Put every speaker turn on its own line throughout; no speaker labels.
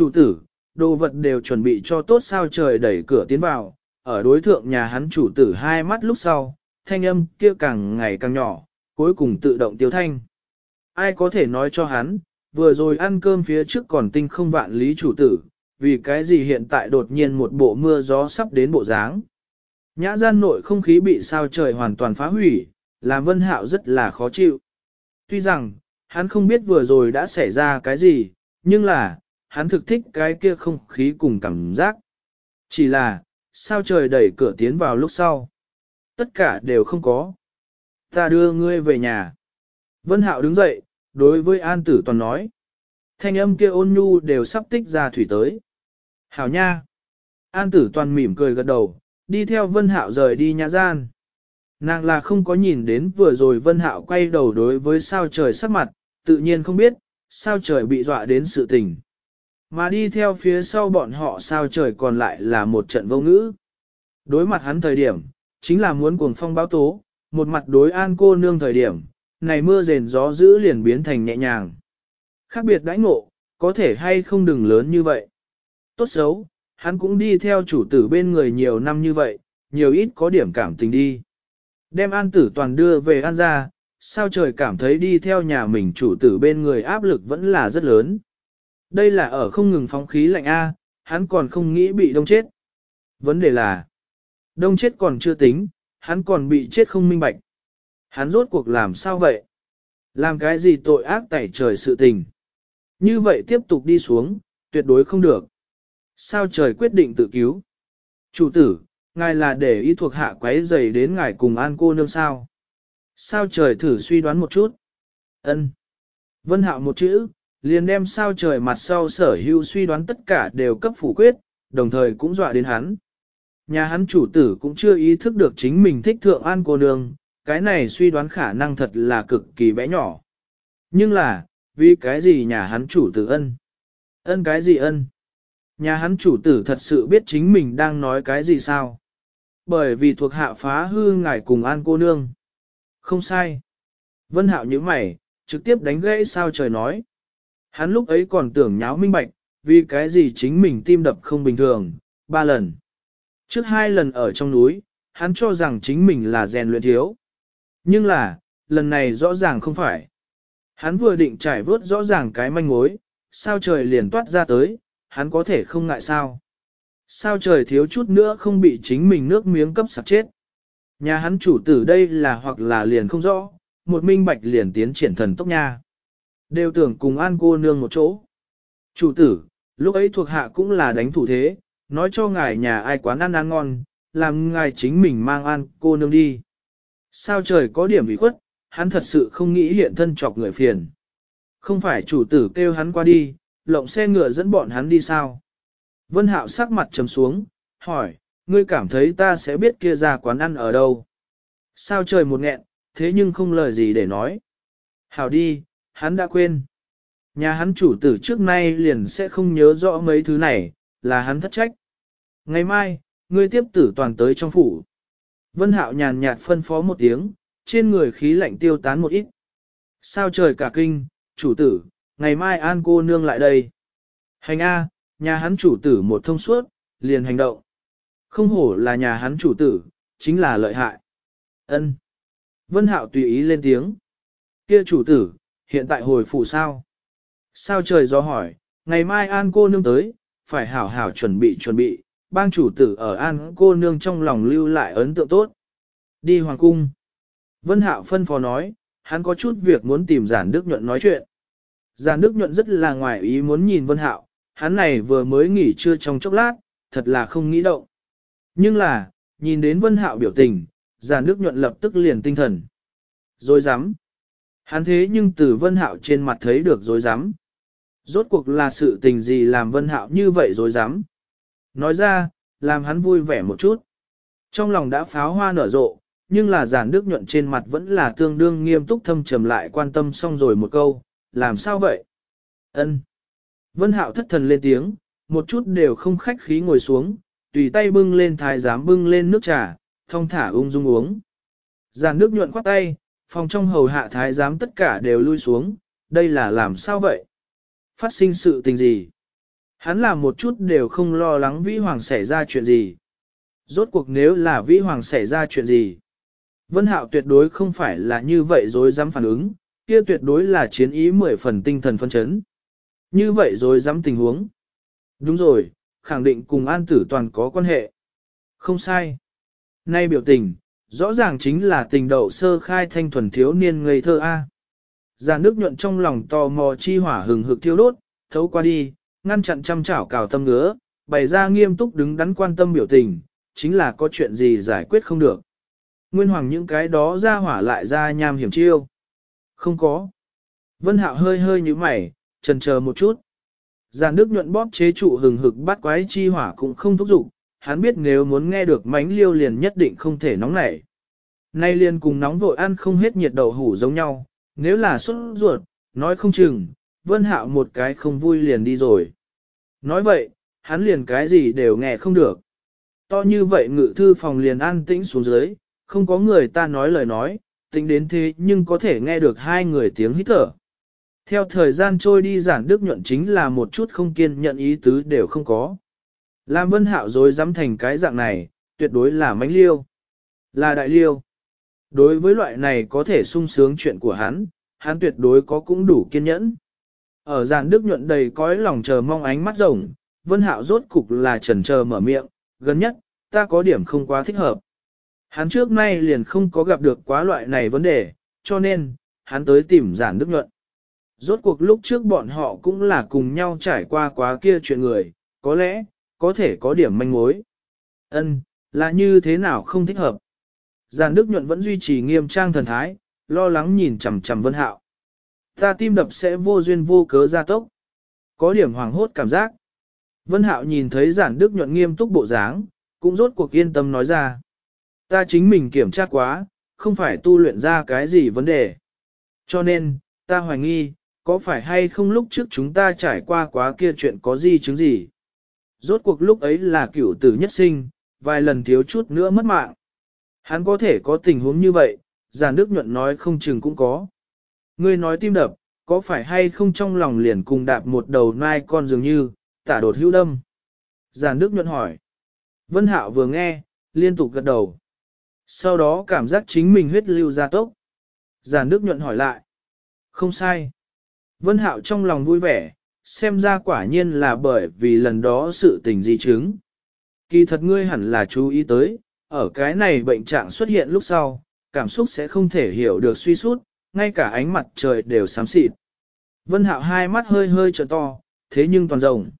Chủ tử, đồ vật đều chuẩn bị cho tốt sao trời đẩy cửa tiến vào, ở đối thượng nhà hắn chủ tử hai mắt lúc sau, thanh âm kia càng ngày càng nhỏ, cuối cùng tự động tiêu thanh. Ai có thể nói cho hắn, vừa rồi ăn cơm phía trước còn tinh không vạn lý chủ tử, vì cái gì hiện tại đột nhiên một bộ mưa gió sắp đến bộ dáng. Nhã gian nội không khí bị sao trời hoàn toàn phá hủy, làm vân hạo rất là khó chịu. Tuy rằng, hắn không biết vừa rồi đã xảy ra cái gì, nhưng là, hắn thực thích cái kia không khí cùng cảm giác. Chỉ là, sao trời đẩy cửa tiến vào lúc sau. Tất cả đều không có. Ta đưa ngươi về nhà. Vân Hạo đứng dậy, đối với An Tử Toàn nói. Thanh âm kia ôn nhu đều sắp tích ra thủy tới. Hảo nha. An Tử Toàn mỉm cười gật đầu, đi theo Vân Hạo rời đi nhà gian. Nàng là không có nhìn đến vừa rồi Vân Hạo quay đầu đối với sao trời sắc mặt, tự nhiên không biết, sao trời bị dọa đến sự tình. Mà đi theo phía sau bọn họ sao trời còn lại là một trận vô ngữ. Đối mặt hắn thời điểm, chính là muốn cuồng phong báo tố, một mặt đối an cô nương thời điểm, này mưa rền gió dữ liền biến thành nhẹ nhàng. Khác biệt đãi ngộ, có thể hay không đừng lớn như vậy. Tốt xấu, hắn cũng đi theo chủ tử bên người nhiều năm như vậy, nhiều ít có điểm cảm tình đi. Đem an tử toàn đưa về an ra, sao trời cảm thấy đi theo nhà mình chủ tử bên người áp lực vẫn là rất lớn. Đây là ở không ngừng phóng khí lạnh A, hắn còn không nghĩ bị đông chết. Vấn đề là, đông chết còn chưa tính, hắn còn bị chết không minh bạch. Hắn rốt cuộc làm sao vậy? Làm cái gì tội ác tẩy trời sự tình? Như vậy tiếp tục đi xuống, tuyệt đối không được. Sao trời quyết định tự cứu? Chủ tử, ngài là để ý thuộc hạ quấy dày đến ngài cùng an cô nương sao? Sao trời thử suy đoán một chút? ân Vân hạo một chữ, liền đem sao trời mặt sau sở hữu suy đoán tất cả đều cấp phủ quyết, đồng thời cũng dọa đến hắn. Nhà hắn chủ tử cũng chưa ý thức được chính mình thích thượng an cô nương, cái này suy đoán khả năng thật là cực kỳ bé nhỏ. Nhưng là, vì cái gì nhà hắn chủ tử ân? Ân cái gì ân? Nhà hắn chủ tử thật sự biết chính mình đang nói cái gì sao? Bởi vì thuộc hạ phá hư ngài cùng an cô nương. Không sai. Vân hạo như mày, trực tiếp đánh gãy sao trời nói. Hắn lúc ấy còn tưởng nháo minh bạch, vì cái gì chính mình tim đập không bình thường, ba lần. Trước hai lần ở trong núi, hắn cho rằng chính mình là rèn luyện thiếu. Nhưng là, lần này rõ ràng không phải. Hắn vừa định trải vớt rõ ràng cái manh mối, sao trời liền toát ra tới, hắn có thể không ngại sao. Sao trời thiếu chút nữa không bị chính mình nước miếng cấp sạc chết. Nhà hắn chủ tử đây là hoặc là liền không rõ, một minh bạch liền tiến triển thần tốc nha. Đều tưởng cùng an cô nương một chỗ. Chủ tử, lúc ấy thuộc hạ cũng là đánh thủ thế, nói cho ngài nhà ai quán ăn ăn ngon, làm ngài chính mình mang an cô nương đi. Sao trời có điểm bị khuất, hắn thật sự không nghĩ hiện thân chọc người phiền. Không phải chủ tử kêu hắn qua đi, lộng xe ngựa dẫn bọn hắn đi sao? Vân Hạo sắc mặt trầm xuống, hỏi, ngươi cảm thấy ta sẽ biết kia ra quán ăn ở đâu? Sao trời một nghẹn, thế nhưng không lời gì để nói. Hảo đi, hắn đã quên. Nhà hắn chủ tử trước nay liền sẽ không nhớ rõ mấy thứ này, là hắn thất trách. Ngày mai, ngươi tiếp tử toàn tới trong phủ. Vân Hạo nhàn nhạt phân phó một tiếng, trên người khí lạnh tiêu tán một ít. Sao trời cả kinh, chủ tử, ngày mai an cô nương lại đây. Hành A, nhà hắn chủ tử một thông suốt, liền hành động. Không hổ là nhà hắn chủ tử, chính là lợi hại. Ân. Vân Hạo tùy ý lên tiếng. Kia chủ tử, hiện tại hồi phủ sao? Sao trời gió hỏi, ngày mai an cô nương tới, phải hảo hảo chuẩn bị chuẩn bị, bang chủ tử ở an cô nương trong lòng lưu lại ấn tượng tốt. Đi hoàng cung. Vân Hạo phân phó nói, hắn có chút việc muốn tìm giản đức nhuận nói chuyện. Giản đức nhuận rất là ngoài ý muốn nhìn Vân Hạo, hắn này vừa mới nghỉ trưa trong chốc lát, thật là không nghĩ động. Nhưng là, nhìn đến Vân Hạo biểu tình, giản đức nhuận lập tức liền tinh thần. Rồi dám. Hắn thế nhưng từ Vân Hạo trên mặt thấy được dối dám. Rốt cuộc là sự tình gì làm Vân Hạo như vậy dối dám. Nói ra, làm hắn vui vẻ một chút. Trong lòng đã pháo hoa nở rộ, nhưng là giản đức nhuận trên mặt vẫn là tương đương nghiêm túc thâm trầm lại quan tâm xong rồi một câu, làm sao vậy? Ân. Vân Hạo thất thần lên tiếng, một chút đều không khách khí ngồi xuống, tùy tay bưng lên thái giám bưng lên nước trà, thong thả ung dung uống. Giản nước nhuận khoát tay, phòng trong hầu hạ thái giám tất cả đều lui xuống, đây là làm sao vậy? Phát sinh sự tình gì? Hắn làm một chút đều không lo lắng Vĩ Hoàng xảy ra chuyện gì. Rốt cuộc nếu là Vĩ Hoàng xảy ra chuyện gì. Vân Hạo tuyệt đối không phải là như vậy rồi dám phản ứng, kia tuyệt đối là chiến ý mười phần tinh thần phân chấn. Như vậy rồi dám tình huống. Đúng rồi, khẳng định cùng an tử toàn có quan hệ. Không sai. Nay biểu tình, rõ ràng chính là tình đậu sơ khai thanh thuần thiếu niên ngây thơ A. Già nước nhuận trong lòng tò mò chi hỏa hừng hực thiêu đốt, thấu qua đi, ngăn chặn chăm chảo cào tâm ngứa, bày ra nghiêm túc đứng đắn quan tâm biểu tình, chính là có chuyện gì giải quyết không được. Nguyên hoàng những cái đó ra hỏa lại ra nham hiểm chiêu. Không có. Vân hạo hơi hơi như mày, trần chờ một chút. Giàn nước nhuận bóp chế trụ hừng hực bắt quái chi hỏa cũng không thúc giục, hắn biết nếu muốn nghe được mánh liêu liền nhất định không thể nóng nảy. Nay liền cùng nóng vội ăn không hết nhiệt đậu hủ giống nhau, nếu là xuất ruột, nói không chừng, vân hạo một cái không vui liền đi rồi. Nói vậy, hắn liền cái gì đều nghe không được. To như vậy ngự thư phòng liền an tĩnh xuống dưới, không có người ta nói lời nói, tính đến thế nhưng có thể nghe được hai người tiếng hít thở. Theo thời gian trôi đi giản đức nhuận chính là một chút không kiên nhận ý tứ đều không có. Lam Vân Hạo rồi dám thành cái dạng này, tuyệt đối là mánh liêu. Là đại liêu. Đối với loại này có thể sung sướng chuyện của hắn, hắn tuyệt đối có cũng đủ kiên nhẫn. Ở giàn đức nhuận đầy cõi lòng chờ mong ánh mắt rồng, Vân Hạo rốt cục là trần chờ mở miệng, gần nhất, ta có điểm không quá thích hợp. Hắn trước nay liền không có gặp được quá loại này vấn đề, cho nên, hắn tới tìm giản đức nhuận. Rốt cuộc lúc trước bọn họ cũng là cùng nhau trải qua quá kia chuyện người, có lẽ, có thể có điểm manh mối. Ân, là như thế nào không thích hợp. Giàn Đức Nhuận vẫn duy trì nghiêm trang thần thái, lo lắng nhìn chằm chằm Vân Hạo. Ta tim đập sẽ vô duyên vô cớ gia tốc. Có điểm hoàng hốt cảm giác. Vân Hạo nhìn thấy Giản Đức Nhuận nghiêm túc bộ dáng, cũng rốt cuộc yên tâm nói ra. Ta chính mình kiểm tra quá, không phải tu luyện ra cái gì vấn đề. Cho nên, ta hoài nghi, có phải hay không lúc trước chúng ta trải qua quá kia chuyện có gì chứng gì. Rốt cuộc lúc ấy là cửu tử nhất sinh, vài lần thiếu chút nữa mất mạng. Hắn có thể có tình huống như vậy, giàn đức nhuận nói không chừng cũng có. Ngươi nói tim đập, có phải hay không trong lòng liền cùng đạp một đầu nai con dường như, tả đột hữu đâm. Giàn đức nhuận hỏi. Vân Hạo vừa nghe, liên tục gật đầu. Sau đó cảm giác chính mình huyết lưu ra tốc. Giàn đức nhuận hỏi lại. Không sai. Vân Hạo trong lòng vui vẻ, xem ra quả nhiên là bởi vì lần đó sự tình di chứng. Kỳ thật ngươi hẳn là chú ý tới, ở cái này bệnh trạng xuất hiện lúc sau, cảm xúc sẽ không thể hiểu được suy sút, ngay cả ánh mặt trời đều xám xịt. Vân Hạo hai mắt hơi hơi trợ to, thế nhưng toàn rồng.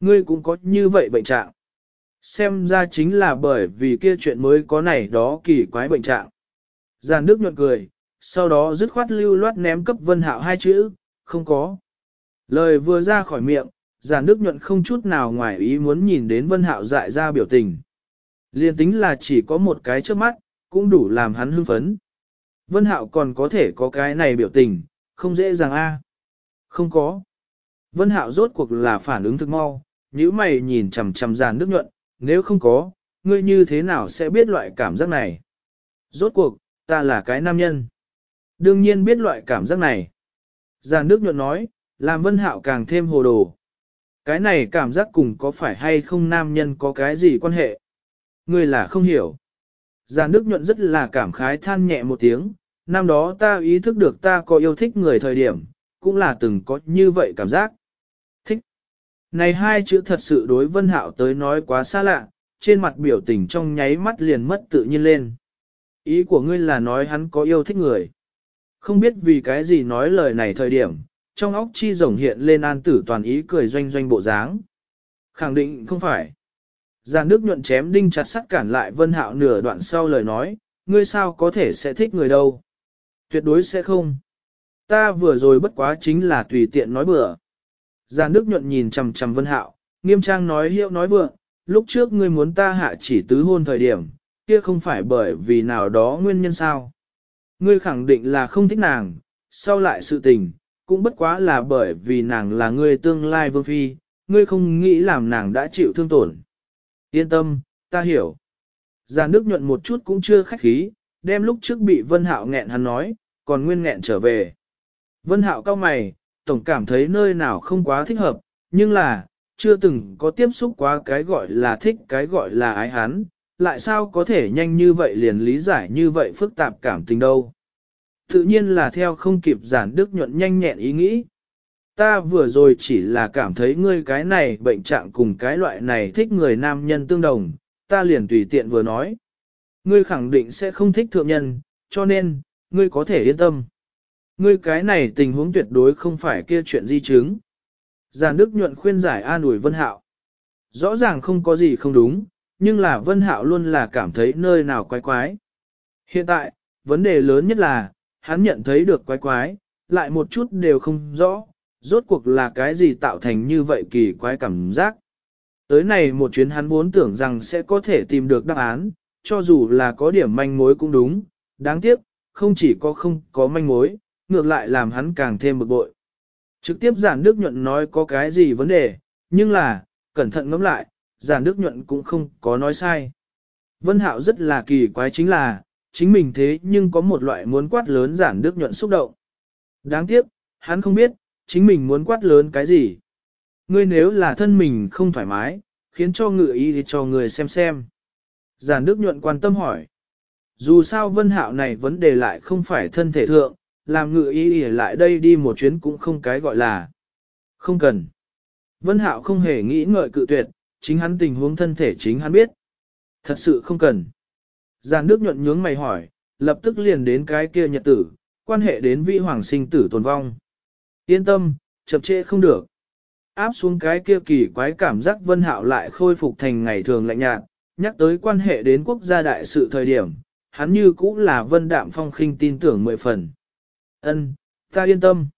Ngươi cũng có như vậy bệnh trạng. Xem ra chính là bởi vì kia chuyện mới có này đó kỳ quái bệnh trạng. Giàn Đức nhuận cười, sau đó dứt khoát lưu loát ném cấp Vân Hạo hai chữ, không có. Lời vừa ra khỏi miệng, giàn Đức nhuận không chút nào ngoài ý muốn nhìn đến Vân Hạo dại ra biểu tình. Liên tính là chỉ có một cái trước mắt, cũng đủ làm hắn hưng phấn. Vân Hạo còn có thể có cái này biểu tình, không dễ dàng a. Không có. Vân Hạo rốt cuộc là phản ứng thực mau, nếu mày nhìn chằm chằm giàn nước nhuận, nếu không có, ngươi như thế nào sẽ biết loại cảm giác này? Rốt cuộc, ta là cái nam nhân. Đương nhiên biết loại cảm giác này. Giàn nước nhuận nói, làm Vân Hạo càng thêm hồ đồ. Cái này cảm giác cùng có phải hay không nam nhân có cái gì quan hệ? Ngươi là không hiểu. Giàn Đức nhuận rất là cảm khái than nhẹ một tiếng, năm đó ta ý thức được ta có yêu thích người thời điểm, cũng là từng có như vậy cảm giác. Thích. Này hai chữ thật sự đối Vân Hạo tới nói quá xa lạ, trên mặt biểu tình trong nháy mắt liền mất tự nhiên lên. Ý của ngươi là nói hắn có yêu thích người. Không biết vì cái gì nói lời này thời điểm, trong óc chi rồng hiện lên an tử toàn ý cười doanh doanh bộ dáng. Khẳng định không phải. Giàn Đức nhuận chém đinh chặt sắt cản lại Vân Hạo nửa đoạn sau lời nói, ngươi sao có thể sẽ thích người đâu. Tuyệt đối sẽ không. Ta vừa rồi bất quá chính là tùy tiện nói bừa. Giàn Đức nhuận nhìn chằm chằm Vân Hạo, nghiêm trang nói hiệu nói vượng, lúc trước ngươi muốn ta hạ chỉ tứ hôn thời điểm, kia không phải bởi vì nào đó nguyên nhân sao. Ngươi khẳng định là không thích nàng, sau lại sự tình, cũng bất quá là bởi vì nàng là người tương lai vương phi, ngươi không nghĩ làm nàng đã chịu thương tổn. Yên tâm, ta hiểu. Giàn nước nhuận một chút cũng chưa khách khí, đem lúc trước bị Vân Hạo nghẹn hắn nói, còn nguyên nghẹn trở về. Vân Hạo cao mày, tổng cảm thấy nơi nào không quá thích hợp, nhưng là, chưa từng có tiếp xúc quá cái gọi là thích cái gọi là ái hắn, lại sao có thể nhanh như vậy liền lý giải như vậy phức tạp cảm tình đâu. Tự nhiên là theo không kịp giản đức nhuận nhanh nhẹn ý nghĩ. Ta vừa rồi chỉ là cảm thấy ngươi cái này bệnh trạng cùng cái loại này thích người nam nhân tương đồng, ta liền tùy tiện vừa nói. Ngươi khẳng định sẽ không thích thượng nhân, cho nên, ngươi có thể yên tâm. Ngươi cái này tình huống tuyệt đối không phải kia chuyện di chứng. Giàn Đức nhuận khuyên giải an ủi Vân Hạo. Rõ ràng không có gì không đúng, nhưng là Vân Hạo luôn là cảm thấy nơi nào quái quái. Hiện tại, vấn đề lớn nhất là, hắn nhận thấy được quái quái, lại một chút đều không rõ, rốt cuộc là cái gì tạo thành như vậy kỳ quái cảm giác. Tới này một chuyến hắn vốn tưởng rằng sẽ có thể tìm được đáp án, cho dù là có điểm manh mối cũng đúng, đáng tiếc, không chỉ có không có manh mối, ngược lại làm hắn càng thêm bực bội. Trực tiếp giản đức nhuận nói có cái gì vấn đề, nhưng là, cẩn thận ngẫm lại, giản đức nhuận cũng không có nói sai. Vân Hạo rất là kỳ quái chính là, chính mình thế nhưng có một loại muốn quát lớn giản đức nhuận xúc động. Đáng tiếc, hắn không biết, chính mình muốn quát lớn cái gì. Ngươi nếu là thân mình không thoải mái, khiến cho ngự ý thì cho người xem xem. Giản đức nhuận quan tâm hỏi. Dù sao vân hạo này vấn đề lại không phải thân thể thượng, làm ngự ý ý lại đây đi một chuyến cũng không cái gọi là. Không cần. Vân hạo không hề nghĩ ngợi cự tuyệt, chính hắn tình huống thân thể chính hắn biết. Thật sự không cần. Giàn Đức nhuận nhướng mày hỏi, lập tức liền đến cái kia nhật tử, quan hệ đến vị hoàng sinh tử tồn vong. Yên tâm, chậm trễ không được. Áp xuống cái kia kỳ quái cảm giác vân hạo lại khôi phục thành ngày thường lạnh nhạt, nhắc tới quan hệ đến quốc gia đại sự thời điểm, hắn như cũng là vân đạm phong khinh tin tưởng mười phần. Ân, ta yên tâm.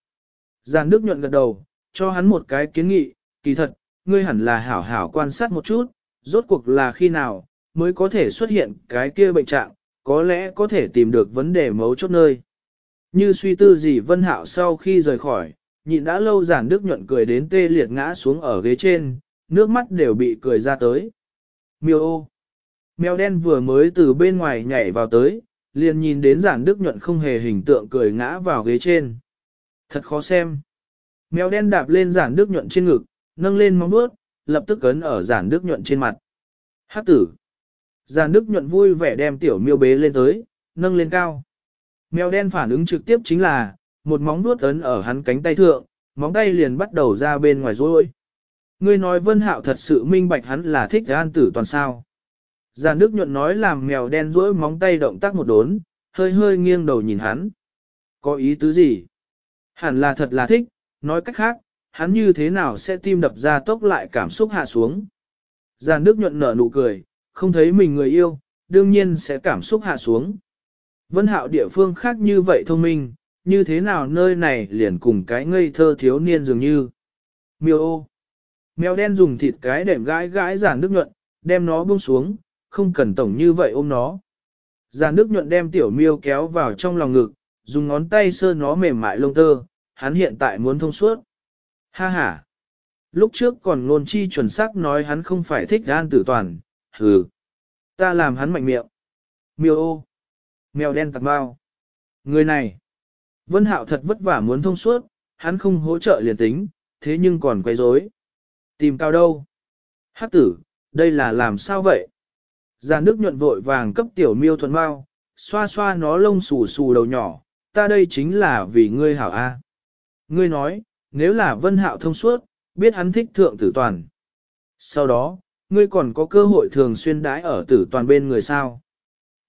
Giàn Đức nhuận gật đầu, cho hắn một cái kiến nghị, kỳ thật, ngươi hẳn là hảo hảo quan sát một chút, rốt cuộc là khi nào, mới có thể xuất hiện cái kia bệnh trạng, có lẽ có thể tìm được vấn đề mấu chốt nơi. Như suy tư gì Vân Hạo sau khi rời khỏi, nhịn đã lâu giản đức nhuận cười đến tê liệt ngã xuống ở ghế trên, nước mắt đều bị cười ra tới. Miêu ô! Mèo đen vừa mới từ bên ngoài nhảy vào tới, liền nhìn đến giản đức nhuận không hề hình tượng cười ngã vào ghế trên. Thật khó xem. Mèo đen đạp lên giản đức nhuận trên ngực, nâng lên móng bước, lập tức cấn ở giản đức nhuận trên mặt. Hát tử. Giàn đức nhuận vui vẻ đem tiểu miêu bế lên tới, nâng lên cao. Mèo đen phản ứng trực tiếp chính là, một móng nuốt ấn ở hắn cánh tay thượng, móng tay liền bắt đầu ra bên ngoài rối. Ngươi nói Vân Hạo thật sự minh bạch hắn là thích an tử toàn sao. Giàn Đức nhuận nói làm mèo đen rối móng tay động tác một đốn, hơi hơi nghiêng đầu nhìn hắn. Có ý tứ gì? Hẳn là thật là thích, nói cách khác, hắn như thế nào sẽ tim đập ra tốc lại cảm xúc hạ xuống. Giàn Đức nhuận nở nụ cười, không thấy mình người yêu, đương nhiên sẽ cảm xúc hạ xuống. Vân hạo địa phương khác như vậy thông minh, như thế nào nơi này liền cùng cái ngây thơ thiếu niên dường như. Miêu ô. Mèo đen dùng thịt cái đệm gãi gãi giản nước nhuận, đem nó buông xuống, không cần tổng như vậy ôm nó. Giản nước nhuận đem tiểu miêu kéo vào trong lòng ngực, dùng ngón tay sơ nó mềm mại lông tơ, hắn hiện tại muốn thông suốt. Ha ha. Lúc trước còn ngôn chi chuẩn xác nói hắn không phải thích gan tử toàn, hừ. Ta làm hắn mạnh miệng. Miêu ô. Mèo đen tặc bao. Người này. Vân Hạo thật vất vả muốn thông suốt, hắn không hỗ trợ liền tính, thế nhưng còn quay rối. Tìm cao đâu? Hát tử, đây là làm sao vậy? Giàn nước nhuận vội vàng cấp tiểu miêu thuần bao, xoa xoa nó lông xù xù đầu nhỏ, ta đây chính là vì ngươi hảo A. Ngươi nói, nếu là vân hạo thông suốt, biết hắn thích thượng tử toàn. Sau đó, ngươi còn có cơ hội thường xuyên đái ở tử toàn bên người sao.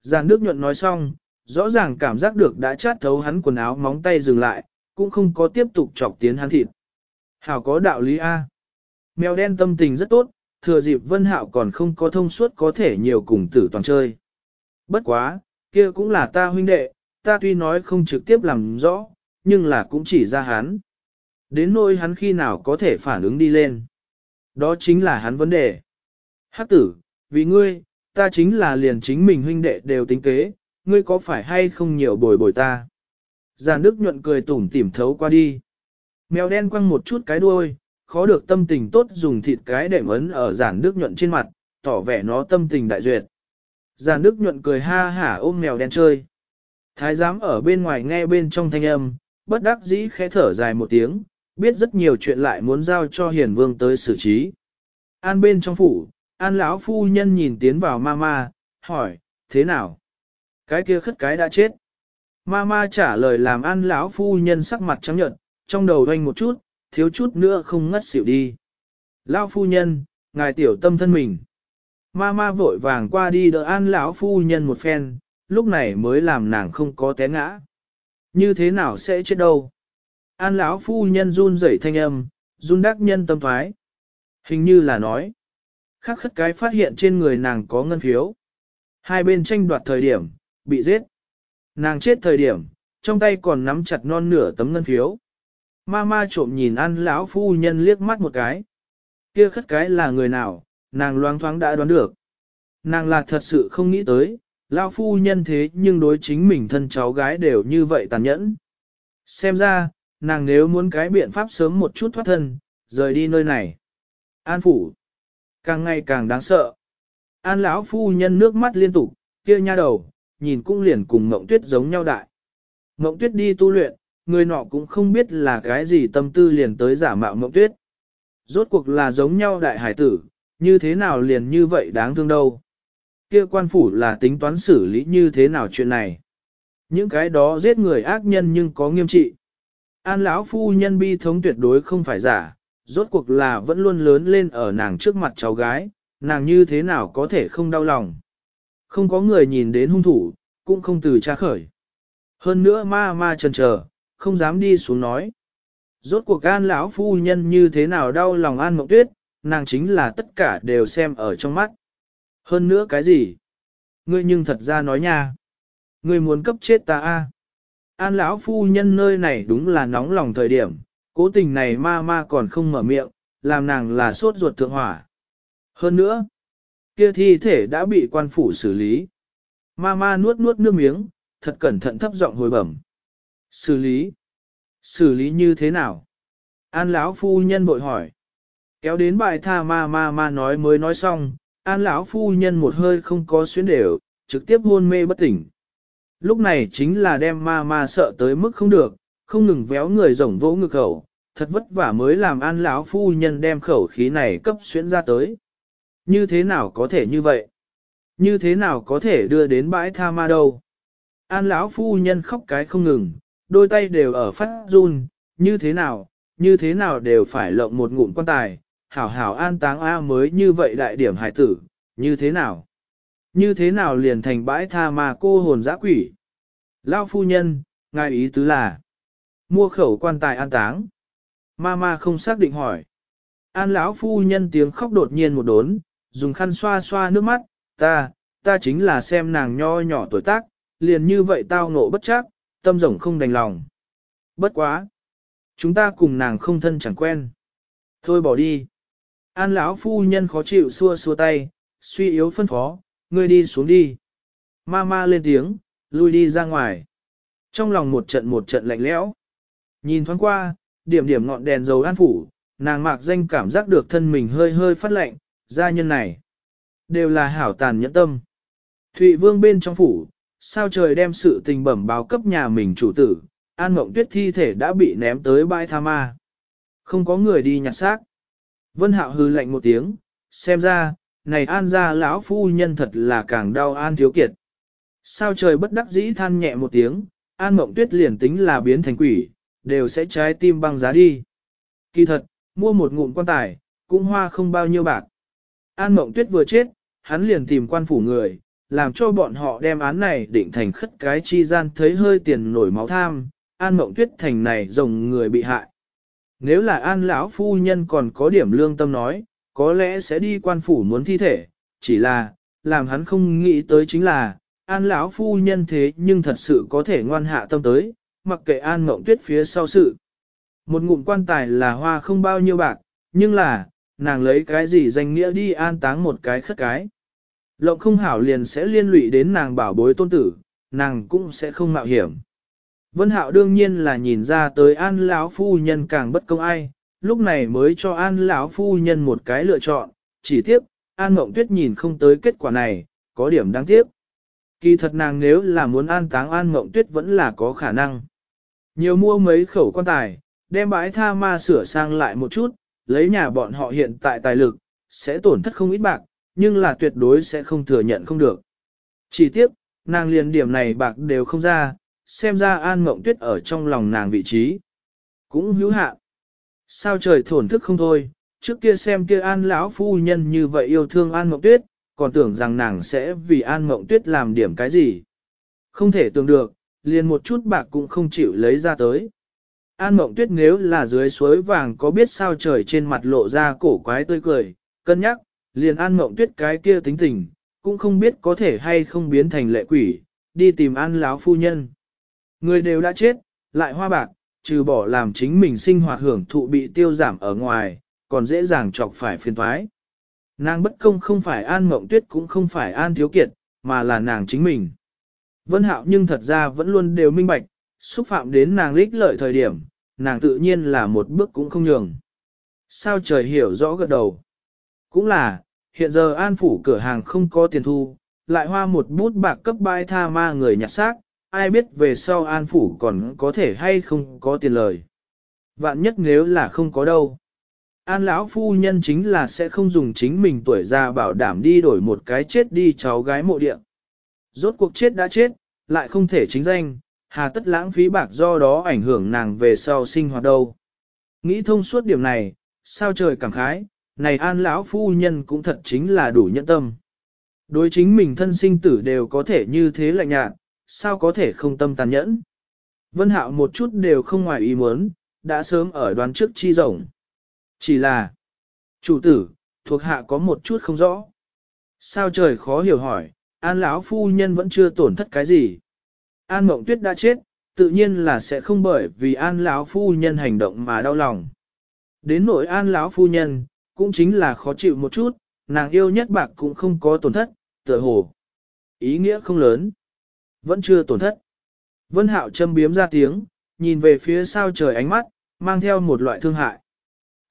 Giàn Đức nhuận nói xong, rõ ràng cảm giác được đã chát thấu hắn quần áo móng tay dừng lại, cũng không có tiếp tục chọc tiến hắn thịt. Hảo có đạo lý A. Mèo đen tâm tình rất tốt, thừa dịp vân hạo còn không có thông suốt có thể nhiều cùng tử toàn chơi. Bất quá, kia cũng là ta huynh đệ, ta tuy nói không trực tiếp làm rõ, nhưng là cũng chỉ ra hắn. Đến nỗi hắn khi nào có thể phản ứng đi lên. Đó chính là hắn vấn đề. Hắc tử, vì ngươi, ta chính là liền chính mình huynh đệ đều tính kế, ngươi có phải hay không nhiều bồi bồi ta? Giàn Đức nhuận cười tủm tỉm thấu qua đi. Mèo đen quăng một chút cái đuôi, khó được tâm tình tốt dùng thịt cái để ấn ở giản Đức nhuận trên mặt, tỏ vẻ nó tâm tình đại duyệt. Giàn Đức nhuận cười ha hả ôm mèo đen chơi. Thái giám ở bên ngoài nghe bên trong thanh âm, bất đắc dĩ khẽ thở dài một tiếng, biết rất nhiều chuyện lại muốn giao cho hiền vương tới xử trí. An bên trong phủ, an lão phu nhân nhìn tiến vào mama, hỏi, thế nào? Cái kia khất cái đã chết. Mama trả lời làm an lão phu nhân sắc mặt trắng nhợt, trong đầu doanh một chút, thiếu chút nữa không ngất xỉu đi. Lão phu nhân, ngài tiểu tâm thân mình. Mama vội vàng qua đi đỡ an lão phu nhân một phen, lúc này mới làm nàng không có té ngã. Như thế nào sẽ chết đâu? An lão phu nhân run rẩy thanh âm, run đắc nhân tâm thoái. Hình như là nói. Khắc khất cái phát hiện trên người nàng có ngân phiếu. Hai bên tranh đoạt thời điểm, bị giết. Nàng chết thời điểm, trong tay còn nắm chặt non nửa tấm ngân phiếu. Ma ma trộm nhìn ăn lão phu nhân liếc mắt một cái. Kia khất cái là người nào, nàng loáng thoáng đã đoán được. Nàng là thật sự không nghĩ tới, lão phu nhân thế nhưng đối chính mình thân cháu gái đều như vậy tàn nhẫn. Xem ra, nàng nếu muốn cái biện pháp sớm một chút thoát thân, rời đi nơi này. An phủ, càng ngày càng đáng sợ. An lão phu nhân nước mắt liên tục, kia nha đầu, nhìn cũng liền cùng Mộng Tuyết giống nhau đại. Mộng Tuyết đi tu luyện, người nọ cũng không biết là cái gì tâm tư liền tới giả mạo Mộng Tuyết. Rốt cuộc là giống nhau đại hải tử, như thế nào liền như vậy đáng thương đâu. Kia quan phủ là tính toán xử lý như thế nào chuyện này. Những cái đó giết người ác nhân nhưng có nghiêm trị. An lão phu nhân bi thống tuyệt đối không phải giả, rốt cuộc là vẫn luôn lớn lên ở nàng trước mặt cháu gái, nàng như thế nào có thể không đau lòng. Không có người nhìn đến hung thủ, cũng không từ tra khởi. Hơn nữa ma ma chần chờ, không dám đi xuống nói. Rốt cuộc an lão phu nhân như thế nào đau lòng an mộng tuyết, nàng chính là tất cả đều xem ở trong mắt. Hơn nữa cái gì? Ngươi nhưng thật ra nói nha. Ngươi muốn cấp chết ta a? An lão phu nhân nơi này đúng là nóng lòng thời điểm, cố tình này ma ma còn không mở miệng, làm nàng là sốt ruột thượng hỏa. Hơn nữa, kia thi thể đã bị quan phủ xử lý. Ma ma nuốt nuốt nước miếng, thật cẩn thận thấp giọng hồi bẩm. Xử lý? Xử lý như thế nào? An lão phu nhân bội hỏi. Kéo đến bài tha ma ma ma nói mới nói xong, an lão phu nhân một hơi không có xuyến đều, trực tiếp hôn mê bất tỉnh. Lúc này chính là đem ma ma sợ tới mức không được, không ngừng véo người rổng vỗ ngực khẩu, thật vất vả mới làm an lão phu nhân đem khẩu khí này cấp xuyễn ra tới. Như thế nào có thể như vậy? Như thế nào có thể đưa đến bãi tha ma đâu? An lão phu nhân khóc cái không ngừng, đôi tay đều ở phát run, như thế nào, như thế nào đều phải lộng một ngụm quan tài, hảo hảo an táng A mới như vậy đại điểm hải tử, như thế nào? Như thế nào liền thành bãi tha ma cô hồn dã quỷ? Lão phu nhân, ngài ý tứ là mua khẩu quan tài an táng. Ma ma không xác định hỏi. An lão phu nhân tiếng khóc đột nhiên một đốn, dùng khăn xoa xoa nước mắt, ta, ta chính là xem nàng nho nhỏ tuổi tác, liền như vậy tao ngộ bất chắc, tâm rộng không đành lòng. Bất quá. Chúng ta cùng nàng không thân chẳng quen. Thôi bỏ đi. An lão phu nhân khó chịu xua xua tay, suy yếu phân phó, ngươi đi xuống đi. Ma ma lên tiếng, lui đi ra ngoài. Trong lòng một trận một trận lạnh lẽo. Nhìn thoáng qua, điểm điểm ngọn đèn dầu an phủ, nàng mạc danh cảm giác được thân mình hơi hơi phát lạnh, gia nhân này. Đều là hảo tàn nhẫn tâm. Thụy vương bên trong phủ, sao trời đem sự tình bẩm báo cấp nhà mình chủ tử, an mộng tuyết thi thể đã bị ném tới bãi tha ma. Không có người đi nhặt xác. Vân hạo hư lạnh một tiếng, xem ra, này an gia lão phu nhân thật là càng đau an thiếu kiệt. Sao trời bất đắc dĩ than nhẹ một tiếng, an mộng tuyết liền tính là biến thành quỷ, đều sẽ trái tim băng giá đi. Kỳ thật, mua một ngụm quan tài, cũng hoa không bao nhiêu bạc. An mộng tuyết vừa chết, hắn liền tìm quan phủ người, làm cho bọn họ đem án này định thành khất cái chi gian thấy hơi tiền nổi máu tham, an mộng tuyết thành này rồng người bị hại. Nếu là an lão phu nhân còn có điểm lương tâm nói, có lẽ sẽ đi quan phủ muốn thi thể, chỉ là, làm hắn không nghĩ tới chính là, an lão phu nhân thế nhưng thật sự có thể ngoan hạ tâm tới, mặc kệ an mộng tuyết phía sau sự. Một ngụm quan tài là hoa không bao nhiêu bạc, nhưng là, nàng lấy cái gì danh nghĩa đi an táng một cái khất cái. Lộng không hảo liền sẽ liên lụy đến nàng bảo bối tôn tử, nàng cũng sẽ không mạo hiểm. Vân Hạo đương nhiên là nhìn ra tới An lão phu nhân càng bất công ai, lúc này mới cho An lão phu nhân một cái lựa chọn, chỉ tiếc, An Mộng Tuyết nhìn không tới kết quả này, có điểm đáng tiếc. Kỳ thật nàng nếu là muốn an táng An Mộng Tuyết vẫn là có khả năng. Nhiều mua mấy khẩu quan tài, đem bãi tha ma sửa sang lại một chút, lấy nhà bọn họ hiện tại tài lực, sẽ tổn thất không ít bạc, nhưng là tuyệt đối sẽ không thừa nhận không được. Chỉ tiếp, nàng liền điểm này bạc đều không ra, xem ra An Mộng Tuyết ở trong lòng nàng vị trí. Cũng hữu hạn. Sao trời thổn thức không thôi, trước kia xem kia An lão phu nhân như vậy yêu thương An Mộng Tuyết, còn tưởng rằng nàng sẽ vì An Mộng Tuyết làm điểm cái gì. Không thể tưởng được, liền một chút bạc cũng không chịu lấy ra tới. An Mộng Tuyết nếu là dưới suối vàng có biết sao trời trên mặt lộ ra cổ quái tươi cười, cân nhắc, liền An Mộng Tuyết cái kia tính tình, cũng không biết có thể hay không biến thành lệ quỷ, đi tìm An lão phu nhân. Người đều đã chết, lại hoa bạc, trừ bỏ làm chính mình sinh hoạt hưởng thụ bị tiêu giảm ở ngoài, còn dễ dàng chọc phải phiền thoái. Nàng bất công không phải An Mộng Tuyết cũng không phải An Thiếu Kiệt, mà là nàng chính mình. Vân Hạo nhưng thật ra vẫn luôn đều minh bạch, xúc phạm đến nàng lích lợi thời điểm, nàng tự nhiên là một bước cũng không nhường. Sao trời hiểu rõ gật đầu. Cũng là, hiện giờ an phủ cửa hàng không có tiền thu, lại hoa một bút bạc cấp bãi tha ma người nhặt xác, ai biết về sau an phủ còn có thể hay không có tiền lời. Vạn nhất nếu là không có đâu. An lão phu nhân chính là sẽ không dùng chính mình tuổi già bảo đảm đi đổi một cái chết đi cháu gái mộ địa. Rốt cuộc chết đã chết, lại không thể chính danh, hà tất lãng phí bạc do đó ảnh hưởng nàng về sau sinh hoạt đâu. Nghĩ thông suốt điểm này, sao trời cảm khái, này an lão phu nhân cũng thật chính là đủ nhẫn tâm. Đối chính mình thân sinh tử đều có thể như thế lạnh nhạt, sao có thể không tâm tàn nhẫn. Vân hạo một chút đều không ngoài ý muốn, đã sớm ở đoán trước chi rộng. Chỉ là, chủ tử, thuộc hạ có một chút không rõ. Sao trời khó hiểu hỏi, an lão phu nhân vẫn chưa tổn thất cái gì. An mộng tuyết đã chết, tự nhiên là sẽ không bởi vì an lão phu nhân hành động mà đau lòng. Đến nỗi an lão phu nhân, cũng chính là khó chịu một chút, nàng yêu nhất bạc cũng không có tổn thất, tựa hồ. Ý nghĩa không lớn. Vẫn chưa tổn thất. Vân hạo châm biếm ra tiếng, nhìn về phía sao trời ánh mắt, mang theo một loại thương hại.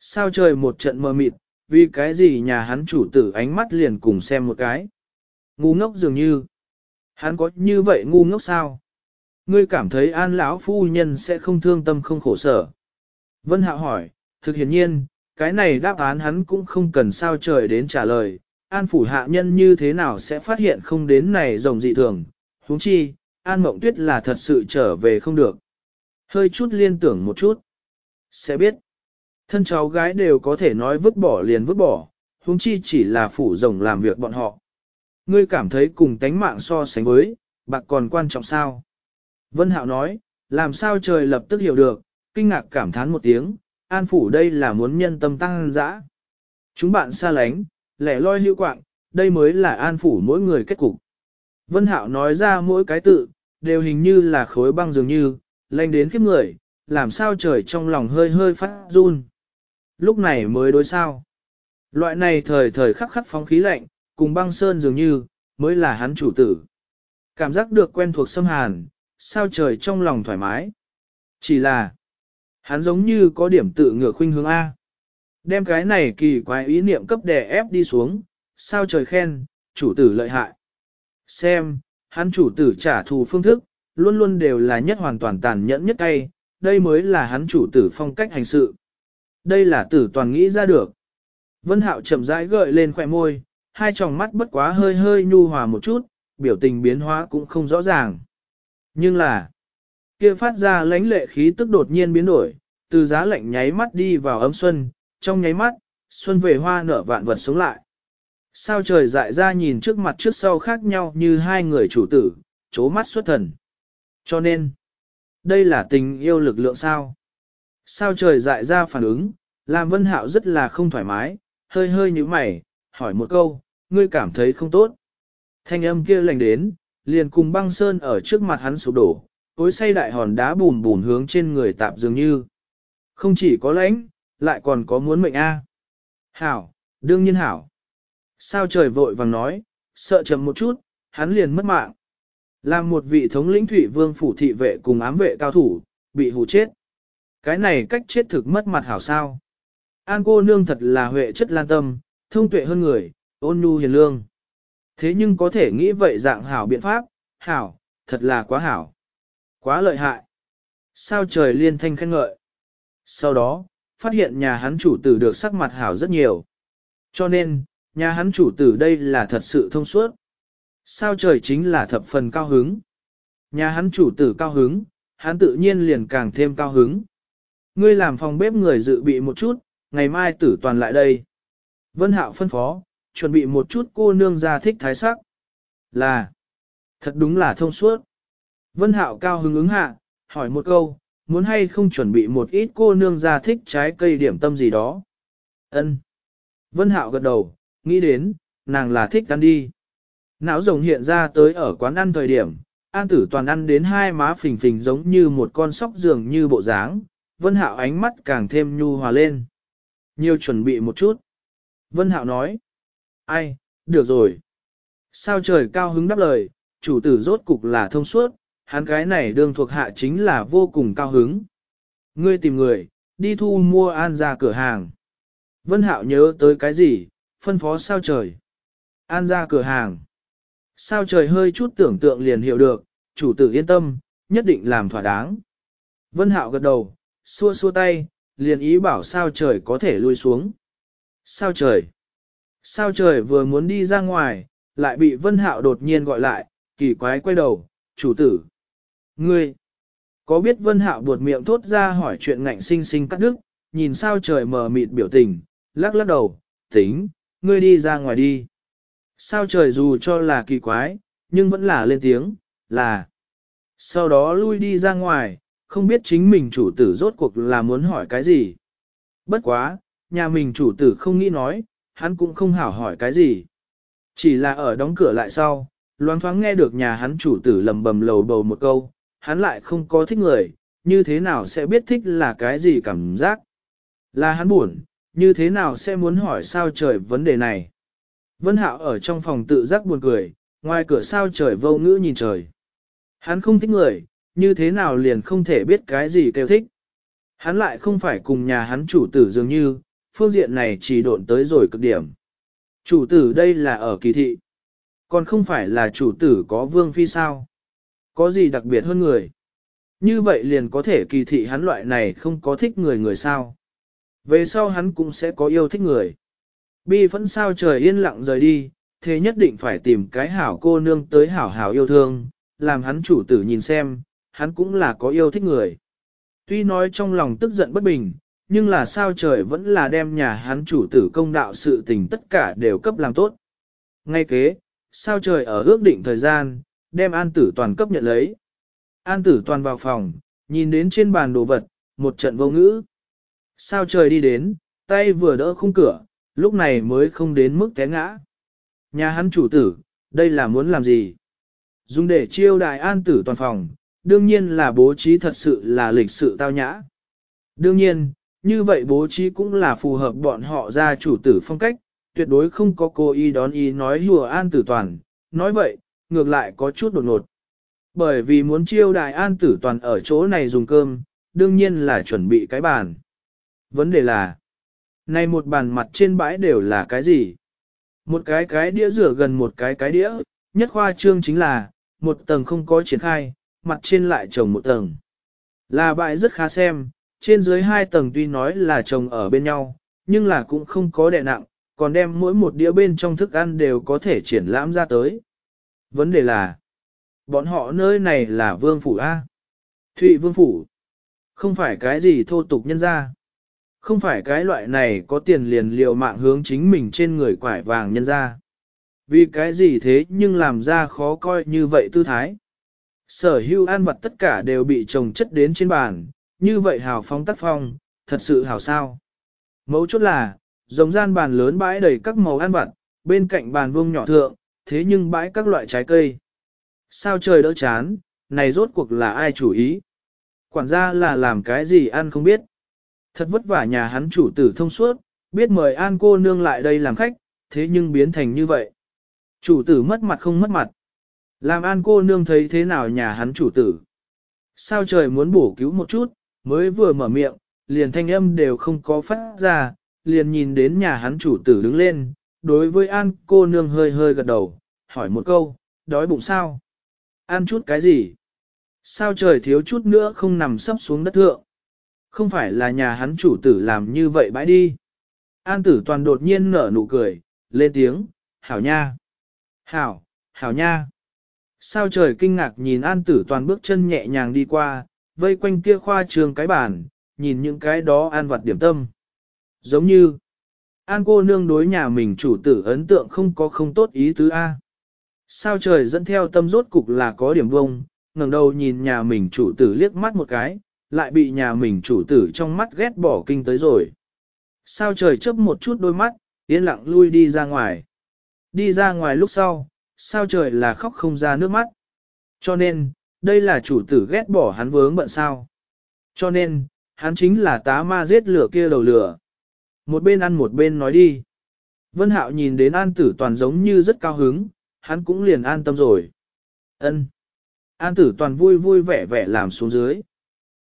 Sao trời một trận mờ mịt, vì cái gì nhà hắn chủ tử ánh mắt liền cùng xem một cái. Ngu ngốc dường như. Hắn có như vậy ngu ngốc sao? Ngươi cảm thấy an lão phu nhân sẽ không thương tâm không khổ sở. Vân Hạo hỏi, thực hiện nhiên, cái này đáp án hắn cũng không cần sao trời đến trả lời. An phủ hạ nhân như thế nào sẽ phát hiện không đến này rồng dị thường, huống chi, An Mộng Tuyết là thật sự trở về không được. Hơi chút liên tưởng một chút. Sẽ biết. Thân cháu gái đều có thể nói vứt bỏ liền vứt bỏ, huống chi chỉ là phủ rồng làm việc bọn họ. Ngươi cảm thấy cùng tánh mạng so sánh với, bạc còn quan trọng sao? Vân Hạo nói, làm sao trời lập tức hiểu được, kinh ngạc cảm thán một tiếng, an phủ đây là muốn nhân tâm tăng dã. Chúng bạn xa lánh, lẻ loi hữu quạng, đây mới là an phủ mỗi người kết cục. Vân Hạo nói ra mỗi cái tự, đều hình như là khối băng dường như, lanh đến khiếp người, làm sao trời trong lòng hơi hơi phát run. Lúc này mới đối sao. Loại này thời thời khắc khắc phóng khí lạnh, cùng băng sơn dường như, mới là hắn chủ tử. Cảm giác được quen thuộc xâm hàn, sao trời trong lòng thoải mái. Chỉ là, hắn giống như có điểm tự ngựa khuynh hướng A. Đem cái này kỳ quái ý niệm cấp đè ép đi xuống, sao trời khen, chủ tử lợi hại. Xem, hắn chủ tử trả thù phương thức, luôn luôn đều là nhất hoàn toàn tàn nhẫn nhất tay, đây mới là hắn chủ tử phong cách hành sự. Đây là tử toàn nghĩ ra được. Vân Hạo chậm rãi gợi lên khỏe môi, hai tròng mắt bất quá hơi hơi nhu hòa một chút, biểu tình biến hóa cũng không rõ ràng. Nhưng là, kia phát ra lãnh lệ khí tức đột nhiên biến đổi, từ giá lạnh nháy mắt đi vào ấm xuân, trong nháy mắt, xuân về hoa nở vạn vật sống lại. Sao trời dại ra nhìn trước mặt trước sau khác nhau như hai người chủ tử, chố mắt xuất thần. Cho nên, đây là tình yêu lực lượng sao? Sao trời dại ra phản ứng, làm vân hạo rất là không thoải mái, hơi hơi như mày, hỏi một câu, ngươi cảm thấy không tốt. Thanh âm kia lành đến, liền cùng băng sơn ở trước mặt hắn sụp đổ, cối say đại hòn đá bùn bùn hướng trên người tạp dường như. Không chỉ có lãnh, lại còn có muốn mệnh A. Hảo, đương nhiên hảo. Sao trời vội vàng nói, sợ chậm một chút, hắn liền mất mạng. Làm một vị thống lĩnh thủy vương phủ thị vệ cùng ám vệ cao thủ, bị hù chết. Cái này cách chết thực mất mặt hảo sao. An cô nương thật là huệ chất lan tâm, thông tuệ hơn người, ôn nhu hiền lương. Thế nhưng có thể nghĩ vậy dạng hảo biện pháp, hảo, thật là quá hảo. Quá lợi hại. Sao trời liên thanh khen ngợi. Sau đó, phát hiện nhà hắn chủ tử được sắc mặt hảo rất nhiều. Cho nên, nhà hắn chủ tử đây là thật sự thông suốt. Sao trời chính là thập phần cao hứng. Nhà hắn chủ tử cao hứng, hắn tự nhiên liền càng thêm cao hứng. Ngươi làm phòng bếp người dự bị một chút, ngày mai tử toàn lại đây. Vân Hạo phân phó, chuẩn bị một chút cô nương ra thích thái sắc. Là, thật đúng là thông suốt. Vân Hạo cao hứng ứng hạ, hỏi một câu, muốn hay không chuẩn bị một ít cô nương ra thích trái cây điểm tâm gì đó. Ân. Vân Hạo gật đầu, nghĩ đến, nàng là thích ăn đi. Não rồng hiện ra tới ở quán ăn thời điểm, An tử toàn ăn đến hai má phình phình giống như một con sóc dường như bộ dáng, Vân Hạo ánh mắt càng thêm nhu hòa lên. Nhiều chuẩn bị một chút. Vân Hạo nói. Ai, được rồi. Sao trời cao hứng đáp lời, chủ tử rốt cục là thông suốt, hắn cái này đương thuộc hạ chính là vô cùng cao hứng. Ngươi tìm người, đi thu mua an ra cửa hàng. Vân Hạo nhớ tới cái gì, phân phó sao trời. An ra cửa hàng. Sao trời hơi chút tưởng tượng liền hiểu được, chủ tử yên tâm, nhất định làm thỏa đáng. Vân Hạo gật đầu, xua xua tay, liền ý bảo sao trời có thể lui xuống. Sao trời? Sao trời vừa muốn đi ra ngoài, lại bị Vân Hạo đột nhiên gọi lại, kỳ quái quay đầu, chủ tử. Ngươi, có biết Vân Hạo buột miệng thốt ra hỏi chuyện ngạnh sinh sinh cắt đứt, nhìn sao trời mờ mịt biểu tình, lắc lắc đầu, tính, ngươi đi ra ngoài đi. Sao trời dù cho là kỳ quái, nhưng vẫn là lên tiếng, là. Sau đó lui đi ra ngoài, không biết chính mình chủ tử rốt cuộc là muốn hỏi cái gì. Bất quá, nhà mình chủ tử không nghĩ nói, hắn cũng không hảo hỏi cái gì. Chỉ là ở đóng cửa lại sau, loáng thoáng nghe được nhà hắn chủ tử lầm bầm lầu bầu một câu, hắn lại không có thích người, như thế nào sẽ biết thích là cái gì cảm giác. Là hắn buồn, như thế nào sẽ muốn hỏi sao trời vấn đề này. Vân Hạo ở trong phòng tự giác buồn cười, ngoài cửa sao trời vô ngữ nhìn trời. Hắn không thích người, như thế nào liền không thể biết cái gì kêu thích. Hắn lại không phải cùng nhà hắn chủ tử dường như, phương diện này chỉ độn tới rồi cực điểm. Chủ tử đây là ở kỳ thị. Còn không phải là chủ tử có vương phi sao. Có gì đặc biệt hơn người. Như vậy liền có thể kỳ thị hắn loại này không có thích người người sao. Về sau hắn cũng sẽ có yêu thích người. Bi phẫn sao trời yên lặng rời đi, thế nhất định phải tìm cái hảo cô nương tới hảo hảo yêu thương, làm hắn chủ tử nhìn xem, hắn cũng là có yêu thích người. Tuy nói trong lòng tức giận bất bình, nhưng là sao trời vẫn là đem nhà hắn chủ tử công đạo sự tình tất cả đều cấp làm tốt. Ngay kế, sao trời ở ước định thời gian, đem an tử toàn cấp nhận lấy. An tử toàn vào phòng, nhìn đến trên bàn đồ vật, một trận vô ngữ. Sao trời đi đến, tay vừa đỡ khung cửa, lúc này mới không đến mức té ngã. Nhà hắn chủ tử, đây là muốn làm gì? Dùng để chiêu đại an tử toàn phòng, đương nhiên là bố trí thật sự là lịch sự tao nhã. Đương nhiên, như vậy bố trí cũng là phù hợp bọn họ ra chủ tử phong cách, tuyệt đối không có cô y đón y nói hùa an tử toàn, nói vậy, ngược lại có chút đột ngột. Bởi vì muốn chiêu đại an tử toàn ở chỗ này dùng cơm, đương nhiên là chuẩn bị cái bàn. Vấn đề là, này một bàn mặt trên bãi đều là cái gì? Một cái cái đĩa rửa gần một cái cái đĩa, nhất khoa trương chính là, một tầng không có triển khai, mặt trên lại trồng một tầng. Là bãi rất khá xem, trên dưới hai tầng tuy nói là chồng ở bên nhau, nhưng là cũng không có đè nặng, còn đem mỗi một đĩa bên trong thức ăn đều có thể triển lãm ra tới. Vấn đề là, bọn họ nơi này là vương phủ A. Thụy vương phủ, không phải cái gì thô tục nhân ra. Không phải cái loại này có tiền liền liều mạng hướng chính mình trên người quải vàng nhân ra. Vì cái gì thế nhưng làm ra khó coi như vậy tư thái. Sở hữu an vật tất cả đều bị trồng chất đến trên bàn, như vậy hào phong tác phong, thật sự hào sao. Mấu chốt là, giống gian bàn lớn bãi đầy các màu ăn vặt, bên cạnh bàn vuông nhỏ thượng, thế nhưng bãi các loại trái cây. Sao trời đỡ chán, này rốt cuộc là ai chủ ý? Quản gia là làm cái gì ăn không biết. Thật vất vả nhà hắn chủ tử thông suốt, biết mời an cô nương lại đây làm khách, thế nhưng biến thành như vậy. Chủ tử mất mặt không mất mặt. Làm an cô nương thấy thế nào nhà hắn chủ tử. Sao trời muốn bổ cứu một chút, mới vừa mở miệng, liền thanh âm đều không có phát ra, liền nhìn đến nhà hắn chủ tử đứng lên, đối với an cô nương hơi hơi gật đầu, hỏi một câu, đói bụng sao? Ăn chút cái gì? Sao trời thiếu chút nữa không nằm sấp xuống đất thượng? Không phải là nhà hắn chủ tử làm như vậy bãi đi. An tử toàn đột nhiên nở nụ cười, lên tiếng, hảo nha. Hảo, hảo nha. Sao trời kinh ngạc nhìn an tử toàn bước chân nhẹ nhàng đi qua, vây quanh kia khoa trường cái bàn, nhìn những cái đó an vật điểm tâm. Giống như, an cô nương đối nhà mình chủ tử ấn tượng không có không tốt ý tứ A. Sao trời dẫn theo tâm rốt cục là có điểm vông, ngẩng đầu nhìn nhà mình chủ tử liếc mắt một cái, lại bị nhà mình chủ tử trong mắt ghét bỏ kinh tới rồi. Sao trời chớp một chút đôi mắt, yên lặng lui đi ra ngoài. Đi ra ngoài lúc sau, sao trời là khóc không ra nước mắt. Cho nên, đây là chủ tử ghét bỏ hắn vướng bận sao. Cho nên, hắn chính là tá ma giết lửa kia đầu lửa. Một bên ăn một bên nói đi. Vân Hạo nhìn đến an tử toàn giống như rất cao hứng, hắn cũng liền an tâm rồi. Ân. An tử toàn vui vui vẻ vẻ làm xuống dưới.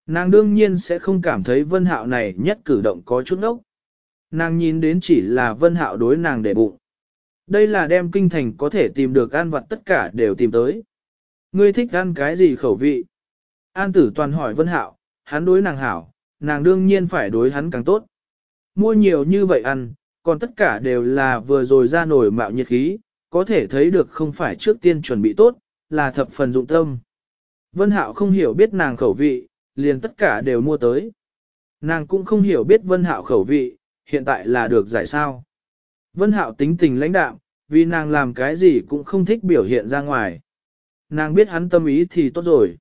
Nàng đương nhiên sẽ không cảm thấy vân hạo này nhất cử động có chút ốc. Nàng nhìn đến chỉ là vân hạo đối nàng để bụng. Đây là đem kinh thành có thể tìm được an vật tất cả đều tìm tới. Ngươi thích ăn cái gì khẩu vị? An tử toàn hỏi vân hạo, hắn đối nàng hảo, nàng đương nhiên phải đối hắn càng tốt. Mua nhiều như vậy ăn, còn tất cả đều là vừa rồi ra nổi mạo nhiệt khí, có thể thấy được không phải trước tiên chuẩn bị tốt, là thập phần dụng tâm. Vân Hạo không hiểu biết nàng khẩu vị, liền tất cả đều mua tới. Nàng cũng không hiểu biết Vân Hạo khẩu vị, hiện tại là được giải sao. Vân Hạo tính tình lãnh đạm, vì nàng làm cái gì cũng không thích biểu hiện ra ngoài. Nàng biết hắn tâm ý thì tốt rồi.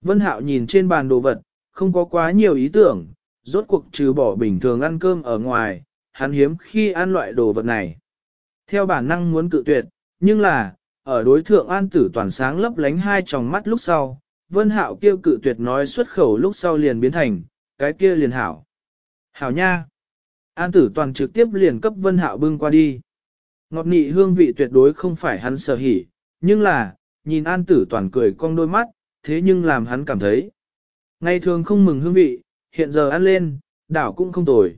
Vân Hạo nhìn trên bàn đồ vật, không có quá nhiều ý tưởng, rốt cuộc trừ bỏ bình thường ăn cơm ở ngoài, hắn hiếm khi ăn loại đồ vật này. Theo bản năng muốn cự tuyệt, nhưng là, ở đối thượng an tử toàn sáng lấp lánh hai tròng mắt lúc sau, vân hạo kêu cự tuyệt nói xuất khẩu lúc sau liền biến thành, cái kia liền hảo. Hảo nha! An tử toàn trực tiếp liền cấp vân hạo bưng qua đi. Ngọt nị hương vị tuyệt đối không phải hắn sở hỉ, nhưng là, nhìn an tử toàn cười cong đôi mắt, thế nhưng làm hắn cảm thấy. Ngày thường không mừng hương vị, hiện giờ ăn lên, đảo cũng không tồi.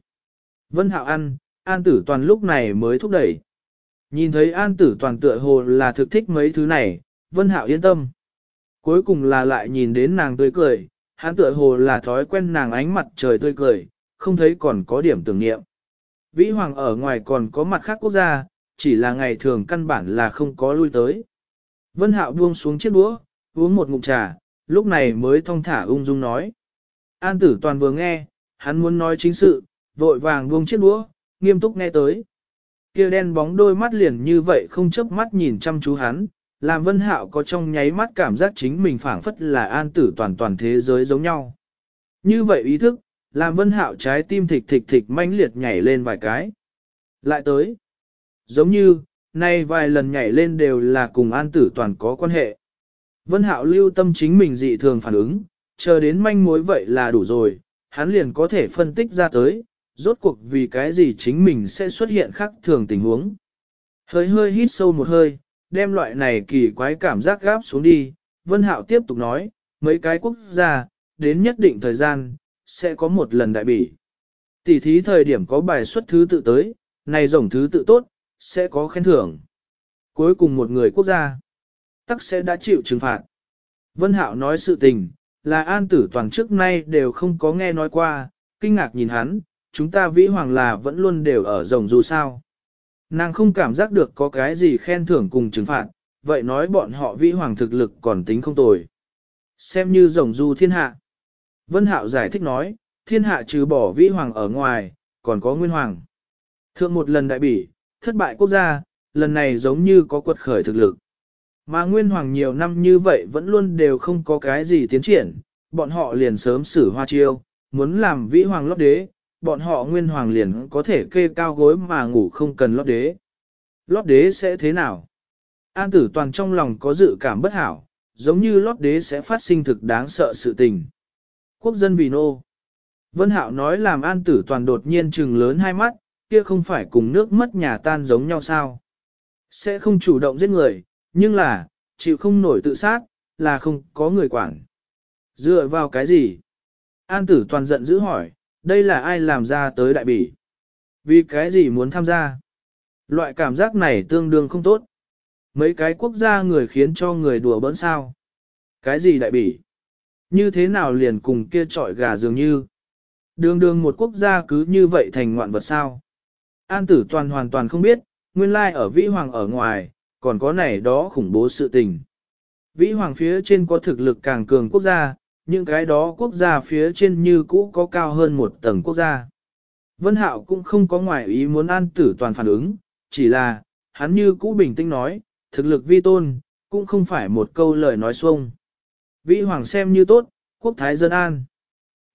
Vân hạo ăn, an tử toàn lúc này mới thúc đẩy. Nhìn thấy an tử toàn tựa hồ là thực thích mấy thứ này, Vân Hạo yên tâm. Cuối cùng là lại nhìn đến nàng tươi cười, hắn tựa hồ là thói quen nàng ánh mặt trời tươi cười, không thấy còn có điểm tưởng niệm. Vĩ Hoàng ở ngoài còn có mặt khác quốc gia, chỉ là ngày thường căn bản là không có lui tới. Vân Hạo buông xuống chiếc đũa, uống một ngụm trà, lúc này mới thong thả ung dung nói. An tử toàn vừa nghe, hắn muốn nói chính sự, vội vàng buông chiếc đũa, nghiêm túc nghe tới kia đen bóng đôi mắt liền như vậy không chớp mắt nhìn chăm chú hắn, làm vân hạo có trong nháy mắt cảm giác chính mình phảng phất là an tử toàn toàn thế giới giống nhau. Như vậy ý thức, làm vân hạo trái tim thịch thịch thịch manh liệt nhảy lên vài cái. Lại tới. Giống như, nay vài lần nhảy lên đều là cùng an tử toàn có quan hệ. Vân hạo lưu tâm chính mình dị thường phản ứng, chờ đến manh mối vậy là đủ rồi, hắn liền có thể phân tích ra tới, rốt cuộc vì cái gì chính mình sẽ xuất hiện khác thường tình huống. Hơi hơi hít sâu một hơi, đem loại này kỳ quái cảm giác gáp xuống đi, Vân Hạo tiếp tục nói, mấy cái quốc gia, đến nhất định thời gian, sẽ có một lần đại bỉ. Tỷ thí thời điểm có bài xuất thứ tự tới, này rồng thứ tự tốt, sẽ có khen thưởng. Cuối cùng một người quốc gia, tắc sẽ đã chịu trừng phạt. Vân Hạo nói sự tình, là an tử toàn trước nay đều không có nghe nói qua, kinh ngạc nhìn hắn, chúng ta vĩ hoàng là vẫn luôn đều ở rồng dù sao. Nàng không cảm giác được có cái gì khen thưởng cùng trừng phạt, vậy nói bọn họ vĩ hoàng thực lực còn tính không tồi. Xem như rồng du thiên hạ. Vân Hạo giải thích nói, thiên hạ trừ bỏ vĩ hoàng ở ngoài, còn có nguyên hoàng. Thượng một lần đại bỉ, thất bại quốc gia, lần này giống như có quật khởi thực lực. Mà nguyên hoàng nhiều năm như vậy vẫn luôn đều không có cái gì tiến triển, bọn họ liền sớm xử hoa chiêu, muốn làm vĩ hoàng lót đế, bọn họ nguyên hoàng liền có thể kê cao gối mà ngủ không cần lót đế. Lót đế sẽ thế nào? An tử toàn trong lòng có dự cảm bất hảo, giống như lót đế sẽ phát sinh thực đáng sợ sự tình. Quốc dân vì nô. Vân Hạo nói làm an tử toàn đột nhiên trừng lớn hai mắt, kia không phải cùng nước mất nhà tan giống nhau sao. Sẽ không chủ động giết người, nhưng là, chịu không nổi tự sát, là không có người quản. Dựa vào cái gì? An tử toàn giận dữ hỏi, đây là ai làm ra tới đại bỉ? Vì cái gì muốn tham gia? Loại cảm giác này tương đương không tốt. Mấy cái quốc gia người khiến cho người đùa bỡn sao? Cái gì đại bỉ? Như thế nào liền cùng kia trọi gà dường như? Đường đường một quốc gia cứ như vậy thành ngoạn vật sao? An tử toàn hoàn toàn không biết, nguyên lai ở Vĩ Hoàng ở ngoài, còn có này đó khủng bố sự tình. Vĩ Hoàng phía trên có thực lực càng cường quốc gia, những cái đó quốc gia phía trên như cũ có cao hơn một tầng quốc gia. Vân Hạo cũng không có ngoại ý muốn an tử toàn phản ứng, chỉ là, hắn như cũ bình tĩnh nói, thực lực vi tôn, cũng không phải một câu lời nói xuông. Vĩ Hoàng xem như tốt, quốc thái dân an.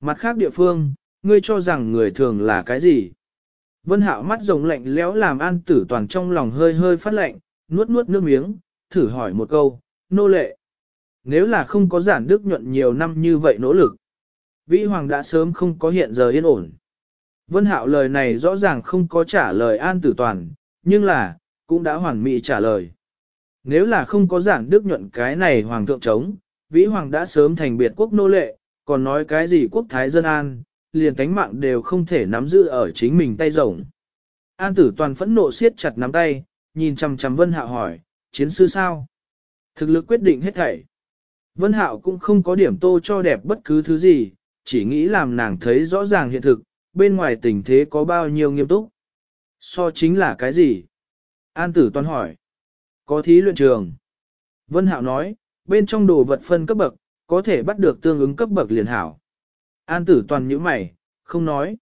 Mặt khác địa phương, ngươi cho rằng người thường là cái gì? Vân Hạo mắt rồng lạnh lẽo làm an tử toàn trong lòng hơi hơi phát lạnh, nuốt nuốt nước miếng, thử hỏi một câu, nô lệ. Nếu là không có giản đức nhuận nhiều năm như vậy nỗ lực, Vĩ Hoàng đã sớm không có hiện giờ yên ổn. Vân Hạo lời này rõ ràng không có trả lời an tử toàn, nhưng là, cũng đã hoàn mỹ trả lời. Nếu là không có giản đức nhuận cái này Hoàng thượng chống, Vĩ Hoàng đã sớm thành biệt quốc nô lệ, còn nói cái gì quốc thái dân an, liền tánh mạng đều không thể nắm giữ ở chính mình tay rồng. An tử toàn phẫn nộ siết chặt nắm tay, nhìn chằm chằm Vân Hạo hỏi, chiến sư sao? Thực lực quyết định hết thảy. Vân Hạo cũng không có điểm tô cho đẹp bất cứ thứ gì, chỉ nghĩ làm nàng thấy rõ ràng hiện thực, bên ngoài tình thế có bao nhiêu nghiêm túc. So chính là cái gì? An tử toàn hỏi. Có thí luyện trường. Vân Hạo nói, bên trong đồ vật phân cấp bậc, có thể bắt được tương ứng cấp bậc liền hảo. An tử toàn nhíu mày, không nói.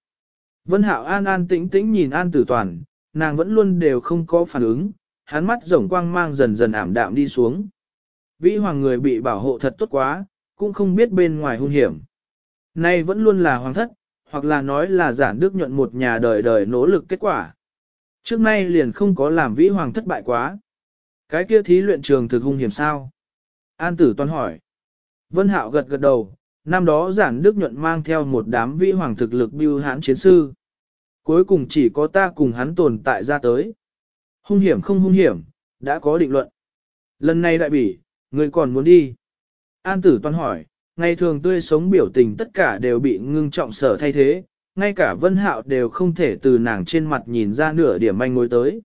Vân Hạo an an tĩnh tĩnh nhìn an tử toàn, nàng vẫn luôn đều không có phản ứng, hắn mắt rồng quang mang dần dần ảm đạm đi xuống. Vĩ hoàng người bị bảo hộ thật tốt quá, cũng không biết bên ngoài hung hiểm. Nay vẫn luôn là hoàng thất, hoặc là nói là giản đức nhuận một nhà đời đời nỗ lực kết quả. Trước nay liền không có làm vĩ hoàng thất bại quá. Cái kia thí luyện trường thực hung hiểm sao? An tử toàn hỏi. Vân Hạo gật gật đầu, năm đó giản đức nhuận mang theo một đám vĩ hoàng thực lực biêu hãn chiến sư. Cuối cùng chỉ có ta cùng hắn tồn tại ra tới. Hung hiểm không hung hiểm, đã có định luận. Lần này đại bỉ, người còn muốn đi. An tử toàn hỏi, ngày thường tươi sống biểu tình tất cả đều bị ngưng trọng sở thay thế, ngay cả vân hạo đều không thể từ nàng trên mặt nhìn ra nửa điểm manh mối tới.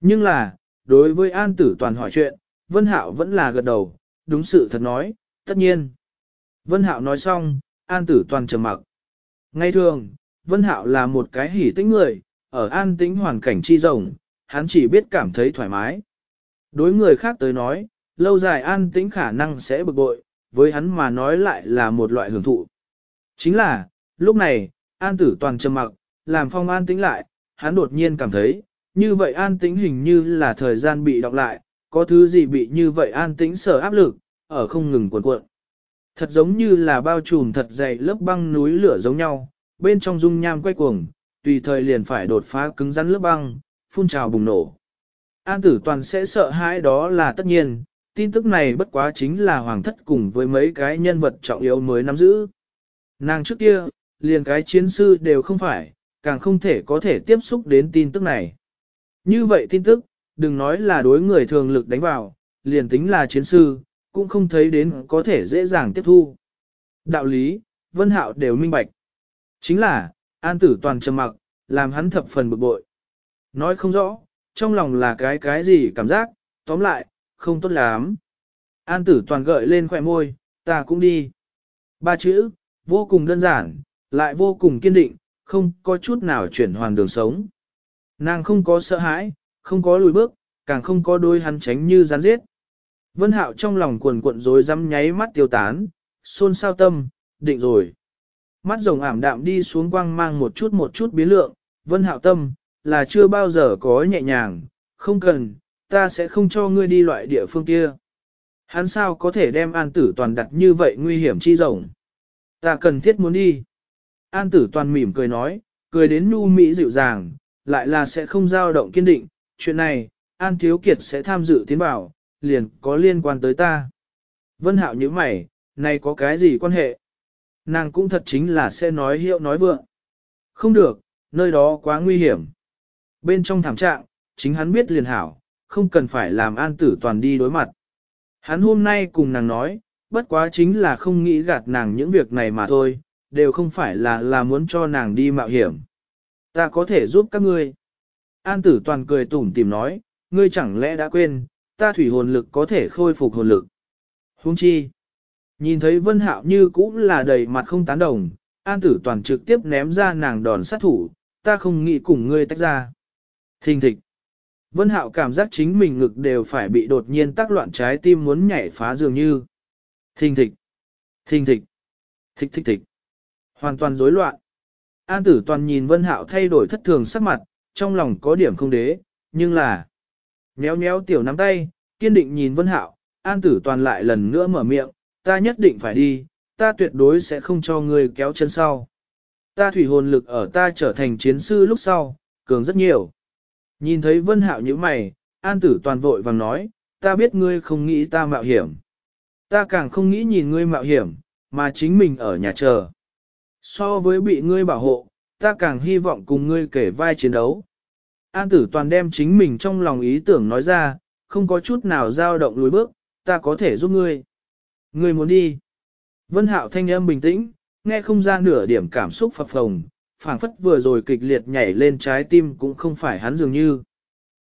Nhưng là, đối với an tử toàn hỏi chuyện, vân hạo vẫn là gật đầu, đúng sự thật nói, tất nhiên. Vân hạo nói xong, an tử toàn trầm mặc. Ngay thường, vân hạo là một cái hỉ tĩnh người, ở an tĩnh hoàn cảnh chi rộng, hắn chỉ biết cảm thấy thoải mái. Đối người khác tới nói, lâu dài an tĩnh khả năng sẽ bực bội, với hắn mà nói lại là một loại hưởng thụ. Chính là, lúc này, an tử toàn trầm mặc, làm phong an tĩnh lại, hắn đột nhiên cảm thấy, như vậy an tĩnh hình như là thời gian bị đọc lại, có thứ gì bị như vậy an tĩnh sở áp lực, ở không ngừng cuộn cuộn. Thật giống như là bao trùm thật dày lớp băng núi lửa giống nhau, bên trong dung nham quay cuồng, tùy thời liền phải đột phá cứng rắn lớp băng, phun trào bùng nổ. An tử toàn sẽ sợ hãi đó là tất nhiên, tin tức này bất quá chính là hoàng thất cùng với mấy cái nhân vật trọng yếu mới nắm giữ. Nàng trước kia, liền cái chiến sư đều không phải, càng không thể có thể tiếp xúc đến tin tức này. Như vậy tin tức, đừng nói là đối người thường lực đánh vào, liền tính là chiến sư, cũng không thấy đến có thể dễ dàng tiếp thu. Đạo lý, Vân Hạo đều minh bạch. Chính là, an tử toàn trầm mặc, làm hắn thập phần bực bội. Nói không rõ, trong lòng là cái cái gì cảm giác, tóm lại, không tốt lắm. An tử toàn gợi lên khỏe môi, ta cũng đi. Ba chữ, vô cùng đơn giản, lại vô cùng kiên định, không có chút nào chuyển hoàn đường sống. Nàng không có sợ hãi, không có lùi bước, càng không có đôi hắn tránh như rắn giết. Vân hạo trong lòng cuồn cuộn rối rắm nháy mắt tiêu tán, xôn sao tâm, định rồi. Mắt rồng ảm đạm đi xuống quang mang một chút một chút biến lượng, vân hạo tâm, là chưa bao giờ có nhẹ nhàng, không cần, ta sẽ không cho ngươi đi loại địa phương kia. Hắn sao có thể đem an tử toàn đặt như vậy nguy hiểm chi rồng. Ta cần thiết muốn đi. An tử toàn mỉm cười nói, cười đến nu mỹ dịu dàng, lại là sẽ không dao động kiên định, chuyện này, An Thiếu Kiệt sẽ tham dự tiến vào, liền có liên quan tới ta. Vân Hạo như mày, này có cái gì quan hệ? Nàng cũng thật chính là sẽ nói hiệu nói vượng. Không được, nơi đó quá nguy hiểm. Bên trong thảm trạng, chính hắn biết liền hảo, không cần phải làm an tử toàn đi đối mặt. Hắn hôm nay cùng nàng nói, bất quá chính là không nghĩ gạt nàng những việc này mà thôi, đều không phải là là muốn cho nàng đi mạo hiểm. Ta có thể giúp các ngươi. An tử toàn cười tủm tìm nói, ngươi chẳng lẽ đã quên, ta thủy hồn lực có thể khôi phục hồn lực. Huống chi. Nhìn thấy vân hạo như cũng là đầy mặt không tán đồng, an tử toàn trực tiếp ném ra nàng đòn sát thủ, ta không nghĩ cùng ngươi tách ra. Thình thịch. Vân Hạo cảm giác chính mình ngực đều phải bị đột nhiên tác loạn trái tim muốn nhảy phá dường như. Thình thịch. Thình thịch. Thịch thịch thịch. Hoàn toàn rối loạn. An tử toàn nhìn Vân Hạo thay đổi thất thường sắc mặt, trong lòng có điểm không đế, nhưng là... Nhéo nhéo tiểu nắm tay, kiên định nhìn Vân Hạo, An tử toàn lại lần nữa mở miệng, ta nhất định phải đi, ta tuyệt đối sẽ không cho ngươi kéo chân sau. Ta thủy hồn lực ở ta trở thành chiến sư lúc sau, cường rất nhiều. Nhìn thấy Vân Hạo như mày, An tử toàn vội vàng nói, ta biết ngươi không nghĩ ta mạo hiểm. Ta càng không nghĩ nhìn ngươi mạo hiểm, mà chính mình ở nhà chờ. So với bị ngươi bảo hộ, ta càng hy vọng cùng ngươi kể vai chiến đấu. An tử toàn đem chính mình trong lòng ý tưởng nói ra, không có chút nào dao động lùi bước, ta có thể giúp ngươi. Ngươi muốn đi. Vân hạo thanh âm bình tĩnh, nghe không ra nửa điểm cảm xúc phập phồng, phảng phất vừa rồi kịch liệt nhảy lên trái tim cũng không phải hắn dường như.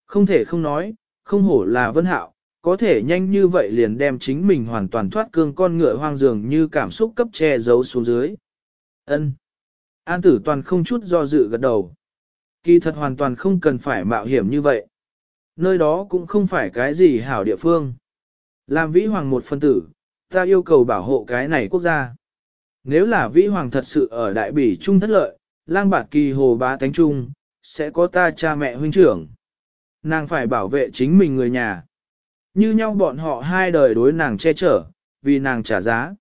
Không thể không nói, không hổ là vân hạo, có thể nhanh như vậy liền đem chính mình hoàn toàn thoát cương con ngựa hoang dường như cảm xúc cấp che giấu xuống dưới. Ân. An tử toàn không chút do dự gật đầu. Kỳ thật hoàn toàn không cần phải mạo hiểm như vậy. Nơi đó cũng không phải cái gì hảo địa phương. Làm vĩ hoàng một phân tử, ta yêu cầu bảo hộ cái này quốc gia. Nếu là vĩ hoàng thật sự ở đại bỉ trung thất lợi, lang bạt kỳ hồ bá tánh trung, sẽ có ta cha mẹ huynh trưởng. Nàng phải bảo vệ chính mình người nhà. Như nhau bọn họ hai đời đối nàng che chở, vì nàng trả giá.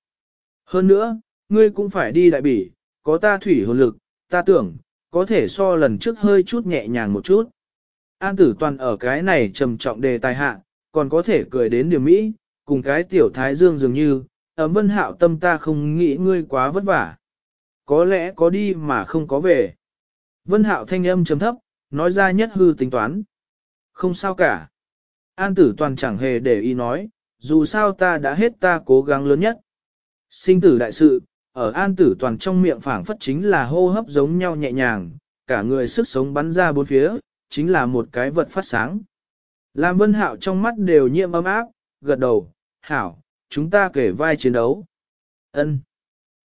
Hơn nữa, ngươi cũng phải đi đại bỉ, có ta thủy hồn lực, ta tưởng, có thể so lần trước hơi chút nhẹ nhàng một chút. An tử toàn ở cái này trầm trọng đề tài hạ, còn có thể cười đến điểm mỹ, cùng cái tiểu thái dương dường như, ấm vân hạo tâm ta không nghĩ ngươi quá vất vả. Có lẽ có đi mà không có về. Vân hạo thanh âm trầm thấp, nói ra nhất hư tính toán. Không sao cả. An tử toàn chẳng hề để ý nói, dù sao ta đã hết ta cố gắng lớn nhất. Sinh tử đại sự, ở an tử toàn trong miệng phảng phất chính là hô hấp giống nhau nhẹ nhàng, cả người sức sống bắn ra bốn phía, chính là một cái vật phát sáng. Làm vân hạo trong mắt đều nhiễm ấm áp, gật đầu, hảo, chúng ta kể vai chiến đấu. ân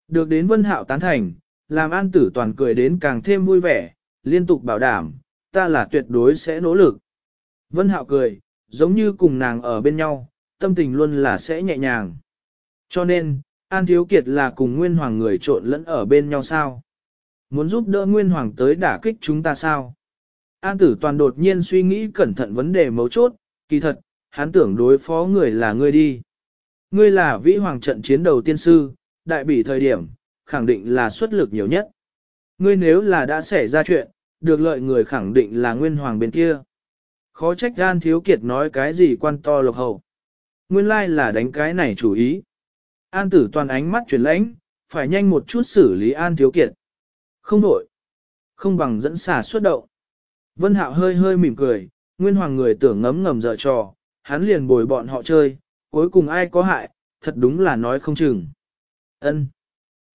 Được đến vân hạo tán thành, làm an tử toàn cười đến càng thêm vui vẻ, liên tục bảo đảm, ta là tuyệt đối sẽ nỗ lực. Vân hạo cười, giống như cùng nàng ở bên nhau, tâm tình luôn là sẽ nhẹ nhàng. Cho nên, An Thiếu Kiệt là cùng Nguyên Hoàng người trộn lẫn ở bên nhau sao? Muốn giúp đỡ Nguyên Hoàng tới đả kích chúng ta sao? An Tử Toàn đột nhiên suy nghĩ cẩn thận vấn đề mấu chốt, kỳ thật, hắn tưởng đối phó người là ngươi đi. Ngươi là vĩ hoàng trận chiến đầu tiên sư, đại bỉ thời điểm, khẳng định là xuất lực nhiều nhất. Ngươi nếu là đã xảy ra chuyện, được lợi người khẳng định là Nguyên Hoàng bên kia. Khó trách An Thiếu Kiệt nói cái gì quan to lộc hậu. Nguyên lai là đánh cái này chủ ý. An tử toàn ánh mắt chuyển lãnh, phải nhanh một chút xử lý An Thiếu Kiệt. Không đổi. Không bằng dẫn xả xuất động. Vân Hạo hơi hơi mỉm cười, nguyên hoàng người tưởng ngấm ngầm dở trò, hắn liền bồi bọn họ chơi, cuối cùng ai có hại, thật đúng là nói không chừng. Ân.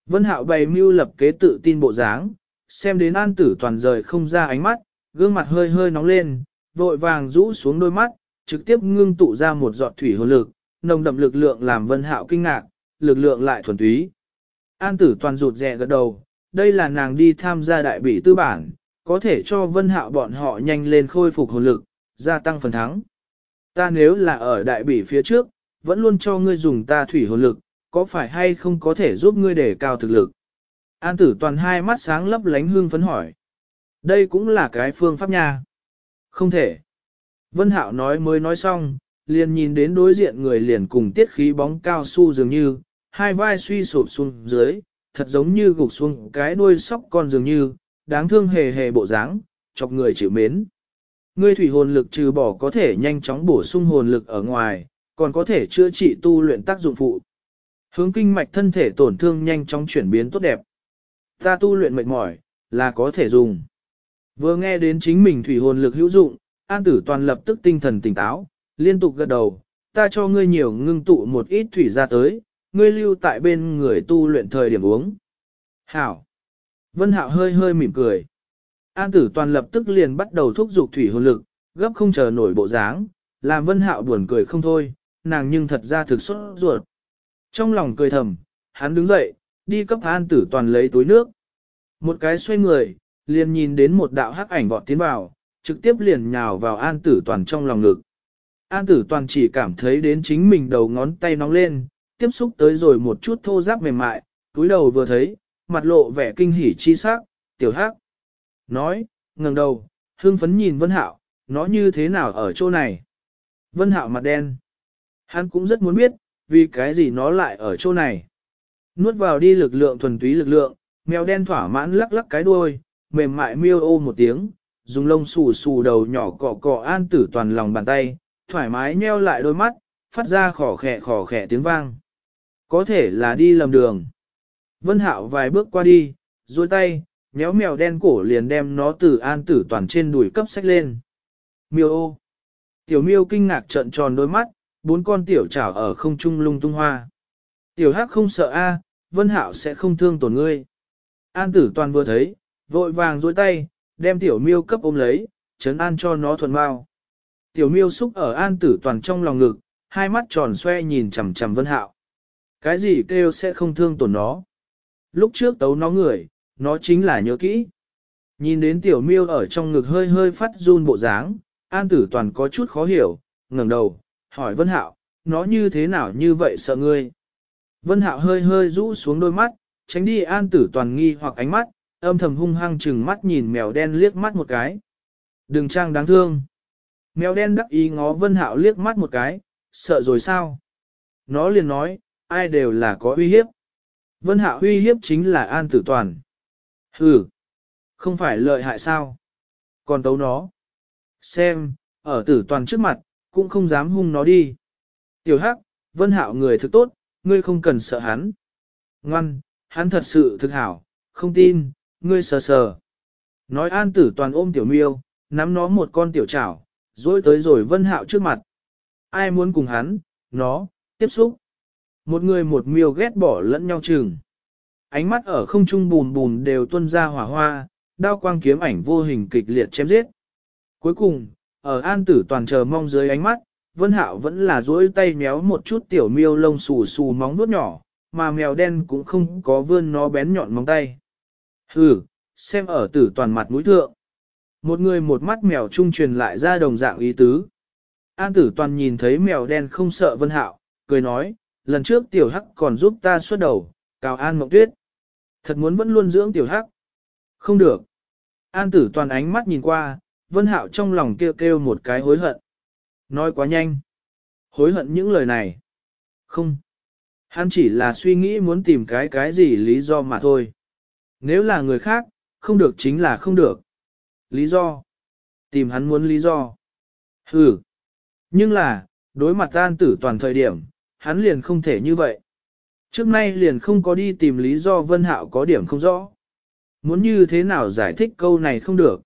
Vân Hạo bày mưu lập kế tự tin bộ dáng, xem đến An Tử toàn rời không ra ánh mắt, gương mặt hơi hơi nóng lên, vội vàng rũ xuống đôi mắt, trực tiếp ngưng tụ ra một giọt thủy hồn lực, nồng đậm lực lượng làm Vân Hạo kinh ngạc, lực lượng lại thuần túy. An tử toàn rụt rè gật đầu, đây là nàng đi tham gia đại bỉ tư bản, có thể cho vân hạo bọn họ nhanh lên khôi phục hồn lực, gia tăng phần thắng. Ta nếu là ở đại bỉ phía trước, vẫn luôn cho ngươi dùng ta thủy hồn lực, có phải hay không có thể giúp ngươi để cao thực lực? An tử toàn hai mắt sáng lấp lánh hương phấn hỏi. Đây cũng là cái phương pháp nha. Không thể. Vân Hạo nói mới nói xong, liền nhìn đến đối diện người liền cùng tiết khí bóng cao su dường như, hai vai suy sụp xuống dưới, thật giống như gục xuống cái đuôi sóc con dường như, đáng thương hề hề bộ dáng, chọc người chịu mến. Ngươi thủy hồn lực trừ bỏ có thể nhanh chóng bổ sung hồn lực ở ngoài, còn có thể chữa trị tu luyện tác dụng phụ. Hướng kinh mạch thân thể tổn thương nhanh chóng chuyển biến tốt đẹp. Ta tu luyện mệt mỏi, là có thể dùng. Vừa nghe đến chính mình thủy hồn lực hữu dụng, An Tử Toàn lập tức tinh thần tỉnh táo, liên tục gật đầu, ta cho ngươi nhiều ngưng tụ một ít thủy ra tới, ngươi lưu tại bên người tu luyện thời điểm uống. Hảo! Vân Hạo hơi hơi mỉm cười. An tử toàn lập tức liền bắt đầu thúc giục thủy hồn lực, gấp không chờ nổi bộ dáng, làm Vân Hạo buồn cười không thôi, nàng nhưng thật ra thực xuất ruột. Trong lòng cười thầm, hắn đứng dậy, đi cấp An tử toàn lấy túi nước. Một cái xoay người, liền nhìn đến một đạo hắc ảnh vọt tiến vào, trực tiếp liền nhào vào an tử toàn trong lòng ngực. An tử toàn chỉ cảm thấy đến chính mình đầu ngón tay nóng lên, tiếp xúc tới rồi một chút thô giáp mềm mại, túi đầu vừa thấy, mặt lộ vẻ kinh hỉ chi sắc, tiểu hắc. Nói, ngẩng đầu, hương phấn nhìn Vân Hạo, nó như thế nào ở chỗ này. Vân Hạo mặt đen. Hắn cũng rất muốn biết, vì cái gì nó lại ở chỗ này. Nuốt vào đi lực lượng thuần túy lực lượng, mèo đen thỏa mãn lắc lắc cái đuôi, mềm mại miêu ô một tiếng, dùng lông xù xù đầu nhỏ cọ cọ an tử toàn lòng bàn tay, thoải mái nheo lại đôi mắt, phát ra khỏ khẻ khỏ khẻ tiếng vang. Có thể là đi lầm đường. Vân Hạo vài bước qua đi, duỗi tay, nhéo mèo đen cổ liền đem nó từ an tử toàn trên đùi cấp sách lên. Miêu ô. Tiểu miêu kinh ngạc trợn tròn đôi mắt, bốn con tiểu chảo ở không trung lung tung hoa. Tiểu hắc không sợ a, Vân Hạo sẽ không thương tổn ngươi. An tử toàn vừa thấy, vội vàng duỗi tay, đem tiểu miêu cấp ôm lấy, chấn an cho nó thuần mau. Tiểu miêu xúc ở an tử toàn trong lòng ngực, hai mắt tròn xoe nhìn chằm chằm Vân Hạo. Cái gì kêu sẽ không thương tổn nó. Lúc trước tấu nó người, nó chính là nhớ kỹ. Nhìn đến tiểu miêu ở trong ngực hơi hơi phát run bộ dáng, an tử toàn có chút khó hiểu, ngẩng đầu, hỏi Vân Hạo, nó như thế nào như vậy sợ ngươi. Vân Hạo hơi hơi rũ xuống đôi mắt, tránh đi an tử toàn nghi hoặc ánh mắt, âm thầm hung hăng chừng mắt nhìn mèo đen liếc mắt một cái. Đừng trang đáng thương. Mèo đen đắc ý ngó Vân Hạo liếc mắt một cái, sợ rồi sao? Nó liền nói, ai đều là có uy hiếp. Vân Hạ uy hiếp chính là An Tử Toàn. Hừ, không phải lợi hại sao? Còn tấu nó. Xem, ở Tử Toàn trước mặt, cũng không dám hung nó đi. Tiểu Hắc, Vân Hạo người thực tốt, ngươi không cần sợ hắn. Ngoan, hắn thật sự thực hảo, không tin, ngươi sờ sờ. Nói An Tử Toàn ôm Tiểu Miêu, nắm nó một con tiểu chảo, rồi tới rồi Vân Hạo trước mặt. Ai muốn cùng hắn, nó, tiếp xúc. Một người một miêu ghét bỏ lẫn nhau chừng. Ánh mắt ở không trung bùn bùn đều tuôn ra hỏa hoa, đao quang kiếm ảnh vô hình kịch liệt chém giết. Cuối cùng, ở an tử toàn chờ mong dưới ánh mắt, Vân Hạo vẫn là duỗi tay méo một chút tiểu miêu lông xù xù móng vuốt nhỏ, mà mèo đen cũng không có vươn nó bén nhọn móng tay. Hừ, xem ở tử toàn mặt mũi thượng. Một người một mắt mèo trung truyền lại ra đồng dạng ý tứ. An tử toàn nhìn thấy mèo đen không sợ Vân Hạo, cười nói, lần trước tiểu hắc còn giúp ta xuất đầu, cào an mộng tuyết. Thật muốn vẫn luôn dưỡng tiểu hắc. Không được. An tử toàn ánh mắt nhìn qua, vân hạo trong lòng kêu kêu một cái hối hận. Nói quá nhanh. Hối hận những lời này. Không. Hắn chỉ là suy nghĩ muốn tìm cái cái gì lý do mà thôi. Nếu là người khác, không được chính là không được. Lý do. Tìm hắn muốn lý do. Ừ. Nhưng là, đối mặt an tử toàn thời điểm, hắn liền không thể như vậy. Trước nay liền không có đi tìm lý do Vân Hạo có điểm không rõ. Muốn như thế nào giải thích câu này không được.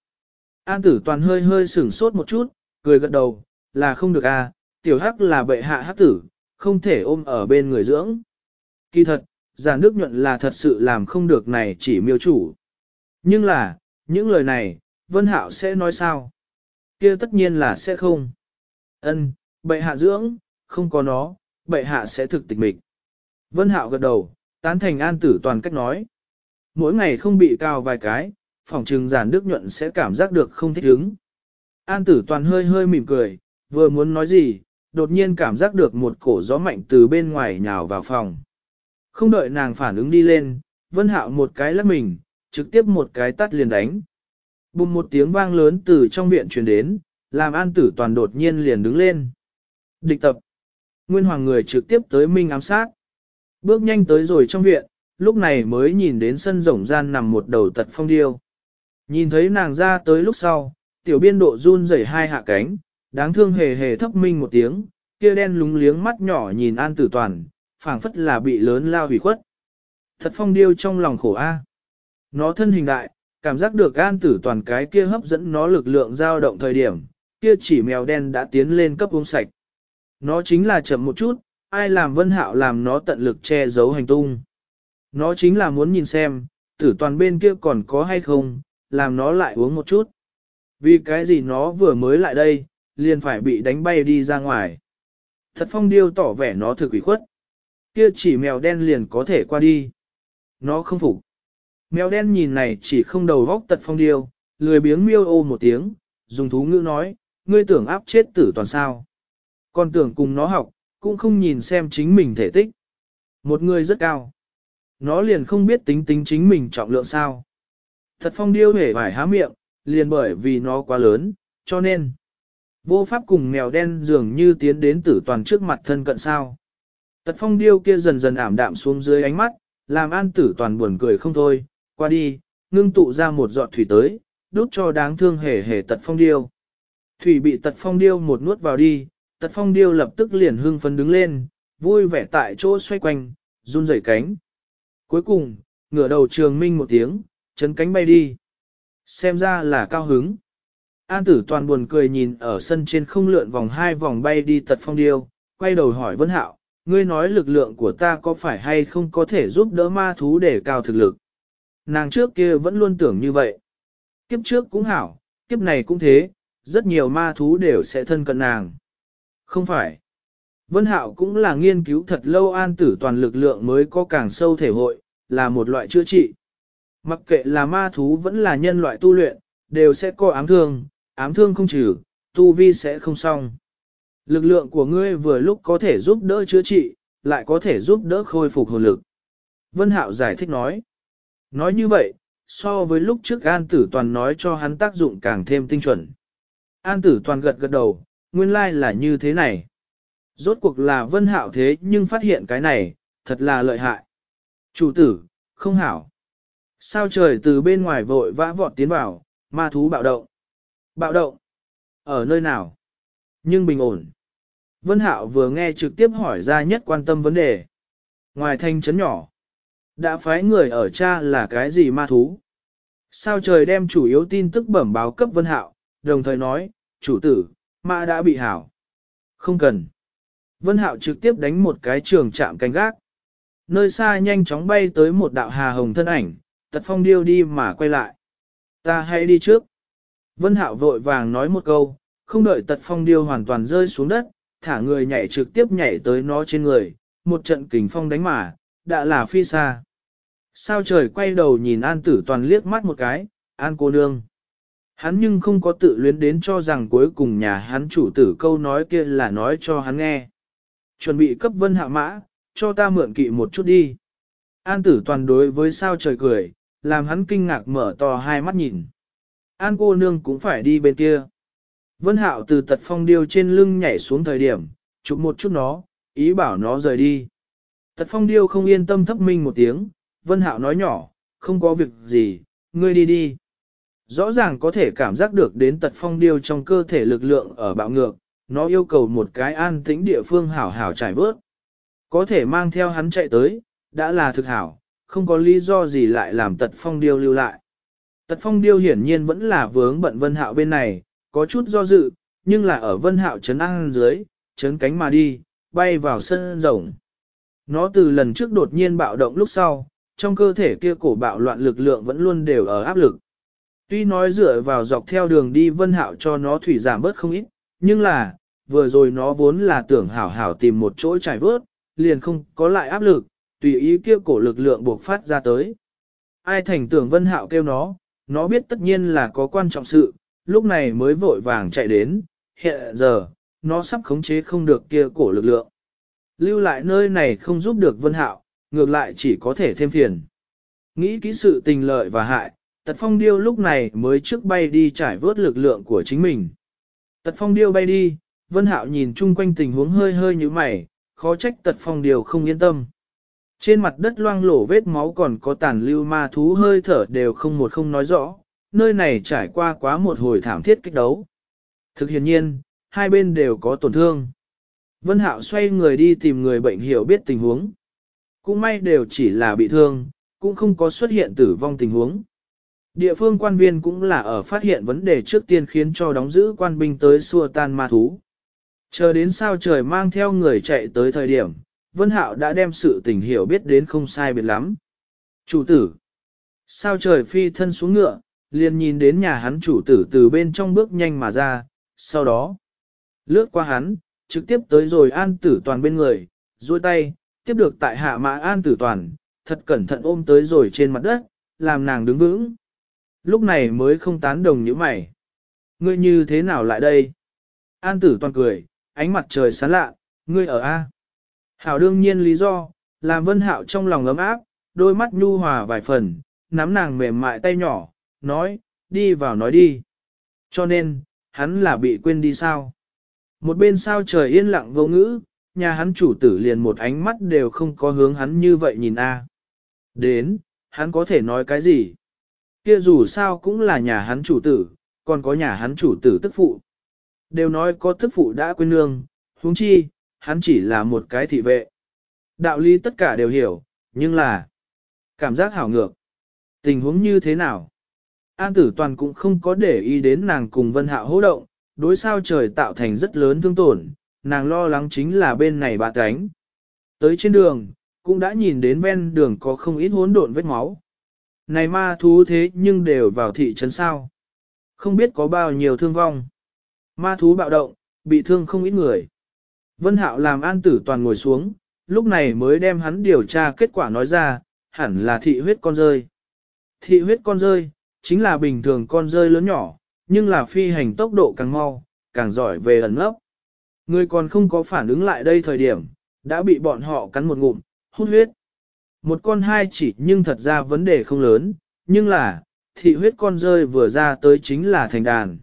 An tử toàn hơi hơi sửng sốt một chút, cười gật đầu, là không được à, tiểu hắc là bệ hạ hắc tử, không thể ôm ở bên người dưỡng. Kỳ thật, giàn đức nhuận là thật sự làm không được này chỉ miêu chủ. Nhưng là, những lời này, Vân Hạo sẽ nói sao? kia tất nhiên là sẽ không. Ân, bệ hạ dưỡng, không có nó, bệ hạ sẽ thực tịch mịch. Vân Hạo gật đầu, tán thành an tử toàn cách nói. Mỗi ngày không bị cao vài cái, phòng trừng giản đức nhuận sẽ cảm giác được không thích ứng. An tử toàn hơi hơi mỉm cười, vừa muốn nói gì, đột nhiên cảm giác được một cổ gió mạnh từ bên ngoài nhào vào phòng. Không đợi nàng phản ứng đi lên, Vân Hạo một cái lắc mình, trực tiếp một cái tắt liền đánh. Bùm một tiếng vang lớn từ trong viện truyền đến, làm an tử toàn đột nhiên liền đứng lên. Địch tập. Nguyên hoàng người trực tiếp tới minh ám sát. Bước nhanh tới rồi trong viện, lúc này mới nhìn đến sân rộng gian nằm một đầu tật phong điêu. Nhìn thấy nàng ra tới lúc sau, tiểu biên độ run rẩy hai hạ cánh, đáng thương hề hề thấp minh một tiếng, kia đen lúng liếng mắt nhỏ nhìn an tử toàn, phảng phất là bị lớn lao hủy khuất. Thật phong điêu trong lòng khổ a. Nó thân hình đại, cảm giác được an tử toàn cái kia hấp dẫn nó lực lượng dao động thời điểm, kia chỉ mèo đen đã tiến lên cấp uống sạch. Nó chính là chậm một chút, ai làm vân hạo làm nó tận lực che giấu hành tung. Nó chính là muốn nhìn xem, tử toàn bên kia còn có hay không, làm nó lại uống một chút. Vì cái gì nó vừa mới lại đây, liền phải bị đánh bay đi ra ngoài. Thật phong điêu tỏ vẻ nó thực ủy khuất. Kia chỉ mèo đen liền có thể qua đi. Nó không phục. Mèo đen nhìn này chỉ không đầu góc tật phong điêu, lười biếng miêu ô một tiếng, dùng thú ngữ nói, ngươi tưởng áp chết tử toàn sao. Còn tưởng cùng nó học, cũng không nhìn xem chính mình thể tích. Một người rất cao. Nó liền không biết tính tính chính mình trọng lượng sao. Thật phong điêu hể vải há miệng, liền bởi vì nó quá lớn, cho nên vô pháp cùng mèo đen dường như tiến đến tử toàn trước mặt thân cận sao. Tật phong điêu kia dần dần ảm đạm xuống dưới ánh mắt, làm an tử toàn buồn cười không thôi, qua đi, ngưng tụ ra một giọt thủy tới, đút cho đáng thương hề hề tật phong điêu. Thủy bị tật phong điêu một nuốt vào đi, tật phong điêu lập tức liền hưng phấn đứng lên, vui vẻ tại chỗ xoay quanh, run rẩy cánh. Cuối cùng, ngửa đầu trường minh một tiếng, chấn cánh bay đi. Xem ra là cao hứng. An tử toàn buồn cười nhìn ở sân trên không lượn vòng hai vòng bay đi tật phong điêu, quay đầu hỏi Vân Hạo, ngươi nói lực lượng của ta có phải hay không có thể giúp đỡ ma thú để cao thực lực. Nàng trước kia vẫn luôn tưởng như vậy. Kiếp trước cũng hảo, kiếp này cũng thế, rất nhiều ma thú đều sẽ thân cận nàng. Không phải. Vân Hạo cũng là nghiên cứu thật lâu an tử toàn lực lượng mới có càng sâu thể hội, là một loại chữa trị. Mặc kệ là ma thú vẫn là nhân loại tu luyện, đều sẽ có ám thương, ám thương không trừ, tu vi sẽ không xong. Lực lượng của ngươi vừa lúc có thể giúp đỡ chữa trị, lại có thể giúp đỡ khôi phục hồn lực. Vân Hạo giải thích nói. Nói như vậy, so với lúc trước An Tử Toàn nói cho hắn tác dụng càng thêm tinh chuẩn. An Tử Toàn gật gật đầu, nguyên lai like là như thế này. Rốt cuộc là Vân Hạo thế nhưng phát hiện cái này, thật là lợi hại. Chủ tử, không hảo. Sao trời từ bên ngoài vội vã vọt tiến vào, ma thú bạo động. Bạo động? Ở nơi nào? Nhưng bình ổn. Vân Hạo vừa nghe trực tiếp hỏi ra nhất quan tâm vấn đề. Ngoài thanh trấn nhỏ, đã phái người ở cha là cái gì ma thú? Sao trời đem chủ yếu tin tức bẩm báo cấp Vân Hạo, đồng thời nói, chủ tử, ma đã bị hảo. Không cần. Vân Hạo trực tiếp đánh một cái trường chạm canh gác. Nơi xa nhanh chóng bay tới một đạo hà hồng thân ảnh, tật phong điêu đi mà quay lại. Ta hãy đi trước. Vân Hạo vội vàng nói một câu, không đợi tật phong điêu hoàn toàn rơi xuống đất, thả người nhảy trực tiếp nhảy tới nó trên người, một trận kình phong đánh mà, đã là phi xa. Sao trời quay đầu nhìn An Tử Toàn liếc mắt một cái, An cô nương. Hắn nhưng không có tự luyến đến cho rằng cuối cùng nhà hắn chủ tử câu nói kia là nói cho hắn nghe. Chuẩn bị cấp vân hạ mã, cho ta mượn kỵ một chút đi. An tử toàn đối với sao trời cười, làm hắn kinh ngạc mở to hai mắt nhìn. An cô nương cũng phải đi bên kia. Vân hạo từ tật phong điêu trên lưng nhảy xuống thời điểm, chụp một chút nó, ý bảo nó rời đi. Tật phong điêu không yên tâm thấp minh một tiếng, vân hạo nói nhỏ, không có việc gì, ngươi đi đi. Rõ ràng có thể cảm giác được đến tật phong điêu trong cơ thể lực lượng ở bạo ngược, nó yêu cầu một cái an tĩnh địa phương hảo hảo trải vớt. Có thể mang theo hắn chạy tới, đã là thực hảo, không có lý do gì lại làm tật phong điêu lưu lại. Tật phong điêu hiển nhiên vẫn là vướng bận vân hạo bên này, có chút do dự, nhưng là ở vân hạo chấn ăn dưới, chấn cánh mà đi, bay vào sân rồng. Nó từ lần trước đột nhiên bạo động lúc sau, trong cơ thể kia cổ bạo loạn lực lượng vẫn luôn đều ở áp lực. Tuy nói dựa vào dọc theo đường đi vân hạo cho nó thủy giảm bớt không ít, nhưng là, vừa rồi nó vốn là tưởng hảo hảo tìm một chỗ trải vớt, liền không có lại áp lực, tùy ý kia cổ lực lượng buộc phát ra tới. Ai thành tưởng vân hạo kêu nó, nó biết tất nhiên là có quan trọng sự, lúc này mới vội vàng chạy đến, hiện giờ, nó sắp khống chế không được kia cổ lực lượng. Lưu lại nơi này không giúp được vân hạo, ngược lại chỉ có thể thêm phiền. Nghĩ kỹ sự tình lợi và hại, tật phong điêu lúc này mới trước bay đi trải vớt lực lượng của chính mình. Tật phong điêu bay đi, vân hạo nhìn chung quanh tình huống hơi hơi như mày, khó trách tật phong điêu không yên tâm. Trên mặt đất loang lổ vết máu còn có tàn lưu ma thú hơi thở đều không một không nói rõ, nơi này trải qua quá một hồi thảm thiết kích đấu. Thực hiện nhiên, hai bên đều có tổn thương. Vân Hạo xoay người đi tìm người bệnh hiểu biết tình huống. Cũng may đều chỉ là bị thương, cũng không có xuất hiện tử vong tình huống. Địa phương quan viên cũng là ở phát hiện vấn đề trước tiên khiến cho đóng giữ quan binh tới xua tan ma thú. Chờ đến sao trời mang theo người chạy tới thời điểm, Vân Hạo đã đem sự tình hiểu biết đến không sai biệt lắm. Chủ tử. Sao trời phi thân xuống ngựa, liền nhìn đến nhà hắn chủ tử từ bên trong bước nhanh mà ra, sau đó. Lướt qua hắn, trực tiếp tới rồi an tử toàn bên người, duỗi tay, tiếp được tại hạ mã an tử toàn, thật cẩn thận ôm tới rồi trên mặt đất, làm nàng đứng vững. Lúc này mới không tán đồng như mày. Ngươi như thế nào lại đây? An tử toàn cười, ánh mặt trời sáng lạ, ngươi ở A. Hảo đương nhiên lý do, làm vân hạo trong lòng ấm áp, đôi mắt nhu hòa vài phần, nắm nàng mềm mại tay nhỏ, nói, đi vào nói đi. Cho nên, hắn là bị quên đi sao? Một bên sao trời yên lặng vô ngữ, nhà hắn chủ tử liền một ánh mắt đều không có hướng hắn như vậy nhìn a. Đến, hắn có thể nói cái gì? Kia dù sao cũng là nhà hắn chủ tử, còn có nhà hắn chủ tử tức phụ. Đều nói có tức phụ đã quên nương, huống chi, hắn chỉ là một cái thị vệ. Đạo lý tất cả đều hiểu, nhưng là cảm giác hảo ngược. Tình huống như thế nào? An tử toàn cũng không có để ý đến nàng cùng vân hạ hỗ động, đối sao trời tạo thành rất lớn thương tổn, nàng lo lắng chính là bên này bà cánh. Tới trên đường, cũng đã nhìn đến ven đường có không ít hỗn độn vết máu. Này ma thú thế nhưng đều vào thị trấn sao. Không biết có bao nhiêu thương vong. Ma thú bạo động, bị thương không ít người. Vân Hạo làm an tử toàn ngồi xuống, lúc này mới đem hắn điều tra kết quả nói ra, hẳn là thị huyết con rơi. Thị huyết con rơi, chính là bình thường con rơi lớn nhỏ, nhưng là phi hành tốc độ càng mau, càng giỏi về ẩn nấp. Người còn không có phản ứng lại đây thời điểm, đã bị bọn họ cắn một ngụm, hút huyết. Một con hai chỉ nhưng thật ra vấn đề không lớn, nhưng là, thị huyết con rơi vừa ra tới chính là thành đàn.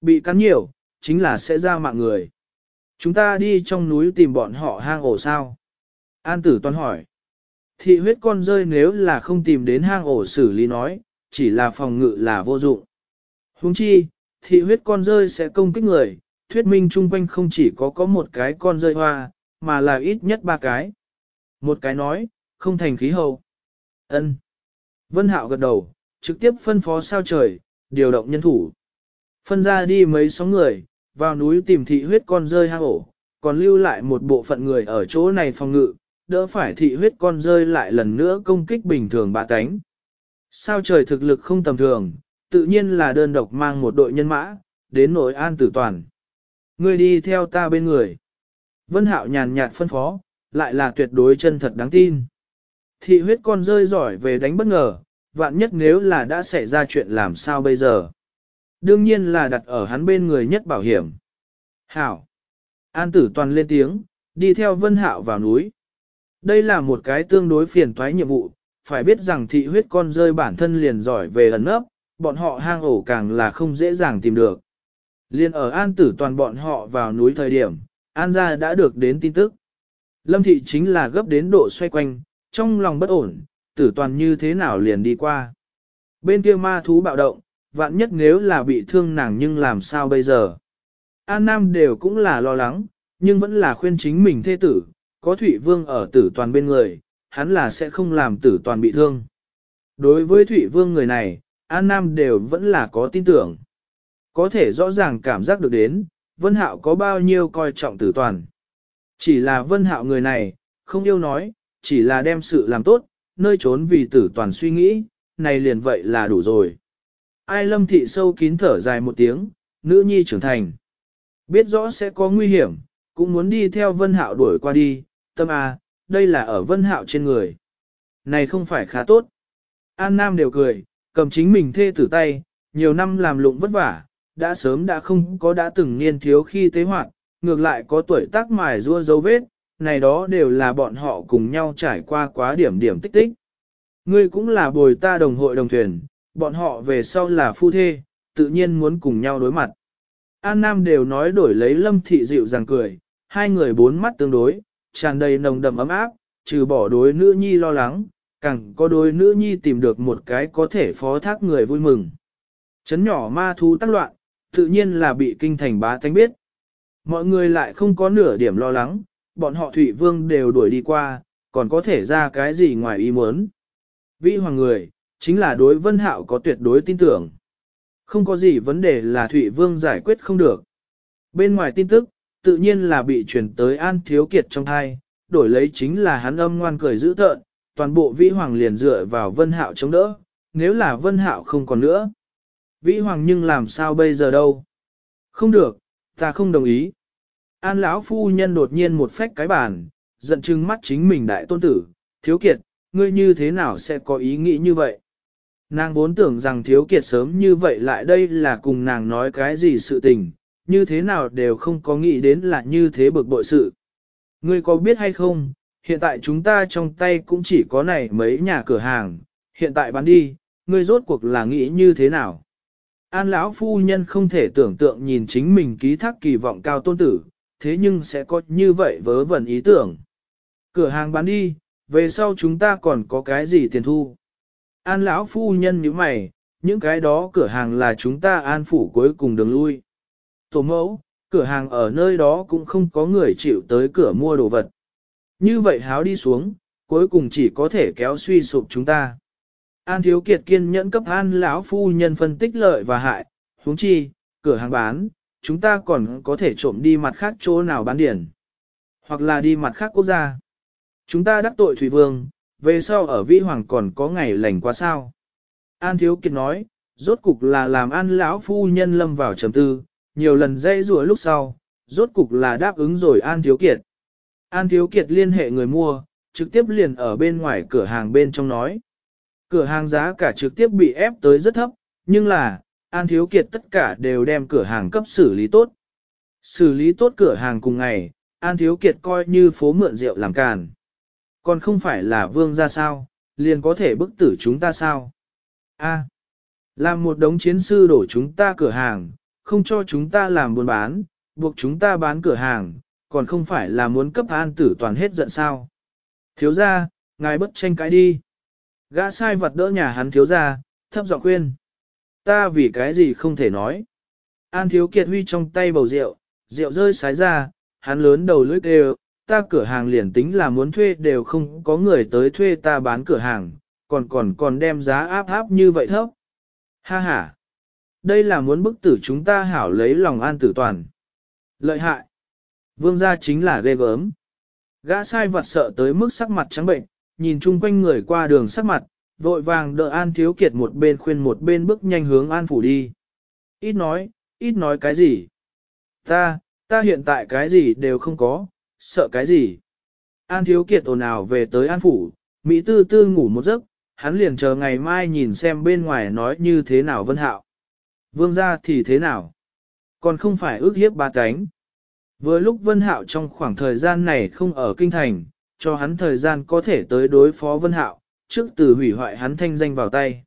Bị cắn nhiều, chính là sẽ ra mạng người. Chúng ta đi trong núi tìm bọn họ hang ổ sao? An tử toán hỏi. Thị huyết con rơi nếu là không tìm đến hang ổ xử lý nói, chỉ là phòng ngự là vô dụng. Huống chi, thị huyết con rơi sẽ công kích người, thuyết minh chung quanh không chỉ có có một cái con rơi hoa, mà là ít nhất ba cái. Một cái nói, không thành khí hậu. ân Vân Hạo gật đầu, trực tiếp phân phó sao trời, điều động nhân thủ. Phân ra đi mấy số người, vào núi tìm thị huyết con rơi hang ổ, còn lưu lại một bộ phận người ở chỗ này phòng ngự, đỡ phải thị huyết con rơi lại lần nữa công kích bình thường bạ tánh. Sao trời thực lực không tầm thường, tự nhiên là đơn độc mang một đội nhân mã, đến nội an tử toàn. Ngươi đi theo ta bên người. Vân Hạo nhàn nhạt phân phó, lại là tuyệt đối chân thật đáng tin. Thị huyết con rơi giỏi về đánh bất ngờ, vạn nhất nếu là đã xảy ra chuyện làm sao bây giờ. Đương nhiên là đặt ở hắn bên người nhất bảo hiểm. Hảo. An tử toàn lên tiếng, đi theo Vân Hạo vào núi. Đây là một cái tương đối phiền toái nhiệm vụ, phải biết rằng thị huyết con rơi bản thân liền giỏi về ẩn nấp, bọn họ hang ổ càng là không dễ dàng tìm được. Liên ở an tử toàn bọn họ vào núi thời điểm, an gia đã được đến tin tức. Lâm thị chính là gấp đến độ xoay quanh, trong lòng bất ổn, tử toàn như thế nào liền đi qua. Bên kia ma thú bạo động, vạn nhất nếu là bị thương nàng nhưng làm sao bây giờ. An Nam đều cũng là lo lắng, nhưng vẫn là khuyên chính mình thê tử, có Thụy Vương ở tử toàn bên người, hắn là sẽ không làm tử toàn bị thương. Đối với Thụy Vương người này, An Nam đều vẫn là có tin tưởng. Có thể rõ ràng cảm giác được đến, Vân Hạo có bao nhiêu coi trọng tử toàn. Chỉ là Vân Hạo người này, không yêu nói, chỉ là đem sự làm tốt, nơi trốn vì tử toàn suy nghĩ, này liền vậy là đủ rồi. Ai lâm thị sâu kín thở dài một tiếng, nữ nhi trưởng thành. Biết rõ sẽ có nguy hiểm, cũng muốn đi theo Vân Hạo đuổi qua đi, tâm à, đây là ở Vân Hạo trên người. Này không phải khá tốt. An Nam đều cười, cầm chính mình thê tử tay, nhiều năm làm lụng vất vả, đã sớm đã không có đã từng niên thiếu khi tế hoạt, ngược lại có tuổi tác mài rua dấu vết, này đó đều là bọn họ cùng nhau trải qua quá điểm điểm tích tích. Ngươi cũng là bồi ta đồng hội đồng thuyền, bọn họ về sau là phu thê, tự nhiên muốn cùng nhau đối mặt. An Nam đều nói đổi lấy lâm thị dịu dàng cười, hai người bốn mắt tương đối, tràn đầy nồng đậm ấm áp, trừ bỏ đối nữ nhi lo lắng, càng có đối nữ nhi tìm được một cái có thể phó thác người vui mừng. Chấn nhỏ ma thú tác loạn, tự nhiên là bị kinh thành bá tánh biết. Mọi người lại không có nửa điểm lo lắng, bọn họ Thủy Vương đều đuổi đi qua, còn có thể ra cái gì ngoài ý muốn. Vĩ hoàng người, chính là đối vân hạo có tuyệt đối tin tưởng. Không có gì vấn đề là Thủy Vương giải quyết không được. Bên ngoài tin tức, tự nhiên là bị truyền tới An Thiếu Kiệt trong thai, đổi lấy chính là hắn âm ngoan cười dữ tợn, toàn bộ Vĩ Hoàng liền dựa vào Vân Hạo chống đỡ, nếu là Vân Hạo không còn nữa. Vĩ Hoàng nhưng làm sao bây giờ đâu? Không được, ta không đồng ý. An lão phu nhân đột nhiên một phách cái bàn, giận chừng mắt chính mình đại tôn tử, thiếu kiệt, ngươi như thế nào sẽ có ý nghĩ như vậy? Nàng vốn tưởng rằng thiếu kiệt sớm như vậy lại đây là cùng nàng nói cái gì sự tình, như thế nào đều không có nghĩ đến là như thế bực bội sự. Ngươi có biết hay không, hiện tại chúng ta trong tay cũng chỉ có này mấy nhà cửa hàng, hiện tại bán đi, ngươi rốt cuộc là nghĩ như thế nào? An lão phu nhân không thể tưởng tượng nhìn chính mình ký thác kỳ vọng cao tôn tử, thế nhưng sẽ có như vậy vớ vẩn ý tưởng. Cửa hàng bán đi, về sau chúng ta còn có cái gì tiền thu? An lão phu nhân như mày, những cái đó cửa hàng là chúng ta an phủ cuối cùng đường lui. Tổ mẫu, cửa hàng ở nơi đó cũng không có người chịu tới cửa mua đồ vật. Như vậy háo đi xuống, cuối cùng chỉ có thể kéo suy sụp chúng ta. An Thiếu Kiệt kiên nhẫn cấp An lão phu nhân phân tích lợi và hại, huống chi, cửa hàng bán, chúng ta còn có thể trộm đi mặt khác chỗ nào bán điển, hoặc là đi mặt khác quốc gia. Chúng ta đắc tội Thủy Vương, về sau ở Vĩ Hoàng còn có ngày lành quá sao. An Thiếu Kiệt nói, rốt cục là làm An lão phu nhân lâm vào trầm tư, nhiều lần dây rùa lúc sau, rốt cục là đáp ứng rồi An Thiếu Kiệt. An Thiếu Kiệt liên hệ người mua, trực tiếp liền ở bên ngoài cửa hàng bên trong nói. Cửa hàng giá cả trực tiếp bị ép tới rất thấp, nhưng là, An Thiếu Kiệt tất cả đều đem cửa hàng cấp xử lý tốt. Xử lý tốt cửa hàng cùng ngày, An Thiếu Kiệt coi như phố mượn rượu làm càn. Còn không phải là vương ra sao, liền có thể bức tử chúng ta sao? A. làm một đống chiến sư đổ chúng ta cửa hàng, không cho chúng ta làm buôn bán, buộc chúng ta bán cửa hàng, còn không phải là muốn cấp an tử toàn hết giận sao. Thiếu ra, ngài bất tranh cãi đi. Gã sai vật đỡ nhà hắn thiếu ra, thấp giọng khuyên. Ta vì cái gì không thể nói. An thiếu kiệt huy trong tay bầu rượu, rượu rơi sái ra, hắn lớn đầu lưỡi đều, ta cửa hàng liền tính là muốn thuê đều không có người tới thuê ta bán cửa hàng, còn còn còn đem giá áp áp như vậy thấp. Ha ha! Đây là muốn bức tử chúng ta hảo lấy lòng an tử toàn. Lợi hại! Vương gia chính là ghê gớm. Gã sai vật sợ tới mức sắc mặt trắng bệnh, nhìn chung quanh người qua đường sắc mặt, vội vàng đỡ An Thiếu Kiệt một bên khuyên một bên bước nhanh hướng An Phủ đi. Ít nói, ít nói cái gì? Ta, ta hiện tại cái gì đều không có, sợ cái gì? An Thiếu Kiệt ồn ào về tới An Phủ, Mỹ tư tư ngủ một giấc, hắn liền chờ ngày mai nhìn xem bên ngoài nói như thế nào Vân Hạo. Vương gia thì thế nào? Còn không phải ước hiếp ba cánh. Vừa lúc Vân Hạo trong khoảng thời gian này không ở kinh thành, cho hắn thời gian có thể tới đối phó Vân Hạo, trước từ hủy hoại hắn thanh danh vào tay.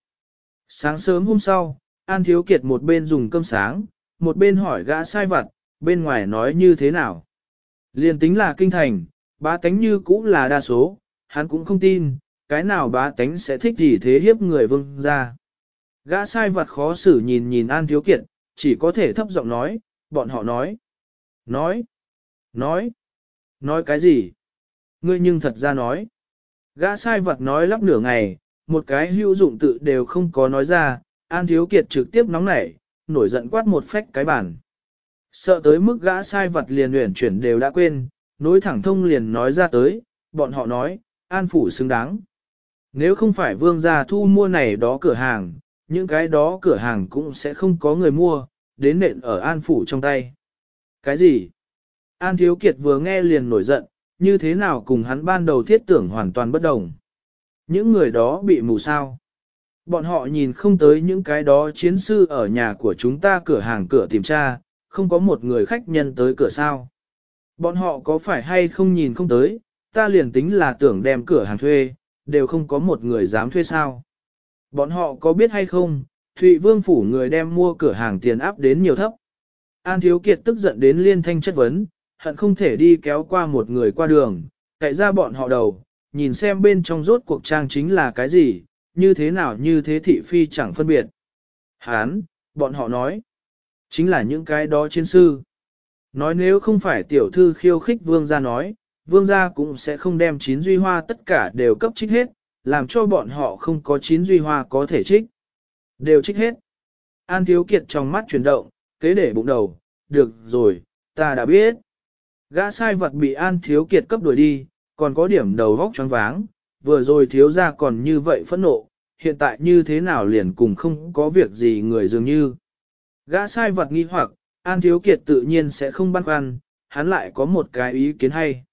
Sáng sớm hôm sau, An Thiếu Kiệt một bên dùng cơm sáng, một bên hỏi gã sai vặt, bên ngoài nói như thế nào. Liên tính là kinh thành, bá tánh như cũ là đa số, hắn cũng không tin, cái nào bá tánh sẽ thích gì thế hiếp người vương ra. Gã sai vật khó xử nhìn nhìn An Thiếu Kiệt, chỉ có thể thấp giọng nói, bọn họ nói. Nói. Nói. Nói cái gì? Ngươi nhưng thật ra nói. Gã sai vật nói lắp nửa ngày, một cái hữu dụng tự đều không có nói ra, An Thiếu Kiệt trực tiếp nóng nảy, nổi giận quát một phách cái bản. Sợ tới mức gã sai vật liền luyện chuyển đều đã quên, nối thẳng thông liền nói ra tới, bọn họ nói, An Phủ xứng đáng. Nếu không phải vương gia thu mua này đó cửa hàng, những cái đó cửa hàng cũng sẽ không có người mua, đến nện ở An Phủ trong tay. Cái gì? An Thiếu Kiệt vừa nghe liền nổi giận, như thế nào cùng hắn ban đầu thiết tưởng hoàn toàn bất đồng. Những người đó bị mù sao. Bọn họ nhìn không tới những cái đó chiến sư ở nhà của chúng ta cửa hàng cửa tìm tra, không có một người khách nhân tới cửa sao. Bọn họ có phải hay không nhìn không tới, ta liền tính là tưởng đem cửa hàng thuê, đều không có một người dám thuê sao. Bọn họ có biết hay không, Thụy Vương phủ người đem mua cửa hàng tiền áp đến nhiều thấp. An Thiếu Kiệt tức giận đến liên thanh chất vấn, hận không thể đi kéo qua một người qua đường, cậy ra bọn họ đầu, nhìn xem bên trong rốt cuộc trang chính là cái gì, như thế nào như thế thị phi chẳng phân biệt. Hán, bọn họ nói, chính là những cái đó chiến sư. Nói nếu không phải tiểu thư khiêu khích vương gia nói, vương gia cũng sẽ không đem chín duy hoa tất cả đều cấp trích hết, làm cho bọn họ không có chín duy hoa có thể trích. Đều trích hết. An Thiếu Kiệt trong mắt chuyển động, kế để bụng đầu, được rồi, ta đã biết. Gã sai vật bị An Thiếu Kiệt cấp đuổi đi, còn có điểm đầu vóc choáng váng, vừa rồi thiếu ra còn như vậy phẫn nộ, hiện tại như thế nào liền cùng không có việc gì người dường như. Gã sai vật nghi hoặc, An Thiếu Kiệt tự nhiên sẽ không băn khoăn, hắn lại có một cái ý kiến hay.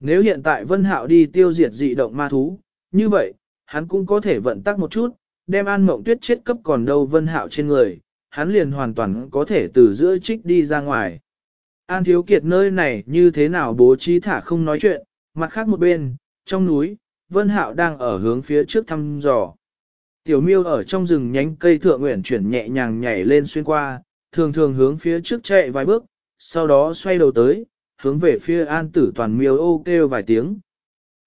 Nếu hiện tại Vân Hạo đi tiêu diệt dị động ma thú, như vậy, hắn cũng có thể vận tắc một chút, đem An Mộng Tuyết chết cấp còn đâu Vân Hạo trên người, hắn liền hoàn toàn có thể từ giữa trích đi ra ngoài. An Thiếu Kiệt nơi này như thế nào bố trí thả không nói chuyện, mặt khác một bên, trong núi, Vân Hạo đang ở hướng phía trước thăm dò. Tiểu miêu ở trong rừng nhánh cây thượng nguyện chuyển nhẹ nhàng nhảy lên xuyên qua, thường thường hướng phía trước chạy vài bước, sau đó xoay đầu tới, hướng về phía an tử toàn miêu ô kêu vài tiếng.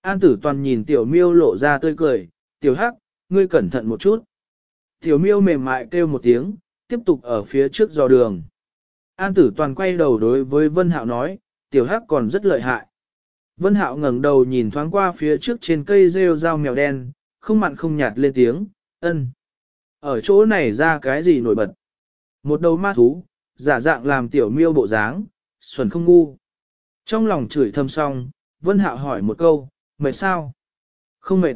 An tử toàn nhìn tiểu miêu lộ ra tươi cười, tiểu hắc, ngươi cẩn thận một chút. Tiểu miêu mềm mại kêu một tiếng, tiếp tục ở phía trước dò đường. An tử toàn quay đầu đối với Vân Hạo nói, tiểu hắc còn rất lợi hại. Vân Hạo ngẩng đầu nhìn thoáng qua phía trước trên cây rêu dao mèo đen, không mặn không nhạt lên tiếng, ân. Ở chỗ này ra cái gì nổi bật? Một đầu ma thú, giả dạng làm tiểu miêu bộ dáng, xuẩn không ngu. Trong lòng chửi thầm xong, Vân Hạo hỏi một câu, mệt sao? Không mệt.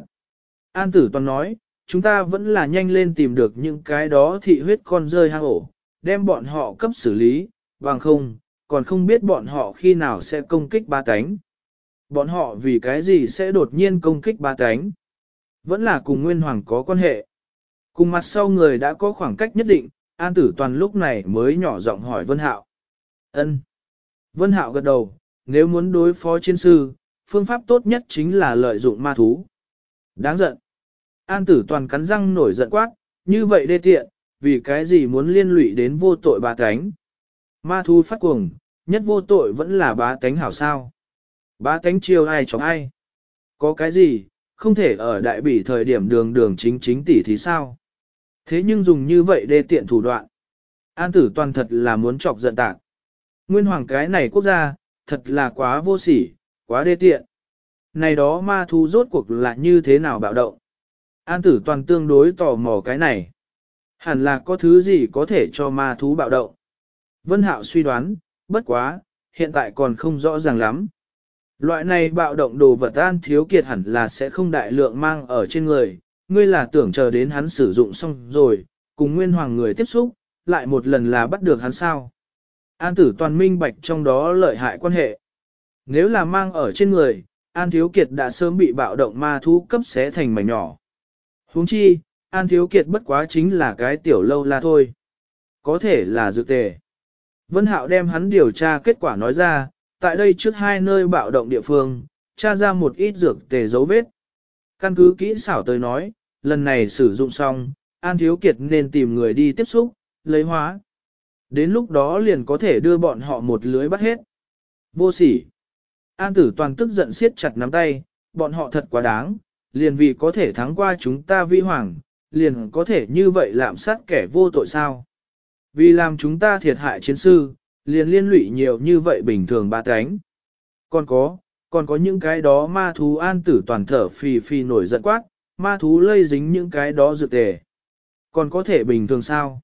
An tử toàn nói, chúng ta vẫn là nhanh lên tìm được những cái đó thị huyết con rơi hang ổ, đem bọn họ cấp xử lý, bằng không, còn không biết bọn họ khi nào sẽ công kích ba cánh. Bọn họ vì cái gì sẽ đột nhiên công kích ba cánh? Vẫn là cùng Nguyên Hoàng có quan hệ. Cùng mặt sau người đã có khoảng cách nhất định, An Tử Toàn lúc này mới nhỏ giọng hỏi Vân Hạo. Ân. Vân Hạo gật đầu, nếu muốn đối phó chiến sư, phương pháp tốt nhất chính là lợi dụng ma thú. Đáng giận. An Tử Toàn cắn răng nổi giận quát, như vậy đê tiện, vì cái gì muốn liên lụy đến vô tội ba cánh. Ma thú phát cuồng, nhất vô tội vẫn là bá tánh hảo sao. Bá tánh chiêu ai chọc ai. Có cái gì, không thể ở đại bỉ thời điểm đường đường chính chính tỷ thì sao. Thế nhưng dùng như vậy đê tiện thủ đoạn. An tử toàn thật là muốn chọc giận tạc. Nguyên hoàng cái này quốc gia, thật là quá vô sỉ, quá đê tiện. Này đó ma thú rốt cuộc là như thế nào bạo động. An tử toàn tương đối tò mò cái này. Hẳn là có thứ gì có thể cho ma thú bạo động. Vân Hạo suy đoán, bất quá, hiện tại còn không rõ ràng lắm. Loại này bạo động đồ vật an thiếu kiệt hẳn là sẽ không đại lượng mang ở trên người, ngươi là tưởng chờ đến hắn sử dụng xong rồi, cùng nguyên hoàng người tiếp xúc, lại một lần là bắt được hắn sao. An tử toàn minh bạch trong đó lợi hại quan hệ. Nếu là mang ở trên người, An Thiếu Kiệt đã sớm bị bạo động ma thú cấp xé thành mảnh nhỏ. huống chi, An Thiếu Kiệt bất quá chính là cái tiểu lâu la thôi. Có thể là dược tề. Vân Hạo đem hắn điều tra kết quả nói ra, tại đây trước hai nơi bạo động địa phương, tra ra một ít dược tề dấu vết. Căn cứ kỹ xảo tới nói, lần này sử dụng xong, An Thiếu Kiệt nên tìm người đi tiếp xúc, lấy hóa. Đến lúc đó liền có thể đưa bọn họ một lưới bắt hết. Vô sỉ. An tử toàn tức giận siết chặt nắm tay, bọn họ thật quá đáng, liền vì có thể thắng qua chúng ta vi hoàng, liền có thể như vậy lạm sát kẻ vô tội sao. Vì làm chúng ta thiệt hại chiến sư, liền liên lụy nhiều như vậy bình thường ba cánh. Còn có, còn có những cái đó ma thú an tử toàn thở phì phì nổi giận quát, ma thú lây dính những cái đó dược tề. Còn có thể bình thường sao?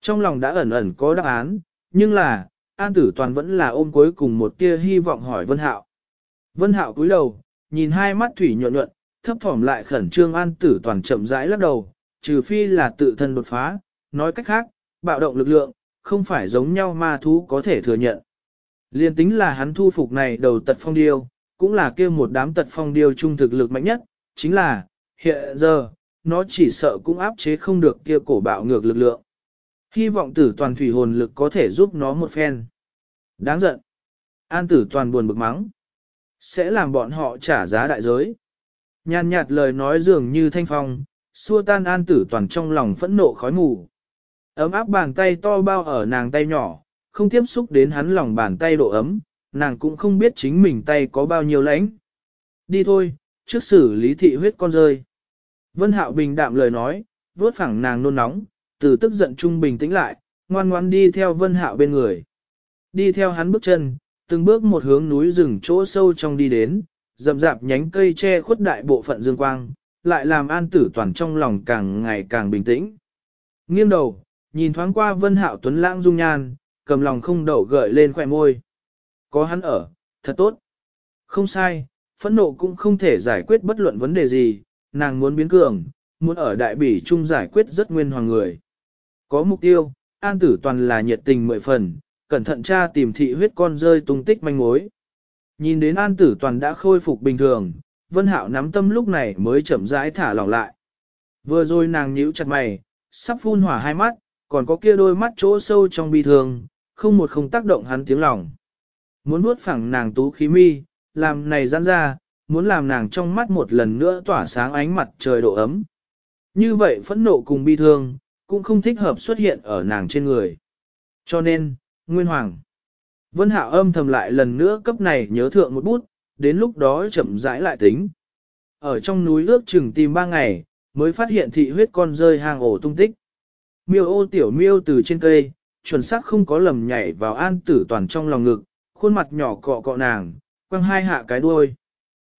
Trong lòng đã ẩn ẩn có đáp án, nhưng là, an tử toàn vẫn là ôm cuối cùng một tia hy vọng hỏi Vân Hạo. Vân Hạo cúi đầu, nhìn hai mắt thủy nhuận nhuận, thấp thỏm lại khẩn trương an tử toàn chậm rãi lắc đầu, trừ phi là tự thân đột phá, nói cách khác, bạo động lực lượng, không phải giống nhau ma thú có thể thừa nhận. Liên tính là hắn thu phục này đầu tật phong điêu, cũng là kia một đám tật phong điêu trung thực lực mạnh nhất, chính là, hiện giờ, nó chỉ sợ cũng áp chế không được kia cổ bạo ngược lực lượng. Hy vọng tử toàn thủy hồn lực có thể giúp nó một phen. Đáng giận. An tử toàn buồn bực mắng. Sẽ làm bọn họ trả giá đại giới. Nhàn nhạt lời nói dường như thanh phong, xua tan an tử toàn trong lòng phẫn nộ khói mù. Ấm áp bàn tay to bao ở nàng tay nhỏ, không tiếp xúc đến hắn lòng bàn tay độ ấm, nàng cũng không biết chính mình tay có bao nhiêu lãnh. Đi thôi, trước xử lý thị huyết con rơi. Vân Hạo bình đạm lời nói, vốt phẳng nàng nôn nóng, từ tức giận trung bình tĩnh lại, ngoan ngoan đi theo Vân Hạo bên người. Đi theo hắn bước chân, từng bước một hướng núi rừng chỗ sâu trong đi đến, rậm rạp nhánh cây che khuất đại bộ phận dương quang, lại làm an tử toàn trong lòng càng ngày càng bình tĩnh. Nghiêng đầu, nhìn thoáng qua Vân Hạo tuấn lãng dung nhan, cầm lòng không đậu gợi lên khỏe môi. Có hắn ở, thật tốt. Không sai, phẫn nộ cũng không thể giải quyết bất luận vấn đề gì, nàng muốn biến cường, muốn ở đại bỉ chung giải quyết rất nguyên hoàng người. Có mục tiêu, an tử toàn là nhiệt tình mười phần, cẩn thận tra tìm thị huyết con rơi tung tích manh mối. Nhìn đến an tử toàn đã khôi phục bình thường, vân hạo nắm tâm lúc này mới chậm rãi thả lỏng lại. Vừa rồi nàng nhíu chặt mày, sắp phun hỏa hai mắt, còn có kia đôi mắt chỗ sâu trong bi thương, không một không tác động hắn tiếng lòng. Muốn nuốt phẳng nàng tú khí mi, làm này giãn ra, muốn làm nàng trong mắt một lần nữa tỏa sáng ánh mặt trời độ ấm. Như vậy phẫn nộ cùng bi thương, cũng không thích hợp xuất hiện ở nàng trên người. Cho nên, Nguyên Hoàng. Vân Hạo âm thầm lại lần nữa cấp này nhớ thượng một bút, đến lúc đó chậm rãi lại tính. Ở trong núi ước chừng tìm ba ngày, mới phát hiện thị huyết con rơi hang ổ tung tích. Miêu ô tiểu miêu từ trên cây, chuẩn xác không có lầm nhảy vào an tử toàn trong lòng ngực, khuôn mặt nhỏ cọ cọ nàng, quăng hai hạ cái đuôi.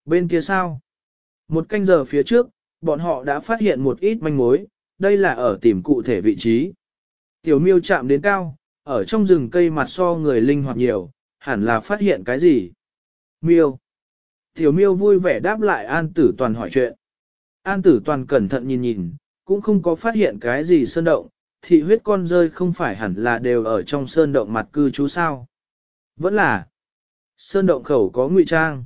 Bên kia sao? Một canh giờ phía trước, bọn họ đã phát hiện một ít manh mối, đây là ở tìm cụ thể vị trí. Tiểu miêu chạm đến cao, ở trong rừng cây mặt so người linh hoạt nhiều, hẳn là phát hiện cái gì? Miêu. Tiểu miêu vui vẻ đáp lại An Tử Toàn hỏi chuyện. An Tử Toàn cẩn thận nhìn nhìn, cũng không có phát hiện cái gì sơn động, thị huyết con rơi không phải hẳn là đều ở trong sơn động mặt cư trú sao. Vẫn là, sơn động khẩu có ngụy trang.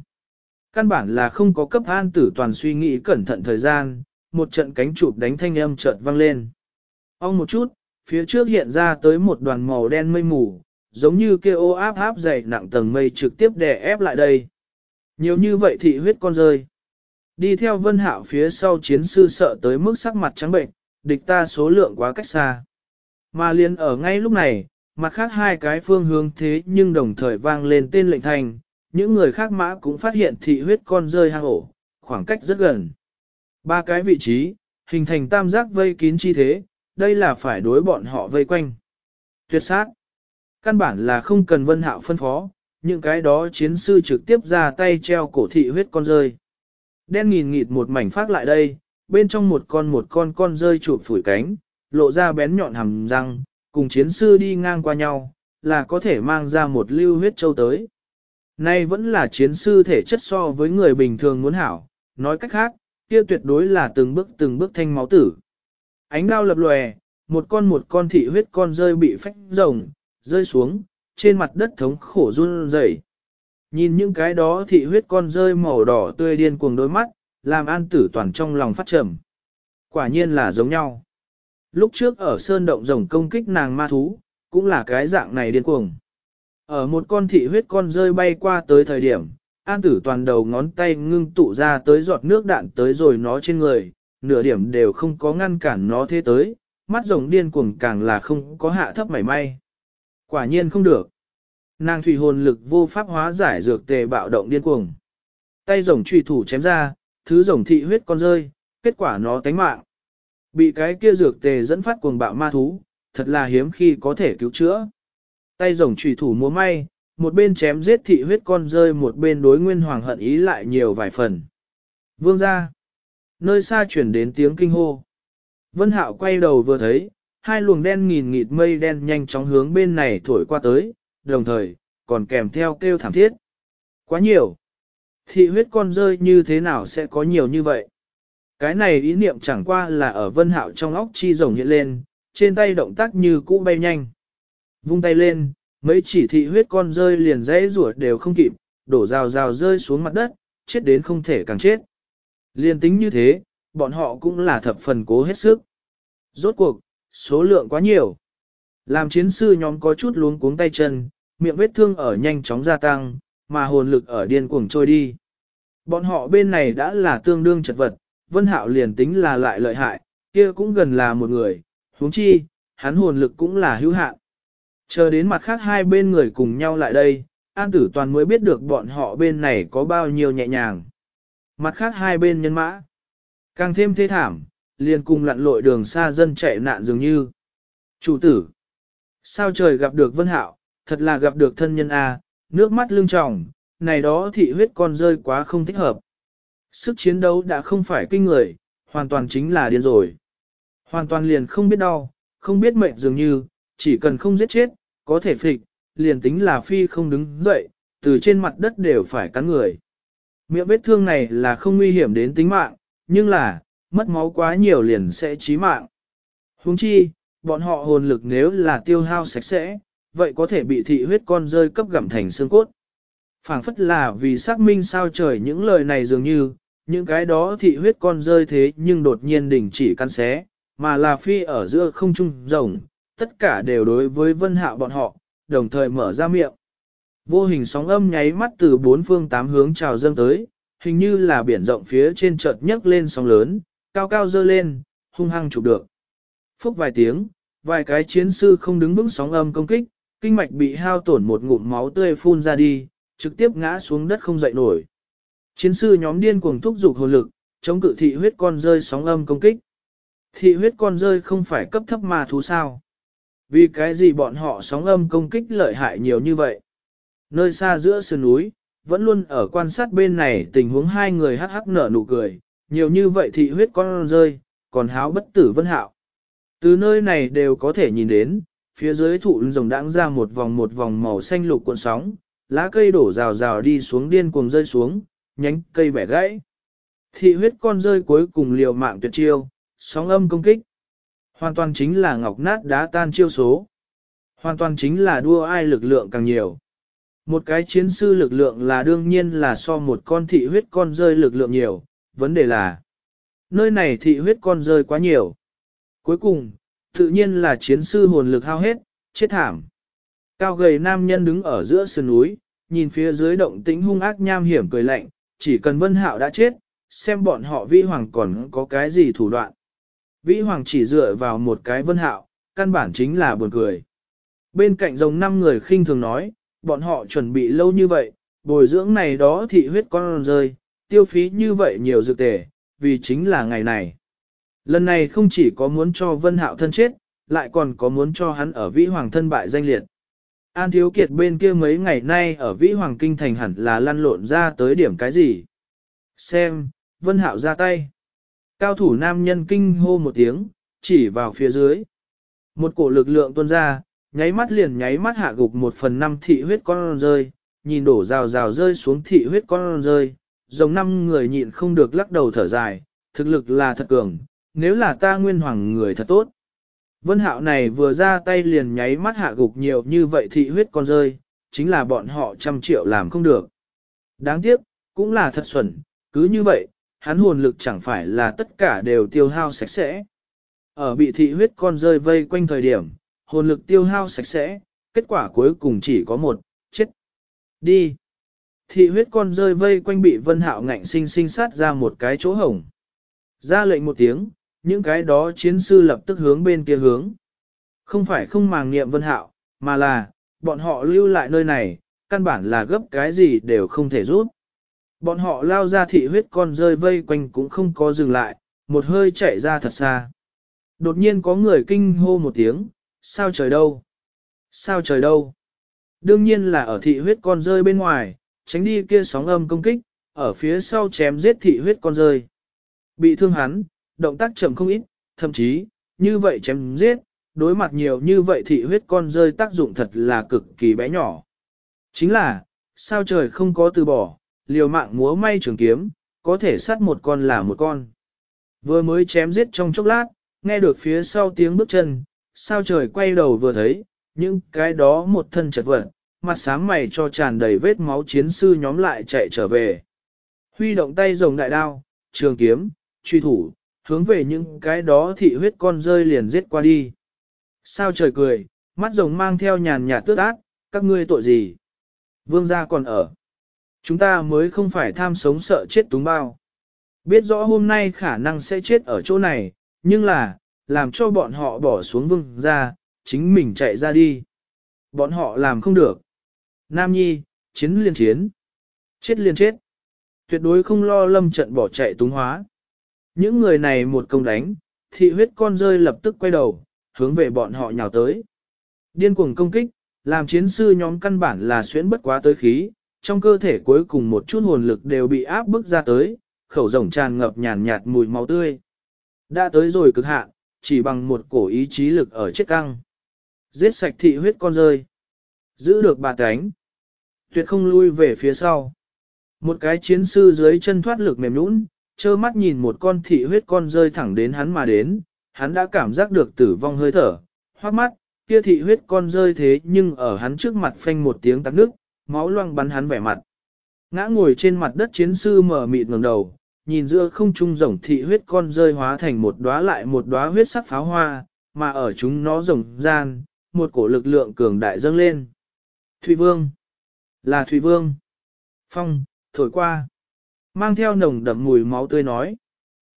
Căn bản là không có cấp An Tử Toàn suy nghĩ cẩn thận thời gian, một trận cánh chụp đánh thanh âm chợt vang lên. Ông một chút, phía trước hiện ra tới một đoàn màu đen mây mù, giống như kia ô áp áp dày nặng tầng mây trực tiếp đè ép lại đây. Nhiều như vậy thị huyết con rơi. Đi theo vân hạo phía sau chiến sư sợ tới mức sắc mặt trắng bệnh, địch ta số lượng quá cách xa. Mà liền ở ngay lúc này, mặt khác hai cái phương hướng thế nhưng đồng thời vang lên tên lệnh thành, những người khác mã cũng phát hiện thị huyết con rơi hang ổ, khoảng cách rất gần. Ba cái vị trí, hình thành tam giác vây kín chi thế, đây là phải đối bọn họ vây quanh. Tuyệt sát. Căn bản là không cần vân hạo phân phó, những cái đó chiến sư trực tiếp ra tay treo cổ thị huyết con rơi. Đen nghìn nghịt một mảnh phát lại đây, bên trong một con một con con rơi chụp phủi cánh, lộ ra bén nhọn hàm răng, cùng chiến sư đi ngang qua nhau, là có thể mang ra một lưu huyết châu tới. Nay vẫn là chiến sư thể chất so với người bình thường muốn hảo, nói cách khác, kia tuyệt đối là từng bước từng bước thanh máu tử. Ánh đao lập lòe, một con một con thị huyết con rơi bị phách rồng, rơi xuống, trên mặt đất thống khổ run rẩy. Nhìn những cái đó thị huyết con rơi màu đỏ tươi điên cuồng đôi mắt, làm an tử toàn trong lòng phát trầm. Quả nhiên là giống nhau. Lúc trước ở sơn động rồng công kích nàng ma thú, cũng là cái dạng này điên cuồng. Ở một con thị huyết con rơi bay qua tới thời điểm, an tử toàn đầu ngón tay ngưng tụ ra tới giọt nước đạn tới rồi nó trên người, nửa điểm đều không có ngăn cản nó thế tới, mắt rồng điên cuồng càng là không có hạ thấp mảy may. Quả nhiên không được. Nàng thủy hồn lực vô pháp hóa giải dược tề bạo động điên cuồng. Tay rồng trùy thủ chém ra, thứ rồng thị huyết con rơi, kết quả nó tánh mạng. Bị cái kia dược tề dẫn phát cuồng bạo ma thú, thật là hiếm khi có thể cứu chữa. Tay rồng trùy thủ múa may, một bên chém giết thị huyết con rơi một bên đối nguyên hoàng hận ý lại nhiều vài phần. Vương ra. Nơi xa chuyển đến tiếng kinh hô. Vân Hạo quay đầu vừa thấy, hai luồng đen nghìn nghịt mây đen nhanh chóng hướng bên này thổi qua tới, đồng thời, còn kèm theo kêu thảm thiết. Quá nhiều. Thị huyết con rơi như thế nào sẽ có nhiều như vậy? Cái này ý niệm chẳng qua là ở vân hạo trong óc chi rồng hiện lên, trên tay động tác như cũ bay nhanh. Vung tay lên, mấy chỉ thị huyết con rơi liền dãy rủa đều không kịp, đổ rào rào rơi xuống mặt đất, chết đến không thể càng chết. Liên tính như thế, bọn họ cũng là thập phần cố hết sức. Rốt cuộc, số lượng quá nhiều. Làm chiến sư nhóm có chút luống cuống tay chân, miệng vết thương ở nhanh chóng gia tăng, mà hồn lực ở điên cuồng trôi đi. Bọn họ bên này đã là tương đương chật vật, Vân Hạo liền tính là lại lợi hại, kia cũng gần là một người, huống chi, hắn hồn lực cũng là hữu hạn. Chờ đến mặt khác hai bên người cùng nhau lại đây, An Tử Toàn mới biết được bọn họ bên này có bao nhiêu nhẹ nhàng. Mặt khác hai bên nhân mã, càng thêm thê thảm, liền cùng lặn lội đường xa dân chạy nạn dường như. Chủ tử, sao trời gặp được Vân Hạo, thật là gặp được thân nhân A, nước mắt lưng tròng, này đó thị huyết con rơi quá không thích hợp. Sức chiến đấu đã không phải kinh người, hoàn toàn chính là điên rồi. Hoàn toàn liền không biết đau, không biết mệnh dường như, chỉ cần không giết chết, có thể phịch, liền tính là phi không đứng dậy, từ trên mặt đất đều phải cắn người. Miệng vết thương này là không nguy hiểm đến tính mạng, nhưng là, mất máu quá nhiều liền sẽ chí mạng. Huống chi, bọn họ hồn lực nếu là tiêu hao sạch sẽ, vậy có thể bị thị huyết con rơi cấp gặm thành xương cốt. phảng phất là vì xác minh sao trời những lời này dường như, những cái đó thị huyết con rơi thế nhưng đột nhiên đình chỉ căn xé, mà là phi ở giữa không trung rồng, tất cả đều đối với vân hạo bọn họ, đồng thời mở ra miệng. Vô hình sóng âm nháy mắt từ bốn phương tám hướng trào dâng tới, hình như là biển rộng phía trên chợt nhấc lên sóng lớn, cao cao dơ lên, hung hăng chụp được. Phúc vài tiếng, vài cái chiến sư không đứng vững sóng âm công kích, kinh mạch bị hao tổn một ngụm máu tươi phun ra đi, trực tiếp ngã xuống đất không dậy nổi. Chiến sư nhóm điên cuồng thúc dục hồn lực, chống cự thị huyết con rơi sóng âm công kích. Thị huyết con rơi không phải cấp thấp mà thú sao. Vì cái gì bọn họ sóng âm công kích lợi hại nhiều như vậy? Nơi xa giữa sườn núi, vẫn luôn ở quan sát bên này tình huống hai người hắc hắc nở nụ cười, nhiều như vậy thị huyết con rơi, còn háo bất tử vân hạo. Từ nơi này đều có thể nhìn đến, phía dưới thụ rồng đãng ra một vòng một vòng màu xanh lục cuộn sóng, lá cây đổ rào rào đi xuống điên cuồng rơi xuống, nhánh cây bẻ gãy. Thị huyết con rơi cuối cùng liều mạng tuyệt chiêu, sóng âm công kích. Hoàn toàn chính là ngọc nát đá tan chiêu số. Hoàn toàn chính là đua ai lực lượng càng nhiều. Một cái chiến sư lực lượng là đương nhiên là so một con thị huyết con rơi lực lượng nhiều, vấn đề là nơi này thị huyết con rơi quá nhiều. Cuối cùng, tự nhiên là chiến sư hồn lực hao hết, chết thảm. Cao gầy nam nhân đứng ở giữa sườn núi, nhìn phía dưới động tĩnh hung ác nham hiểm cười lạnh, chỉ cần Vân Hạo đã chết, xem bọn họ Vĩ Hoàng còn có cái gì thủ đoạn. Vĩ Hoàng chỉ dựa vào một cái Vân Hạo, căn bản chính là buồn cười. Bên cạnh rồng năm người khinh thường nói, bọn họ chuẩn bị lâu như vậy, bồi dưỡng này đó thị huyết con rơi, tiêu phí như vậy nhiều dược tề, vì chính là ngày này. Lần này không chỉ có muốn cho Vân Hạo thân chết, lại còn có muốn cho hắn ở Vĩ Hoàng thân bại danh liệt. An Thiếu Kiệt bên kia mấy ngày nay ở Vĩ Hoàng Kinh Thành hẳn là lăn lộn ra tới điểm cái gì. Xem, Vân Hạo ra tay. Cao thủ nam nhân kinh hô một tiếng, chỉ vào phía dưới. Một cổ lực lượng tuôn ra, nháy mắt liền nháy mắt hạ gục một phần năm thị huyết con rơi, nhìn đổ rào rào rơi xuống thị huyết con rơi, giống năm người nhịn không được lắc đầu thở dài, thực lực là thật cường, nếu là ta nguyên hoàng người thật tốt. Vân hạo này vừa ra tay liền nháy mắt hạ gục nhiều như vậy thị huyết con rơi, chính là bọn họ trăm triệu làm không được. Đáng tiếc, cũng là thật xuẩn, cứ như vậy, hắn hồn lực chẳng phải là tất cả đều tiêu hao sạch sẽ. Ở bị thị huyết con rơi vây quanh thời điểm, hồn lực tiêu hao sạch sẽ, kết quả cuối cùng chỉ có một, chết. Đi. Thị huyết con rơi vây quanh bị vân hạo ngạnh sinh sinh sát ra một cái chỗ hổng. Ra lệnh một tiếng, những cái đó chiến sư lập tức hướng bên kia hướng. Không phải không màng niệm vân hạo, mà là, bọn họ lưu lại nơi này, căn bản là gấp cái gì đều không thể rút. Bọn họ lao ra thị huyết con rơi vây quanh cũng không có dừng lại, một hơi chạy ra thật xa. Đột nhiên có người kinh hô một tiếng, sao trời đâu? Sao trời đâu? Đương nhiên là ở thị huyết con rơi bên ngoài, tránh đi kia sóng âm công kích, ở phía sau chém giết thị huyết con rơi. Bị thương hắn, động tác chậm không ít, thậm chí, như vậy chém giết, đối mặt nhiều như vậy thị huyết con rơi tác dụng thật là cực kỳ bé nhỏ. Chính là, sao trời không có từ bỏ, liều mạng múa may trường kiếm, có thể sát một con là một con. Vừa mới chém giết trong chốc lát, nghe được phía sau tiếng bước chân, sao trời quay đầu vừa thấy, những cái đó một thân chật vật, mặt sáng mày cho tràn đầy vết máu chiến sư nhóm lại chạy trở về. Huy động tay rồng đại đao, trường kiếm, truy thủ, hướng về những cái đó thị huyết con rơi liền giết qua đi. Sao trời cười, mắt rồng mang theo nhàn nhạt tước ác, các ngươi tội gì? Vương gia còn ở. Chúng ta mới không phải tham sống sợ chết túng bao. Biết rõ hôm nay khả năng sẽ chết ở chỗ này, nhưng là, làm cho bọn họ bỏ xuống vương gia, chính mình chạy ra đi. Bọn họ làm không được. Nam Nhi, chiến liên chiến. Chết liên chết. Tuyệt đối không lo lâm trận bỏ chạy túng hóa. Những người này một công đánh, thị huyết con rơi lập tức quay đầu, hướng về bọn họ nhào tới. Điên cuồng công kích, làm chiến sư nhóm căn bản là xuyễn bất quá tới khí, trong cơ thể cuối cùng một chút hồn lực đều bị áp bức ra tới, khẩu rồng tràn ngập nhàn nhạt mùi máu tươi. Đã tới rồi cực hạn, chỉ bằng một cổ ý chí lực ở chết căng. Giết sạch thị huyết con rơi. Giữ được bà cánh. Tuyệt không lui về phía sau. Một cái chiến sư dưới chân thoát lực mềm nũng, trơ mắt nhìn một con thị huyết con rơi thẳng đến hắn mà đến, hắn đã cảm giác được tử vong hơi thở, hoác mắt, kia thị huyết con rơi thế nhưng ở hắn trước mặt phanh một tiếng tắc nước, máu loang bắn hắn vẻ mặt. Ngã ngồi trên mặt đất chiến sư mở mịt ngẩng đầu, nhìn giữa không trung rồng thị huyết con rơi hóa thành một đóa lại một đóa huyết sắc pháo hoa, mà ở chúng nó rồng gian, một cổ lực lượng cường đại dâng lên. Thủy Vương! Là Thủy Vương! Phong, thổi qua! Mang theo nồng đậm mùi máu tươi nói.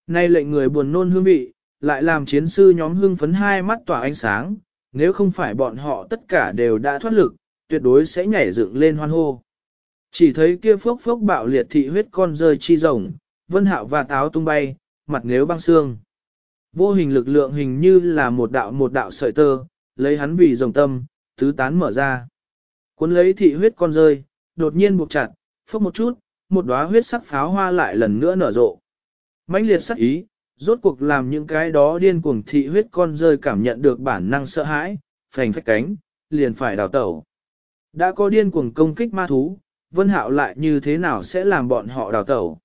Nay lệnh người buồn nôn hương vị, lại làm chiến sư nhóm hương phấn hai mắt tỏa ánh sáng, nếu không phải bọn họ tất cả đều đã thoát lực, tuyệt đối sẽ nhảy dựng lên hoan hô. Chỉ thấy kia phốc phốc bạo liệt thị huyết con rơi chi rồng, vân hạo và táo tung bay, mặt nếu băng xương. Vô hình lực lượng hình như là một đạo một đạo sợi tơ, lấy hắn vì rồng tâm, tứ tán mở ra. Cuốn lấy thị huyết con rơi, đột nhiên buộc chặt, phốc một chút, một đóa huyết sắc pháo hoa lại lần nữa nở rộ. mãnh liệt sắc ý, rốt cuộc làm những cái đó điên cuồng thị huyết con rơi cảm nhận được bản năng sợ hãi, phành phách cánh, liền phải đào tẩu. Đã có điên cuồng công kích ma thú, Vân Hạo lại như thế nào sẽ làm bọn họ đào tẩu?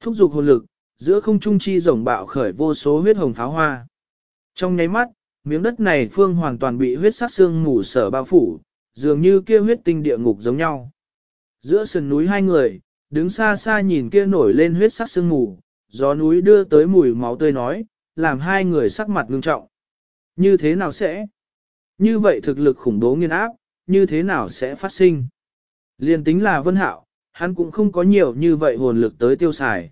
Thúc giục hồn lực, giữa không trung chi rồng bạo khởi vô số huyết hồng pháo hoa. Trong nháy mắt, miếng đất này phương hoàn toàn bị huyết sắc xương mù sở bao phủ, dường như kia huyết tinh địa ngục giống nhau. Giữa sườn núi hai người, đứng xa xa nhìn kia nổi lên huyết sắc sương mù, gió núi đưa tới mùi máu tươi nói, làm hai người sắc mặt ngưng trọng. Như thế nào sẽ? Như vậy thực lực khủng bố nghiên áp, như thế nào sẽ phát sinh? Liên tính là vân hạo, hắn cũng không có nhiều như vậy hồn lực tới tiêu xài.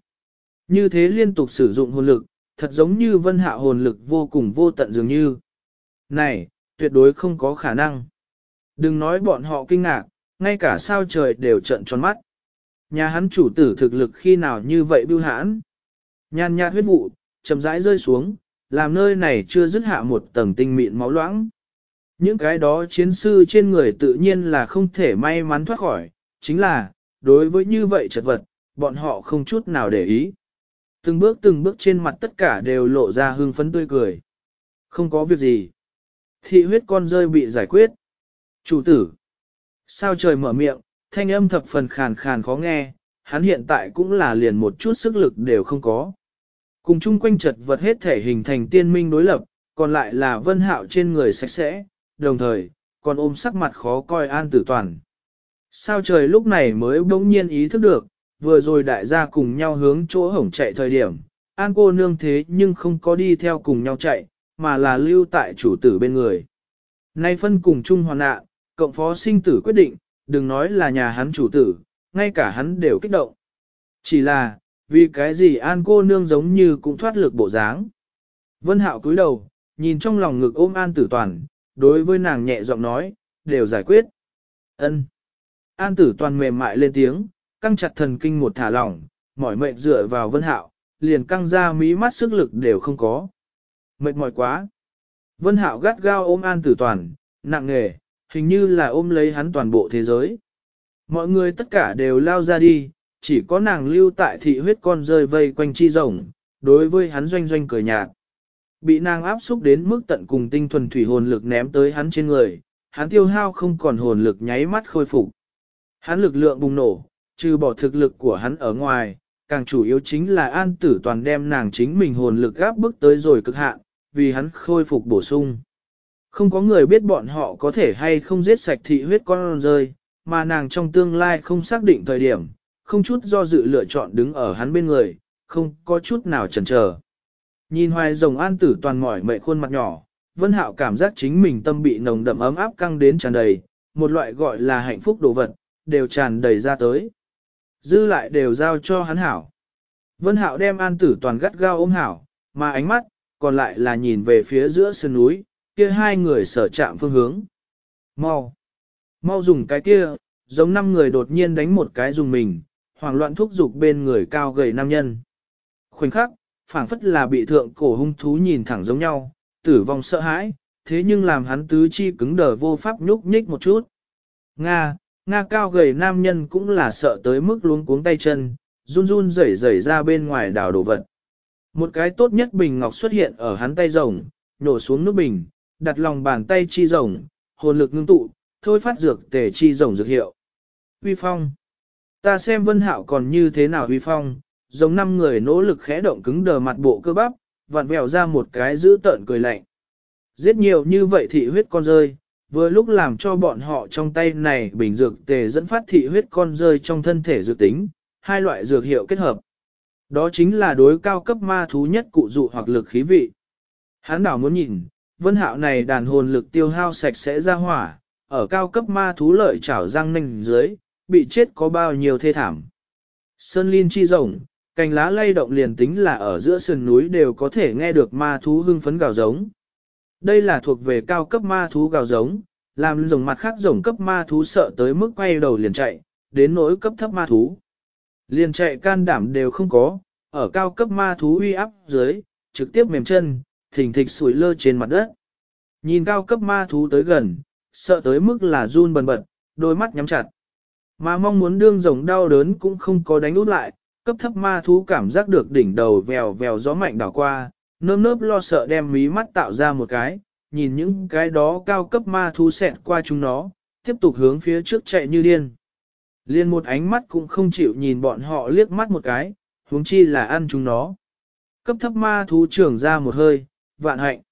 Như thế liên tục sử dụng hồn lực, thật giống như vân hạo hồn lực vô cùng vô tận dường như. Này, tuyệt đối không có khả năng. Đừng nói bọn họ kinh ngạc, ngay cả sao trời đều trợn tròn mắt. Nhà hắn chủ tử thực lực khi nào như vậy bưu hãn. Nhàn nhạt huyết vụ, chậm rãi rơi xuống, làm nơi này chưa dứt hạ một tầng tinh mịn máu loãng. Những cái đó chiến sư trên người tự nhiên là không thể may mắn thoát khỏi, chính là, đối với như vậy chật vật, bọn họ không chút nào để ý. Từng bước từng bước trên mặt tất cả đều lộ ra hương phấn tươi cười. Không có việc gì. Thị huyết con rơi bị giải quyết. Chủ tử. Sao trời mở miệng, thanh âm thập phần khàn khàn khó nghe, hắn hiện tại cũng là liền một chút sức lực đều không có. Cùng chung quanh chật vật hết thể hình thành tiên minh đối lập, còn lại là vân hạo trên người sạch sẽ, đồng thời, còn ôm sắc mặt khó coi an tử toàn. Sao trời lúc này mới bỗng nhiên ý thức được, vừa rồi đại gia cùng nhau hướng chỗ hổng chạy thời điểm, an cô nương thế nhưng không có đi theo cùng nhau chạy, mà là lưu tại chủ tử bên người. Nay phân cùng chung hoàn nạn, cộng phó sinh tử quyết định, đừng nói là nhà hắn chủ tử, ngay cả hắn đều kích động. Chỉ là, vì cái gì an cô nương giống như cũng thoát lực bộ dáng. Vân hạo cúi đầu, nhìn trong lòng ngực ôm an tử toàn, đối với nàng nhẹ giọng nói, đều giải quyết. ân An tử toàn mềm mại lên tiếng, căng chặt thần kinh một thả lỏng, mỏi mệt dựa vào vân hạo, liền căng ra mí mắt sức lực đều không có. Mệt mỏi quá. Vân hạo gắt gao ôm an tử toàn, nặng nề, hình như là ôm lấy hắn toàn bộ thế giới. Mọi người tất cả đều lao ra đi, chỉ có nàng lưu tại thị huyết con rơi vây quanh chi rồng, đối với hắn doanh doanh cười nhạt. Bị nàng áp xúc đến mức tận cùng tinh thuần thủy hồn lực ném tới hắn trên người, hắn tiêu hao không còn hồn lực nháy mắt khôi phục. Hắn lực lượng bùng nổ, trừ bỏ thực lực của hắn ở ngoài, càng chủ yếu chính là an tử toàn đem nàng chính mình hồn lực gáp bức tới rồi cực hạn, vì hắn khôi phục bổ sung. Không có người biết bọn họ có thể hay không giết sạch thị huyết con rơi, mà nàng trong tương lai không xác định thời điểm, không chút do dự lựa chọn đứng ở hắn bên người, không có chút nào chần chờ. Nhìn hoài rồng an tử toàn mỏi mệt khuôn mặt nhỏ, Vân Hạo cảm giác chính mình tâm bị nồng đậm ấm áp căng đến tràn đầy, một loại gọi là hạnh phúc đồ vật, đều tràn đầy ra tới. Dư lại đều giao cho hắn hảo. Vân Hạo đem an tử toàn gắt gao ôm hảo, mà ánh mắt, còn lại là nhìn về phía giữa sơn núi, kia hai người sở chạm phương hướng. Mau! Mau dùng cái kia, giống năm người đột nhiên đánh một cái dùng mình, hoảng loạn thúc giục bên người cao gầy nam nhân. Khoảnh khắc, phảng phất là bị thượng cổ hung thú nhìn thẳng giống nhau, tử vong sợ hãi, thế nhưng làm hắn tứ chi cứng đờ vô pháp nhúc nhích một chút. Nga, Nga cao gầy nam nhân cũng là sợ tới mức luống cuống tay chân, run run rẩy rẩy ra bên ngoài đảo đồ vật. Một cái tốt nhất bình ngọc xuất hiện ở hắn tay rồng, nổ xuống nút bình, đặt lòng bàn tay chi rồng, hồn lực ngưng tụ, thôi phát dược tề chi rồng dược hiệu. Huy phong. Ta xem vân hạo còn như thế nào huy phong, giống năm người nỗ lực khẽ động cứng đờ mặt bộ cơ bắp, vặn vẹo ra một cái giữ tợn cười lạnh. Giết nhiều như vậy thị huyết con rơi, vừa lúc làm cho bọn họ trong tay này bình dược tề dẫn phát thị huyết con rơi trong thân thể dược tính, hai loại dược hiệu kết hợp. Đó chính là đối cao cấp ma thú nhất cụ dụ hoặc lực khí vị. Hắn đảo muốn nhìn, vân hạo này đàn hồn lực tiêu hao sạch sẽ ra hỏa, ở cao cấp ma thú lợi chảo răng nanh dưới, bị chết có bao nhiêu thê thảm. Sơn Linh chi rồng, cành lá lay động liền tính là ở giữa sườn núi đều có thể nghe được ma thú hưng phấn gào giống. Đây là thuộc về cao cấp ma thú gào giống, làm rồng mặt khác rồng cấp ma thú sợ tới mức quay đầu liền chạy, đến nỗi cấp thấp ma thú. Liền chạy can đảm đều không có, ở cao cấp ma thú uy áp dưới, trực tiếp mềm chân, thỉnh thịch sủi lơ trên mặt đất. Nhìn cao cấp ma thú tới gần, sợ tới mức là run bần bật, đôi mắt nhắm chặt. Mà mong muốn đương rồng đau đớn cũng không có đánh út lại, cấp thấp ma thú cảm giác được đỉnh đầu vèo vèo gió mạnh đảo qua, nơm nớp lo sợ đem mí mắt tạo ra một cái, nhìn những cái đó cao cấp ma thú xẹt qua chúng nó, tiếp tục hướng phía trước chạy như điên. Liên một ánh mắt cũng không chịu nhìn bọn họ liếc mắt một cái, huống chi là ăn chúng nó. Cấp thấp ma thú trưởng ra một hơi, vạn hạnh.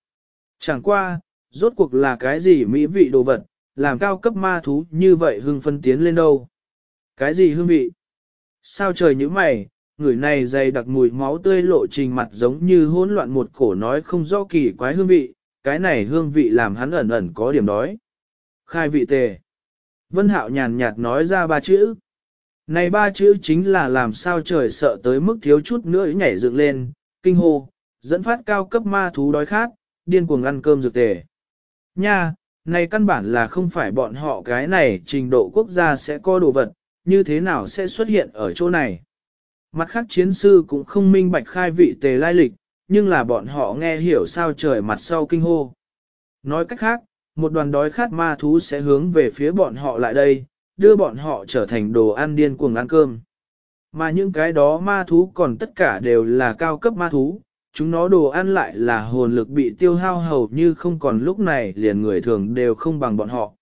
Chẳng qua, rốt cuộc là cái gì mỹ vị đồ vật, làm cao cấp ma thú như vậy hưng phân tiến lên đâu. Cái gì hương vị? Sao trời như mày, người này dày đặc mùi máu tươi lộ trình mặt giống như hỗn loạn một cổ nói không rõ kỳ quái hương vị, cái này hương vị làm hắn ẩn ẩn có điểm đói. Khai vị tề. Vân Hạo nhàn nhạt nói ra ba chữ. Này ba chữ chính là làm sao trời sợ tới mức thiếu chút nữa nhảy dựng lên, kinh hô, dẫn phát cao cấp ma thú đói khát, điên cuồng ăn cơm dược tề. Nha, này căn bản là không phải bọn họ cái này trình độ quốc gia sẽ có đồ vật, như thế nào sẽ xuất hiện ở chỗ này. Mặt khác chiến sư cũng không minh bạch khai vị tề lai lịch, nhưng là bọn họ nghe hiểu sao trời mặt sau kinh hô. Nói cách khác, một đoàn đói khát ma thú sẽ hướng về phía bọn họ lại đây, đưa bọn họ trở thành đồ ăn điên cuồng ăn cơm. Mà những cái đó ma thú còn tất cả đều là cao cấp ma thú, chúng nó đồ ăn lại là hồn lực bị tiêu hao hầu như không còn lúc này liền người thường đều không bằng bọn họ.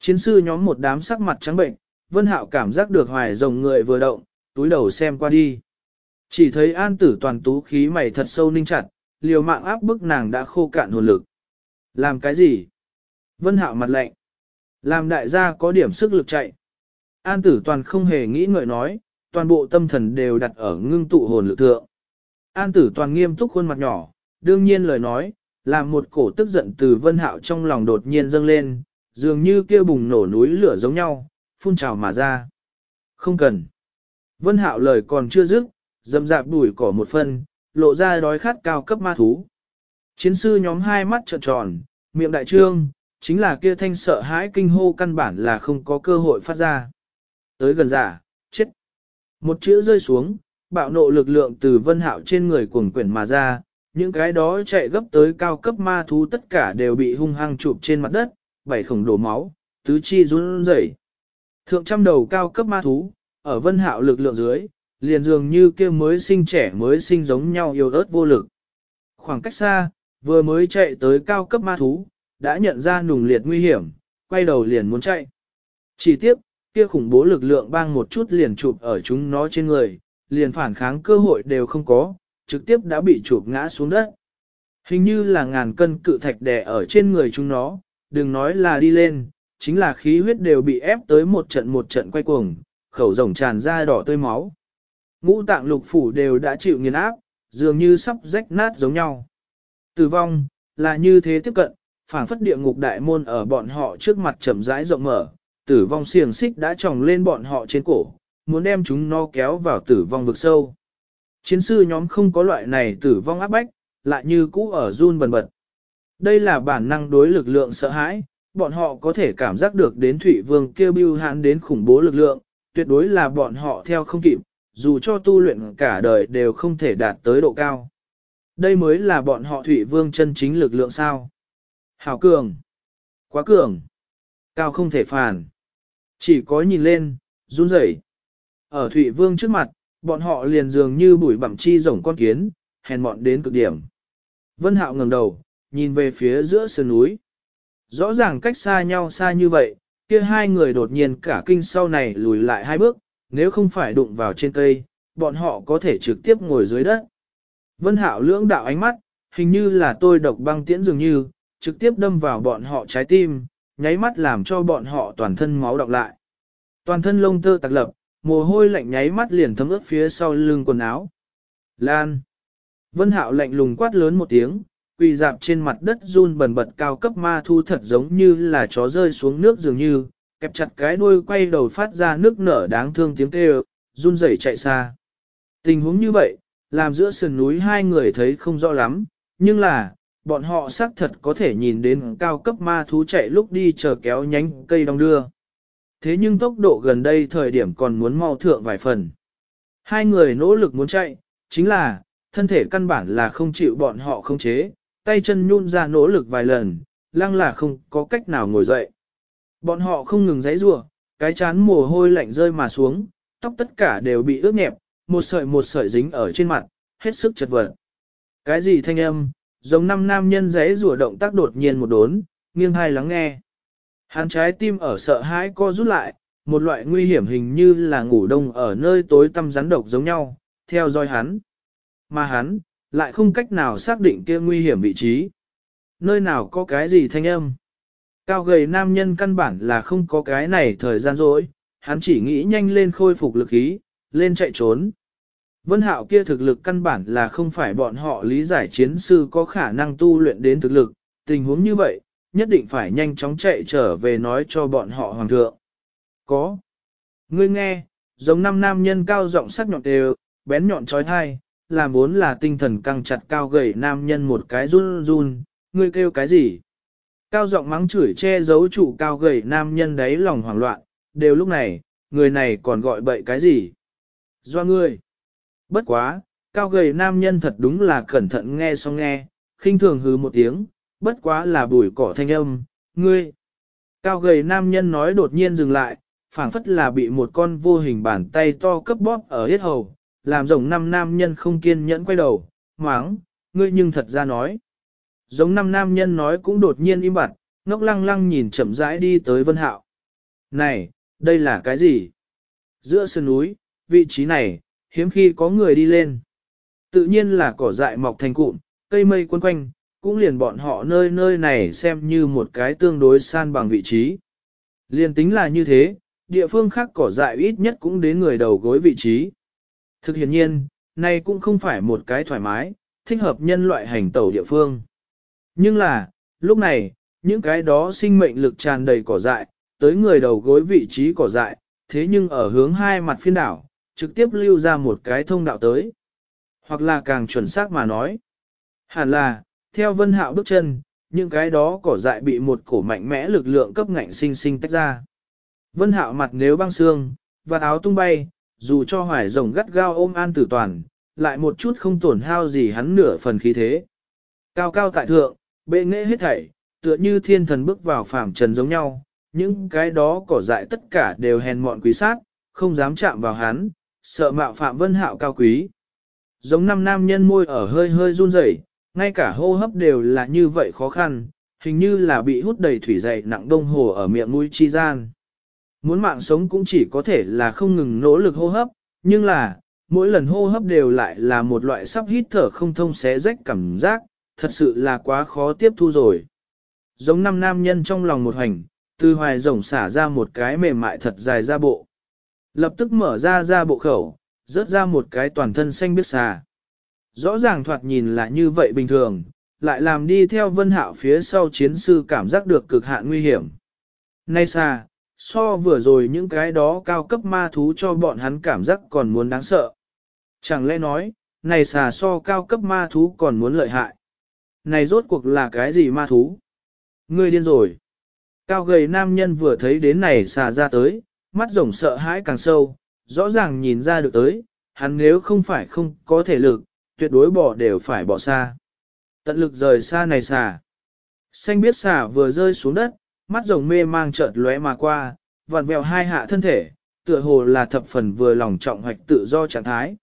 Chiến sư nhóm một đám sắc mặt trắng bệnh, Vân Hạo cảm giác được hoài rồng người vừa động, túi đầu xem qua đi. Chỉ thấy an tử toàn tú khí mày thật sâu ninh chặt, liều mạng áp bức nàng đã khô cạn hồn lực. Làm cái gì? Vân Hạo mặt lạnh. Làm đại gia có điểm sức lực chạy. An tử toàn không hề nghĩ ngợi nói, toàn bộ tâm thần đều đặt ở ngưng tụ hồn lực thượng. An tử toàn nghiêm túc khuôn mặt nhỏ, đương nhiên lời nói, làm một cổ tức giận từ vân hạo trong lòng đột nhiên dâng lên, dường như kia bùng nổ núi lửa giống nhau, phun trào mà ra. Không cần. Vân hạo lời còn chưa dứt, dầm dạp đuổi cỏ một phân, lộ ra đói khát cao cấp ma thú. Chiến sư nhóm hai mắt trợn tròn, miệng đại trương, chính là kia thanh sợ hãi kinh hô căn bản là không có cơ hội phát ra. Tới gần giả, chết. Một chữ rơi xuống, bạo nộ lực lượng từ vân hạo trên người cuồng quyển mà ra, những cái đó chạy gấp tới cao cấp ma thú tất cả đều bị hung hăng chụp trên mặt đất, bảy khổng đổ máu, tứ chi run rẩy. Thượng trăm đầu cao cấp ma thú, ở vân hạo lực lượng dưới, liền dường như kia mới sinh trẻ mới sinh giống nhau yêu ớt vô lực. Khoảng cách xa, vừa mới chạy tới cao cấp ma thú, đã nhận ra nùng liệt nguy hiểm, quay đầu liền muốn chạy. Chỉ tiếc, kia khủng bố lực lượng bang một chút liền chụp ở chúng nó trên người, liền phản kháng cơ hội đều không có, trực tiếp đã bị chụp ngã xuống đất. Hình như là ngàn cân cự thạch đè ở trên người chúng nó, đừng nói là đi lên, chính là khí huyết đều bị ép tới một trận một trận quay cuồng, khẩu rồng tràn ra đỏ tươi máu. Ngũ tạng lục phủ đều đã chịu nghiền áp, dường như sắp rách nát giống nhau. Tử vong, là như thế tiếp cận, phảng phất địa ngục đại môn ở bọn họ trước mặt chậm rãi rộng mở, tử vong xiềng xích đã tròng lên bọn họ trên cổ, muốn đem chúng nó kéo vào tử vong vực sâu. Chiến sư nhóm không có loại này tử vong áp bách, lại như cũ ở run bần bật. Đây là bản năng đối lực lượng sợ hãi, bọn họ có thể cảm giác được đến Thủy Vương kêu bưu hãn đến khủng bố lực lượng, tuyệt đối là bọn họ theo không kịp, dù cho tu luyện cả đời đều không thể đạt tới độ cao. Đây mới là bọn họ Thủy Vương chân chính lực lượng sao. Hảo cường. Quá cường. Cao không thể phản. Chỉ có nhìn lên, run rẩy. Ở Thụy Vương trước mặt, bọn họ liền dường như bụi bặm chi rồng con kiến, hèn mọn đến cực điểm. Vân Hạo ngẩng đầu, nhìn về phía giữa sườn núi. Rõ ràng cách xa nhau xa như vậy, kia hai người đột nhiên cả kinh sau này lùi lại hai bước, nếu không phải đụng vào trên cây, bọn họ có thể trực tiếp ngồi dưới đất. Vân Hạo lưỡng đạo ánh mắt, hình như là tôi độc băng tiễn dường như, trực tiếp đâm vào bọn họ trái tim, nháy mắt làm cho bọn họ toàn thân máu đọc lại. Toàn thân lông tơ tạc lập, mồ hôi lạnh nháy mắt liền thấm ướt phía sau lưng quần áo. Lan. Vân Hạo lạnh lùng quát lớn một tiếng, quỳ dạp trên mặt đất run bần bật cao cấp ma thu thật giống như là chó rơi xuống nước dường như, kẹp chặt cái đuôi quay đầu phát ra nước nở đáng thương tiếng kêu, run rẩy chạy xa. Tình huống như vậy, làm giữa sườn núi hai người thấy không rõ lắm, nhưng là, bọn họ xác thật có thể nhìn đến cao cấp ma thú chạy lúc đi chờ kéo nhánh cây đong đưa. Thế nhưng tốc độ gần đây thời điểm còn muốn mau thượng vài phần. Hai người nỗ lực muốn chạy, chính là, thân thể căn bản là không chịu bọn họ không chế, tay chân nhun ra nỗ lực vài lần, lăng là không có cách nào ngồi dậy. Bọn họ không ngừng giãy giụa, cái chán mồ hôi lạnh rơi mà xuống, tóc tất cả đều bị ướt nhẹp, một sợi một sợi dính ở trên mặt, hết sức chật vật. Cái gì thanh âm, giống năm nam nhân giấy rủa động tác đột nhiên một đốn, nghiêng hai lắng nghe. Hắn trái tim ở sợ hãi co rút lại, một loại nguy hiểm hình như là ngủ đông ở nơi tối tăm rắn độc giống nhau, theo dõi hắn. Mà hắn, lại không cách nào xác định kia nguy hiểm vị trí. Nơi nào có cái gì thanh âm. Cao gầy nam nhân căn bản là không có cái này thời gian rỗi, hắn chỉ nghĩ nhanh lên khôi phục lực ý, lên chạy trốn. Vân hạo kia thực lực căn bản là không phải bọn họ lý giải chiến sư có khả năng tu luyện đến thực lực, tình huống như vậy, nhất định phải nhanh chóng chạy trở về nói cho bọn họ hoàng thượng. Có. Ngươi nghe, giống năm nam nhân cao giọng sắc nhọn đều, bén nhọn trói thai, làm vốn là tinh thần căng chặt cao gầy nam nhân một cái run run, ngươi kêu cái gì? Cao giọng mắng chửi che giấu trụ cao gầy nam nhân đấy lòng hoảng loạn, đều lúc này, người này còn gọi bậy cái gì? Do ngươi. Bất quá, cao gầy nam nhân thật đúng là cẩn thận nghe xong nghe, khinh thường hứ một tiếng, bất quá là bùi cỏ thanh âm, ngươi. Cao gầy nam nhân nói đột nhiên dừng lại, phảng phất là bị một con vô hình bàn tay to cấp bóp ở hết hầu, làm rồng năm nam nhân không kiên nhẫn quay đầu, máng, ngươi nhưng thật ra nói. Giống năm nam nhân nói cũng đột nhiên im bặt, ngốc lăng lăng nhìn chậm rãi đi tới vân hạo. Này, đây là cái gì? Giữa sườn núi, vị trí này, hiếm khi có người đi lên. Tự nhiên là cỏ dại mọc thành cụm, cây mây quấn quanh, cũng liền bọn họ nơi nơi này xem như một cái tương đối san bằng vị trí. Liền tính là như thế, địa phương khác cỏ dại ít nhất cũng đến người đầu gối vị trí. Thực hiện nhiên, này cũng không phải một cái thoải mái, thích hợp nhân loại hành tẩu địa phương. Nhưng là, lúc này, những cái đó sinh mệnh lực tràn đầy cỏ dại, tới người đầu gối vị trí cỏ dại, thế nhưng ở hướng hai mặt phiên đảo, trực tiếp lưu ra một cái thông đạo tới. Hoặc là càng chuẩn xác mà nói. Hẳn là, theo vân hạo bước chân, những cái đó cỏ dại bị một cổ mạnh mẽ lực lượng cấp ngạnh sinh sinh tách ra. Vân hạo mặt nếu băng xương, và áo tung bay, dù cho hoài rồng gắt gao ôm an tử toàn, lại một chút không tổn hao gì hắn nửa phần khí thế. Cao cao tại thượng, bệ nghệ hết thảy, tựa như thiên thần bước vào phàm trần giống nhau, những cái đó cỏ dại tất cả đều hèn mọn quý sát, không dám chạm vào hắn, sợ mạo phạm vân hạo cao quý. Giống năm nam nhân môi ở hơi hơi run rẩy, ngay cả hô hấp đều là như vậy khó khăn, hình như là bị hút đầy thủy dày nặng đông hồ ở miệng mũi chi gian. Muốn mạng sống cũng chỉ có thể là không ngừng nỗ lực hô hấp, nhưng là, mỗi lần hô hấp đều lại là một loại sắp hít thở không thông xé rách cảm giác, thật sự là quá khó tiếp thu rồi. Giống năm nam nhân trong lòng một hành, từ hoài rồng xả ra một cái mềm mại thật dài ra bộ. Lập tức mở ra ra bộ khẩu, rớt ra một cái toàn thân xanh biết xà. Rõ ràng thoạt nhìn là như vậy bình thường, lại làm đi theo vân hạo phía sau chiến sư cảm giác được cực hạn nguy hiểm. Nay xa, so vừa rồi những cái đó cao cấp ma thú cho bọn hắn cảm giác còn muốn đáng sợ. Chẳng lẽ nói, này xà so cao cấp ma thú còn muốn lợi hại. Này rốt cuộc là cái gì ma thú? Ngươi điên rồi. Cao gầy nam nhân vừa thấy đến này xà ra tới, mắt rồng sợ hãi càng sâu, rõ ràng nhìn ra được tới, hắn nếu không phải không có thể lực, tuyệt đối bỏ đều phải bỏ xa. Tận lực rời xa này xà. Xanh biết xà vừa rơi xuống đất, mắt rồng mê mang chợt lóe mà qua, vặn vẹo hai hạ thân thể, tựa hồ là thập phần vừa lòng trọng hoạch tự do trạng thái.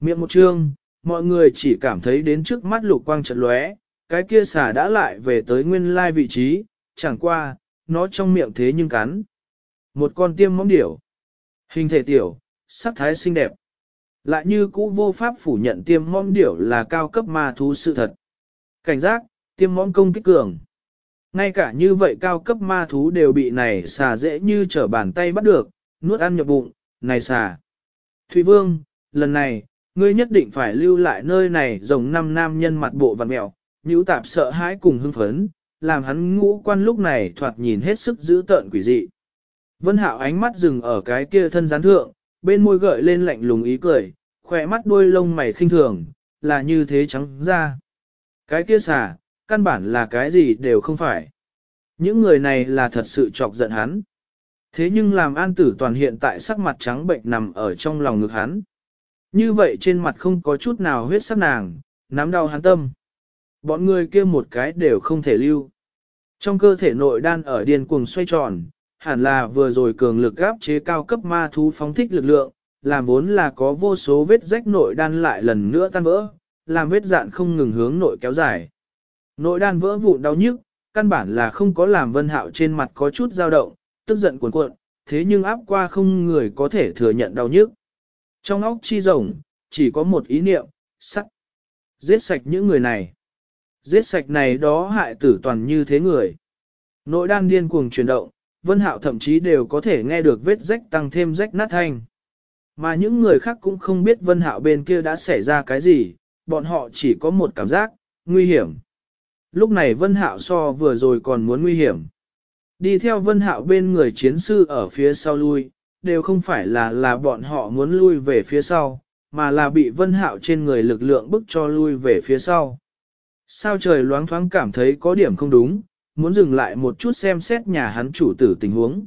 Miệng một chương, mọi người chỉ cảm thấy đến trước mắt lục quang chợt lóe, cái kia xà đã lại về tới nguyên lai vị trí, chẳng qua, nó trong miệng thế nhưng cắn. Một con tiêm móng điểu. Hình thể tiểu, sắc thái xinh đẹp. Lại như cũ vô pháp phủ nhận tiêm mõm điểu là cao cấp ma thú sự thật. Cảnh giác, tiêm mõm công kích cường. Ngay cả như vậy cao cấp ma thú đều bị này xà dễ như trở bàn tay bắt được, nuốt ăn nhập bụng, này xà. Thủy Vương, lần này, ngươi nhất định phải lưu lại nơi này rồng năm nam nhân mặt bộ vằn mẹo, nhũ tạp sợ hãi cùng hưng phấn, làm hắn ngũ quan lúc này thoạt nhìn hết sức dữ tợn quỷ dị. Vân Hạo ánh mắt dừng ở cái kia thân gián thượng, bên môi gợi lên lạnh lùng ý cười, khỏe mắt đuôi lông mày khinh thường, là như thế trắng ra. Cái kia xả, căn bản là cái gì đều không phải. Những người này là thật sự chọc giận hắn. Thế nhưng làm an tử toàn hiện tại sắc mặt trắng bệnh nằm ở trong lòng ngực hắn. Như vậy trên mặt không có chút nào huyết sắc nàng, nắm đau hắn tâm. Bọn người kia một cái đều không thể lưu. Trong cơ thể nội đan ở điên cuồng xoay tròn, hẳn là vừa rồi cường lực áp chế cao cấp ma thú phóng thích lực lượng, làm vốn là có vô số vết rách nội đan lại lần nữa tan vỡ, làm vết dạn không ngừng hướng nội kéo dài. Nội đan vỡ vụn đau nhức, căn bản là không có làm vân hạo trên mặt có chút dao động, tức giận cuồn cuộn, thế nhưng áp qua không người có thể thừa nhận đau nhức. Trong óc chi rồng, chỉ có một ý niệm, sắt. Giết sạch những người này. Giết sạch này đó hại tử toàn như thế người. Nội đan điên cuồng chuyển động, Vân Hạo thậm chí đều có thể nghe được vết rách tăng thêm rách nát thanh. Mà những người khác cũng không biết Vân Hạo bên kia đã xảy ra cái gì, bọn họ chỉ có một cảm giác, nguy hiểm. Lúc này Vân Hạo so vừa rồi còn muốn nguy hiểm. Đi theo Vân Hạo bên người chiến sư ở phía sau lui, đều không phải là là bọn họ muốn lui về phía sau, mà là bị Vân Hạo trên người lực lượng bức cho lui về phía sau. Sao trời loáng thoáng cảm thấy có điểm không đúng, muốn dừng lại một chút xem xét nhà hắn chủ tử tình huống.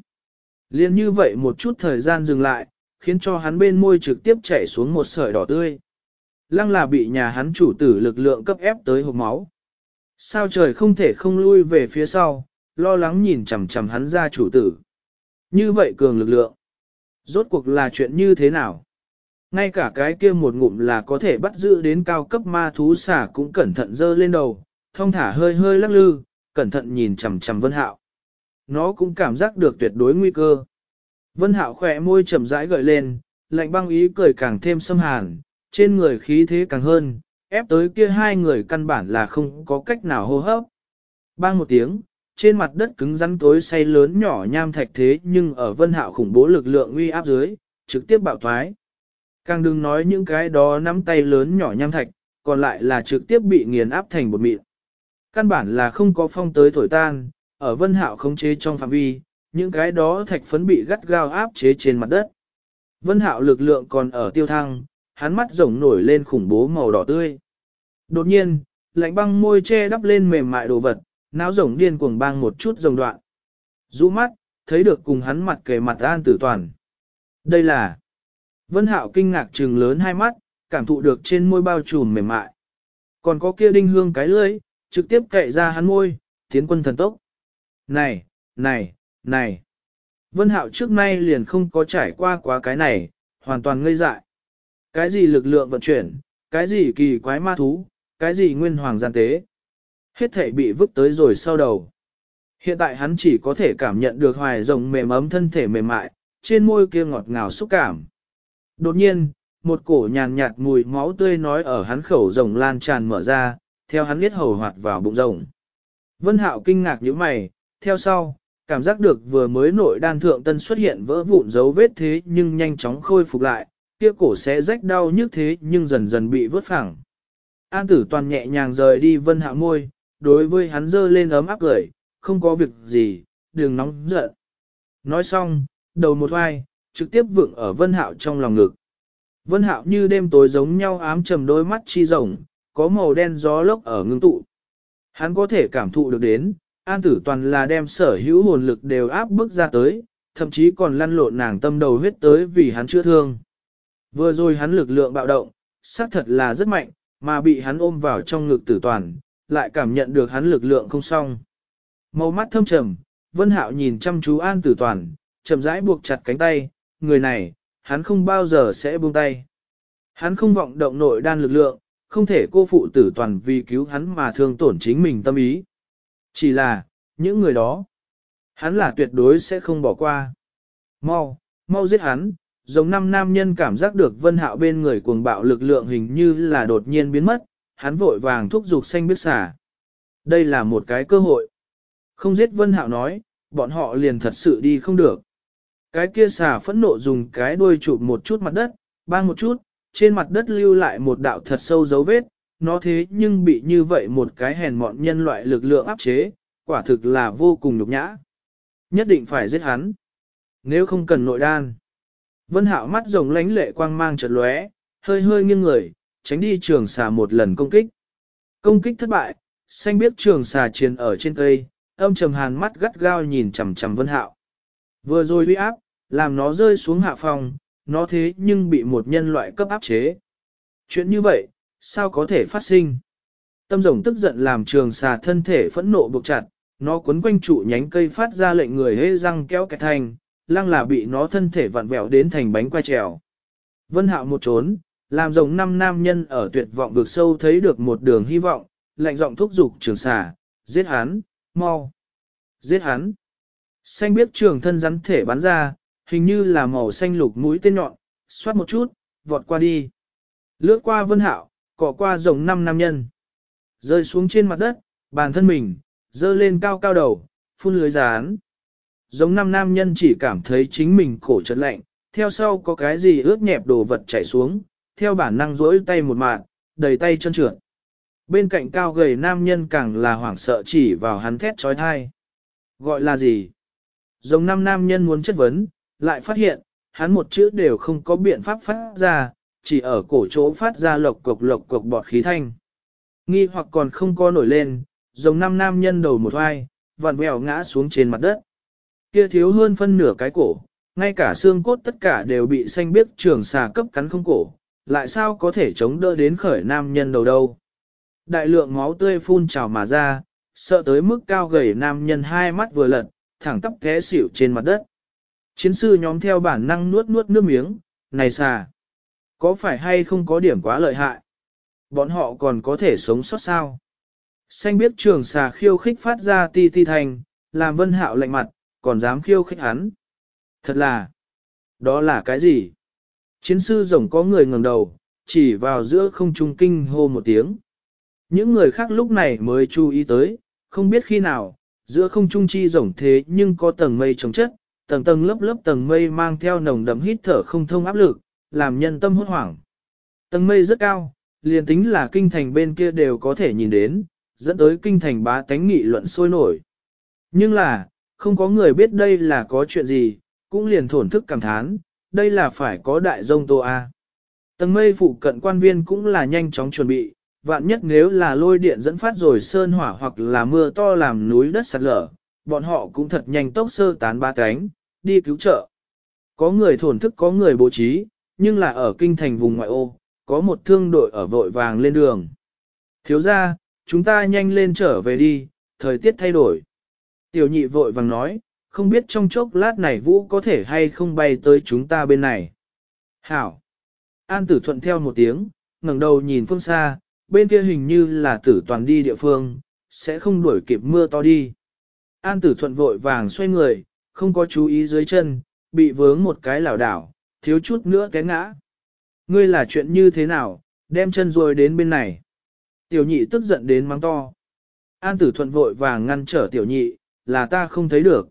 Liên như vậy một chút thời gian dừng lại, khiến cho hắn bên môi trực tiếp chảy xuống một sợi đỏ tươi. Lăng là bị nhà hắn chủ tử lực lượng cấp ép tới hộp máu. Sao trời không thể không lui về phía sau, lo lắng nhìn chằm chằm hắn ra chủ tử. Như vậy cường lực lượng. Rốt cuộc là chuyện như thế nào? Ngay cả cái kia một ngụm là có thể bắt giữ đến cao cấp ma thú xả cũng cẩn thận dơ lên đầu, thông thả hơi hơi lắc lư, cẩn thận nhìn chằm chằm Vân Hạo. Nó cũng cảm giác được tuyệt đối nguy cơ. Vân Hạo khỏe môi chậm rãi gợi lên, lạnh băng ý cười càng thêm xâm hàn, trên người khí thế càng hơn, ép tới kia hai người căn bản là không có cách nào hô hấp. Bang một tiếng, trên mặt đất cứng rắn tối say lớn nhỏ nham thạch thế nhưng ở Vân Hạo khủng bố lực lượng uy áp dưới, trực tiếp bạo thoái. Càng đừng nói những cái đó nắm tay lớn nhỏ nham thạch, còn lại là trực tiếp bị nghiền áp thành bột mịn. Căn bản là không có phong tới thổi tan, ở vân hạo khống chế trong phạm vi, những cái đó thạch phấn bị gắt gao áp chế trên mặt đất. Vân hạo lực lượng còn ở tiêu thăng, hắn mắt rồng nổi lên khủng bố màu đỏ tươi. Đột nhiên, lạnh băng môi che đắp lên mềm mại đồ vật, não rồng điên cuồng bang một chút rồng đoạn. Rũ mắt, thấy được cùng hắn mặt kề mặt an tử toàn. Đây là... Vân hạo kinh ngạc trừng lớn hai mắt, cảm thụ được trên môi bao trùm mềm mại. Còn có kia đinh hương cái lưỡi, trực tiếp cậy ra hắn môi, tiến quân thần tốc. Này, này, này. Vân Hạo trước nay liền không có trải qua quá cái này, hoàn toàn ngây dại. Cái gì lực lượng vận chuyển, cái gì kỳ quái ma thú, cái gì nguyên hoàng gian tế. Hết thể bị vứt tới rồi sau đầu. Hiện tại hắn chỉ có thể cảm nhận được hoài rồng mềm ấm thân thể mềm mại, trên môi kia ngọt ngào xúc cảm. Đột nhiên, một cổ nhàn nhạt mùi máu tươi nói ở hắn khẩu rồng lan tràn mở ra, theo hắn biết hầu hoạt vào bụng rồng. Vân Hạo kinh ngạc như mày, theo sau, cảm giác được vừa mới nội đan thượng tân xuất hiện vỡ vụn dấu vết thế nhưng nhanh chóng khôi phục lại, kia cổ sẽ rách đau nhức thế nhưng dần dần bị vớt phẳng. An tử toàn nhẹ nhàng rời đi Vân Hạo môi, đối với hắn dơ lên ấm áp cười, không có việc gì, đừng nóng giận. Nói xong, đầu một vai, trực tiếp vượng ở Vân Hạo trong lòng ngực. Vân Hạo như đêm tối giống nhau ám trầm đôi mắt chi rồng, có màu đen gió lốc ở ngưng tụ. Hắn có thể cảm thụ được đến, an tử toàn là đem sở hữu hồn lực đều áp bức ra tới, thậm chí còn lăn lộn nàng tâm đầu huyết tới vì hắn chữa thương. Vừa rồi hắn lực lượng bạo động, xác thật là rất mạnh, mà bị hắn ôm vào trong ngực tử toàn, lại cảm nhận được hắn lực lượng không xong. Màu mắt thâm trầm, Vân Hạo nhìn chăm chú An Tử Toàn, chậm rãi buộc chặt cánh tay, người này, hắn không bao giờ sẽ buông tay. Hắn không vọng động nội đan lực lượng, không thể cô phụ tử toàn vì cứu hắn mà thương tổn chính mình tâm ý. Chỉ là, những người đó, hắn là tuyệt đối sẽ không bỏ qua. Mau, mau giết hắn, giống năm nam nhân cảm giác được vân hạo bên người cuồng bạo lực lượng hình như là đột nhiên biến mất, hắn vội vàng thúc giục xanh biết xả. Đây là một cái cơ hội. Không giết vân hạo nói, bọn họ liền thật sự đi không được. Cái kia xả phẫn nộ dùng cái đuôi chụp một chút mặt đất, bang một chút, trên mặt đất lưu lại một đạo thật sâu dấu vết, nó thế nhưng bị như vậy một cái hèn mọn nhân loại lực lượng áp chế, quả thực là vô cùng nhục nhã. Nhất định phải giết hắn. Nếu không cần nội đan. Vân hạo mắt rồng lánh lệ quang mang chợt lóe, hơi hơi nghiêng người, tránh đi trường xà một lần công kích. Công kích thất bại, xanh biết trường xà chiến ở trên cây, âm trầm hàn mắt gắt gao nhìn chằm chằm vân hạo. Vừa rồi uy áp, làm nó rơi xuống hạ phòng, nó thế nhưng bị một nhân loại cấp áp chế. Chuyện như vậy, sao có thể phát sinh? Tâm rồng tức giận làm trường xà thân thể phẫn nộ buộc chặt, nó quấn quanh trụ nhánh cây phát ra lệnh người hê răng kéo kẹt thành, lăng là bị nó thân thể vặn vẹo đến thành bánh quay trèo. Vân hạo một trốn, làm rồng năm nam nhân ở tuyệt vọng vực sâu thấy được một đường hy vọng, lạnh giọng thúc giục trường xà, giết hắn, mau, giết hắn. Xanh biết trường thân rắn thể bắn ra, hình như là màu xanh lục mũi tên nhọn, xoát một chút, vọt qua đi. Lướt qua vân hạo, cỏ qua rồng năm nam nhân. Rơi xuống trên mặt đất, bàn thân mình, dơ lên cao cao đầu, phun lưới rán. Giống năm nam nhân chỉ cảm thấy chính mình cổ chật lạnh, theo sau có cái gì ướt nhẹp đồ vật chảy xuống, theo bản năng rỗi tay một mạng, đầy tay chân trượt. Bên cạnh cao gầy nam nhân càng là hoảng sợ chỉ vào hắn thét trói thai. Gọi là gì? Giống năm nam nhân muốn chất vấn, lại phát hiện, hắn một chữ đều không có biện pháp phát ra, chỉ ở cổ chỗ phát ra lộc cục lộc cục bọt khí thanh. Nghi hoặc còn không có nổi lên, giống năm nam nhân đầu một hoai, vặn vẹo ngã xuống trên mặt đất. Kia thiếu hơn phân nửa cái cổ, ngay cả xương cốt tất cả đều bị xanh biếc trường xà cấp cắn không cổ, lại sao có thể chống đỡ đến khởi nam nhân đầu đâu. Đại lượng máu tươi phun trào mà ra, sợ tới mức cao gầy nam nhân hai mắt vừa lật, thẳng tắp té xỉu trên mặt đất. Chiến sư nhóm theo bản năng nuốt nuốt nước miếng, này xà, có phải hay không có điểm quá lợi hại? Bọn họ còn có thể sống sót sao? Xanh biết trường xà khiêu khích phát ra ti ti thành, làm vân hạo lạnh mặt, còn dám khiêu khích hắn. Thật là, đó là cái gì? Chiến sư rồng có người ngẩng đầu, chỉ vào giữa không trung kinh hô một tiếng. Những người khác lúc này mới chú ý tới, không biết khi nào, giữa không trung chi rồng thế nhưng có tầng mây trồng chất, tầng tầng lớp lớp tầng mây mang theo nồng đậm hít thở không thông áp lực, làm nhân tâm hốt hoảng. Tầng mây rất cao, liền tính là kinh thành bên kia đều có thể nhìn đến, dẫn tới kinh thành bá tánh nghị luận sôi nổi. Nhưng là, không có người biết đây là có chuyện gì, cũng liền thổn thức cảm thán, đây là phải có đại dông tô A. Tầng mây phụ cận quan viên cũng là nhanh chóng chuẩn bị, vạn nhất nếu là lôi điện dẫn phát rồi sơn hỏa hoặc là mưa to làm núi đất sạt lở, bọn họ cũng thật nhanh tốc sơ tán ba cánh, đi cứu trợ. Có người thổn thức có người bố trí, nhưng là ở kinh thành vùng ngoại ô, có một thương đội ở vội vàng lên đường. Thiếu ra, chúng ta nhanh lên trở về đi, thời tiết thay đổi. Tiểu nhị vội vàng nói, không biết trong chốc lát này vũ có thể hay không bay tới chúng ta bên này. Hảo! An tử thuận theo một tiếng, ngẩng đầu nhìn phương xa, bên kia hình như là tử toàn đi địa phương, sẽ không đuổi kịp mưa to đi. An tử thuận vội vàng xoay người, không có chú ý dưới chân, bị vướng một cái lảo đảo, thiếu chút nữa té ngã. Ngươi là chuyện như thế nào, đem chân rồi đến bên này. Tiểu nhị tức giận đến mắng to. An tử thuận vội vàng ngăn trở tiểu nhị, là ta không thấy được.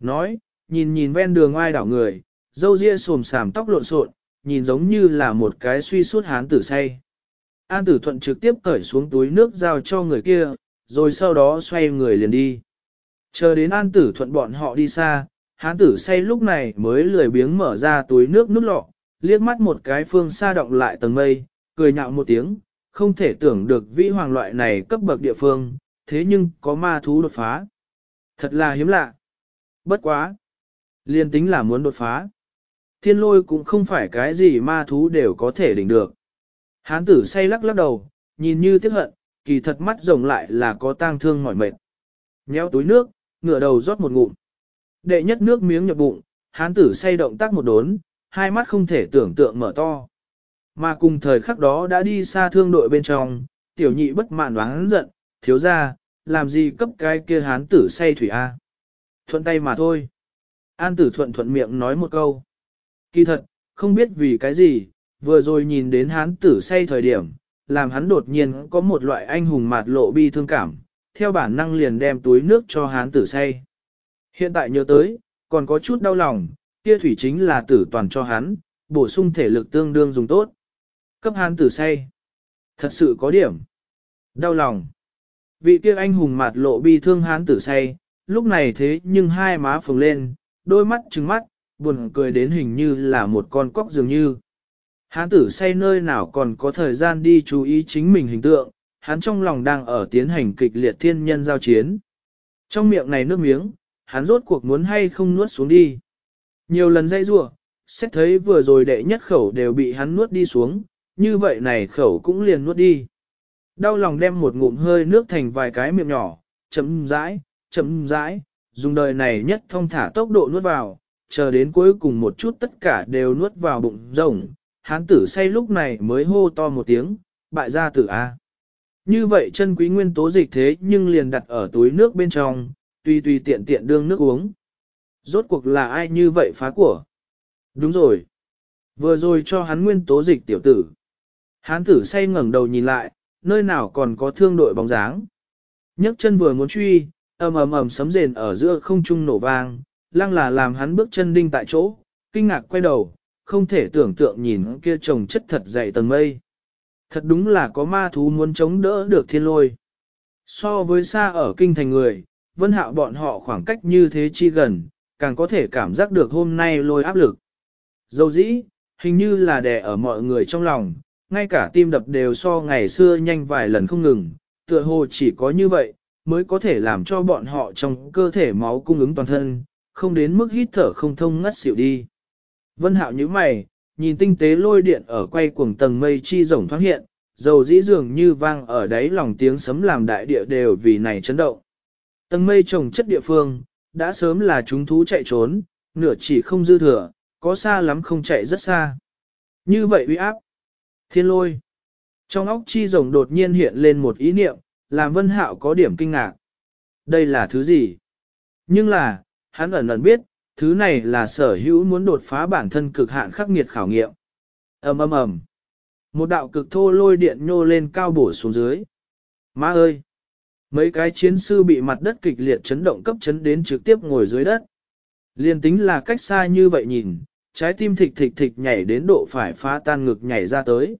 Nói, nhìn nhìn ven đường ai đảo người, dâu ria xồm xàm tóc lộn xộn, nhìn giống như là một cái suy suốt hán tử say. An tử thuận trực tiếp cởi xuống túi nước giao cho người kia, rồi sau đó xoay người liền đi. Chờ đến an tử thuận bọn họ đi xa, hán tử say lúc này mới lười biếng mở ra túi nước nút lọ, liếc mắt một cái phương xa động lại tầng mây, cười nhạo một tiếng, không thể tưởng được vĩ hoàng loại này cấp bậc địa phương, thế nhưng có ma thú đột phá. Thật là hiếm lạ. Bất quá. Liên tính là muốn đột phá. Thiên lôi cũng không phải cái gì ma thú đều có thể đỉnh được. Hán tử say lắc lắc đầu, nhìn như tiếc hận, kỳ thật mắt rồng lại là có tang thương mỏi mệt. Nhéo túi nước, ngửa đầu rót một ngụm. Đệ nhất nước miếng nhập bụng, hán tử say động tác một đốn, hai mắt không thể tưởng tượng mở to. Mà cùng thời khắc đó đã đi xa thương đội bên trong, tiểu nhị bất mãn đoán giận, thiếu ra, làm gì cấp cái kia hán tử say thủy A. Thuận tay mà thôi. An tử thuận thuận miệng nói một câu. Kỳ thật, không biết vì cái gì, vừa rồi nhìn đến hán tử say thời điểm, làm hắn đột nhiên có một loại anh hùng mạt lộ bi thương cảm, theo bản năng liền đem túi nước cho hán tử say. Hiện tại nhớ tới, còn có chút đau lòng, kia thủy chính là tử toàn cho hắn, bổ sung thể lực tương đương dùng tốt. Cấp hán tử say. Thật sự có điểm. Đau lòng. Vị kia anh hùng mặt lộ bi thương hán tử say, lúc này thế nhưng hai má phồng lên, đôi mắt trừng mắt, buồn cười đến hình như là một con cóc dường như. Hán tử say nơi nào còn có thời gian đi chú ý chính mình hình tượng, hắn trong lòng đang ở tiến hành kịch liệt thiên nhân giao chiến. Trong miệng này nước miếng, hắn rốt cuộc muốn hay không nuốt xuống đi. Nhiều lần dây rủa, xét thấy vừa rồi đệ nhất khẩu đều bị hắn nuốt đi xuống, như vậy này khẩu cũng liền nuốt đi. Đau lòng đem một ngụm hơi nước thành vài cái miệng nhỏ, chấm rãi, chấm rãi, dùng đời này nhất thông thả tốc độ nuốt vào, chờ đến cuối cùng một chút tất cả đều nuốt vào bụng rồng, hán tử say lúc này mới hô to một tiếng, bại gia tử A. Như vậy chân quý nguyên tố dịch thế nhưng liền đặt ở túi nước bên trong, tùy tùy tiện tiện đương nước uống. Rốt cuộc là ai như vậy phá của? Đúng rồi. Vừa rồi cho hắn nguyên tố dịch tiểu tử. Hán tử say ngẩng đầu nhìn lại, nơi nào còn có thương đội bóng dáng. nhấc chân vừa muốn truy, ầm ầm ầm sấm rền ở giữa không trung nổ vang, lăng là làm hắn bước chân đinh tại chỗ, kinh ngạc quay đầu, không thể tưởng tượng nhìn kia chồng chất thật dày tầng mây. Thật đúng là có ma thú muốn chống đỡ được thiên lôi. So với xa ở kinh thành người, vân hạo bọn họ khoảng cách như thế chi gần, càng có thể cảm giác được hôm nay lôi áp lực. Dầu dĩ, hình như là đè ở mọi người trong lòng, ngay cả tim đập đều so ngày xưa nhanh vài lần không ngừng, tựa hồ chỉ có như vậy, mới có thể làm cho bọn họ trong cơ thể máu cung ứng toàn thân, không đến mức hít thở không thông ngất xỉu đi. Vân hạo như mày, nhìn tinh tế lôi điện ở quay cuồng tầng mây chi rồng thoáng hiện, dầu dĩ dường như vang ở đáy lòng tiếng sấm làm đại địa đều vì này chấn động. Tầng mây trồng chất địa phương, đã sớm là chúng thú chạy trốn, nửa chỉ không dư thừa, có xa lắm không chạy rất xa. Như vậy uy áp. Thiên lôi. Trong óc chi rồng đột nhiên hiện lên một ý niệm, làm vân hạo có điểm kinh ngạc. Đây là thứ gì? Nhưng là, hắn ẩn ẩn biết, thứ này là sở hữu muốn đột phá bản thân cực hạn khắc nghiệt khảo nghiệm. ầm ầm ầm, Một đạo cực thô lôi điện nhô lên cao bổ xuống dưới. Má ơi! Mấy cái chiến sư bị mặt đất kịch liệt chấn động cấp chấn đến trực tiếp ngồi dưới đất. Liên tính là cách xa như vậy nhìn, trái tim thịch thịch thịch nhảy đến độ phải phá tan ngực nhảy ra tới.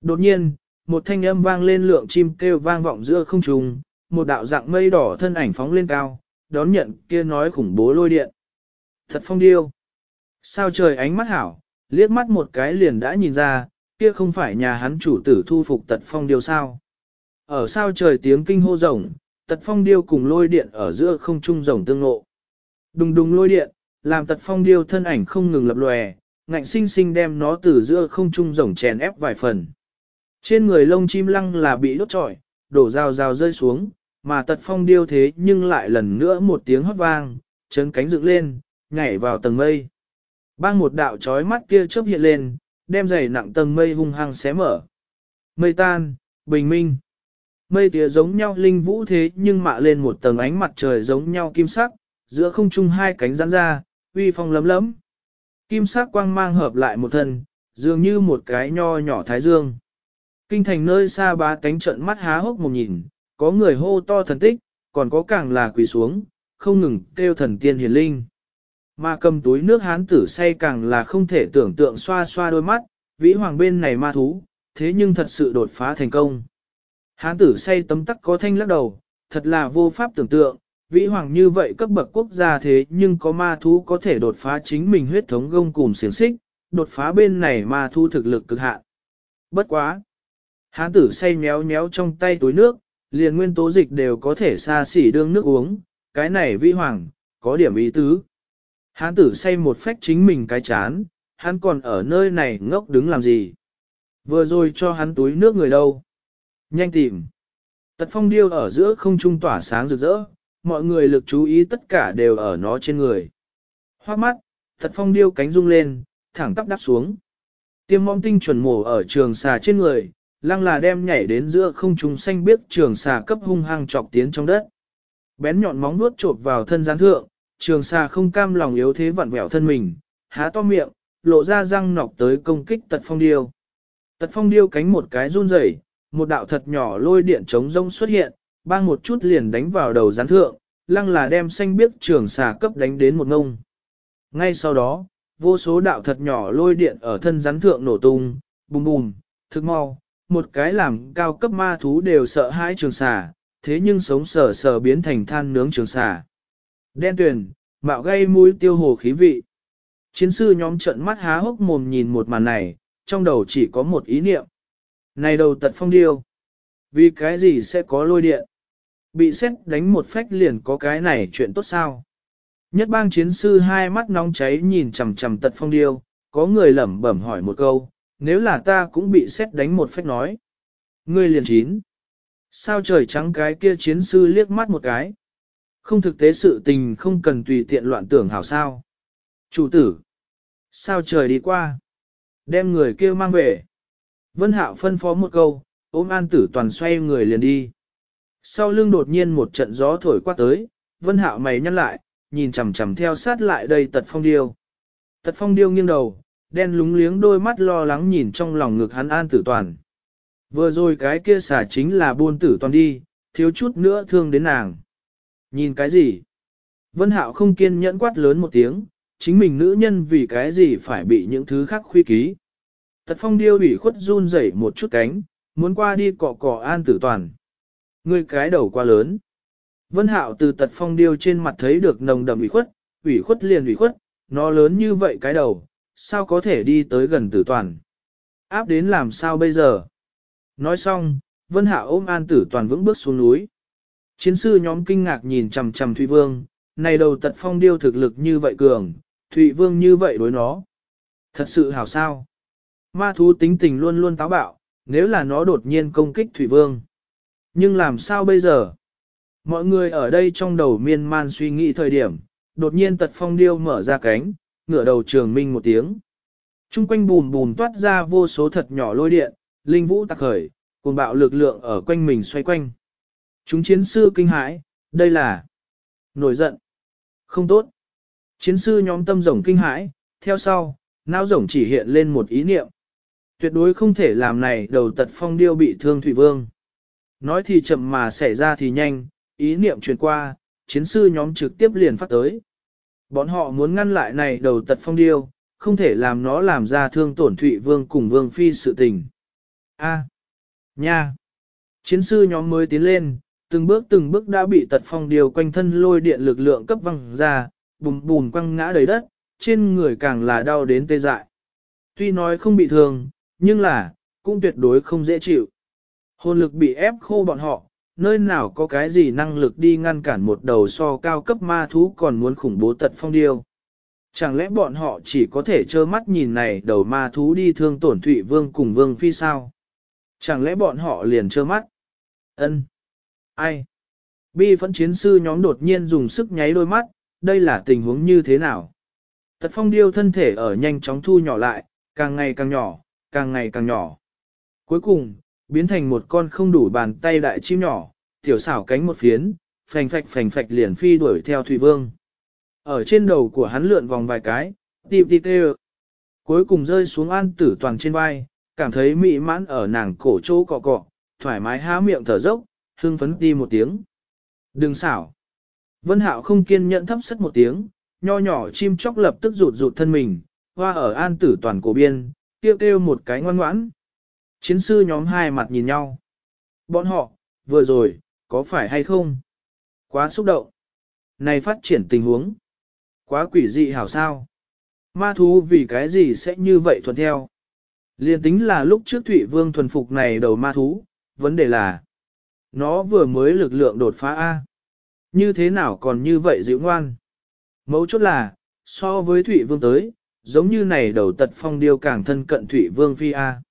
Đột nhiên, một thanh âm vang lên lượng chim kêu vang vọng giữa không trung, một đạo dạng mây đỏ thân ảnh phóng lên cao, đón nhận kia nói khủng bố lôi điện. Thật phong điêu. Sao trời ánh mắt hảo, liếc mắt một cái liền đã nhìn ra, kia không phải nhà hắn chủ tử thu phục tật phong điêu sao. Ở sao trời tiếng kinh hô rồng, tật phong điêu cùng lôi điện ở giữa không trung rồng tương ngộ. Đùng đùng lôi điện, làm tật phong điêu thân ảnh không ngừng lập lòe, ngạnh sinh sinh đem nó từ giữa không trung rồng chèn ép vài phần. Trên người lông chim lăng là bị đốt trọi, đổ rào rào rơi xuống, mà tật phong điêu thế nhưng lại lần nữa một tiếng hót vang, chấn cánh dựng lên, nhảy vào tầng mây. Bang một đạo chói mắt kia chớp hiện lên, đem dày nặng tầng mây hung hăng xé mở. Mây tan, bình minh. Mây tía giống nhau linh vũ thế nhưng mạ lên một tầng ánh mặt trời giống nhau kim sắc, giữa không trung hai cánh giãn ra, uy phong lấm lấm. Kim sắc quang mang hợp lại một thân, dường như một cái nho nhỏ thái dương. Kinh thành nơi xa ba cánh trận mắt há hốc một nhìn, có người hô to thần tích, còn có càng là quỳ xuống, không ngừng kêu thần tiên hiền linh. Mà cầm túi nước hán tử say càng là không thể tưởng tượng xoa xoa đôi mắt, vĩ hoàng bên này ma thú, thế nhưng thật sự đột phá thành công. Hán tử say tấm tắc có thanh lắc đầu, thật là vô pháp tưởng tượng, vĩ hoàng như vậy cấp bậc quốc gia thế nhưng có ma thú có thể đột phá chính mình huyết thống gông cùng xiềng xích, đột phá bên này ma thú thực lực cực hạn. Bất quá! Hán tử say méo méo trong tay túi nước, liền nguyên tố dịch đều có thể xa xỉ đương nước uống, cái này vĩ hoàng, có điểm ý tứ. Hán tử say một phách chính mình cái chán, hắn còn ở nơi này ngốc đứng làm gì. Vừa rồi cho hắn túi nước người đâu. Nhanh tìm. Tật phong điêu ở giữa không trung tỏa sáng rực rỡ, mọi người lực chú ý tất cả đều ở nó trên người. Hoa mắt, tật phong điêu cánh rung lên, thẳng tắp đáp xuống. Tiêm mong tinh chuẩn mổ ở trường xà trên người, lăng là đem nhảy đến giữa không trung xanh biếc trường xà cấp hung hăng chọc tiến trong đất. Bén nhọn móng nuốt chộp vào thân gián thượng, trường xà không cam lòng yếu thế vặn vẹo thân mình, há to miệng, lộ ra răng nọc tới công kích tật phong điêu. Tật phong điêu cánh một cái run rẩy, một đạo thật nhỏ lôi điện chống rông xuất hiện, bang một chút liền đánh vào đầu gián thượng, lăng là đem xanh biếc trường xà cấp đánh đến một ngông. Ngay sau đó, vô số đạo thật nhỏ lôi điện ở thân rắn thượng nổ tung, bùm bùm, Thức mau, một cái làm cao cấp ma thú đều sợ hãi trường xà, thế nhưng sống sờ sờ biến thành than nướng trường xà. Đen tuyền, mạo gây mũi tiêu hồ khí vị. Chiến sư nhóm trận mắt há hốc mồm nhìn một màn này, trong đầu chỉ có một ý niệm. Này đầu tật phong điêu. Vì cái gì sẽ có lôi điện? Bị xét đánh một phách liền có cái này chuyện tốt sao? Nhất bang chiến sư hai mắt nóng cháy nhìn chằm chằm tật phong điêu, có người lẩm bẩm hỏi một câu, nếu là ta cũng bị xét đánh một phách nói. Ngươi liền chín. Sao trời trắng cái kia chiến sư liếc mắt một cái. Không thực tế sự tình không cần tùy tiện loạn tưởng hảo sao. Chủ tử. Sao trời đi qua. Đem người kia mang về. Vân Hạo phân phó một câu, ôm an tử toàn xoay người liền đi. Sau lưng đột nhiên một trận gió thổi qua tới, Vân Hạo mày nhăn lại, nhìn chằm chằm theo sát lại đây tật phong điêu. Tật phong điêu nghiêng đầu, đen lúng liếng đôi mắt lo lắng nhìn trong lòng ngực hắn an tử toàn. Vừa rồi cái kia xả chính là buôn tử toàn đi, thiếu chút nữa thương đến nàng. Nhìn cái gì? Vân Hạo không kiên nhẫn quát lớn một tiếng, chính mình nữ nhân vì cái gì phải bị những thứ khác khuy ký. Tật phong điêu bị khuất run rẩy một chút cánh, muốn qua đi cọ cọ an tử toàn. người cái đầu quá lớn. Vân Hạo từ tật phong điêu trên mặt thấy được nồng đậm ủy khuất, ủy khuất liền ủy khuất, nó lớn như vậy cái đầu, sao có thể đi tới gần tử toàn. Áp đến làm sao bây giờ? Nói xong, Vân Hạo ôm an tử toàn vững bước xuống núi. Chiến sư nhóm kinh ngạc nhìn chằm chằm Thụy Vương, này đầu tật phong điêu thực lực như vậy cường, Thụy Vương như vậy đối nó. Thật sự hảo sao? Ma thú tính tình luôn luôn táo bạo, nếu là nó đột nhiên công kích Thụy Vương. Nhưng làm sao bây giờ? Mọi người ở đây trong đầu miên man suy nghĩ thời điểm, đột nhiên tật phong điêu mở ra cánh, ngửa đầu trường minh một tiếng. Trung quanh bùn bùn toát ra vô số thật nhỏ lôi điện, linh vũ tạc khởi, cùng bạo lực lượng ở quanh mình xoay quanh. Chúng chiến sư kinh hãi, đây là nổi giận, không tốt. Chiến sư nhóm tâm rồng kinh hãi, theo sau, não rồng chỉ hiện lên một ý niệm. Tuyệt đối không thể làm này đầu tật phong điêu bị thương Thủy Vương. Nói thì chậm mà xảy ra thì nhanh, ý niệm truyền qua, chiến sư nhóm trực tiếp liền phát tới. Bọn họ muốn ngăn lại này đầu tật phong điêu, không thể làm nó làm ra thương tổn Thụy Vương cùng Vương Phi sự tình. A. Nha. Chiến sư nhóm mới tiến lên, từng bước từng bước đã bị tật phong điêu quanh thân lôi điện lực lượng cấp văng ra, bùm bùm quăng ngã đầy đất, trên người càng là đau đến tê dại. Tuy nói không bị thương, nhưng là, cũng tuyệt đối không dễ chịu. Hồn lực bị ép khô bọn họ, nơi nào có cái gì năng lực đi ngăn cản một đầu so cao cấp ma thú còn muốn khủng bố tật phong điêu. Chẳng lẽ bọn họ chỉ có thể trơ mắt nhìn này đầu ma thú đi thương tổn Thụy Vương cùng Vương Phi sao? Chẳng lẽ bọn họ liền trơ mắt? Ân, Ai? Bi phẫn chiến sư nhóm đột nhiên dùng sức nháy đôi mắt, đây là tình huống như thế nào? Tật phong điêu thân thể ở nhanh chóng thu nhỏ lại, càng ngày càng nhỏ, càng ngày càng nhỏ. Cuối cùng, biến thành một con không đủ bàn tay đại chim nhỏ, tiểu xảo cánh một phiến, phành phạch phành phạch liền phi đuổi theo Thủy Vương. Ở trên đầu của hắn lượn vòng vài cái, tìm tìm tê Cuối cùng rơi xuống an tử toàn trên vai, cảm thấy mị mãn ở nàng cổ chỗ cọ cọ, thoải mái há miệng thở dốc, hưng phấn đi một tiếng. Đừng xảo. Vân Hạo không kiên nhẫn thấp sất một tiếng, nho nhỏ chim chóc lập tức rụt rụt thân mình, hoa ở an tử toàn cổ biên, kêu kêu một cái ngoan ngoãn. Chiến sư nhóm hai mặt nhìn nhau. Bọn họ, vừa rồi, có phải hay không? Quá xúc động. Này phát triển tình huống. Quá quỷ dị hảo sao. Ma thú vì cái gì sẽ như vậy thuận theo. Liên tính là lúc trước Thụy Vương thuần phục này đầu ma thú, vấn đề là nó vừa mới lực lượng đột phá A. Như thế nào còn như vậy dịu ngoan? Mấu chốt là, so với Thụy Vương tới, giống như này đầu tật phong điêu càng thân cận Thụy Vương Phi A.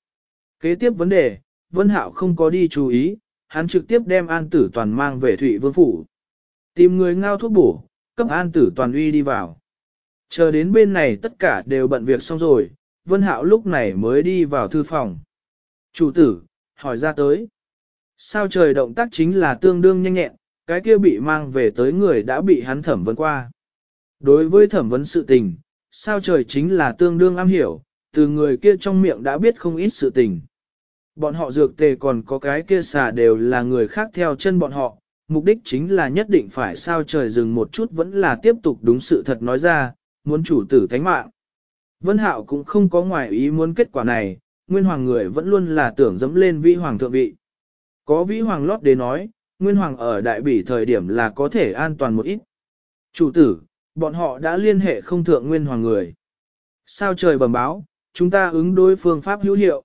Kế tiếp vấn đề, Vân Hạo không có đi chú ý, hắn trực tiếp đem an tử toàn mang về Thụy Vương Phủ. Tìm người ngao thuốc bổ, cấp an tử toàn uy đi vào. Chờ đến bên này tất cả đều bận việc xong rồi, Vân Hạo lúc này mới đi vào thư phòng. Chủ tử, hỏi ra tới. Sao trời động tác chính là tương đương nhanh nhẹn, cái kia bị mang về tới người đã bị hắn thẩm vấn qua. Đối với thẩm vấn sự tình, sao trời chính là tương đương am hiểu, từ người kia trong miệng đã biết không ít sự tình. Bọn họ dược tề còn có cái kia xà đều là người khác theo chân bọn họ, mục đích chính là nhất định phải sao trời dừng một chút vẫn là tiếp tục đúng sự thật nói ra, muốn chủ tử thánh mạng. Vân Hạo cũng không có ngoài ý muốn kết quả này, nguyên hoàng người vẫn luôn là tưởng dẫm lên vị hoàng thượng vị. Có vĩ hoàng lót đế nói, nguyên hoàng ở đại bỉ thời điểm là có thể an toàn một ít. Chủ tử, bọn họ đã liên hệ không thượng nguyên hoàng người. Sao trời bẩm báo, chúng ta ứng đối phương pháp hữu hiệu.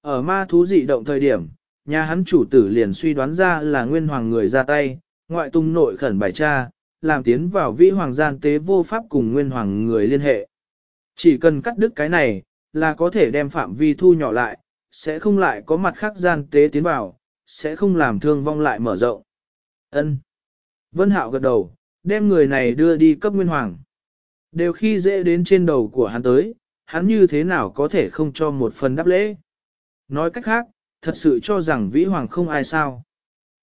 Ở ma thú dị động thời điểm, nhà hắn chủ tử liền suy đoán ra là nguyên hoàng người ra tay, ngoại tung nội khẩn bài tra, làm tiến vào vĩ hoàng gian tế vô pháp cùng nguyên hoàng người liên hệ. Chỉ cần cắt đứt cái này, là có thể đem phạm vi thu nhỏ lại, sẽ không lại có mặt khác gian tế tiến vào, sẽ không làm thương vong lại mở rộng. Ân. Vân Hạo gật đầu, đem người này đưa đi cấp nguyên hoàng. Đều khi dễ đến trên đầu của hắn tới, hắn như thế nào có thể không cho một phần đáp lễ. Nói cách khác, thật sự cho rằng vĩ hoàng không ai sao.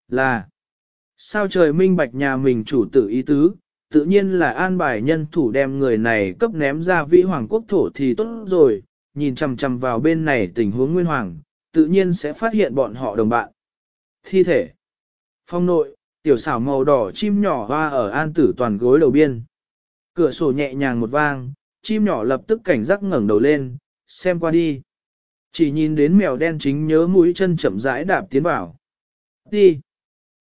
Là, sao trời minh bạch nhà mình chủ tử ý tứ, tự nhiên là an bài nhân thủ đem người này cấp ném ra vĩ hoàng quốc thổ thì tốt rồi, nhìn chằm chằm vào bên này tình huống nguyên hoàng, tự nhiên sẽ phát hiện bọn họ đồng bạn. Thi thể Phong nội, tiểu xảo màu đỏ chim nhỏ hoa ở an tử toàn gối đầu biên. Cửa sổ nhẹ nhàng một vang, chim nhỏ lập tức cảnh giác ngẩng đầu lên, xem qua đi. Chỉ nhìn đến mèo đen chính nhớ mũi chân chậm rãi đạp tiến vào. Đi!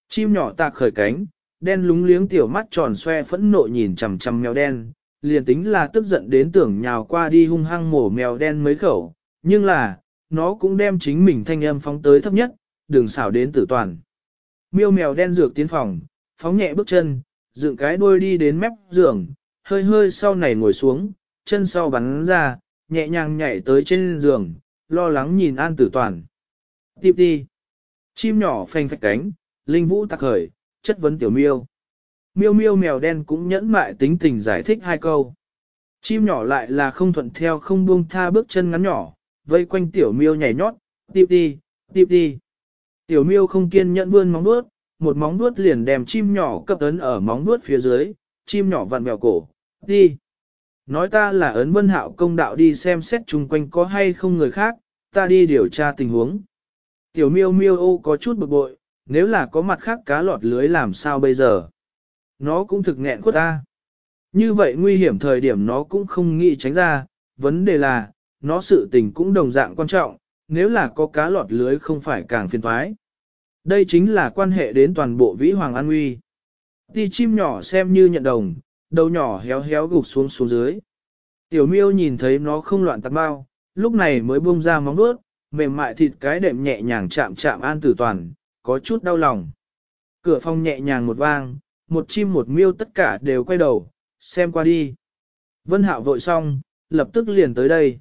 Chim nhỏ tạc khởi cánh, đen lúng liếng tiểu mắt tròn xoe phẫn nộ nhìn chằm chằm mèo đen, liền tính là tức giận đến tưởng nhào qua đi hung hăng mổ mèo đen mấy khẩu, nhưng là, nó cũng đem chính mình thanh âm phóng tới thấp nhất, đừng xảo đến tử toàn. Miêu mèo đen dược tiến phòng, phóng nhẹ bước chân, dựng cái đuôi đi đến mép giường, hơi hơi sau này ngồi xuống, chân sau bắn ra, nhẹ nhàng nhảy tới trên giường, lo lắng nhìn An Tử Toàn. Tiếp đi. Chim nhỏ phanh phạch cánh, linh vũ tạc khởi, chất vấn tiểu miêu. Miêu miêu mèo đen cũng nhẫn mại tính tình giải thích hai câu. Chim nhỏ lại là không thuận theo không buông tha bước chân ngắn nhỏ, vây quanh tiểu miêu nhảy nhót, tiếp đi, tiếp đi. Tiểu miêu không kiên nhẫn vươn móng vuốt, một móng vuốt liền đem chim nhỏ cấp ấn ở móng vuốt phía dưới, chim nhỏ vặn mèo cổ, đi. Nói ta là ấn vân hạo công đạo đi xem xét chung quanh có hay không người khác, ta đi điều tra tình huống. Tiểu miêu miêu ô có chút bực bội, nếu là có mặt khác cá lọt lưới làm sao bây giờ? Nó cũng thực nghẹn khuất ta. Như vậy nguy hiểm thời điểm nó cũng không nghĩ tránh ra, vấn đề là, nó sự tình cũng đồng dạng quan trọng, nếu là có cá lọt lưới không phải càng phiền thoái. Đây chính là quan hệ đến toàn bộ vĩ hoàng an nguy. Đi chim nhỏ xem như nhận đồng, đầu nhỏ héo héo gục xuống xuống dưới. Tiểu miêu nhìn thấy nó không loạn tắc bao, lúc này mới buông ra móng nuốt, mềm mại thịt cái đệm nhẹ nhàng chạm chạm an tử toàn, có chút đau lòng. Cửa phòng nhẹ nhàng một vang, một chim một miêu tất cả đều quay đầu, xem qua đi. Vân hạo vội xong, lập tức liền tới đây.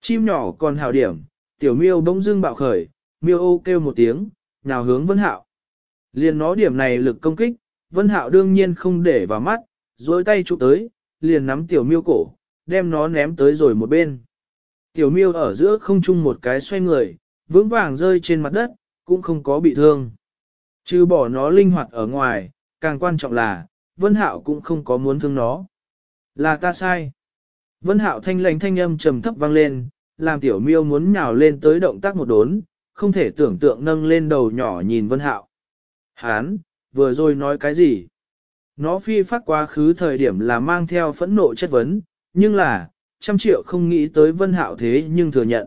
Chim nhỏ còn hào điểm, tiểu miêu bỗng dưng bạo khởi, miêu ô kêu một tiếng, nào hướng vân hạo. Liền nó điểm này lực công kích, vân hạo đương nhiên không để vào mắt, dối tay chụp tới, liền nắm tiểu miêu cổ, đem nó ném tới rồi một bên. Tiểu miêu ở giữa không chung một cái xoay người, vững vàng rơi trên mặt đất, cũng không có bị thương. Chứ bỏ nó linh hoạt ở ngoài, càng quan trọng là, Vân Hạo cũng không có muốn thương nó. Là ta sai. Vân Hạo thanh lãnh thanh âm trầm thấp vang lên, làm tiểu miêu muốn nhào lên tới động tác một đốn, không thể tưởng tượng nâng lên đầu nhỏ nhìn Vân Hạo. Hán, vừa rồi nói cái gì? Nó phi phát quá khứ thời điểm là mang theo phẫn nộ chất vấn, nhưng là, trăm triệu không nghĩ tới Vân Hạo thế nhưng thừa nhận.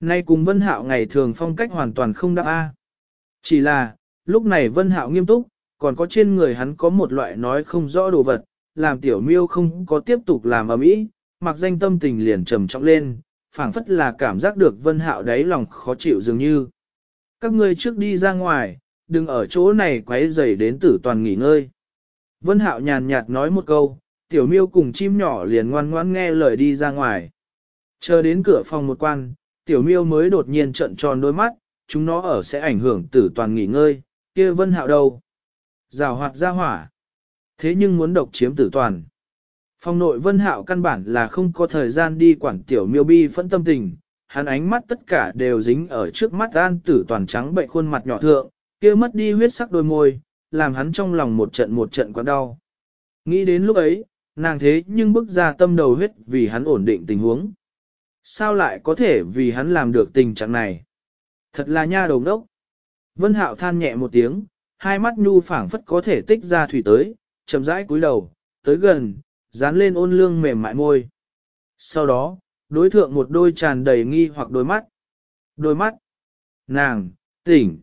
Nay cùng Vân Hạo ngày thường phong cách hoàn toàn không đáp A. Chỉ là, lúc này Vân Hạo nghiêm túc, còn có trên người hắn có một loại nói không rõ đồ vật, làm tiểu miêu không có tiếp tục làm ở mỹ, mặc danh tâm tình liền trầm trọng lên, phảng phất là cảm giác được Vân Hạo đáy lòng khó chịu dường như. Các ngươi trước đi ra ngoài, đừng ở chỗ này quấy rầy đến tử toàn nghỉ ngơi. Vân Hạo nhàn nhạt nói một câu, tiểu miêu cùng chim nhỏ liền ngoan ngoãn nghe lời đi ra ngoài. Chờ đến cửa phòng một quan, tiểu miêu mới đột nhiên trợn tròn đôi mắt, chúng nó ở sẽ ảnh hưởng tử toàn nghỉ ngơi, kia Vân Hạo đâu? Rào hoạt ra hỏa. Thế nhưng muốn độc chiếm tử toàn. Phòng nội Vân Hạo căn bản là không có thời gian đi quản tiểu miêu bi phẫn tâm tình, hắn ánh mắt tất cả đều dính ở trước mắt an tử toàn trắng bệnh khuôn mặt nhỏ thượng, kia mất đi huyết sắc đôi môi, làm hắn trong lòng một trận một trận quá đau. Nghĩ đến lúc ấy, nàng thế nhưng bức ra tâm đầu huyết vì hắn ổn định tình huống. Sao lại có thể vì hắn làm được tình trạng này? Thật là nha đồng đốc. Vân Hạo than nhẹ một tiếng, hai mắt nhu phảng phất có thể tích ra thủy tới, chậm rãi cúi đầu, tới gần, dán lên ôn lương mềm mại môi. Sau đó, đối thượng một đôi tràn đầy nghi hoặc đôi mắt. Đôi mắt. Nàng, tỉnh.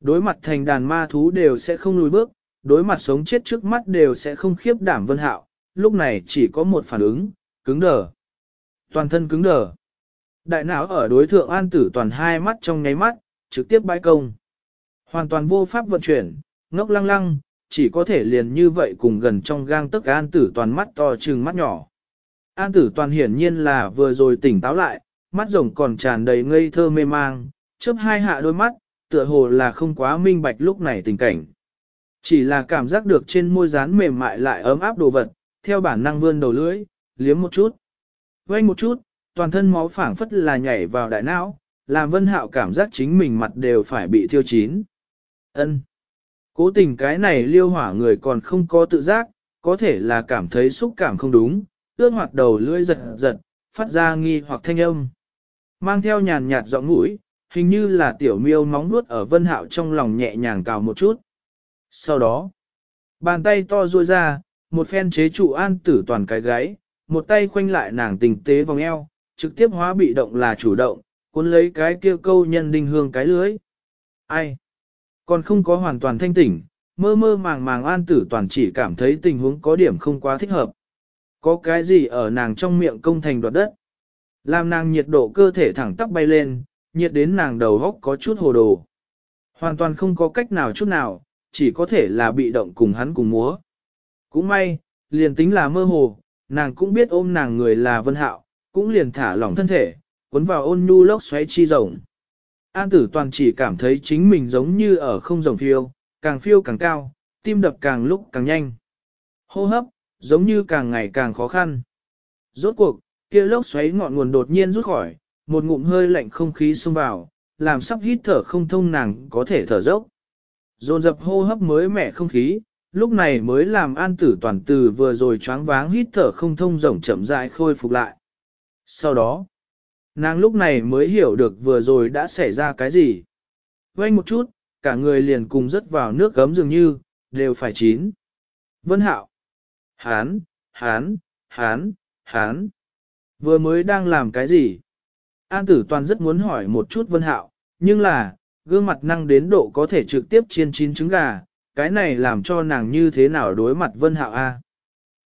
Đối mặt thành đàn ma thú đều sẽ không lùi bước, đối mặt sống chết trước mắt đều sẽ không khiếp đảm vân hạo, lúc này chỉ có một phản ứng, cứng đờ. Toàn thân cứng đờ. Đại não ở đối thượng an tử toàn hai mắt trong nháy mắt, trực tiếp bãi công. Hoàn toàn vô pháp vận chuyển, ngốc lăng lăng, chỉ có thể liền như vậy cùng gần trong gang tức an tử toàn mắt to trừng mắt nhỏ. An tử toàn hiển nhiên là vừa rồi tỉnh táo lại, mắt rồng còn tràn đầy ngây thơ mê mang, chớp hai hạ đôi mắt, tựa hồ là không quá minh bạch lúc này tình cảnh. Chỉ là cảm giác được trên môi dán mềm mại lại ấm áp đồ vật, theo bản năng vươn đầu lưỡi, liếm một chút. Quay một chút, toàn thân máu phảng phất là nhảy vào đại não, làm vân hạo cảm giác chính mình mặt đều phải bị thiêu chín. ân Cố tình cái này liêu hỏa người còn không có tự giác, có thể là cảm thấy xúc cảm không đúng, ướt hoạt đầu lưỡi giật giật, phát ra nghi hoặc thanh âm. Mang theo nhàn nhạt giọng mũi, hình như là tiểu miêu móng nuốt ở vân hạo trong lòng nhẹ nhàng cào một chút. Sau đó, bàn tay to ruôi ra, một phen chế trụ an tử toàn cái gáy, một tay khoanh lại nàng tình tế vòng eo, trực tiếp hóa bị động là chủ động, cuốn lấy cái kia câu nhân đinh hương cái lưới. Ai? Còn không có hoàn toàn thanh tỉnh, mơ mơ màng màng an tử toàn chỉ cảm thấy tình huống có điểm không quá thích hợp. Có cái gì ở nàng trong miệng công thành đoạt đất? Làm nàng nhiệt độ cơ thể thẳng tắp bay lên, nhiệt đến nàng đầu góc có chút hồ đồ. Hoàn toàn không có cách nào chút nào, chỉ có thể là bị động cùng hắn cùng múa. Cũng may, liền tính là mơ hồ, nàng cũng biết ôm nàng người là Vân Hạo, cũng liền thả lỏng thân thể, cuốn vào ôn nhu lốc xoáy chi rồng. An tử toàn chỉ cảm thấy chính mình giống như ở không rồng phiêu, càng phiêu càng cao, tim đập càng lúc càng nhanh. Hô hấp, giống như càng ngày càng khó khăn. Rốt cuộc, kia lốc xoáy ngọn nguồn đột nhiên rút khỏi, một ngụm hơi lạnh không khí xông vào, làm sắp hít thở không thông nàng có thể thở dốc. Dồn dập hô hấp mới mẻ không khí, lúc này mới làm an tử toàn từ vừa rồi choáng váng hít thở không thông rộng chậm rãi khôi phục lại. Sau đó, nàng lúc này mới hiểu được vừa rồi đã xảy ra cái gì. Quay một chút, cả người liền cùng rớt vào nước gấm dường như, đều phải chín. Vân Hạo. Hán, hán, hán, hán. Vừa mới đang làm cái gì? An tử toàn rất muốn hỏi một chút Vân Hạo, nhưng là, gương mặt năng đến độ có thể trực tiếp chiên chín trứng gà, cái này làm cho nàng như thế nào đối mặt Vân Hạo a?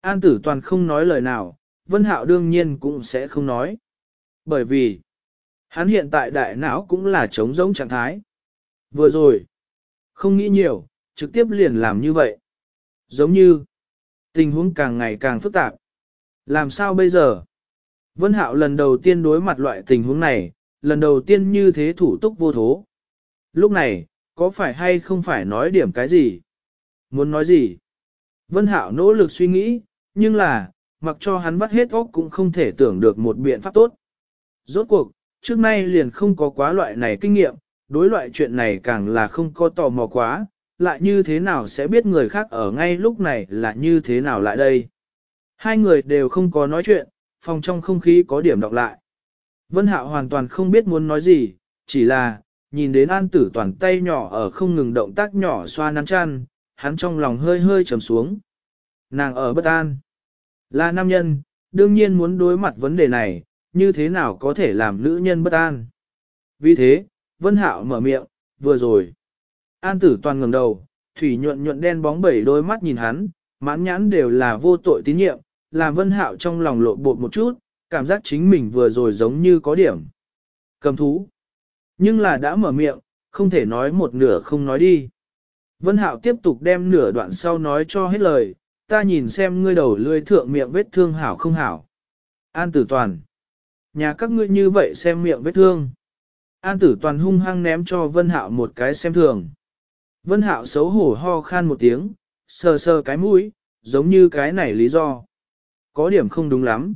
An tử toàn không nói lời nào, Vân Hạo đương nhiên cũng sẽ không nói. Bởi vì, hắn hiện tại đại não cũng là trống rỗng trạng thái. Vừa rồi, không nghĩ nhiều, trực tiếp liền làm như vậy. Giống như, tình huống càng ngày càng phức tạp. Làm sao bây giờ? Vân Hạo lần đầu tiên đối mặt loại tình huống này, lần đầu tiên như thế thủ túc vô thố. Lúc này, có phải hay không phải nói điểm cái gì? Muốn nói gì? Vân Hạo nỗ lực suy nghĩ, nhưng là, mặc cho hắn vắt hết óc cũng không thể tưởng được một biện pháp tốt. Rốt cuộc, trước nay liền không có quá loại này kinh nghiệm, đối loại chuyện này càng là không có tò mò quá, lại như thế nào sẽ biết người khác ở ngay lúc này là như thế nào lại đây. Hai người đều không có nói chuyện, phòng trong không khí có điểm đọc lại. Vân Hạo hoàn toàn không biết muốn nói gì, chỉ là, nhìn đến an tử toàn tay nhỏ ở không ngừng động tác nhỏ xoa nắm chăn, hắn trong lòng hơi hơi trầm xuống. Nàng ở bất an. Là nam nhân, đương nhiên muốn đối mặt vấn đề này, như thế nào có thể làm nữ nhân bất an. Vì thế, Vân Hạo mở miệng, vừa rồi. An tử toàn ngẩng đầu, thủy nhuận nhuận đen bóng bảy đôi mắt nhìn hắn, mãn nhãn đều là vô tội tín nhiệm, làm Vân Hạo trong lòng lộ bột một chút, cảm giác chính mình vừa rồi giống như có điểm. Cầm thú. Nhưng là đã mở miệng, không thể nói một nửa không nói đi. Vân Hạo tiếp tục đem nửa đoạn sau nói cho hết lời, ta nhìn xem ngươi đầu lươi thượng miệng vết thương hảo không hảo. An tử toàn. Nhà các ngươi như vậy xem miệng vết thương. An tử toàn hung hăng ném cho Vân Hạo một cái xem thường. Vân Hạo xấu hổ ho khan một tiếng, sờ sờ cái mũi, giống như cái này lý do. Có điểm không đúng lắm.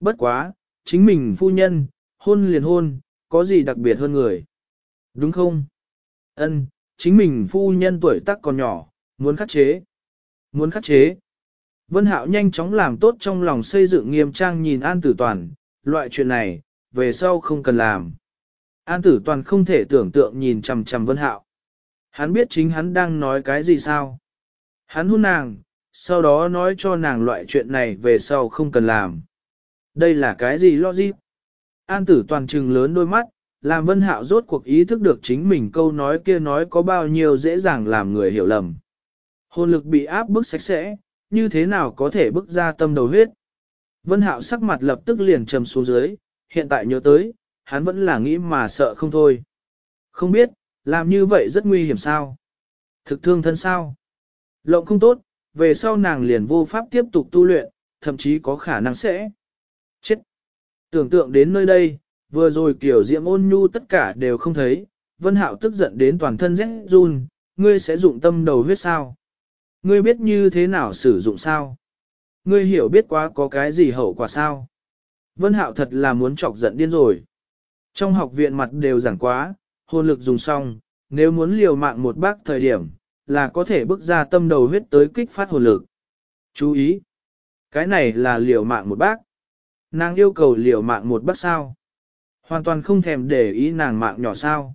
Bất quá, chính mình phu nhân, hôn liền hôn, có gì đặc biệt hơn người. Đúng không? Ân, chính mình phu nhân tuổi tác còn nhỏ, muốn khắc chế. Muốn khắc chế. Vân Hạo nhanh chóng làm tốt trong lòng xây dựng nghiêm trang nhìn An Tử Toàn, loại chuyện này, về sau không cần làm. An Tử Toàn không thể tưởng tượng nhìn chằm chằm Vân Hạo. Hắn biết chính hắn đang nói cái gì sao. Hắn hôn nàng, sau đó nói cho nàng loại chuyện này về sau không cần làm. Đây là cái gì logic? An tử toàn trừng lớn đôi mắt, làm Vân Hạo rốt cuộc ý thức được chính mình câu nói kia nói có bao nhiêu dễ dàng làm người hiểu lầm. Hồn lực bị áp bức sạch sẽ, như thế nào có thể bức ra tâm đầu huyết. Vân Hạo sắc mặt lập tức liền trầm xuống dưới, hiện tại nhớ tới, hắn vẫn là nghĩ mà sợ không thôi. Không biết, làm như vậy rất nguy hiểm sao? Thực thương thân sao? Lộng không tốt, về sau nàng liền vô pháp tiếp tục tu luyện, thậm chí có khả năng sẽ chết. Tưởng tượng đến nơi đây, vừa rồi kiểu Diễm ôn nhu tất cả đều không thấy, Vân Hạo tức giận đến toàn thân rét run, ngươi sẽ dụng tâm đầu huyết sao? Ngươi biết như thế nào sử dụng sao? Ngươi hiểu biết quá có cái gì hậu quả sao? Vân Hạo thật là muốn chọc giận điên rồi. Trong học viện mặt đều giảng quá, hồn lực dùng xong, nếu muốn liều mạng một bác thời điểm, là có thể bước ra tâm đầu huyết tới kích phát hồn lực. Chú ý! Cái này là liều mạng một bác. Nàng yêu cầu liều mạng một bác sao? Hoàn toàn không thèm để ý nàng mạng nhỏ sao?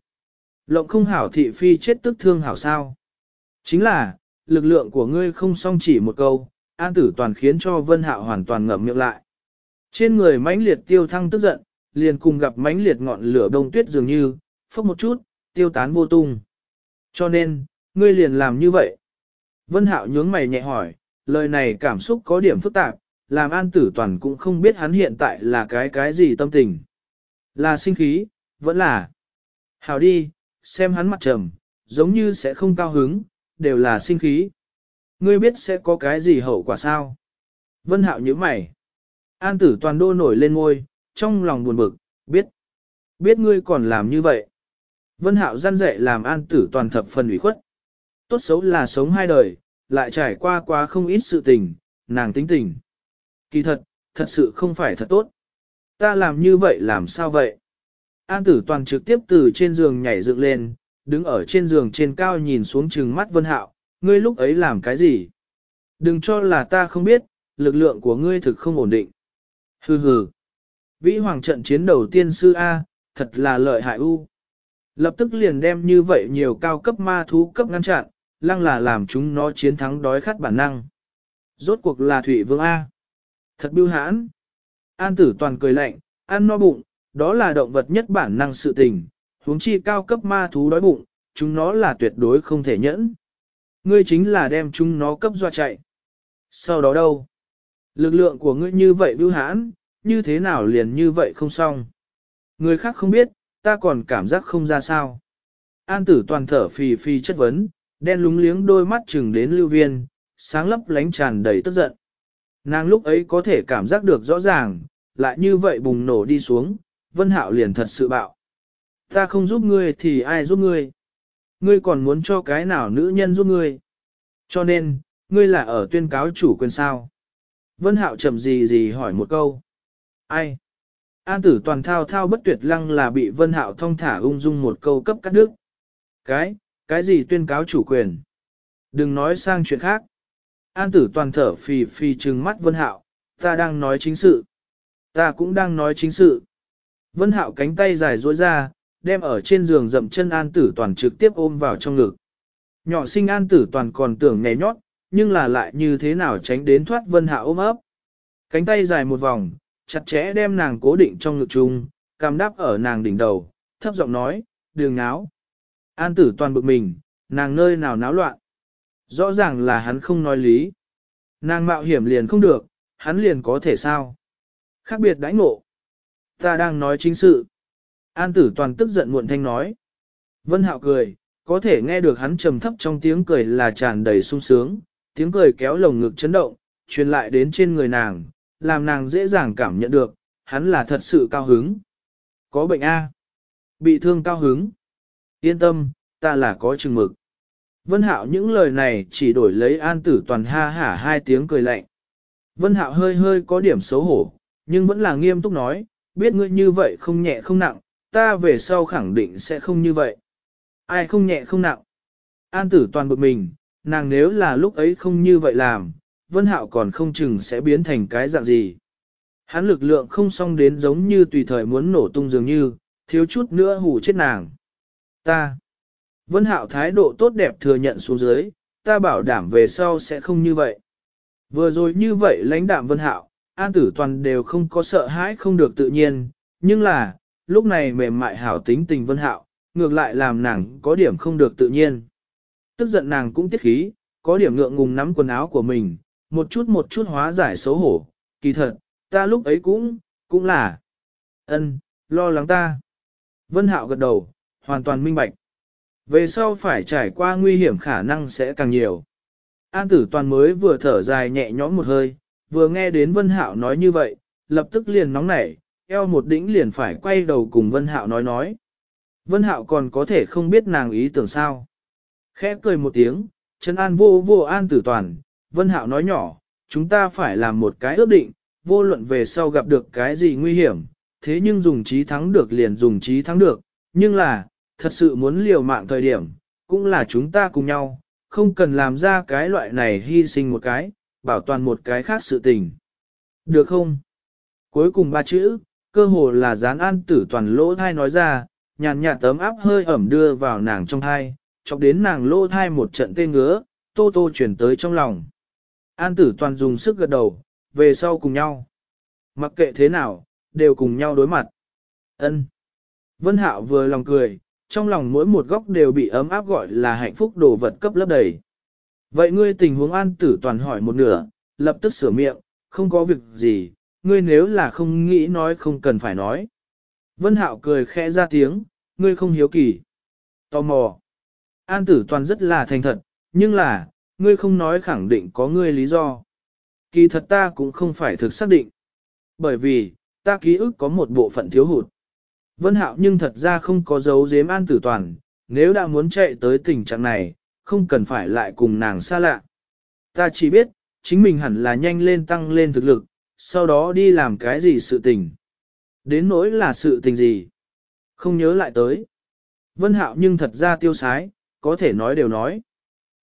Lộng không hảo thị phi chết tức thương hảo sao? Chính là, lực lượng của ngươi không song chỉ một câu, an tử toàn khiến cho vân hạo hoàn toàn ngậm miệng lại. Trên người mãnh liệt tiêu thăng tức giận, liền cùng gặp mãnh liệt ngọn lửa đông tuyết dường như, phốc một chút, tiêu tán vô tung. Cho nên, ngươi liền làm như vậy. Vân hạo nhướng mày nhẹ hỏi, lời này cảm xúc có điểm phức tạp, làm an tử toàn cũng không biết hắn hiện tại là cái cái gì tâm tình. Là sinh khí, vẫn là. Hảo đi, xem hắn mặt trầm, giống như sẽ không cao hứng, đều là sinh khí. Ngươi biết sẽ có cái gì hậu quả sao? Vân hạo nhíu mày. An tử toàn đô nổi lên ngôi, trong lòng buồn bực, biết. Biết ngươi còn làm như vậy. Vân hạo gian dạy làm an tử toàn thập phần ủy khuất. Tốt xấu là sống hai đời, lại trải qua quá không ít sự tình, nàng tính tình. Kỳ thật, thật sự không phải thật tốt. Ta làm như vậy làm sao vậy? An tử toàn trực tiếp từ trên giường nhảy dựng lên, đứng ở trên giường trên cao nhìn xuống trừng mắt vân hạo, ngươi lúc ấy làm cái gì? Đừng cho là ta không biết, lực lượng của ngươi thực không ổn định. Hừ hừ. Vĩ hoàng trận chiến đầu tiên sư A, thật là lợi hại u. Lập tức liền đem như vậy nhiều cao cấp ma thú cấp ngăn chặn, lăng là làm chúng nó chiến thắng đói khát bản năng. Rốt cuộc là Thủy Vương A. Thật biêu hãn. An tử toàn cười lạnh, ăn no bụng, đó là động vật nhất bản năng sự tình, huống chi cao cấp ma thú đói bụng, chúng nó là tuyệt đối không thể nhẫn. Ngươi chính là đem chúng nó cấp doa chạy. Sau đó đâu? Lực lượng của ngươi như vậy bưu hãn, như thế nào liền như vậy không xong. Người khác không biết, ta còn cảm giác không ra sao. An tử toàn thở phì phì chất vấn, đen lúng liếng đôi mắt chừng đến lưu viên, sáng lấp lánh tràn đầy tức giận. Nàng lúc ấy có thể cảm giác được rõ ràng, lại như vậy bùng nổ đi xuống, vân hạo liền thật sự bạo. Ta không giúp ngươi thì ai giúp ngươi? Ngươi còn muốn cho cái nào nữ nhân giúp ngươi? Cho nên, ngươi là ở tuyên cáo chủ quyền sao? Vân hạo chậm gì gì hỏi một câu. Ai? An tử toàn thao thao bất tuyệt lăng là bị vân hạo thông thả ung dung một câu cấp cắt đứt. Cái, cái gì tuyên cáo chủ quyền? Đừng nói sang chuyện khác. An tử toàn thở phì phì trừng mắt vân hạo, ta đang nói chính sự. Ta cũng đang nói chính sự. Vân hạo cánh tay dài duỗi ra, đem ở trên giường dậm chân an tử toàn trực tiếp ôm vào trong ngực. Nhỏ sinh an tử toàn còn tưởng nhẹ nhót, nhưng là lại như thế nào tránh đến thoát vân hạ ôm ấp. Cánh tay dài một vòng, chặt chẽ đem nàng cố định trong ngực chung, cam đáp ở nàng đỉnh đầu, thấp giọng nói, đường náo. An tử toàn bực mình, nàng nơi nào náo loạn. Rõ ràng là hắn không nói lý. Nàng mạo hiểm liền không được, hắn liền có thể sao. Khác biệt đãi ngộ. Ta đang nói chính sự. An tử toàn tức giận muộn thanh nói. Vân hạo cười, có thể nghe được hắn trầm thấp trong tiếng cười là tràn đầy sung sướng, tiếng cười kéo lồng ngực chấn động, truyền lại đến trên người nàng, làm nàng dễ dàng cảm nhận được, hắn là thật sự cao hứng. Có bệnh A. Bị thương cao hứng. Yên tâm, ta là có chừng mực. Vân Hạo những lời này chỉ đổi lấy an tử toàn ha hả hai tiếng cười lạnh. Vân Hạo hơi hơi có điểm xấu hổ, nhưng vẫn là nghiêm túc nói, biết ngươi như vậy không nhẹ không nặng, ta về sau khẳng định sẽ không như vậy. Ai không nhẹ không nặng. An tử toàn bực mình, nàng nếu là lúc ấy không như vậy làm, Vân Hạo còn không chừng sẽ biến thành cái dạng gì. Hắn lực lượng không song đến giống như tùy thời muốn nổ tung dường như, thiếu chút nữa hù chết nàng. Ta. Vân Hạo thái độ tốt đẹp thừa nhận xuống dưới, ta bảo đảm về sau sẽ không như vậy. Vừa rồi như vậy lãnh đạm Vân Hạo, An Tử Toàn đều không có sợ hãi không được tự nhiên, nhưng là, lúc này mềm mại hảo tính tình vân hạo, ngược lại làm nàng có điểm không được tự nhiên. Tức giận nàng cũng tiết khí, có điểm ngượng ngùng nắm quần áo của mình, một chút một chút hóa giải xấu hổ, kỳ thật, ta lúc ấy cũng, cũng là, ân, lo lắng ta. Vân Hạo gật đầu, hoàn toàn minh bạch. Về sau phải trải qua nguy hiểm khả năng sẽ càng nhiều. An tử toàn mới vừa thở dài nhẹ nhõm một hơi, vừa nghe đến Vân Hạo nói như vậy, lập tức liền nóng nảy, eo một đỉnh liền phải quay đầu cùng Vân Hạo nói nói. Vân Hạo còn có thể không biết nàng ý tưởng sao. Khẽ cười một tiếng, Trấn An vô vô an tử toàn, Vân Hạo nói nhỏ, chúng ta phải làm một cái ước định, vô luận về sau gặp được cái gì nguy hiểm, thế nhưng dùng trí thắng được liền dùng trí thắng được, nhưng là, thật sự muốn liều mạng thời điểm, cũng là chúng ta cùng nhau, không cần làm ra cái loại này hy sinh một cái, bảo toàn một cái khác sự tình. Được không? Cuối cùng ba chữ, cơ hồ là dán an tử toàn lỗ thai nói ra, nhàn nhạt tấm áp hơi ẩm đưa vào nàng trong thai, chọc đến nàng lỗ thai một trận tê ngứa, tô tô chuyển tới trong lòng. An tử toàn dùng sức gật đầu, về sau cùng nhau. Mặc kệ thế nào, đều cùng nhau đối mặt. Ân. Vân Hạo vừa lòng cười, trong lòng mỗi một góc đều bị ấm áp gọi là hạnh phúc đồ vật cấp lấp đầy. Vậy ngươi tình huống an tử toàn hỏi một nửa, lập tức sửa miệng, không có việc gì, ngươi nếu là không nghĩ nói không cần phải nói. Vân Hạo cười khẽ ra tiếng, ngươi không hiếu kỳ. Tò mò. An tử toàn rất là thành thật, nhưng là, ngươi không nói khẳng định có ngươi lý do. Kỳ thật ta cũng không phải thực xác định. Bởi vì, ta ký ức có một bộ phận thiếu hụt. Vân Hạo nhưng thật ra không có dấu giếm an tử toàn, nếu đã muốn chạy tới tình trạng này, không cần phải lại cùng nàng xa lạ. Ta chỉ biết, chính mình hẳn là nhanh lên tăng lên thực lực, sau đó đi làm cái gì sự tình. Đến nỗi là sự tình gì? Không nhớ lại tới. Vân Hạo nhưng thật ra tiêu sái, có thể nói đều nói.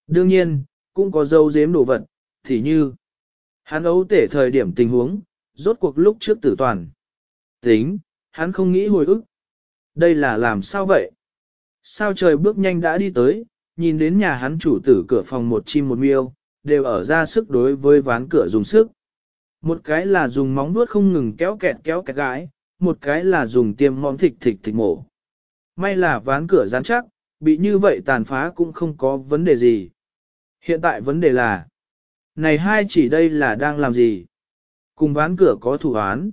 Đương nhiên, cũng có dâu dếm đồ vật, thì như hắn ấu tể thời điểm tình huống, rốt cuộc lúc trước tử toàn. Tính, hắn không nghĩ hồi ức. Đây là làm sao vậy? Sao trời bước nhanh đã đi tới, nhìn đến nhà hắn chủ tử cửa phòng một chim một miêu, đều ở ra sức đối với ván cửa dùng sức. Một cái là dùng móng vuốt không ngừng kéo kẹt kéo kẹt gái, một cái là dùng tiêm móng thịt thịt thịt mổ. May là ván cửa rắn chắc, bị như vậy tàn phá cũng không có vấn đề gì. Hiện tại vấn đề là, này hai chỉ đây là đang làm gì? Cùng ván cửa có thủ án.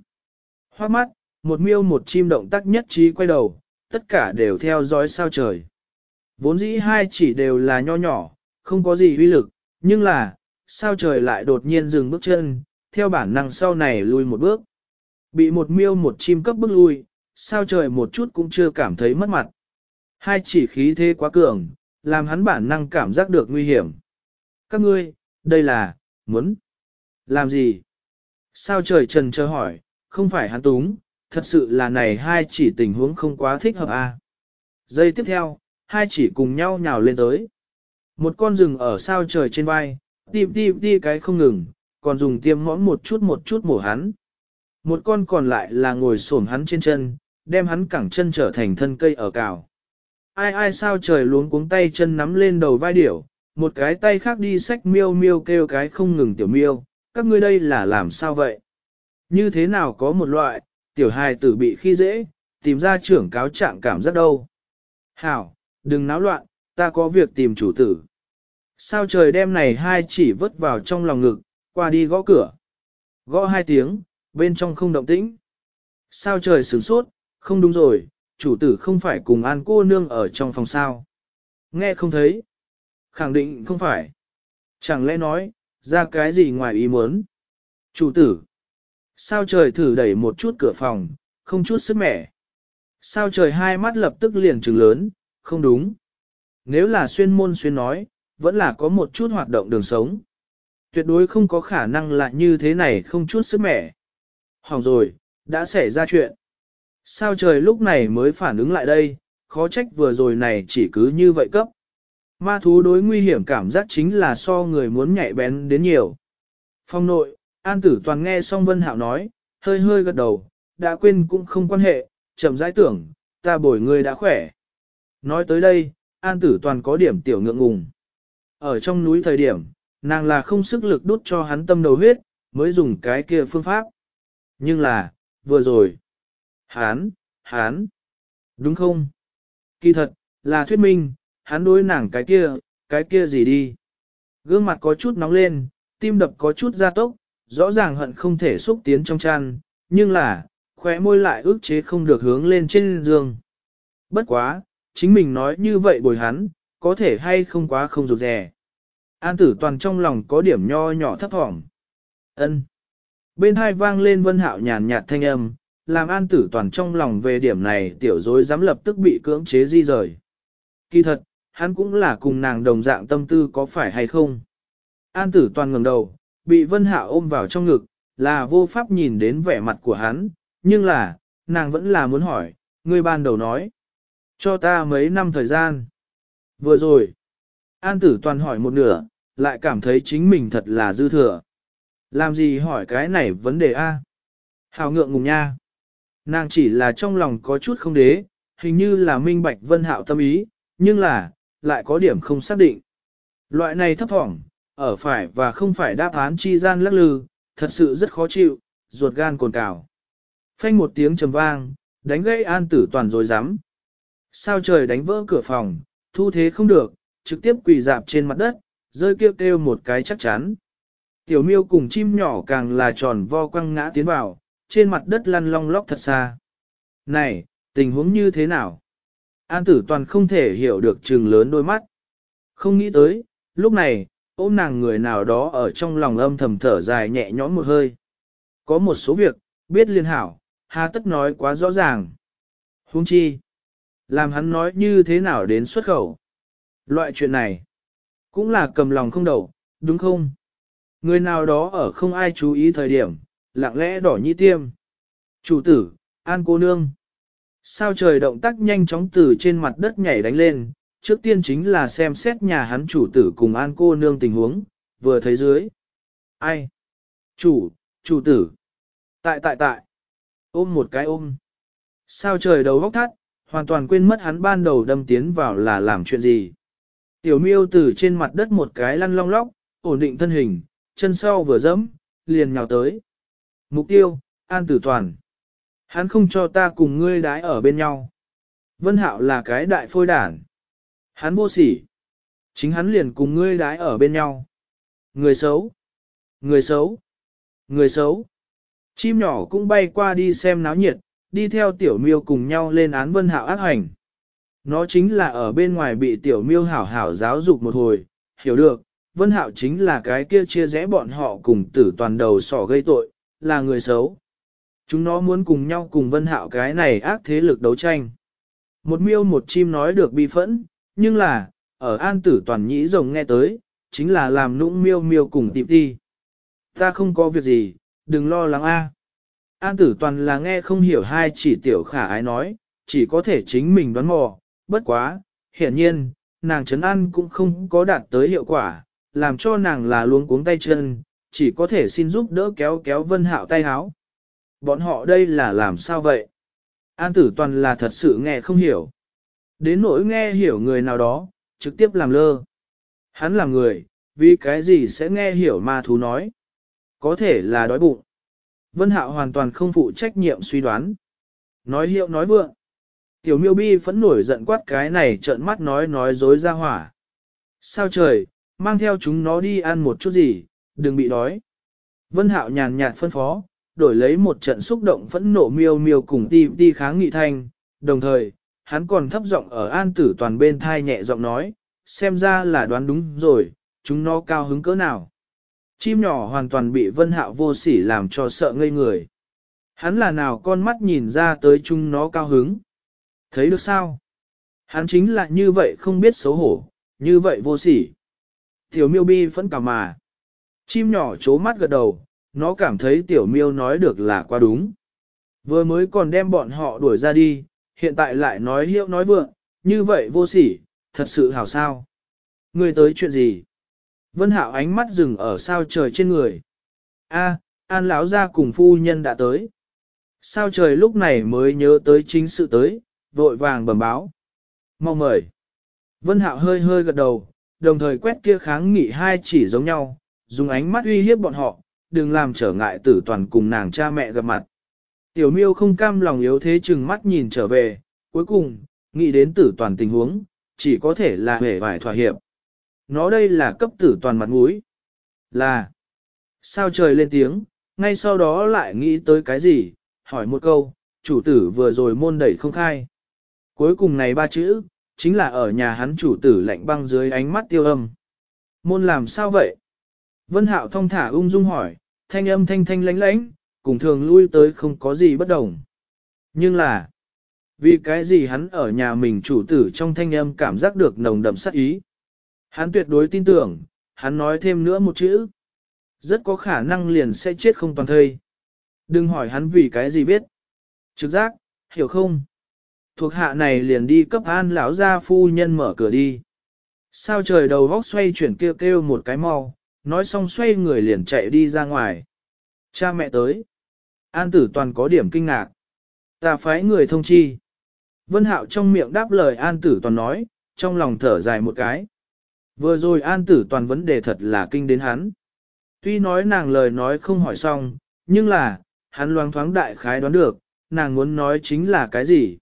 Hoa mắt, một miêu một chim động tác nhất trí quay đầu, tất cả đều theo dõi sao trời. Vốn dĩ hai chỉ đều là nho nhỏ, không có gì uy lực, nhưng là, sao trời lại đột nhiên dừng bước chân, theo bản năng sau này lui một bước. Bị một miêu một chim cấp bước lui, sao trời một chút cũng chưa cảm thấy mất mặt. Hai chỉ khí thế quá cường, làm hắn bản năng cảm giác được nguy hiểm. Các ngươi, đây là, muốn, làm gì? Sao trời trần chờ hỏi, không phải hắn túng, thật sự là này hai chỉ tình huống không quá thích hợp à. Giây tiếp theo, hai chỉ cùng nhau nhào lên tới. Một con rừng ở sao trời trên vai, tìm tìm đi cái không ngừng, còn dùng tiêm mõm một chút một chút mổ hắn. Một con còn lại là ngồi xổm hắn trên chân, đem hắn cẳng chân trở thành thân cây ở cào. Ai ai sao trời luống cuống tay chân nắm lên đầu vai điểu, một cái tay khác đi xách miêu miêu kêu cái không ngừng tiểu miêu, các ngươi đây là làm sao vậy? Như thế nào có một loại, tiểu hài tử bị khi dễ, tìm ra trưởng cáo trạng cảm giác đâu? Hảo, đừng náo loạn, ta có việc tìm chủ tử. Sao trời đem này hai chỉ vứt vào trong lòng ngực, qua đi gõ cửa. Gõ hai tiếng, bên trong không động tĩnh. Sao trời sửng sốt, không đúng rồi, chủ tử không phải cùng an cô nương ở trong phòng sao. Nghe không thấy. Khẳng định không phải. Chẳng lẽ nói, ra cái gì ngoài ý muốn. Chủ tử. Sao trời thử đẩy một chút cửa phòng, không chút sức mẻ. Sao trời hai mắt lập tức liền trừng lớn, không đúng. Nếu là xuyên môn xuyên nói, vẫn là có một chút hoạt động đường sống. Tuyệt đối không có khả năng là như thế này không chút sức mẻ. Hỏng rồi, đã xảy ra chuyện. Sao trời lúc này mới phản ứng lại đây, khó trách vừa rồi này chỉ cứ như vậy cấp. Ma thú đối nguy hiểm cảm giác chính là so người muốn nhạy bén đến nhiều. Phong nội, An tử toàn nghe xong Vân Hạo nói, hơi hơi gật đầu, đã quên cũng không quan hệ, chậm rãi tưởng, ta bồi ngươi đã khỏe. Nói tới đây, An tử toàn có điểm tiểu ngượng ngùng. Ở trong núi thời điểm, nàng là không sức lực đút cho hắn tâm đầu huyết, mới dùng cái kia phương pháp. Nhưng là, vừa rồi, hắn, hắn. Đúng không? Kỳ thật, là thuyết minh, hắn đối nàng cái kia, cái kia gì đi. Gương mặt có chút nóng lên, tim đập có chút gia tốc, rõ ràng hận không thể xúc tiến trong chăn, nhưng là, khóe môi lại ước chế không được hướng lên trên giường. Bất quá, chính mình nói như vậy bồi hắn, có thể hay không quá không rụt rè. An tử toàn trong lòng có điểm nho nhỏ thấp thỏm. ân Bên hai vang lên vân hạo nhàn nhạt thanh âm, làm an tử toàn trong lòng về điểm này tiểu dối dám lập tức bị cưỡng chế di rời. Kỳ thật, hắn cũng là cùng nàng đồng dạng tâm tư có phải hay không. An tử toàn ngẩng đầu, bị vân hạo ôm vào trong ngực, là vô pháp nhìn đến vẻ mặt của hắn, nhưng là, nàng vẫn là muốn hỏi, ngươi ban đầu nói. Cho ta mấy năm thời gian. Vừa rồi, An tử toàn hỏi một nửa, lại cảm thấy chính mình thật là dư thừa. Làm gì hỏi cái này vấn đề A? Hào ngượng ngùng nha. Nàng chỉ là trong lòng có chút không đế, hình như là minh bạch vân hạo tâm ý, nhưng là, lại có điểm không xác định. Loại này thấp thỏm, ở phải và không phải đáp án chi gian lắc lư, thật sự rất khó chịu, ruột gan cồn cào. Phanh một tiếng trầm vang, đánh gây an tử toàn rồi dám. Sao trời đánh vỡ cửa phòng, thu thế không được, trực tiếp quỳ dạp trên mặt đất, rơi kêu kêu một cái chắc chắn. Tiểu miêu cùng chim nhỏ càng là tròn vo quăng ngã tiến vào, trên mặt đất lăn long lóc thật xa. Này, tình huống như thế nào? An tử toàn không thể hiểu được trừng lớn đôi mắt. Không nghĩ tới, lúc này, ôm nàng người nào đó ở trong lòng âm thầm thở dài nhẹ nhõm một hơi. Có một số việc, biết liên hảo, hà tất nói quá rõ ràng. Huống chi, làm hắn nói như thế nào đến xuất khẩu. Loại chuyện này, cũng là cầm lòng không đầu, đúng không? Người nào đó ở không ai chú ý thời điểm, lặng lẽ đỏ nhĩ tiêm. Chủ tử, an cô nương. Sao trời động tác nhanh chóng từ trên mặt đất nhảy đánh lên, trước tiên chính là xem xét nhà hắn chủ tử cùng an cô nương tình huống, vừa thấy dưới. Ai? Chủ, chủ tử. Tại tại tại. Ôm một cái ôm. Sao trời đầu góc thắt, hoàn toàn quên mất hắn ban đầu đâm tiến vào là làm chuyện gì. Tiểu miêu từ trên mặt đất một cái lăn long lóc, ổn định thân hình, chân sau vừa dẫm, liền nhào tới. Mục tiêu, an tử toàn. Hắn không cho ta cùng ngươi đái ở bên nhau. Vân hạo là cái đại phôi đản. Hắn vô sỉ. Chính hắn liền cùng ngươi đái ở bên nhau. Người xấu. Người xấu. Người xấu. Chim nhỏ cũng bay qua đi xem náo nhiệt, đi theo tiểu miêu cùng nhau lên án vân hạo ác hành. Nó chính là ở bên ngoài bị tiểu miêu hảo hảo giáo dục một hồi, hiểu được, vân hạo chính là cái kia chia rẽ bọn họ cùng tử toàn đầu sỏ gây tội, là người xấu. Chúng nó muốn cùng nhau cùng vân hạo cái này ác thế lực đấu tranh. Một miêu một chim nói được bi phẫn, nhưng là, ở an tử toàn nhĩ rồng nghe tới, chính là làm nũng miêu miêu cùng tìm đi. Ta không có việc gì, đừng lo lắng a. An tử toàn là nghe không hiểu hai chỉ tiểu khả ái nói, chỉ có thể chính mình đoán mò, bất quá, hiển nhiên, nàng trấn an cũng không có đạt tới hiệu quả, làm cho nàng là luống cuống tay chân, chỉ có thể xin giúp đỡ kéo kéo vân hạo tay háo. Bọn họ đây là làm sao vậy? An tử toàn là thật sự nghe không hiểu. Đến nỗi nghe hiểu người nào đó, trực tiếp làm lơ. Hắn là người, vì cái gì sẽ nghe hiểu ma thú nói. Có thể là đói bụng. Vân Hạo hoàn toàn không phụ trách nhiệm suy đoán. Nói hiệu nói vượng. Tiểu miêu bi phẫn nổi giận quát cái này trợn mắt nói nói dối ra hỏa. Sao trời, mang theo chúng nó đi ăn một chút gì, đừng bị đói. Vân Hạo nhàn nhạt phân phó, đổi lấy một trận xúc động phẫn nộ miêu miêu cùng ti ti kháng nghị thanh, đồng thời, hắn còn thấp giọng ở an tử toàn bên thai nhẹ giọng nói, xem ra là đoán đúng rồi, chúng nó cao hứng cỡ nào. Chim nhỏ hoàn toàn bị vân hạo vô sỉ làm cho sợ ngây người. Hắn là nào con mắt nhìn ra tới chúng nó cao hứng. Thấy được sao? Hắn chính là như vậy không biết xấu hổ, như vậy vô sỉ. Tiểu miêu bi phẫn cả mà. Chim nhỏ chố mắt gật đầu, nó cảm thấy tiểu miêu nói được là quá đúng. Vừa mới còn đem bọn họ đuổi ra đi, hiện tại lại nói hiệu nói vượng, như vậy vô sỉ, thật sự hảo sao. Người tới chuyện gì? Vân Hạo ánh mắt dừng ở sao trời trên người. A, An lão gia cùng phu nhân đã tới. Sao trời lúc này mới nhớ tới chính sự tới, vội vàng bẩm báo. Mau mời. Vân Hạo hơi hơi gật đầu, đồng thời quét kia kháng nghị hai chỉ giống nhau, dùng ánh mắt uy hiếp bọn họ, đừng làm trở ngại tử toàn cùng nàng cha mẹ gặp mặt. Tiểu miêu không cam lòng yếu thế chừng mắt nhìn trở về, cuối cùng, nghĩ đến tử toàn tình huống, chỉ có thể là hề vải thỏa hiệp. Nó đây là cấp tử toàn mặt mũi. Là, sao trời lên tiếng, ngay sau đó lại nghĩ tới cái gì, hỏi một câu, chủ tử vừa rồi môn đẩy không khai. Cuối cùng này ba chữ, chính là ở nhà hắn chủ tử lạnh băng dưới ánh mắt tiêu âm. Môn làm sao vậy? Vân Hạo thông thả ung dung hỏi, thanh âm thanh thanh lánh lánh, cùng thường lui tới không có gì bất đồng. Nhưng là, vì cái gì hắn ở nhà mình chủ tử trong thanh âm cảm giác được nồng đậm sát ý. Hắn tuyệt đối tin tưởng, hắn nói thêm nữa một chữ. Rất có khả năng liền sẽ chết không toàn thây. Đừng hỏi hắn vì cái gì biết. Trực giác, hiểu không? Thuộc hạ này liền đi cấp an lão gia phu nhân mở cửa đi. Sao trời đầu vóc xoay chuyển kêu kêu một cái mau, nói xong xoay người liền chạy đi ra ngoài. Cha mẹ tới. An tử toàn có điểm kinh ngạc. Ta phái người thông chi. Vân hạo trong miệng đáp lời an tử toàn nói, trong lòng thở dài một cái. Vừa rồi an tử toàn vấn đề thật là kinh đến hắn. Tuy nói nàng lời nói không hỏi xong, nhưng là, hắn loáng thoáng đại khái đoán được, nàng muốn nói chính là cái gì.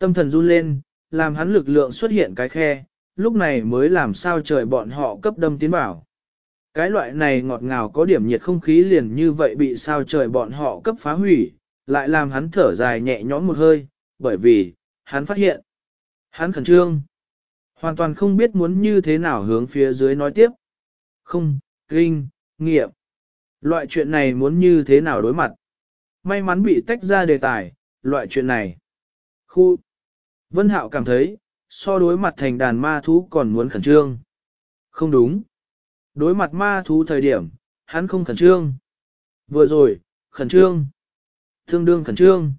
Tâm thần run lên, làm hắn lực lượng xuất hiện cái khe, lúc này mới làm sao trời bọn họ cấp đâm tiến bảo. Cái loại này ngọt ngào có điểm nhiệt không khí liền như vậy bị sao trời bọn họ cấp phá hủy, lại làm hắn thở dài nhẹ nhõm một hơi, bởi vì, hắn phát hiện. Hắn khẩn trương. Hoàn toàn không biết muốn như thế nào hướng phía dưới nói tiếp. Không, kinh, nghiệm. Loại chuyện này muốn như thế nào đối mặt. May mắn bị tách ra đề tài, loại chuyện này. Khu. Vân Hạo cảm thấy, so đối mặt thành đàn ma thú còn muốn khẩn trương. Không đúng. Đối mặt ma thú thời điểm, hắn không khẩn trương. Vừa rồi, khẩn trương. Thương đương khẩn trương.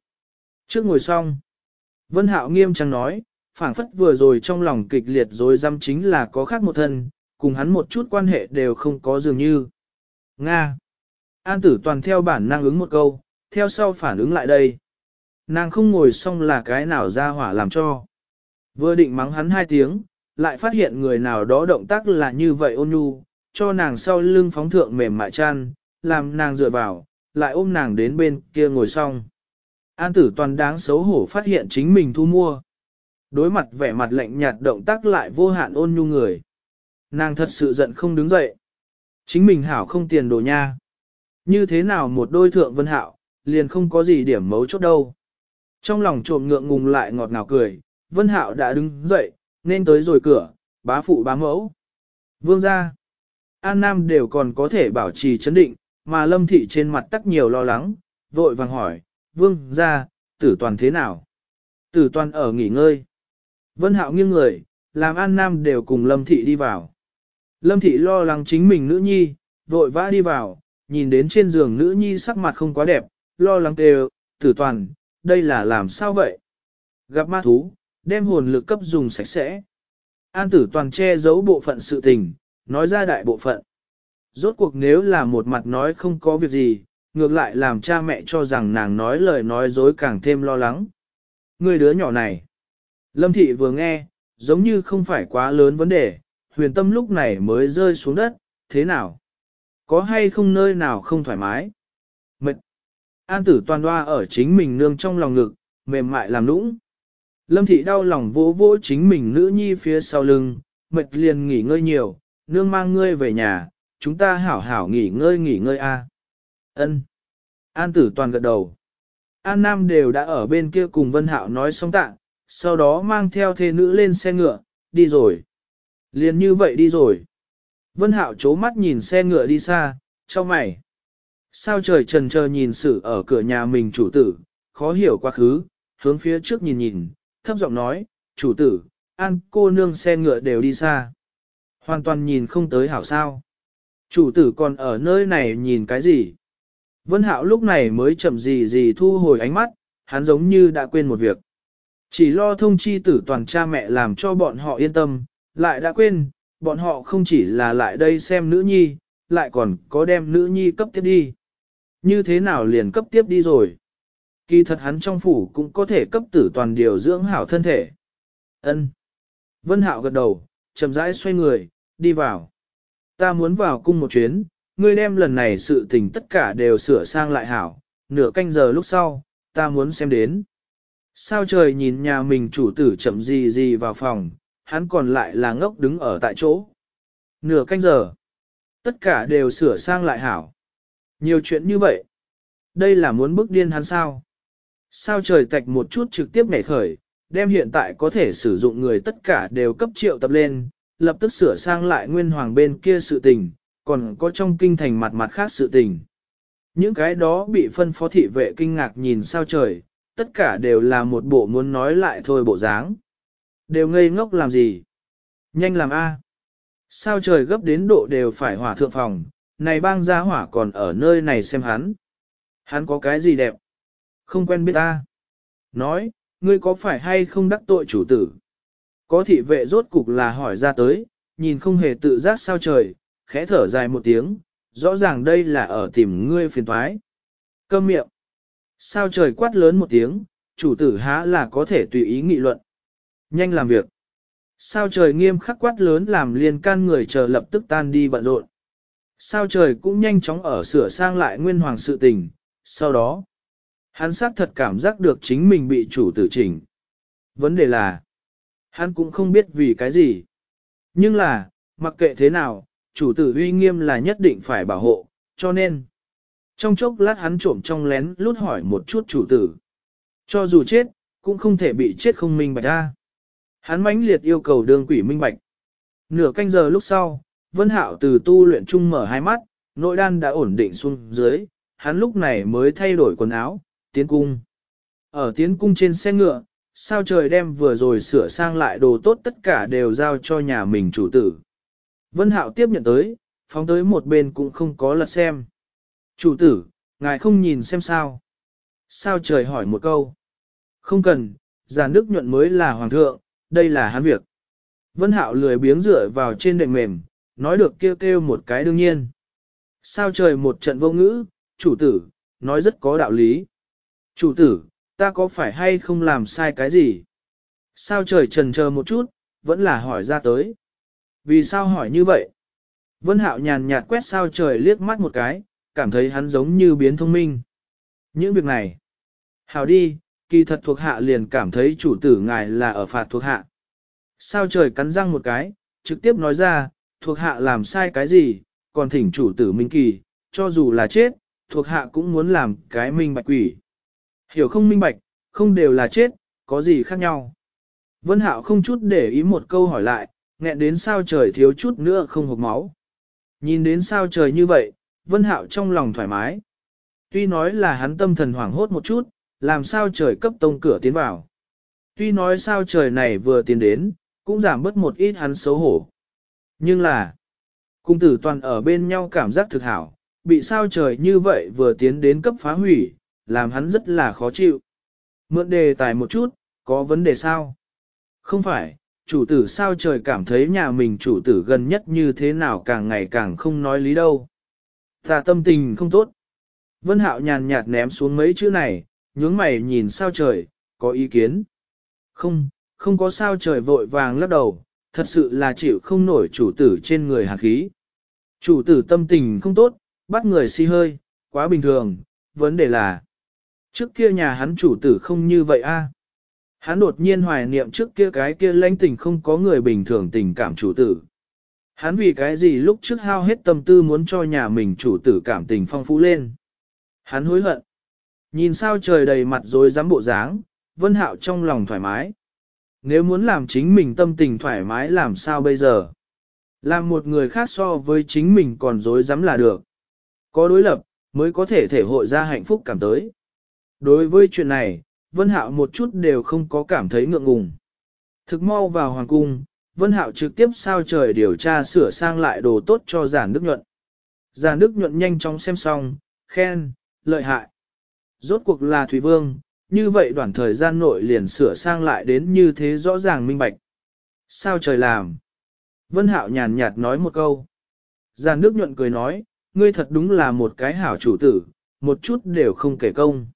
Trước ngồi xong. Vân Hạo nghiêm trang nói, phảng phất vừa rồi trong lòng kịch liệt rồi dăm chính là có khác một thân, cùng hắn một chút quan hệ đều không có dường như. Nga. An tử toàn theo bản năng ứng một câu, theo sau phản ứng lại đây. Nàng không ngồi xong là cái nào ra hỏa làm cho. Vừa định mắng hắn hai tiếng, lại phát hiện người nào đó động tác là như vậy ôn nhu, cho nàng sau lưng phóng thượng mềm mại chăn, làm nàng dựa vào, lại ôm nàng đến bên kia ngồi xong. An tử toàn đáng xấu hổ phát hiện chính mình thu mua. Đối mặt vẻ mặt lạnh nhạt động tác lại vô hạn ôn nhu người. Nàng thật sự giận không đứng dậy. Chính mình hảo không tiền đồ nha. Như thế nào một đôi thượng vân hạo, liền không có gì điểm mấu chốt đâu. Trong lòng trộm ngượng ngùng lại ngọt ngào cười, vân hạo đã đứng dậy, nên tới rồi cửa, bá phụ bá mẫu. Vương gia, An Nam đều còn có thể bảo trì chấn định, mà lâm thị trên mặt tắc nhiều lo lắng, vội vàng hỏi, vương gia, tử toàn thế nào? Tử toàn ở nghỉ ngơi. Vân hạo nghiêng người, làm An Nam đều cùng lâm thị đi vào. Lâm thị lo lắng chính mình nữ nhi, vội vã đi vào, nhìn đến trên giường nữ nhi sắc mặt không quá đẹp, lo lắng đều, tử toàn, đây là làm sao vậy? Gặp ma thú, đem hồn lực cấp dùng sạch sẽ. An tử toàn che giấu bộ phận sự tình, nói ra đại bộ phận. Rốt cuộc nếu là một mặt nói không có việc gì, ngược lại làm cha mẹ cho rằng nàng nói lời nói dối càng thêm lo lắng. Người đứa nhỏ này. Lâm thị vừa nghe, giống như không phải quá lớn vấn đề, huyền tâm lúc này mới rơi xuống đất, thế nào? Có hay không nơi nào không thoải mái? Mệt. An tử toàn đoa ở chính mình nương trong lòng ngực, mềm mại làm nũng. Lâm thị đau lòng vỗ vỗ chính mình nữ nhi phía sau lưng, mệt liền nghỉ ngơi nhiều, nương mang ngươi về nhà, chúng ta hảo hảo nghỉ ngơi nghỉ ngơi a. Ân. An tử toàn gật đầu. An Nam đều đã ở bên kia cùng Vân Hạo nói xong tạ, sau đó mang theo thê nữ lên xe ngựa, đi rồi. Liền như vậy đi rồi. Vân Hạo chố mắt nhìn xe ngựa đi xa, cho mày. Sao trời trần chờ nhìn sự ở cửa nhà mình chủ tử, khó hiểu quá khứ, hướng phía trước nhìn nhìn, thấp giọng nói, chủ tử, an cô nương xe ngựa đều đi xa. Hoàn toàn nhìn không tới hảo sao. Chủ tử còn ở nơi này nhìn cái gì? Vân Hạo lúc này mới chậm gì gì thu hồi ánh mắt, hắn giống như đã quên một việc. Chỉ lo thông chi tử toàn cha mẹ làm cho bọn họ yên tâm, lại đã quên, bọn họ không chỉ là lại đây xem nữ nhi, lại còn có đem nữ nhi cấp tiếp đi. Như thế nào liền cấp tiếp đi rồi? Kỳ thật hắn trong phủ cũng có thể cấp tử toàn điều dưỡng hảo thân thể. Ân. Vân Hạo gật đầu, chậm rãi xoay người, đi vào. Ta muốn vào cung một chuyến, ngươi đem lần này sự tình tất cả đều sửa sang lại hảo, nửa canh giờ lúc sau, ta muốn xem đến. Sao trời nhìn nhà mình chủ tử chậm gì gì vào phòng, hắn còn lại là ngốc đứng ở tại chỗ. Nửa canh giờ, tất cả đều sửa sang lại hảo. Nhiều chuyện như vậy. Đây là muốn bức điên hắn sao? Sao trời tạch một chút trực tiếp nhảy khởi, đem hiện tại có thể sử dụng người tất cả đều cấp triệu tập lên, lập tức sửa sang lại nguyên hoàng bên kia sự tình, còn có trong kinh thành mặt mặt khác sự tình. Những cái đó bị phân phó thị vệ kinh ngạc nhìn sao trời, tất cả đều là một bộ muốn nói lại thôi bộ dáng. Đều ngây ngốc làm gì? Nhanh làm A. Sao trời gấp đến độ đều phải hỏa thượng phòng, này bang gia hỏa còn ở nơi này xem hắn. Hắn có cái gì đẹp? Không quen biết ta. Nói, ngươi có phải hay không đắc tội chủ tử? Có thị vệ rốt cục là hỏi ra tới, nhìn không hề tự giác sao trời, khẽ thở dài một tiếng, rõ ràng đây là ở tìm ngươi phiền thoái. Câm miệng. Sao trời quát lớn một tiếng, chủ tử há là có thể tùy ý nghị luận. Nhanh làm việc. Sao trời nghiêm khắc quát lớn làm liên can người chờ lập tức tan đi bận rộn. Sao trời cũng nhanh chóng ở sửa sang lại nguyên hoàng sự tình, sau đó, hắn xác thật cảm giác được chính mình bị chủ tử chỉnh. Vấn đề là, hắn cũng không biết vì cái gì. Nhưng là, mặc kệ thế nào, chủ tử uy nghiêm là nhất định phải bảo hộ, cho nên, trong chốc lát hắn trộm trong lén lút hỏi một chút chủ tử. Cho dù chết, cũng không thể bị chết không minh bạch ra. Hắn mãnh liệt yêu cầu đương quỷ minh bạch. Nửa canh giờ lúc sau, Vân Hạo từ tu luyện chung mở hai mắt, nội đan đã ổn định xuống dưới, hắn lúc này mới thay đổi quần áo, tiến cung. Ở tiến cung trên xe ngựa, sao trời đem vừa rồi sửa sang lại đồ tốt tất cả đều giao cho nhà mình chủ tử. Vân Hạo tiếp nhận tới, phóng tới một bên cũng không có lật xem. Chủ tử, ngài không nhìn xem sao. Sao trời hỏi một câu. Không cần, giàn đức nhuận mới là hoàng thượng, đây là hắn việc. Vân Hạo lười biếng dựa vào trên đệm mềm, nói được kêu kêu một cái đương nhiên. Sao trời một trận vô ngữ, chủ tử, nói rất có đạo lý. Chủ tử, ta có phải hay không làm sai cái gì? Sao trời trần chờ một chút, vẫn là hỏi ra tới. Vì sao hỏi như vậy? Vân Hạo nhàn nhạt quét sao trời liếc mắt một cái, cảm thấy hắn giống như biến thông minh. Những việc này, hào đi, kỳ thật thuộc hạ liền cảm thấy chủ tử ngài là ở phạt thuộc hạ. Sao trời cắn răng một cái, trực tiếp nói ra, thuộc hạ làm sai cái gì, còn thỉnh chủ tử minh kỳ, cho dù là chết, thuộc hạ cũng muốn làm cái minh bạch quỷ. Hiểu không minh bạch, không đều là chết, có gì khác nhau. Vân Hạo không chút để ý một câu hỏi lại, nghẹn đến sao trời thiếu chút nữa không hộp máu. Nhìn đến sao trời như vậy, Vân Hạo trong lòng thoải mái. Tuy nói là hắn tâm thần hoảng hốt một chút, làm sao trời cấp tông cửa tiến vào. Tuy nói sao trời này vừa tiến đến, cũng giảm bớt một ít hắn xấu hổ. Nhưng là, cung tử toàn ở bên nhau cảm giác thực hảo, bị sao trời như vậy vừa tiến đến cấp phá hủy, làm hắn rất là khó chịu. Mượn đề tài một chút, có vấn đề sao? Không phải, chủ tử sao trời cảm thấy nhà mình chủ tử gần nhất như thế nào càng ngày càng không nói lý đâu. Ta tâm tình không tốt. Vân Hạo nhàn nhạt ném xuống mấy chữ này, nhướng mày nhìn sao trời, có ý kiến. Không, không có sao trời vội vàng lắc đầu, thật sự là chịu không nổi chủ tử trên người hạt khí. Chủ tử tâm tình không tốt, bắt người si hơi, quá bình thường, vấn đề là trước kia nhà hắn chủ tử không như vậy a. Hắn đột nhiên hoài niệm trước kia cái kia lãnh tình không có người bình thường tình cảm chủ tử. Hắn vì cái gì lúc trước hao hết tâm tư muốn cho nhà mình chủ tử cảm tình phong phú lên. Hắn hối hận. Nhìn sao trời đầy mặt rồi dám bộ dáng, vân hạo trong lòng thoải mái. Nếu muốn làm chính mình tâm tình thoải mái làm sao bây giờ? Làm một người khác so với chính mình còn dối dám là được. Có đối lập, mới có thể thể hội ra hạnh phúc cảm tới. Đối với chuyện này, Vân Hạo một chút đều không có cảm thấy ngượng ngùng. Thực mau vào hoàng cung, Vân Hạo trực tiếp sao trời điều tra sửa sang lại đồ tốt cho giản đức nhuận. Giản đức nhuận nhanh chóng xem xong, khen, lợi hại. Rốt cuộc là Thủy Vương, như vậy đoạn thời gian nội liền sửa sang lại đến như thế rõ ràng minh bạch. Sao trời làm? Vân Hạo nhàn nhạt nói một câu. Giàn nước nhuận cười nói, ngươi thật đúng là một cái hảo chủ tử, một chút đều không kể công.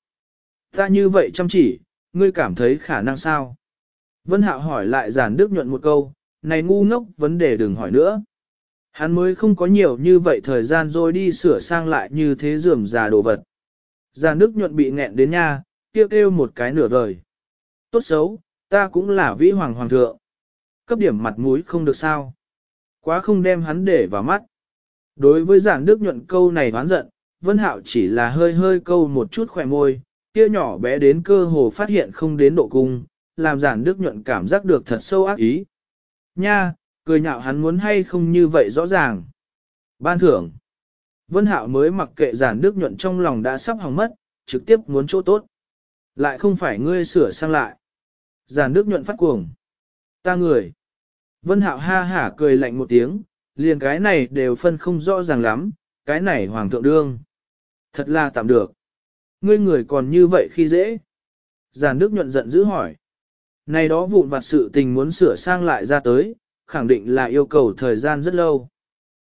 Ta như vậy chăm chỉ, ngươi cảm thấy khả năng sao? Vân Hạo hỏi lại giản đức nhuận một câu, này ngu ngốc vấn đề đừng hỏi nữa. Hắn mới không có nhiều như vậy thời gian rồi đi sửa sang lại như thế dườm già đồ vật. Giản đức nhuận bị nghẹn đến nha, kêu kêu một cái nửa vời. Tốt xấu, ta cũng là vĩ hoàng hoàng thượng. Cấp điểm mặt mũi không được sao. Quá không đem hắn để vào mắt. Đối với giảng đức nhuận câu này hoán giận, Vân Hạo chỉ là hơi hơi câu một chút khỏe môi, kia nhỏ bé đến cơ hồ phát hiện không đến độ cung, làm giản đức nhuận cảm giác được thật sâu ác ý. Nha, cười nhạo hắn muốn hay không như vậy rõ ràng. Ban thưởng. Vân Hạo mới mặc kệ giản đức nhuận trong lòng đã sắp hỏng mất, trực tiếp muốn chỗ tốt. Lại không phải ngươi sửa sang lại. giàn đức nhuận phát cuồng. Ta người. Vân Hạo ha hả cười lạnh một tiếng, liền cái này đều phân không rõ ràng lắm, cái này hoàng thượng đương. Thật là tạm được. Ngươi người còn như vậy khi dễ. giàn Đức nhuận giận dữ hỏi. Này đó vụn vặt sự tình muốn sửa sang lại ra tới, khẳng định là yêu cầu thời gian rất lâu.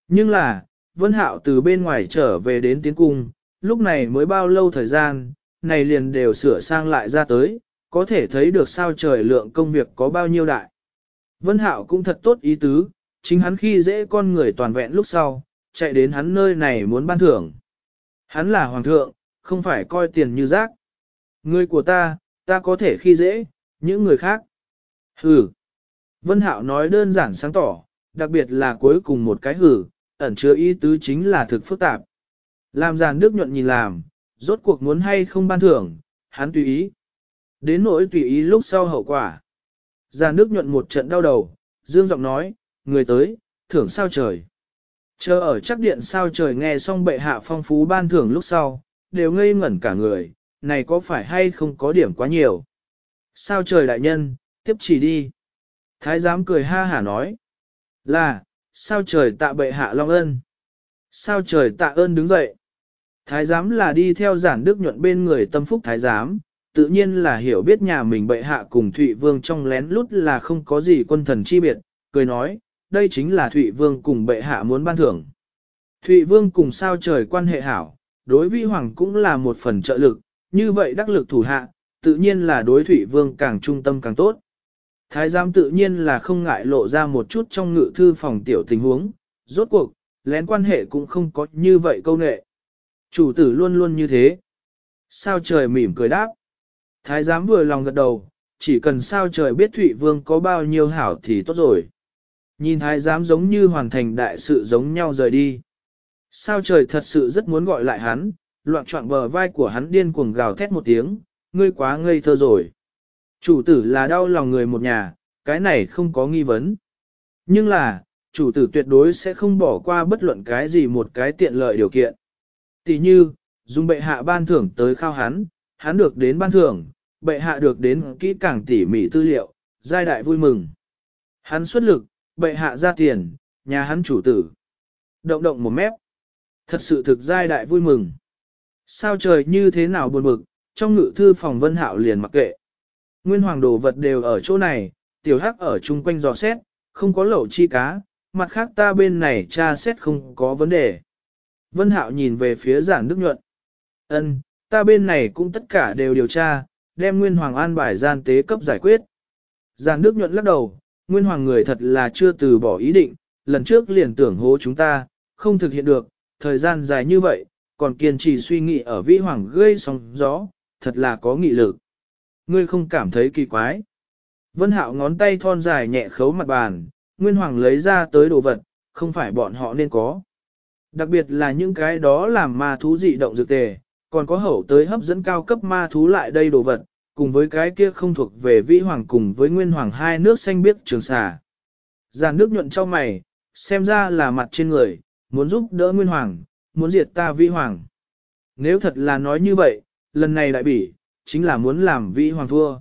Nhưng là, Vân Hạo từ bên ngoài trở về đến tiến cung, lúc này mới bao lâu thời gian, này liền đều sửa sang lại ra tới, có thể thấy được sao trời lượng công việc có bao nhiêu đại. Vân Hạo cũng thật tốt ý tứ, chính hắn khi dễ con người toàn vẹn lúc sau, chạy đến hắn nơi này muốn ban thưởng. Hắn là hoàng thượng, không phải coi tiền như rác. Người của ta, ta có thể khi dễ, những người khác. Hừ. Vân Hạo nói đơn giản sáng tỏ, đặc biệt là cuối cùng một cái hử, ẩn chứa ý tứ chính là thực phức tạp. Làm giàn đức nhuận nhìn làm, rốt cuộc muốn hay không ban thưởng, hắn tùy ý. Đến nỗi tùy ý lúc sau hậu quả. Già nước nhuận một trận đau đầu, dương giọng nói, người tới, thưởng sao trời. Chờ ở chắc điện sao trời nghe xong bệ hạ phong phú ban thưởng lúc sau, đều ngây ngẩn cả người, này có phải hay không có điểm quá nhiều. Sao trời đại nhân, tiếp chỉ đi. Thái giám cười ha hả nói. Là, sao trời tạ bệ hạ long ân. Sao trời tạ ơn đứng dậy. Thái giám là đi theo giản đức nhuận bên người tâm phúc thái giám, tự nhiên là hiểu biết nhà mình bệ hạ cùng Thụy Vương trong lén lút là không có gì quân thần chi biệt, cười nói, đây chính là Thụy Vương cùng bệ hạ muốn ban thưởng. Thụy Vương cùng sao trời quan hệ hảo, đối vi hoàng cũng là một phần trợ lực, như vậy đắc lực thủ hạ, tự nhiên là đối Thụy Vương càng trung tâm càng tốt. Thái giám tự nhiên là không ngại lộ ra một chút trong ngự thư phòng tiểu tình huống, rốt cuộc, lén quan hệ cũng không có như vậy câu nệ. Chủ tử luôn luôn như thế. Sao trời mỉm cười đáp. Thái giám vừa lòng gật đầu, chỉ cần sao trời biết Thụy Vương có bao nhiêu hảo thì tốt rồi. Nhìn thái giám giống như hoàn thành đại sự giống nhau rời đi. Sao trời thật sự rất muốn gọi lại hắn, loạn trọng bờ vai của hắn điên cuồng gào thét một tiếng, ngươi quá ngây thơ rồi. Chủ tử là đau lòng người một nhà, cái này không có nghi vấn. Nhưng là, chủ tử tuyệt đối sẽ không bỏ qua bất luận cái gì một cái tiện lợi điều kiện. Tỷ như, dùng bệ hạ ban thưởng tới khao hắn, hắn được đến ban thưởng, bệ hạ được đến kỹ càng tỉ mỉ tư liệu, giai đại vui mừng. Hắn xuất lực, bệ hạ ra tiền, nhà hắn chủ tử. Động động một mép. Thật sự thực giai đại vui mừng. Sao trời như thế nào buồn bực, trong ngự thư phòng vân hạo liền mặc kệ. Nguyên hoàng đồ vật đều ở chỗ này, tiểu hắc ở chung quanh dò xét, không có lẩu chi cá, mặt khác ta bên này tra xét không có vấn đề. Vân hạo nhìn về phía giản đức nhuận. ân ta bên này cũng tất cả đều điều tra, đem nguyên hoàng an bài gian tế cấp giải quyết. Giản đức nhuận lắc đầu, nguyên hoàng người thật là chưa từ bỏ ý định, lần trước liền tưởng hố chúng ta, không thực hiện được, thời gian dài như vậy, còn kiên trì suy nghĩ ở vĩ hoàng gây sóng gió, thật là có nghị lực. Ngươi không cảm thấy kỳ quái. Vân hạo ngón tay thon dài nhẹ khấu mặt bàn, Nguyên Hoàng lấy ra tới đồ vật, không phải bọn họ nên có. Đặc biệt là những cái đó làm ma thú dị động dược tề, còn có hậu tới hấp dẫn cao cấp ma thú lại đây đồ vật, cùng với cái kia không thuộc về vĩ hoàng cùng với nguyên hoàng hai nước xanh biếc trường xà. Giàn nước nhuận cho mày, xem ra là mặt trên người, muốn giúp đỡ nguyên hoàng, muốn diệt ta vĩ hoàng. Nếu thật là nói như vậy, lần này đại bỉ, chính là muốn làm vĩ hoàng thua.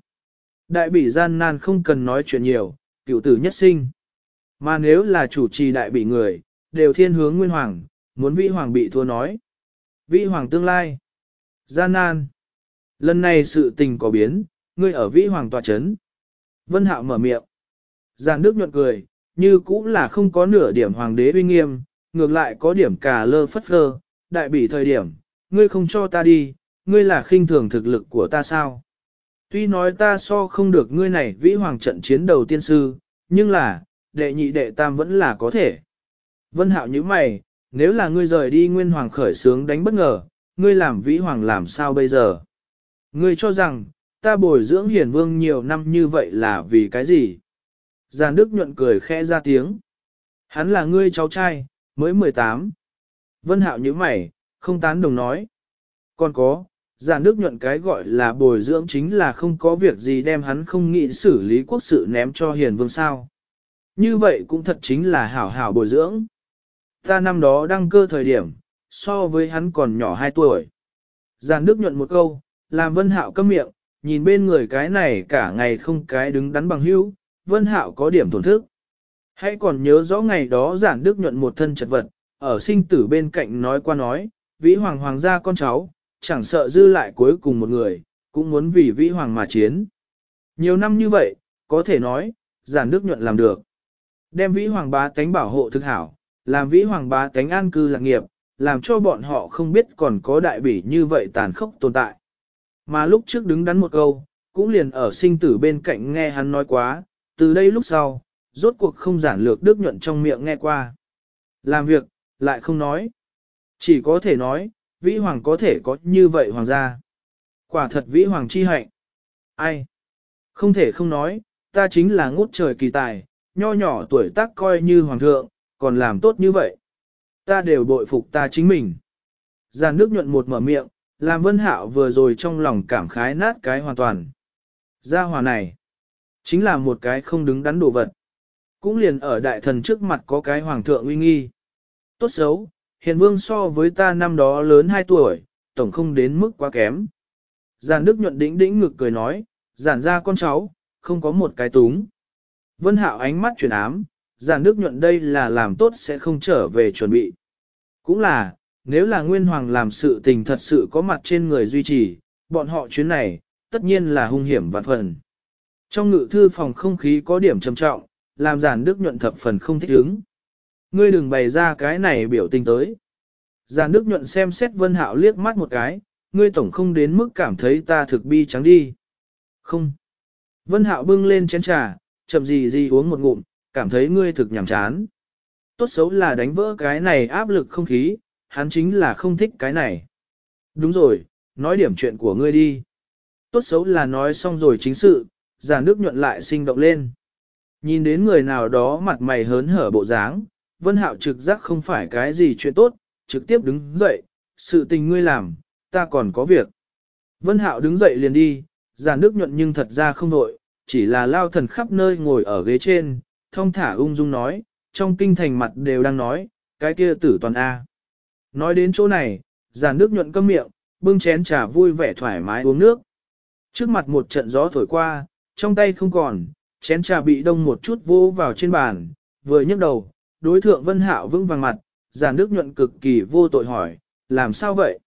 Đại bỉ gian nan không cần nói chuyện nhiều, cựu tử nhất sinh. Mà nếu là chủ trì đại bỉ người, đều thiên hướng nguyên hoàng, muốn vĩ hoàng bị thua nói. Vĩ hoàng tương lai. Gian nan. Lần này sự tình có biến, ngươi ở vĩ hoàng tòa chấn. Vân hạo mở miệng. Giàn Đức nhuận cười, như cũng là không có nửa điểm hoàng đế uy nghiêm, ngược lại có điểm cả lơ phất phơ, đại bỉ thời điểm, ngươi không cho ta đi, ngươi là khinh thường thực lực của ta sao? Tuy nói ta so không được ngươi này vĩ hoàng trận chiến đầu tiên sư, nhưng là, đệ nhị đệ tam vẫn là có thể. Vân hạo như mày, nếu là ngươi rời đi nguyên hoàng khởi sướng đánh bất ngờ, ngươi làm vĩ hoàng làm sao bây giờ? Ngươi cho rằng, ta bồi dưỡng hiền vương nhiều năm như vậy là vì cái gì? Giàn Đức nhuận cười khẽ ra tiếng. Hắn là ngươi cháu trai, mới 18. Vân Hạo như mày, không tán đồng nói. Còn có, giàn Đức nhuận cái gọi là bồi dưỡng chính là không có việc gì đem hắn không nghĩ xử lý quốc sự ném cho hiền vương sao. Như vậy cũng thật chính là hảo hảo bồi dưỡng. Ta năm đó đăng cơ thời điểm, so với hắn còn nhỏ 2 tuổi. Giàn Đức nhuận một câu, làm Vân Hạo câm miệng, nhìn bên người cái này cả ngày không cái đứng đắn bằng hữu, Vân Hạo có điểm tổn thức. Hãy còn nhớ rõ ngày đó giản đức nhuận một thân chật vật, ở sinh tử bên cạnh nói qua nói, vĩ hoàng hoàng gia con cháu, chẳng sợ dư lại cuối cùng một người, cũng muốn vì vĩ hoàng mà chiến. Nhiều năm như vậy, có thể nói, giản đức nhuận làm được. Đem vĩ hoàng bá tánh bảo hộ thực hảo, làm vĩ hoàng bá tánh an cư lạc nghiệp, làm cho bọn họ không biết còn có đại bỉ như vậy tàn khốc tồn tại. Mà lúc trước đứng đắn một câu, cũng liền ở sinh tử bên cạnh nghe hắn nói quá, từ đây lúc sau, rốt cuộc không giản lược đức nhuận trong miệng nghe qua. Làm việc, lại không nói. Chỉ có thể nói, vĩ hoàng có thể có như vậy hoàng gia. Quả thật vĩ hoàng chi hạnh. Ai? Không thể không nói, ta chính là ngút trời kỳ tài, nho nhỏ tuổi tác coi như hoàng thượng, còn làm tốt như vậy. Ta đều bội phục ta chính mình. Giàn nước nhuận một mở miệng, làm vân hạo vừa rồi trong lòng cảm khái nát cái hoàn toàn. Gia hòa này, chính là một cái không đứng đắn đồ vật. Cũng liền ở đại thần trước mặt có cái hoàng thượng uy nghi. Tốt xấu, hiền vương so với ta năm đó lớn 2 tuổi, tổng không đến mức quá kém. Giàn Đức nhuận đĩnh đĩnh ngực cười nói, giản ra con cháu, không có một cái túng. Vân hạo ánh mắt chuyển ám, giản Đức nhuận đây là làm tốt sẽ không trở về chuẩn bị. Cũng là, nếu là Nguyên Hoàng làm sự tình thật sự có mặt trên người duy trì, bọn họ chuyến này, tất nhiên là hung hiểm vạn phần. Trong ngự thư phòng không khí có điểm trầm trọng, làm giản đức nhuận thập phần không thích ứng. Ngươi đừng bày ra cái này biểu tình tới. Giản đức nhuận xem xét vân hạo liếc mắt một cái, ngươi tổng không đến mức cảm thấy ta thực bi trắng đi. Không. Vân hạo bưng lên chén trà, chậm gì gì uống một ngụm, cảm thấy ngươi thực nhàm chán. Tốt xấu là đánh vỡ cái này áp lực không khí, hắn chính là không thích cái này. Đúng rồi, nói điểm chuyện của ngươi đi. Tốt xấu là nói xong rồi chính sự, giả nước nhuận lại sinh động lên. Nhìn đến người nào đó mặt mày hớn hở bộ dáng, Vân Hạo trực giác không phải cái gì chuyện tốt, trực tiếp đứng dậy, sự tình ngươi làm, ta còn có việc. Vân Hạo đứng dậy liền đi, giả nước nhuận nhưng thật ra không nội, chỉ là lao thần khắp nơi ngồi ở ghế trên, thông thả ung dung nói, trong kinh thành mặt đều đang nói, cái kia tử toàn A. Nói đến chỗ này, giàn nước nhuận cơm miệng, bưng chén trà vui vẻ thoải mái uống nước. Trước mặt một trận gió thổi qua, trong tay không còn, chén trà bị đông một chút vô vào trên bàn, vừa nhấc đầu, đối thượng Vân Hạo vững vàng mặt, giàn nước nhuận cực kỳ vô tội hỏi, làm sao vậy?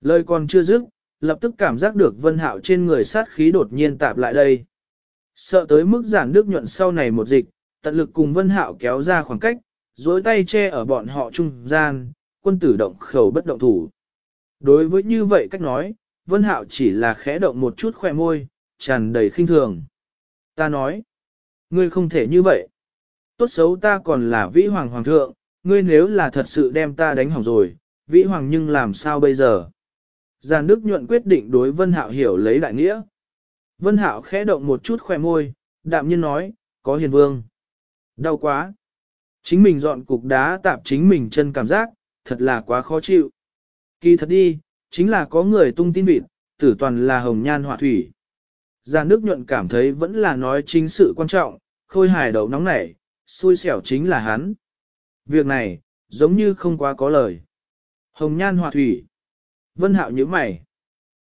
Lời còn chưa dứt, lập tức cảm giác được Vân Hạo trên người sát khí đột nhiên tạp lại đây. Sợ tới mức giản đức nhuận sau này một dịch, tận lực cùng Vân Hạo kéo ra khoảng cách, duỗi tay che ở bọn họ trung gian, quân tử động khẩu bất động thủ. Đối với như vậy cách nói, Vân Hạo chỉ là khẽ động một chút khoe môi, tràn đầy khinh thường. Ta nói, ngươi không thể như vậy. Tốt xấu ta còn là vĩ hoàng hoàng thượng, ngươi nếu là thật sự đem ta đánh hỏng rồi, vĩ hoàng nhưng làm sao bây giờ? Giàn Đức nhuận quyết định đối Vân Hạo hiểu lấy đại nghĩa. Vân Hạo khẽ động một chút khoe môi, đạm nhiên nói, có hiền vương. Đau quá. Chính mình dọn cục đá tạp chính mình chân cảm giác, thật là quá khó chịu. Kỳ thật đi, chính là có người tung tin vịt, tử toàn là hồng nhan họa thủy. Gia Nước nhuận cảm thấy vẫn là nói chính sự quan trọng, khôi hài đầu nóng nảy, xui xẻo chính là hắn. Việc này, giống như không quá có lời. Hồng nhan họa thủy. Vân hạo nhíu mày.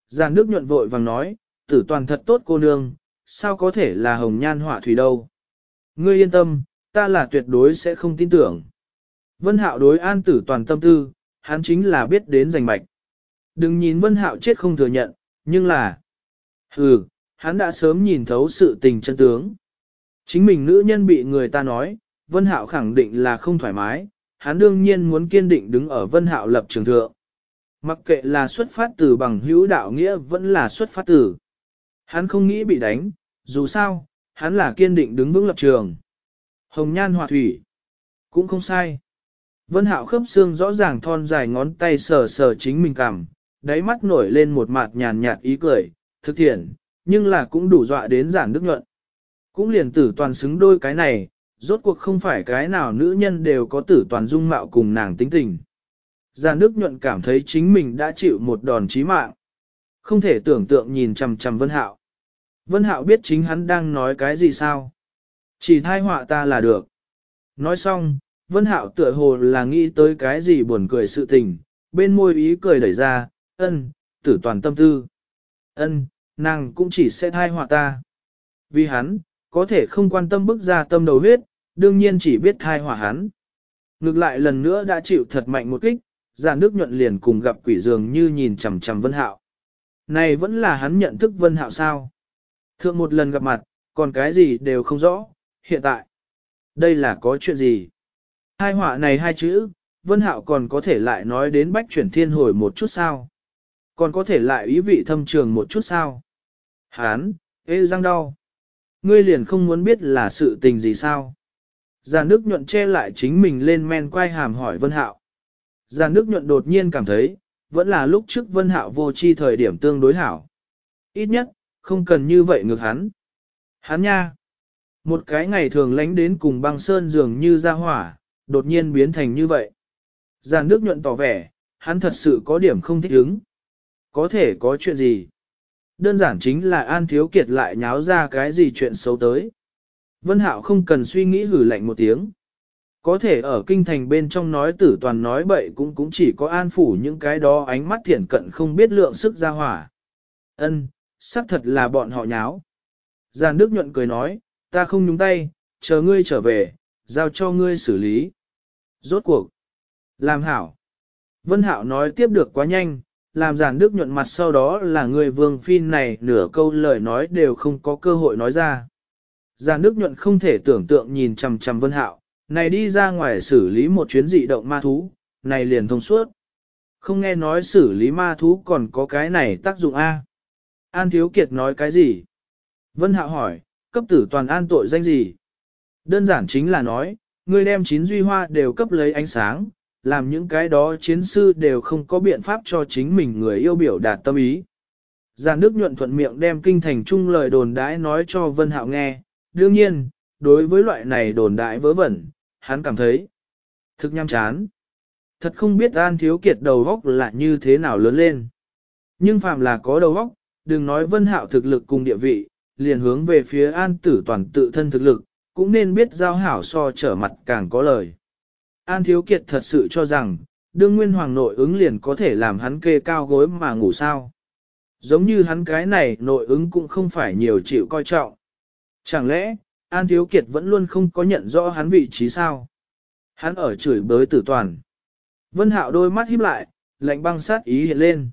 Gia Nước nhuận vội vàng nói, tử toàn thật tốt cô nương, sao có thể là hồng nhan họa thủy đâu. Ngươi yên tâm, ta là tuyệt đối sẽ không tin tưởng. Vân hạo đối an tử toàn tâm tư, hắn chính là biết đến giành mạch. Đừng nhìn Vân hạo chết không thừa nhận, nhưng là... Hừ, hắn đã sớm nhìn thấu sự tình chân tướng. Chính mình nữ nhân bị người ta nói, Vân Hạo khẳng định là không thoải mái, hắn đương nhiên muốn kiên định đứng ở Vân Hạo lập trường thượng. Mặc kệ là xuất phát từ bằng hữu đạo nghĩa vẫn là xuất phát từ. Hắn không nghĩ bị đánh, dù sao, hắn là kiên định đứng vững lập trường. Hồng nhan hòa thủy. Cũng không sai. Vân Hạo khớp xương rõ ràng thon dài ngón tay sờ sờ chính mình cằm, đáy mắt nổi lên một mặt nhàn nhạt ý cười, thực thiện, nhưng là cũng đủ dọa đến giản đức nhuận. Cũng liền tử toàn xứng đôi cái này, rốt cuộc không phải cái nào nữ nhân đều có tử toàn dung mạo cùng nàng tính tình. Giản đức nhuận cảm thấy chính mình đã chịu một đòn chí mạng. Không thể tưởng tượng nhìn chằm chằm Vân Hạo. Vân Hạo biết chính hắn đang nói cái gì sao? Chỉ thai họa ta là được. Nói xong, Vân Hạo tựa hồ là nghĩ tới cái gì buồn cười sự tình, bên môi ý cười đẩy ra, ân, tử toàn tâm tư. Ân, nàng cũng chỉ sẽ thai họa ta. Vì hắn, có thể không quan tâm bức ra tâm đầu huyết, đương nhiên chỉ biết thai họa hắn. Ngược lại lần nữa đã chịu thật mạnh một kích, giàn nước nhuận liền cùng gặp quỷ dường như nhìn chằm chằm Vân Hạo. Này vẫn là hắn nhận thức Vân Hạo sao? Thượng một lần gặp mặt, còn cái gì đều không rõ, hiện tại. Đây là có chuyện gì? Hai họa này hai chữ, Vân Hạo còn có thể lại nói đến bách chuyển thiên hồi một chút sao? Còn có thể lại ý vị thâm trường một chút sao? Hán, ê răng đau. Ngươi liền không muốn biết là sự tình gì sao? Giàn nước nhuận che lại chính mình lên men quay hàm hỏi Vân Hạo. Giàn nước nhuận đột nhiên cảm thấy, vẫn là lúc trước Vân Hạo vô chi thời điểm tương đối hảo. Ít nhất, không cần như vậy ngược hắn. Hắn nha. Một cái ngày thường lánh đến cùng băng sơn dường như ra hỏa, đột nhiên biến thành như vậy. Giàn nước nhuận tỏ vẻ, hắn thật sự có điểm không thích ứng. Có thể có chuyện gì? Đơn giản chính là An Thiếu Kiệt lại nháo ra cái gì chuyện xấu tới. Vân Hạo không cần suy nghĩ hử lạnh một tiếng. Có thể ở kinh thành bên trong nói tử toàn nói bậy cũng cũng chỉ có an phủ những cái đó ánh mắt thiển cận không biết lượng sức ra hỏa. Ân, xác thật là bọn họ nháo. Giàn Đức nhuận cười nói, ta không nhúng tay, chờ ngươi trở về, giao cho ngươi xử lý. Rốt cuộc. Làm hảo. Vân hảo nói tiếp được quá nhanh, làm giàn Đức nhuận mặt sau đó là người vương phi này nửa câu lời nói đều không có cơ hội nói ra. Giàn Đức nhuận không thể tưởng tượng nhìn chằm chằm Vân Hạo, này đi ra ngoài xử lý một chuyến dị động ma thú, này liền thông suốt. Không nghe nói xử lý ma thú còn có cái này tác dụng A. An Thiếu Kiệt nói cái gì? Vân Hạo hỏi, cấp tử toàn an tội danh gì? Đơn giản chính là nói, người đem chín duy hoa đều cấp lấy ánh sáng, làm những cái đó chiến sư đều không có biện pháp cho chính mình người yêu biểu đạt tâm ý. Giàn nước nhuận thuận miệng đem kinh thành trung lời đồn đãi nói cho Vân Hạo nghe, đương nhiên, đối với loại này đồn đãi vớ vẩn, hắn cảm thấy thực nhăm chán. Thật không biết An Thiếu Kiệt đầu góc là như thế nào lớn lên. Nhưng phàm là có đầu góc, đừng nói Vân Hạo thực lực cùng địa vị, liền hướng về phía An Tử toàn tự thân thực lực, cũng nên biết giao hảo so trở mặt càng có lời. An Thiếu Kiệt thật sự cho rằng, đương nguyên hoàng nội ứng liền có thể làm hắn kê cao gối mà ngủ sao. Giống như hắn cái này nội ứng cũng không phải nhiều chịu coi trọng. Chẳng lẽ, An Thiếu Kiệt vẫn luôn không có nhận rõ hắn vị trí sao? Hắn ở chửi bới tử toàn. Vân Hạo đôi mắt híp lại, lạnh băng sát ý hiện lên.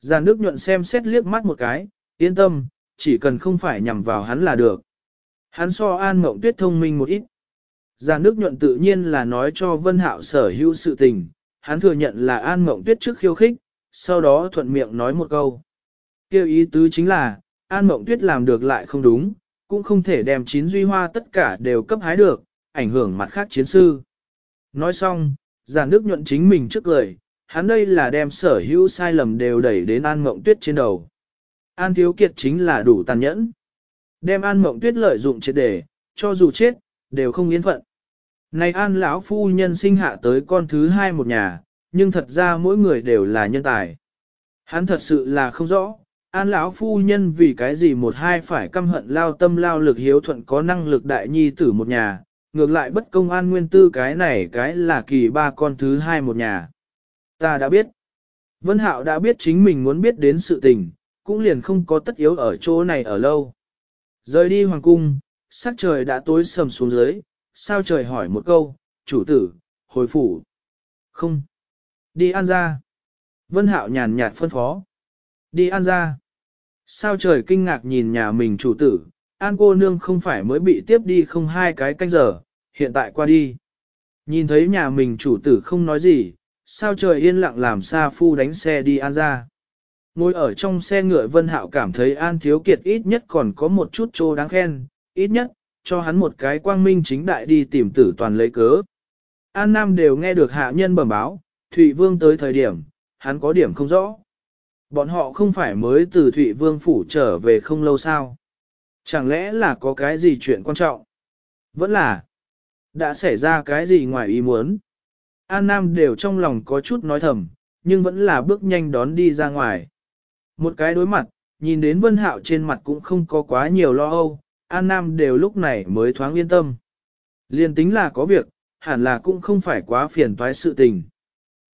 Giàn nước nhuận xem xét liếc mắt một cái, yên tâm, chỉ cần không phải nhằm vào hắn là được. Hắn so An Mộng Tuyết thông minh một ít. Giàn nước nhuận tự nhiên là nói cho Vân Hạo sở hữu sự tình, hắn thừa nhận là An Mộng Tuyết trước khiêu khích, sau đó thuận miệng nói một câu. Kêu ý tứ chính là, An Mộng Tuyết làm được lại không đúng, cũng không thể đem chín duy hoa tất cả đều cấp hái được, ảnh hưởng mặt khác chiến sư. Nói xong, giàn nước nhuận chính mình trước lời, hắn đây là đem sở hữu sai lầm đều đẩy đến An Mộng Tuyết trên đầu. An Thiếu Kiệt chính là đủ tàn nhẫn. Đem An Mộng Tuyết lợi dụng triệt để, cho dù chết, đều không yên phận. Này An lão phu nhân sinh hạ tới con thứ hai một nhà, nhưng thật ra mỗi người đều là nhân tài. Hắn thật sự là không rõ, An lão phu nhân vì cái gì một hai phải căm hận lao tâm lao lực hiếu thuận có năng lực đại nhi tử một nhà, ngược lại bất công an nguyên tư cái này cái là kỳ ba con thứ hai một nhà. Ta đã biết. Vân Hạo đã biết chính mình muốn biết đến sự tình, cũng liền không có tất yếu ở chỗ này ở lâu. Rời đi hoàng cung, sắc trời đã tối sầm xuống dưới, sao trời hỏi một câu, chủ tử, hồi phủ. Không. Đi ăn ra. Vân Hạo nhàn nhạt phân phó. Đi ăn ra. Sao trời kinh ngạc nhìn nhà mình chủ tử, an cô nương không phải mới bị tiếp đi không hai cái canh giờ, hiện tại qua đi. Nhìn thấy nhà mình chủ tử không nói gì, sao trời yên lặng làm xa phu đánh xe đi an ra. Ngồi ở trong xe ngựa Vân Hạo cảm thấy An Thiếu Kiệt ít nhất còn có một chút trô đáng khen, ít nhất, cho hắn một cái quang minh chính đại đi tìm tử toàn lấy cớ. An Nam đều nghe được hạ nhân bẩm báo, Thụy Vương tới thời điểm, hắn có điểm không rõ. Bọn họ không phải mới từ Thụy Vương Phủ trở về không lâu sao? Chẳng lẽ là có cái gì chuyện quan trọng? Vẫn là, đã xảy ra cái gì ngoài ý muốn? An Nam đều trong lòng có chút nói thầm, nhưng vẫn là bước nhanh đón đi ra ngoài. Một cái đối mặt, nhìn đến Vân Hạo trên mặt cũng không có quá nhiều lo âu, An Nam đều lúc này mới thoáng yên tâm. Liên tính là có việc, hẳn là cũng không phải quá phiền toái sự tình.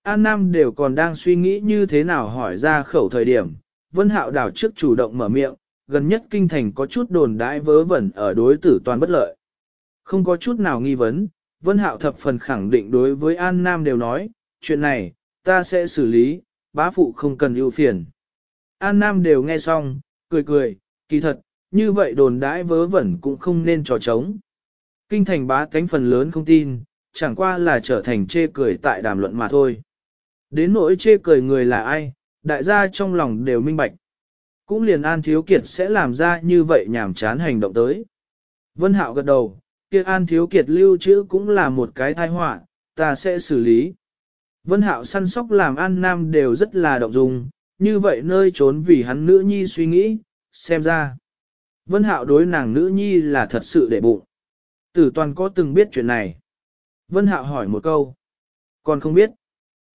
An Nam đều còn đang suy nghĩ như thế nào hỏi ra khẩu thời điểm, Vân Hạo đảo trước chủ động mở miệng, gần nhất kinh thành có chút đồn đãi vớ vẩn ở đối tử toàn bất lợi. Không có chút nào nghi vấn, Vân Hạo thập phần khẳng định đối với An Nam đều nói, chuyện này, ta sẽ xử lý, bá phụ không cần ưu phiền. An Nam đều nghe xong, cười cười, kỳ thật, như vậy đồn đãi vớ vẩn cũng không nên trò trống. Kinh thành bá cánh phần lớn không tin, chẳng qua là trở thành chê cười tại đàm luận mà thôi. Đến nỗi chê cười người là ai, đại gia trong lòng đều minh bạch. Cũng liền An Thiếu Kiệt sẽ làm ra như vậy nhảm chán hành động tới. Vân Hạo gật đầu, kia An Thiếu Kiệt lưu trữ cũng là một cái tai họa, ta sẽ xử lý. Vân Hạo săn sóc làm An Nam đều rất là động dung, như vậy nơi trốn vì hắn nữ nhi suy nghĩ, xem ra. Vân Hạo đối nàng nữ nhi là thật sự để bụng. Tử toàn có từng biết chuyện này. Vân Hạo hỏi một câu. Còn không biết.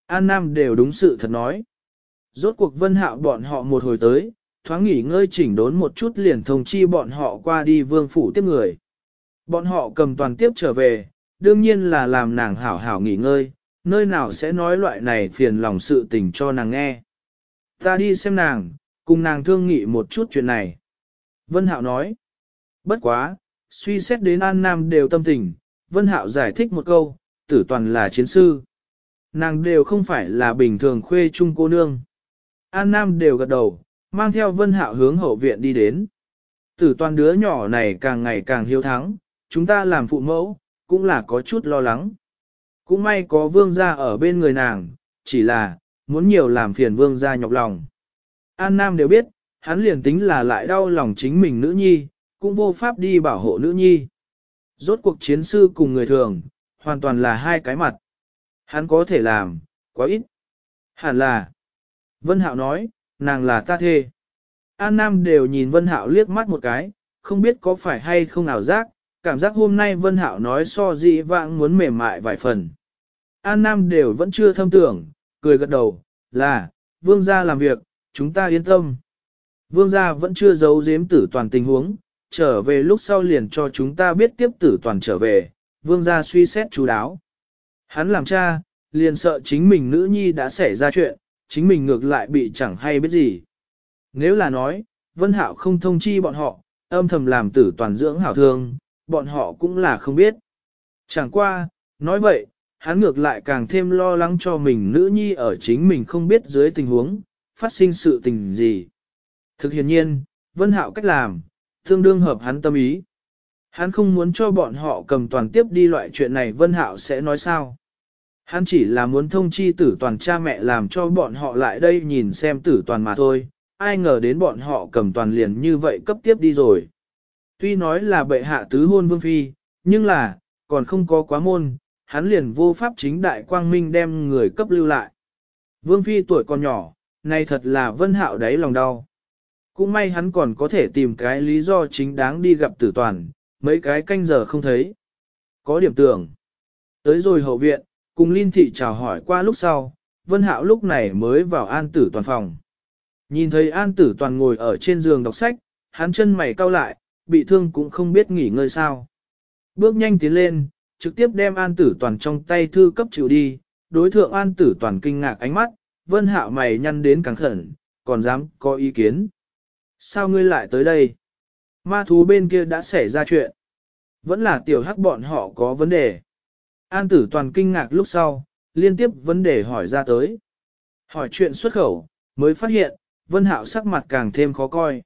An Nam đều đúng sự thật nói. Rốt cuộc Vân Hạo bọn họ một hồi tới, thoáng nghỉ ngơi chỉnh đốn một chút liền thông chi bọn họ qua đi vương phủ tiếp người. Bọn họ cầm toàn tiếp trở về, đương nhiên là làm nàng hảo hảo nghỉ ngơi, nơi nào sẽ nói loại này phiền lòng sự tình cho nàng nghe. Ta đi xem nàng, cùng nàng thương nghị một chút chuyện này. Vân Hạo nói, bất quá, suy xét đến An Nam đều tâm tình, Vân Hạo giải thích một câu, tử toàn là chiến sư. Nàng đều không phải là bình thường khuê trung cô nương. An Nam đều gật đầu, mang theo Vân Hạo hướng hậu viện đi đến. Tử toàn đứa nhỏ này càng ngày càng hiếu thắng, chúng ta làm phụ mẫu, cũng là có chút lo lắng. Cũng may có vương gia ở bên người nàng, chỉ là, muốn nhiều làm phiền vương gia nhọc lòng. An Nam đều biết, hắn liền tính là lại đau lòng chính mình nữ nhi, cũng vô pháp đi bảo hộ nữ nhi. Rốt cuộc chiến sư cùng người thường, hoàn toàn là hai cái mặt. Hắn có thể làm, quá ít. Hẳn là. Vân Hạo nói, nàng là ta thê. An Nam đều nhìn Vân Hạo liếc mắt một cái, không biết có phải hay không ảo giác, cảm giác hôm nay Vân Hạo nói so dị vãng muốn mềm mại vài phần. An Nam đều vẫn chưa thâm tưởng, cười gật đầu, là, vương gia làm việc, chúng ta yên tâm. Vương gia vẫn chưa giấu giếm tử toàn tình huống, trở về lúc sau liền cho chúng ta biết tiếp tử toàn trở về, vương gia suy xét chú đáo. Hắn làm cha, liền sợ chính mình nữ nhi đã xảy ra chuyện, chính mình ngược lại bị chẳng hay biết gì. Nếu là nói, Vân Hạo không thông chi bọn họ, âm thầm làm tử toàn dưỡng hảo thương, bọn họ cũng là không biết. Chẳng qua, nói vậy, hắn ngược lại càng thêm lo lắng cho mình nữ nhi ở chính mình không biết dưới tình huống, phát sinh sự tình gì. Thực hiện nhiên, Vân Hạo cách làm, tương đương hợp hắn tâm ý. Hắn không muốn cho bọn họ cầm toàn tiếp đi loại chuyện này Vân Hạo sẽ nói sao. Hắn chỉ là muốn thông chi tử toàn cha mẹ làm cho bọn họ lại đây nhìn xem tử toàn mà thôi, ai ngờ đến bọn họ cầm toàn liền như vậy cấp tiếp đi rồi. Tuy nói là bệ hạ tứ hôn vương phi, nhưng là, còn không có quá môn, hắn liền vô pháp chính đại quang minh đem người cấp lưu lại. Vương phi tuổi còn nhỏ, này thật là vân hạo đáy lòng đau. Cũng may hắn còn có thể tìm cái lý do chính đáng đi gặp tử toàn, mấy cái canh giờ không thấy. Có điểm tưởng. Tới rồi hậu viện, cùng Linh Thị chào hỏi qua lúc sau, Vân Hạo lúc này mới vào an tử toàn phòng. Nhìn thấy an tử toàn ngồi ở trên giường đọc sách, hắn chân mày cau lại, bị thương cũng không biết nghỉ ngơi sao. Bước nhanh tiến lên, trực tiếp đem an tử toàn trong tay thư cấp chịu đi, đối thượng an tử toàn kinh ngạc ánh mắt, Vân Hạo mày nhăn đến càng khẩn, còn dám có ý kiến. Sao ngươi lại tới đây? Ma thú bên kia đã xảy ra chuyện. Vẫn là tiểu hắc bọn họ có vấn đề. An tử toàn kinh ngạc lúc sau, liên tiếp vấn đề hỏi ra tới. Hỏi chuyện xuất khẩu, mới phát hiện, vân hạo sắc mặt càng thêm khó coi.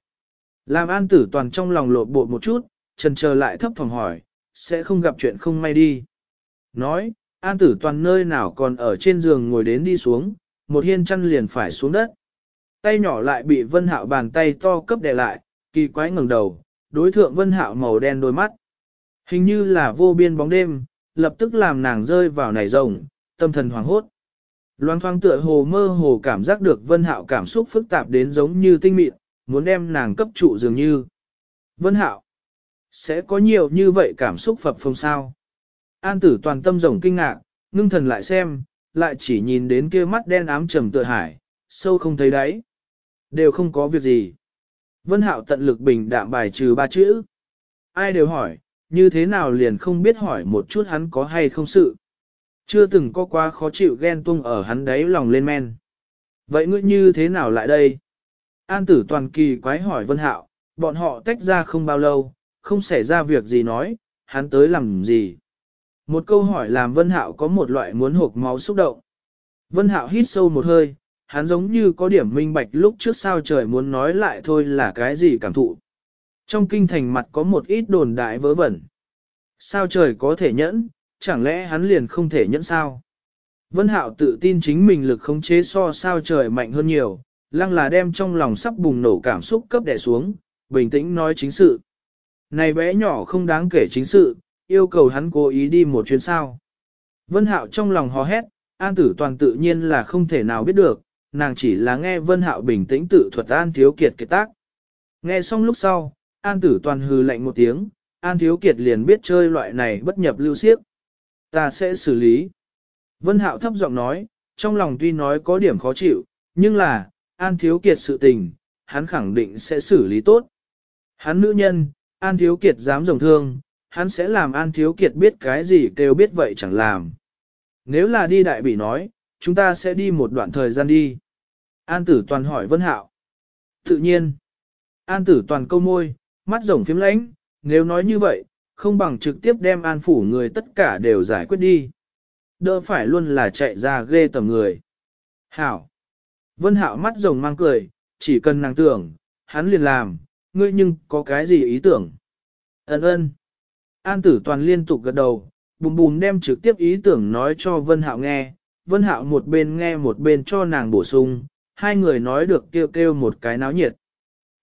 Làm an tử toàn trong lòng lộ bộ một chút, trần chờ lại thấp thỏm hỏi, sẽ không gặp chuyện không may đi. Nói, an tử toàn nơi nào còn ở trên giường ngồi đến đi xuống, một hiên chăn liền phải xuống đất. Tay nhỏ lại bị vân hạo bàn tay to cấp đè lại, kỳ quái ngẩng đầu, đối thượng vân hạo màu đen đôi mắt. Hình như là vô biên bóng đêm, lập tức làm nàng rơi vào nảy rồng, tâm thần hoảng hốt. Loan thoáng tựa hồ mơ hồ cảm giác được Vân Hạo cảm xúc phức tạp đến giống như tinh mịn, muốn đem nàng cấp trụ dường như. Vân Hạo, sẽ có nhiều như vậy cảm xúc phập phồng sao. An tử toàn tâm rồng kinh ngạc, ngưng thần lại xem, lại chỉ nhìn đến kia mắt đen ám trầm tựa hải, sâu không thấy đáy. Đều không có việc gì. Vân Hạo tận lực bình đạm bài trừ ba chữ. Ai đều hỏi, như thế nào liền không biết hỏi một chút hắn có hay không sự. Chưa từng có quá khó chịu ghen tuông ở hắn đáy lòng lên men. Vậy ngươi như thế nào lại đây? An tử toàn kỳ quái hỏi Vân Hạo, bọn họ tách ra không bao lâu, không xảy ra việc gì nói, hắn tới làm gì? Một câu hỏi làm Vân Hạo có một loại muốn hộp máu xúc động. Vân Hạo hít sâu một hơi, hắn giống như có điểm minh bạch lúc trước sao trời muốn nói lại thôi là cái gì cảm thụ. Trong kinh thành mặt có một ít đồn đại vớ vẩn. Sao trời có thể nhẫn, chẳng lẽ hắn liền không thể nhẫn sao? Vân Hạo tự tin chính mình lực khống chế so sao trời mạnh hơn nhiều, lăng là đem trong lòng sắp bùng nổ cảm xúc cấp đè xuống, bình tĩnh nói chính sự. Này bé nhỏ không đáng kể chính sự, yêu cầu hắn cố ý đi một chuyến sao. Vân Hạo trong lòng hò hét, An Tử Toàn tự nhiên là không thể nào biết được, nàng chỉ là nghe Vân Hạo bình tĩnh tự thuật An Thiếu Kiệt kiệt tác. Nghe xong lúc sau, An Tử Toàn hừ lạnh một tiếng, An Thiếu Kiệt liền biết chơi loại này bất nhập lưu siếp. Ta sẽ xử lý. Vân Hạo thấp giọng nói, trong lòng tuy nói có điểm khó chịu, nhưng là, An Thiếu Kiệt sự tình, hắn khẳng định sẽ xử lý tốt. Hắn nữ nhân, An Thiếu Kiệt dám rồng thương, hắn sẽ làm An Thiếu Kiệt biết cái gì kêu biết vậy chẳng làm. Nếu là đi đại bỉ nói, chúng ta sẽ đi một đoạn thời gian đi. An Tử Toàn hỏi Vân Hạo. Tự nhiên. An Tử Toàn câu môi, mắt rồng phím lãnh, nếu nói như vậy, không bằng trực tiếp đem An Phủ người tất cả đều giải quyết đi. Đỡ phải luôn là chạy ra ghê tầm người. Hảo. Vân Hạo mắt rồng mang cười, chỉ cần nàng tưởng, hắn liền làm, ngươi nhưng có cái gì ý tưởng? Ấn ơn. An tử toàn liên tục gật đầu, bùm bùm đem trực tiếp ý tưởng nói cho Vân Hạo nghe, Vân Hạo một bên nghe một bên cho nàng bổ sung, hai người nói được kêu kêu một cái náo nhiệt.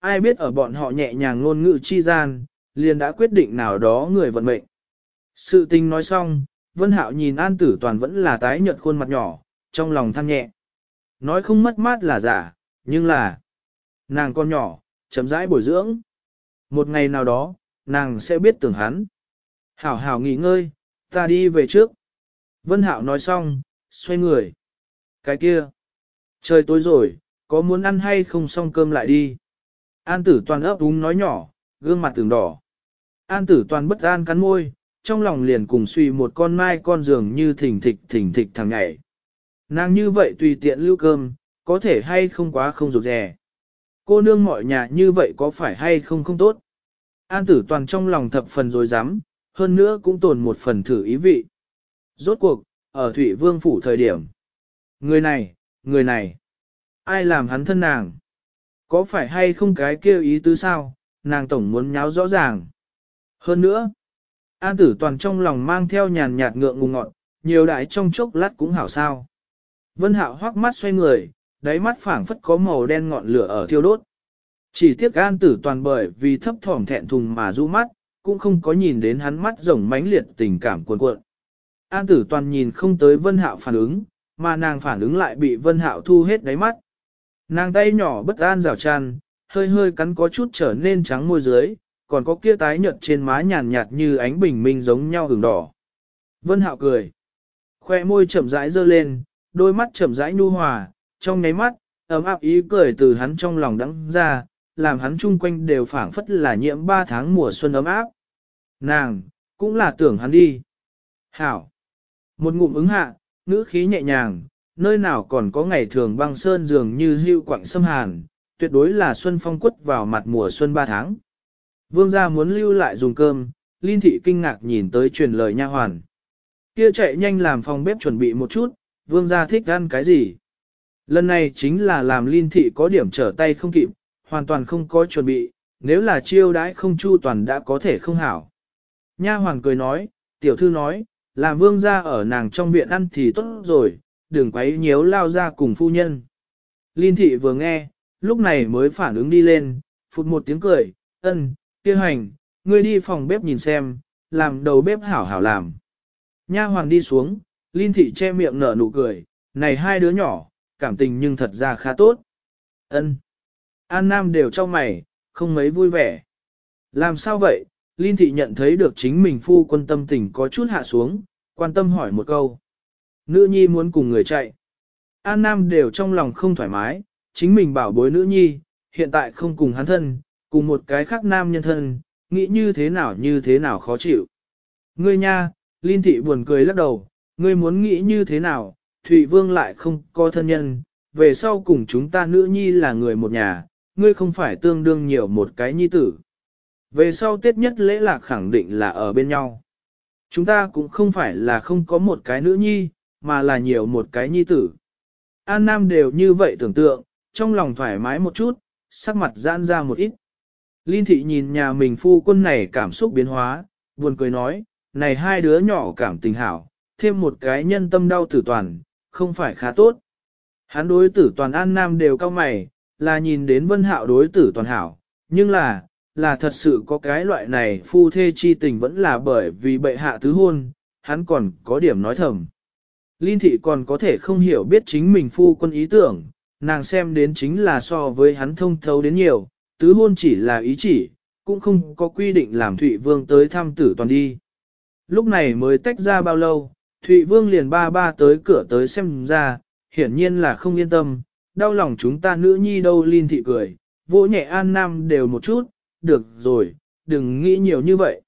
Ai biết ở bọn họ nhẹ nhàng ngôn ngữ chi gian, liền đã quyết định nào đó người vận mệnh. Sự tình nói xong, Vân Hạo nhìn An Tử Toàn vẫn là tái nhợt khuôn mặt nhỏ, trong lòng than nhẹ. Nói không mất mát là giả, nhưng là nàng con nhỏ, chậm rãi bồi dưỡng. Một ngày nào đó, nàng sẽ biết tưởng hắn. Hảo hảo nghỉ ngơi, ta đi về trước. Vân Hạo nói xong, xoay người. Cái kia, trời tối rồi, có muốn ăn hay không xong cơm lại đi. An tử toàn ấp úng nói nhỏ, gương mặt tưởng đỏ. An tử toàn bất an cắn môi, trong lòng liền cùng suy một con mai con giường như thỉnh thịch thỉnh thịch thằng ngày. Nàng như vậy tùy tiện lưu cơm, có thể hay không quá không rụt rè. Cô nương mọi nhà như vậy có phải hay không không tốt? An tử toàn trong lòng thập phần rồi dám, hơn nữa cũng tồn một phần thử ý vị. Rốt cuộc, ở Thụy Vương phủ thời điểm. Người này, người này, ai làm hắn thân nàng? Có phải hay không cái kêu ý tứ sao, nàng tổng muốn nháo rõ ràng. Hơn nữa, an tử toàn trong lòng mang theo nhàn nhạt ngượng ngùng ngọn, nhiều đại trong chốc lát cũng hảo sao. Vân hạo hoắc mắt xoay người, đáy mắt phảng phất có màu đen ngọn lửa ở thiêu đốt. Chỉ tiếc an tử toàn bởi vì thấp thỏm thẹn thùng mà rũ mắt, cũng không có nhìn đến hắn mắt rồng mãnh liệt tình cảm cuồn cuộn. An tử toàn nhìn không tới vân hạo phản ứng, mà nàng phản ứng lại bị vân hạo thu hết đáy mắt. Nàng tay nhỏ bất an rào tràn, hơi hơi cắn có chút trở nên trắng môi dưới, còn có kia tái nhợt trên má nhàn nhạt như ánh bình minh giống nhau hưởng đỏ. Vân hạo cười. Khoe môi chậm rãi dơ lên, đôi mắt chậm rãi nhu hòa, trong nháy mắt, ấm áp ý cười từ hắn trong lòng đắng ra, làm hắn chung quanh đều phảng phất là nhiễm ba tháng mùa xuân ấm áp. Nàng, cũng là tưởng hắn đi. Hảo. Một ngụm ứng hạ, ngữ khí nhẹ nhàng, nơi nào còn có ngày thường băng sơn dường như hưu quặng xâm hàn, tuyệt đối là xuân phong quất vào mặt mùa xuân ba tháng. Vương gia muốn lưu lại dùng cơm, Linh thị kinh ngạc nhìn tới truyền lời nha hoàn. Kia chạy nhanh làm phòng bếp chuẩn bị một chút, vương gia thích ăn cái gì. Lần này chính là làm Linh thị có điểm trở tay không kịp, hoàn toàn không có chuẩn bị, nếu là chiêu đãi không chu toàn đã có thể không hảo. Nha hoàn cười nói, tiểu thư nói, làm vương gia ở nàng trong viện ăn thì tốt rồi, đừng quấy nhiễu lao ra cùng phu nhân. Linh thị vừa nghe, lúc này mới phản ứng đi lên, phụt một tiếng cười, ân, kia hành, ngươi đi phòng bếp nhìn xem, làm đầu bếp hảo hảo làm. Nha hoàn đi xuống, Linh thị che miệng nở nụ cười, này hai đứa nhỏ, cảm tình nhưng thật ra khá tốt. Ân. An Nam đều cho mày, không mấy vui vẻ. Làm sao vậy, Linh Thị nhận thấy được chính mình phu quân tâm tình có chút hạ xuống, quan tâm hỏi một câu. Nữ nhi muốn cùng người chạy. An Nam đều trong lòng không thoải mái, chính mình bảo bối nữ nhi, hiện tại không cùng hắn thân, cùng một cái khác nam nhân thân, nghĩ như thế nào như thế nào khó chịu. Ngươi nha, Linh Thị buồn cười lắc đầu, ngươi muốn nghĩ như thế nào, Thụy Vương lại không có thân nhân, về sau cùng chúng ta nữ nhi là người một nhà, ngươi không phải tương đương nhiều một cái nhi tử. Về sau Tết nhất lễ lạc khẳng định là ở bên nhau. Chúng ta cũng không phải là không có một cái nữ nhi, mà là nhiều một cái nhi tử. An Nam đều như vậy tưởng tượng, trong lòng thoải mái một chút, sắc mặt giãn ra một ít. Linh thị nhìn nhà mình phu quân này cảm xúc biến hóa, buồn cười nói, này hai đứa nhỏ cảm tình hảo, thêm một cái nhân tâm đau tử toàn, không phải khá tốt. Hắn đối tử toàn an nam đều cao mày, là nhìn đến vân hạo đối tử toàn hảo, nhưng là, là thật sự có cái loại này phu thê chi tình vẫn là bởi vì bệ hạ tứ hôn, hắn còn có điểm nói thầm. Linh thị còn có thể không hiểu biết chính mình phu quân ý tưởng, nàng xem đến chính là so với hắn thông thấu đến nhiều, tứ hôn chỉ là ý chỉ, cũng không có quy định làm Thụy Vương tới thăm tử toàn đi. Lúc này mới tách ra bao lâu, Thụy Vương liền ba ba tới cửa tới xem ra, hiển nhiên là không yên tâm, đau lòng chúng ta nữ nhi đâu Linh thị cười, vỗ nhẹ an nam đều một chút, được rồi, đừng nghĩ nhiều như vậy.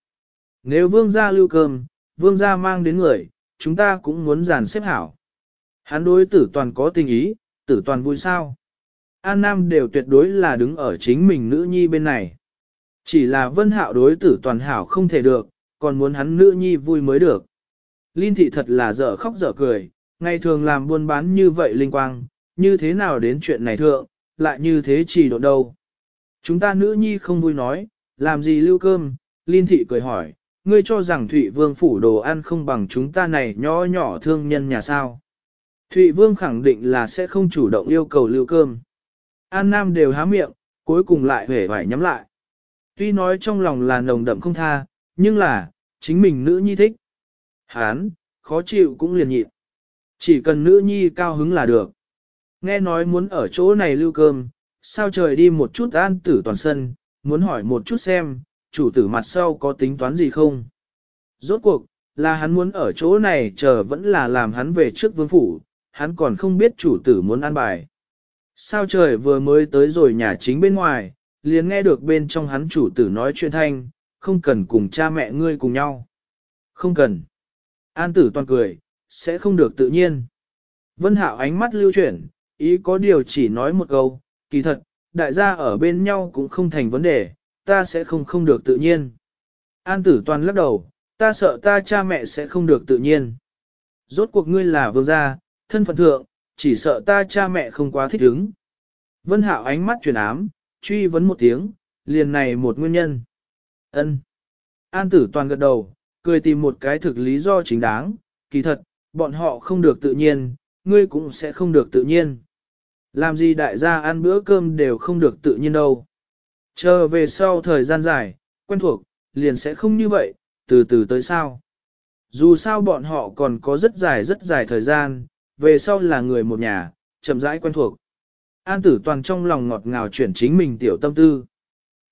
Nếu vương gia lưu cơm, vương gia mang đến người, chúng ta cũng muốn giàn xếp hảo. Hắn đối tử toàn có tình ý, tử toàn vui sao. An Nam đều tuyệt đối là đứng ở chính mình nữ nhi bên này. Chỉ là vân hạo đối tử toàn hảo không thể được, còn muốn hắn nữ nhi vui mới được. Linh thị thật là dở khóc dở cười, ngày thường làm buôn bán như vậy linh quang, như thế nào đến chuyện này thượng, lại như thế chỉ độ đâu. Chúng ta nữ nhi không vui nói, làm gì lưu cơm, Linh thị cười hỏi, ngươi cho rằng Thụy Vương phủ đồ ăn không bằng chúng ta này nhỏ nhỏ thương nhân nhà sao. Thụy Vương khẳng định là sẽ không chủ động yêu cầu lưu cơm. An Nam đều há miệng, cuối cùng lại hề vải nhắm lại. Tuy nói trong lòng là nồng đậm không tha, nhưng là, chính mình nữ nhi thích. Hán, khó chịu cũng liền nhịn. Chỉ cần nữ nhi cao hứng là được. Nghe nói muốn ở chỗ này lưu cơm, sao trời đi một chút an tử toàn sân, muốn hỏi một chút xem, chủ tử mặt sau có tính toán gì không? Rốt cuộc, là hắn muốn ở chỗ này chờ vẫn là làm hắn về trước vương phủ, hắn còn không biết chủ tử muốn ăn bài. Sao trời vừa mới tới rồi nhà chính bên ngoài, liền nghe được bên trong hắn chủ tử nói chuyện thanh, không cần cùng cha mẹ ngươi cùng nhau. Không cần. An tử toàn cười, sẽ không được tự nhiên. Vân hạo ánh mắt lưu chuyển, ý có điều chỉ nói một câu, kỳ thật, đại gia ở bên nhau cũng không thành vấn đề, ta sẽ không không được tự nhiên. An tử toàn lắc đầu, ta sợ ta cha mẹ sẽ không được tự nhiên. Rốt cuộc ngươi là vương gia, thân phận thượng, chỉ sợ ta cha mẹ không quá thích ứng. Vân hạo ánh mắt chuyển ám, truy vấn một tiếng, liền này một nguyên nhân. ân An tử toàn gật đầu, cười tìm một cái thực lý do chính đáng, kỳ thật, bọn họ không được tự nhiên, ngươi cũng sẽ không được tự nhiên. Làm gì đại gia ăn bữa cơm đều không được tự nhiên đâu. Chờ về sau thời gian dài, quen thuộc, liền sẽ không như vậy, từ từ tới sao. Dù sao bọn họ còn có rất dài rất dài thời gian, về sau là người một nhà, chậm rãi quen thuộc. An tử toàn trong lòng ngọt ngào chuyển chính mình tiểu tâm tư.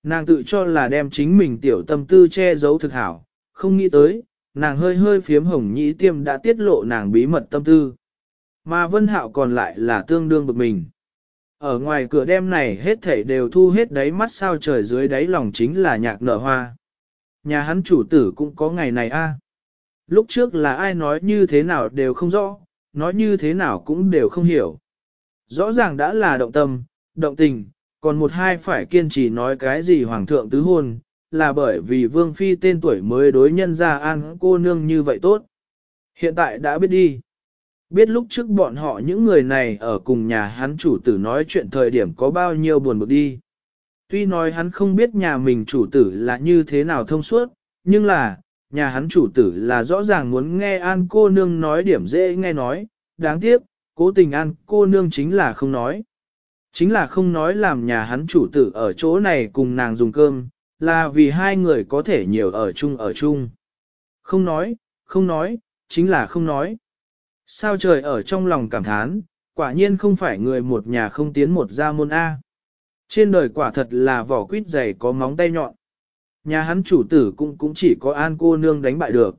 Nàng tự cho là đem chính mình tiểu tâm tư che giấu thực hảo, không nghĩ tới, nàng hơi hơi phiếm hồng nhĩ tiêm đã tiết lộ nàng bí mật tâm tư. Mà vân hạo còn lại là tương đương bực mình. Ở ngoài cửa đêm này hết thảy đều thu hết đáy mắt sao trời dưới đáy lòng chính là nhạc nở hoa. Nhà hắn chủ tử cũng có ngày này a. Lúc trước là ai nói như thế nào đều không rõ, nói như thế nào cũng đều không hiểu. Rõ ràng đã là động tâm, động tình, còn một hai phải kiên trì nói cái gì hoàng thượng tứ hôn, là bởi vì vương phi tên tuổi mới đối nhân ra an cô nương như vậy tốt. Hiện tại đã biết đi. Biết lúc trước bọn họ những người này ở cùng nhà hắn chủ tử nói chuyện thời điểm có bao nhiêu buồn bực đi. Tuy nói hắn không biết nhà mình chủ tử là như thế nào thông suốt, nhưng là, nhà hắn chủ tử là rõ ràng muốn nghe an cô nương nói điểm dễ nghe nói, đáng tiếc, cố tình an cô nương chính là không nói. Chính là không nói làm nhà hắn chủ tử ở chỗ này cùng nàng dùng cơm, là vì hai người có thể nhiều ở chung ở chung. Không nói, không nói, chính là không nói. Sao trời ở trong lòng cảm thán, quả nhiên không phải người một nhà không tiến một gia môn A. Trên đời quả thật là vỏ quýt dày có móng tay nhọn. Nhà hắn chủ tử cũng cũng chỉ có an cô nương đánh bại được.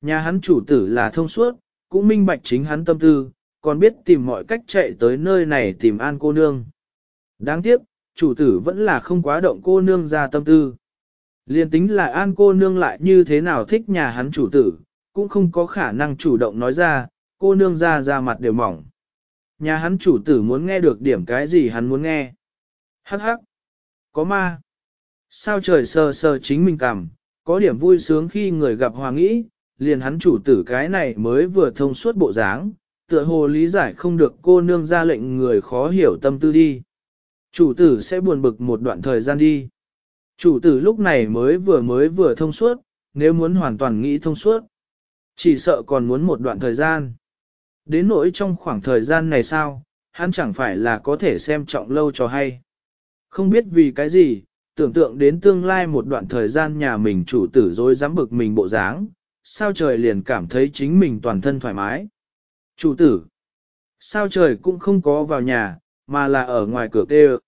Nhà hắn chủ tử là thông suốt, cũng minh bạch chính hắn tâm tư, còn biết tìm mọi cách chạy tới nơi này tìm an cô nương. Đáng tiếc, chủ tử vẫn là không quá động cô nương ra tâm tư. Liên tính là an cô nương lại như thế nào thích nhà hắn chủ tử, cũng không có khả năng chủ động nói ra, cô nương ra ra mặt đều mỏng. Nhà hắn chủ tử muốn nghe được điểm cái gì hắn muốn nghe. Hắc hắc. Có ma. Sao trời sờ sờ chính mình cảm, có điểm vui sướng khi người gặp hòa nghĩ, liền hắn chủ tử cái này mới vừa thông suốt bộ dáng, tựa hồ lý giải không được cô nương ra lệnh người khó hiểu tâm tư đi. Chủ tử sẽ buồn bực một đoạn thời gian đi. Chủ tử lúc này mới vừa mới vừa thông suốt, nếu muốn hoàn toàn nghĩ thông suốt. Chỉ sợ còn muốn một đoạn thời gian. Đến nỗi trong khoảng thời gian này sao, hắn chẳng phải là có thể xem trọng lâu cho hay. Không biết vì cái gì, tưởng tượng đến tương lai một đoạn thời gian nhà mình chủ tử dối dám bực mình bộ dáng, sao trời liền cảm thấy chính mình toàn thân thoải mái. Chủ tử, sao trời cũng không có vào nhà, mà là ở ngoài cửa kêu.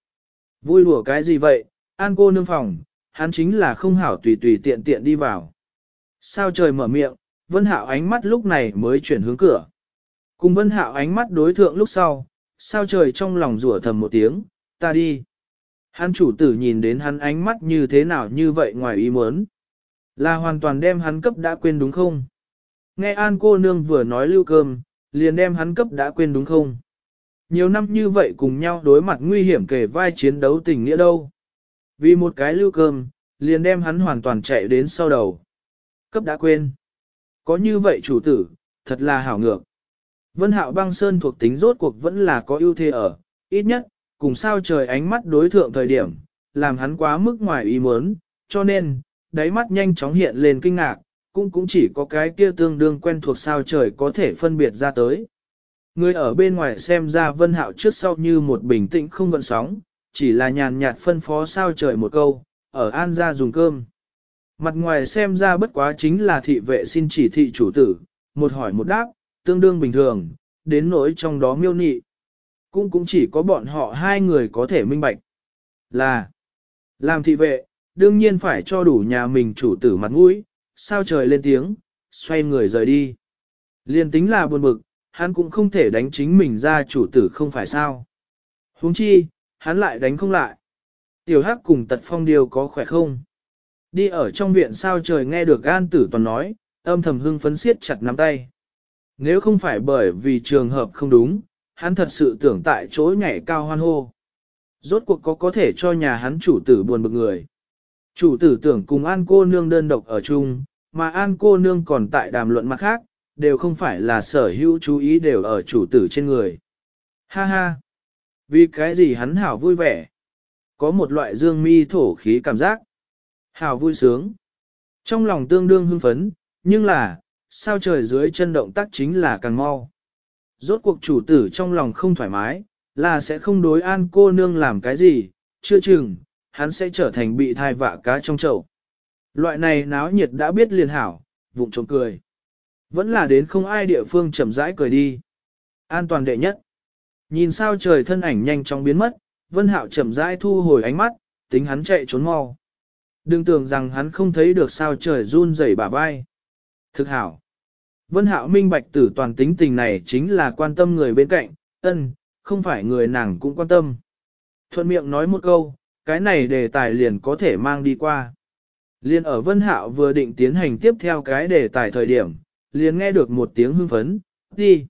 Vui lùa cái gì vậy, an cô nương phòng, hắn chính là không hảo tùy tùy tiện tiện đi vào. Sao trời mở miệng, vân hạo ánh mắt lúc này mới chuyển hướng cửa. Cùng vân hạo ánh mắt đối thượng lúc sau, sao trời trong lòng rủa thầm một tiếng, ta đi. Hắn chủ tử nhìn đến hắn ánh mắt như thế nào như vậy ngoài ý muốn. Là hoàn toàn đem hắn cấp đã quên đúng không? Nghe an cô nương vừa nói lưu cơm, liền đem hắn cấp đã quên đúng không? Nhiều năm như vậy cùng nhau đối mặt nguy hiểm kể vai chiến đấu tình nghĩa đâu. Vì một cái lưu cơm, liền đem hắn hoàn toàn chạy đến sau đầu. Cấp đã quên. Có như vậy chủ tử, thật là hảo ngược. Vân hạo băng sơn thuộc tính rốt cuộc vẫn là có ưu thế ở, ít nhất, cùng sao trời ánh mắt đối thượng thời điểm, làm hắn quá mức ngoài ý muốn, cho nên, đáy mắt nhanh chóng hiện lên kinh ngạc, cũng cũng chỉ có cái kia tương đương quen thuộc sao trời có thể phân biệt ra tới. Người ở bên ngoài xem ra vân hạo trước sau như một bình tĩnh không gợn sóng, chỉ là nhàn nhạt phân phó sao trời một câu, ở an ra dùng cơm. Mặt ngoài xem ra bất quá chính là thị vệ xin chỉ thị chủ tử, một hỏi một đáp, tương đương bình thường, đến nỗi trong đó miêu nị. Cũng cũng chỉ có bọn họ hai người có thể minh bạch. Là, làm thị vệ, đương nhiên phải cho đủ nhà mình chủ tử mặt mũi, sao trời lên tiếng, xoay người rời đi. Liên tính là buồn bực, hắn cũng không thể đánh chính mình ra chủ tử không phải sao. huống chi, hắn lại đánh không lại. Tiểu hắc cùng tật phong điều có khỏe không? Đi ở trong viện sao trời nghe được an tử toàn nói, âm thầm hưng phấn siết chặt nắm tay. Nếu không phải bởi vì trường hợp không đúng, hắn thật sự tưởng tại chỗ nhảy cao hoan hô. Rốt cuộc có có thể cho nhà hắn chủ tử buồn bực người. Chủ tử tưởng cùng an cô nương đơn độc ở chung, mà an cô nương còn tại đàm luận mặt khác, đều không phải là sở hữu chú ý đều ở chủ tử trên người. Ha ha! Vì cái gì hắn hảo vui vẻ? Có một loại dương mi thổ khí cảm giác. Hảo vui sướng. Trong lòng tương đương hưng phấn, nhưng là, sao trời dưới chân động tác chính là càng mau. Rốt cuộc chủ tử trong lòng không thoải mái, là sẽ không đối an cô nương làm cái gì, chưa chừng, hắn sẽ trở thành bị thai vạ cá trong chậu. Loại này náo nhiệt đã biết liền hảo, vụng trộm cười. Vẫn là đến không ai địa phương chậm rãi cười đi. An toàn đệ nhất. Nhìn sao trời thân ảnh nhanh chóng biến mất, Vân Hạo chậm rãi thu hồi ánh mắt, tính hắn chạy trốn mau. Đừng tưởng rằng hắn không thấy được sao trời run rẩy bả vai. Thực hảo. Vân Hạo minh bạch tử toàn tính tình này chính là quan tâm người bên cạnh, ân, không phải người nàng cũng quan tâm. Thuận miệng nói một câu, cái này đề tài liền có thể mang đi qua. Liên ở Vân Hạo vừa định tiến hành tiếp theo cái đề tài thời điểm, liền nghe được một tiếng hưng phấn, đi.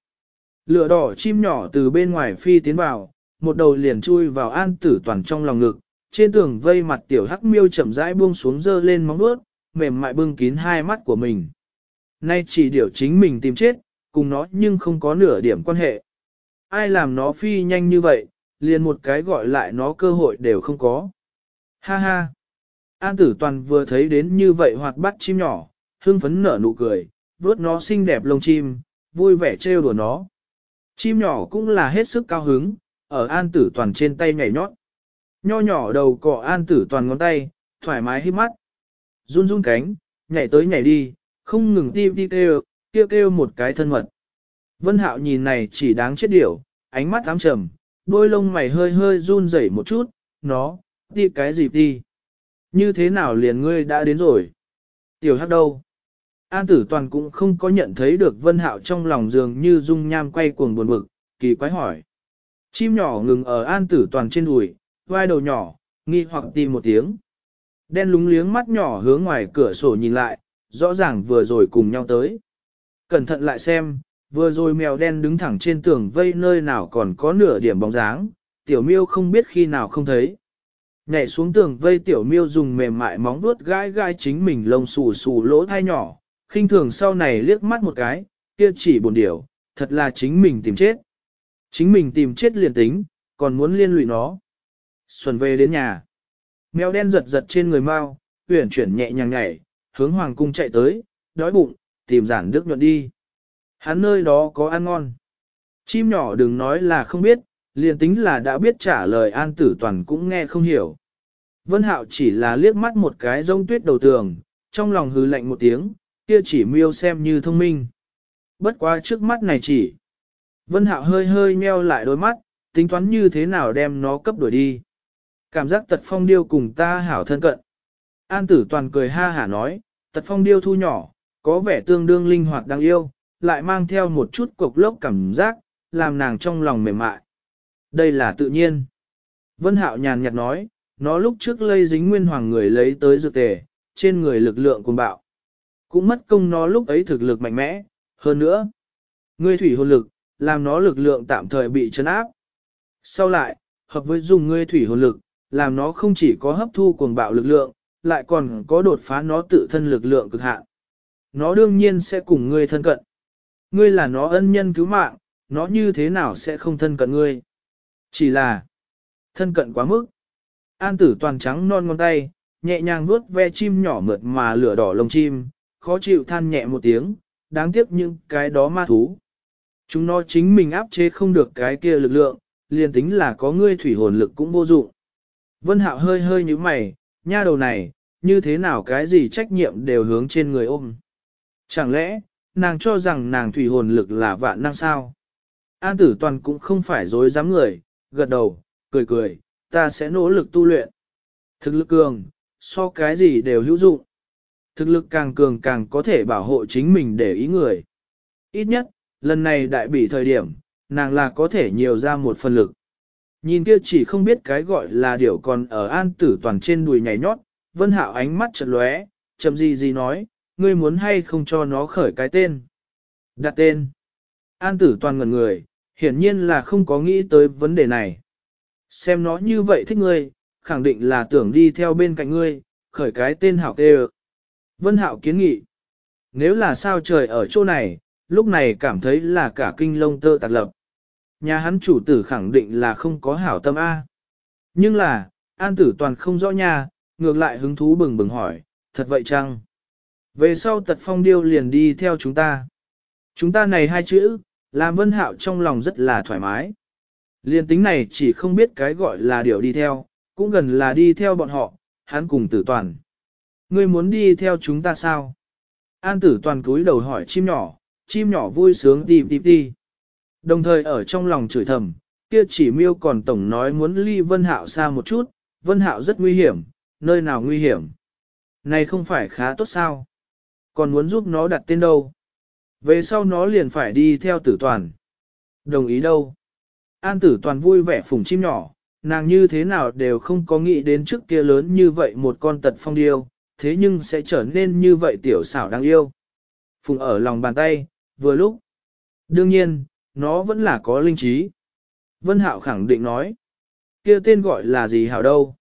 Lửa đỏ chim nhỏ từ bên ngoài phi tiến vào, một đầu liền chui vào an tử toàn trong lòng ngực, trên tường vây mặt tiểu hắc miêu chậm rãi buông xuống dơ lên móng vuốt, mềm mại bưng kín hai mắt của mình. Nay chỉ điều chính mình tìm chết, cùng nó nhưng không có nửa điểm quan hệ. Ai làm nó phi nhanh như vậy, liền một cái gọi lại nó cơ hội đều không có. Ha ha! An tử toàn vừa thấy đến như vậy hoạt bắt chim nhỏ, hưng phấn nở nụ cười, vuốt nó xinh đẹp lông chim, vui vẻ trêu đùa nó. Chim nhỏ cũng là hết sức cao hứng, ở an tử toàn trên tay nhảy nhót. Nho nhỏ đầu cọ an tử toàn ngón tay, thoải mái hít mắt. Run run cánh, nhảy tới nhảy đi, không ngừng tim đi kêu, kêu kêu một cái thân mật. Vân Hạo nhìn này chỉ đáng chết điểu, ánh mắt ám trầm, đôi lông mày hơi hơi run rẩy một chút, nó, đi cái gì đi? Như thế nào liền ngươi đã đến rồi? Tiểu hắc đâu? An tử toàn cũng không có nhận thấy được Vân Hạo trong lòng dường như dung nham quay cuồng buồn bực, kỳ quái hỏi. Chim nhỏ ngừng ở an tử toàn trên đùi, vai đầu nhỏ, nghi hoặc tìm một tiếng. Đen lúng liếng mắt nhỏ hướng ngoài cửa sổ nhìn lại, rõ ràng vừa rồi cùng nhau tới. Cẩn thận lại xem, vừa rồi mèo đen đứng thẳng trên tường vây nơi nào còn có nửa điểm bóng dáng, tiểu miêu không biết khi nào không thấy. Nhảy xuống tường vây tiểu miêu dùng mềm mại móng vuốt gai gai chính mình lông xù xù lỗ thai nhỏ, khinh thường sau này liếc mắt một cái, kia chỉ buồn điểu, thật là chính mình tìm chết. Chính mình tìm chết liền tính, còn muốn liên lụy nó. Xuân về đến nhà. Mèo đen giật giật trên người mau, huyển chuyển nhẹ nhàng nhảy, hướng hoàng cung chạy tới, đói bụng, tìm giản đức nhuận đi. Hắn nơi đó có ăn ngon. Chim nhỏ đừng nói là không biết, liền tính là đã biết trả lời an tử toàn cũng nghe không hiểu. Vân Hạo chỉ là liếc mắt một cái rông tuyết đầu tường, trong lòng hứ lạnh một tiếng, kia chỉ miêu xem như thông minh. Bất quá trước mắt này chỉ. Vân Hạo hơi hơi nheo lại đôi mắt, tính toán như thế nào đem nó cấp đuổi đi. Cảm giác tật phong điêu cùng ta hảo thân cận. An tử toàn cười ha hả nói, tật phong điêu thu nhỏ, có vẻ tương đương linh hoạt đáng yêu, lại mang theo một chút cục lốc cảm giác, làm nàng trong lòng mềm mại. Đây là tự nhiên. Vân Hạo nhàn nhạt nói, nó lúc trước lây dính nguyên hoàng người lấy tới dược tề, trên người lực lượng cuồng bạo. Cũng mất công nó lúc ấy thực lực mạnh mẽ, hơn nữa. Ngươi thủy hồn lực, làm nó lực lượng tạm thời bị chấn áp. Sau lại, hợp với dùng ngươi thủy hồn lực, làm nó không chỉ có hấp thu cuồng bạo lực lượng, lại còn có đột phá nó tự thân lực lượng cực hạn. Nó đương nhiên sẽ cùng ngươi thân cận. Ngươi là nó ân nhân cứu mạng, nó như thế nào sẽ không thân cận ngươi. Chỉ là thân cận quá mức. An tử toàn trắng non ngón tay, nhẹ nhàng vuốt ve chim nhỏ mượt mà lửa đỏ lông chim, khó chịu than nhẹ một tiếng, đáng tiếc những cái đó ma thú. Chúng nó chính mình áp chế không được cái kia lực lượng, liền tính là có ngươi thủy hồn lực cũng vô dụng. Vân Hạo hơi hơi như mày, nha đầu này, như thế nào cái gì trách nhiệm đều hướng trên người ôm. Chẳng lẽ, nàng cho rằng nàng thủy hồn lực là vạn năng sao? An tử toàn cũng không phải dối dám người, gật đầu, cười cười, ta sẽ nỗ lực tu luyện. Thực lực cường, so cái gì đều hữu dụng. Thực lực càng cường càng có thể bảo hộ chính mình để ý người. Ít nhất, lần này đại bị thời điểm, nàng là có thể nhiều ra một phần lực. Nhìn kia chỉ không biết cái gọi là điều còn ở an tử toàn trên đùi nhảy nhót, vân hạo ánh mắt chợt lóe, chậm gì gì nói, ngươi muốn hay không cho nó khởi cái tên. Đặt tên. An tử toàn ngần người, hiển nhiên là không có nghĩ tới vấn đề này. Xem nó như vậy thích ngươi, khẳng định là tưởng đi theo bên cạnh ngươi, khởi cái tên hảo tê Vân hạo kiến nghị. Nếu là sao trời ở chỗ này, lúc này cảm thấy là cả kinh lông tơ tạc lập. Nhà hắn chủ tử khẳng định là không có hảo tâm A. Nhưng là, an tử toàn không rõ nha, ngược lại hứng thú bừng bừng hỏi, thật vậy chăng? Về sau tật phong điêu liền đi theo chúng ta. Chúng ta này hai chữ, làm vân hạo trong lòng rất là thoải mái. Liên tính này chỉ không biết cái gọi là điều đi theo, cũng gần là đi theo bọn họ, hắn cùng tử toàn. Ngươi muốn đi theo chúng ta sao? An tử toàn cúi đầu hỏi chim nhỏ, chim nhỏ vui sướng đi đi đi. Đồng thời ở trong lòng chửi thầm, kia chỉ miêu còn tổng nói muốn ly vân hạo xa một chút, vân hạo rất nguy hiểm, nơi nào nguy hiểm. Này không phải khá tốt sao? Còn muốn giúp nó đặt tên đâu? Về sau nó liền phải đi theo tử toàn. Đồng ý đâu? An tử toàn vui vẻ phùng chim nhỏ, nàng như thế nào đều không có nghĩ đến trước kia lớn như vậy một con tật phong điêu, thế nhưng sẽ trở nên như vậy tiểu xảo đáng yêu. Phùng ở lòng bàn tay, vừa lúc. Đương nhiên, nó vẫn là có linh trí. Vân Hạo khẳng định nói, kia tên gọi là gì hảo đâu.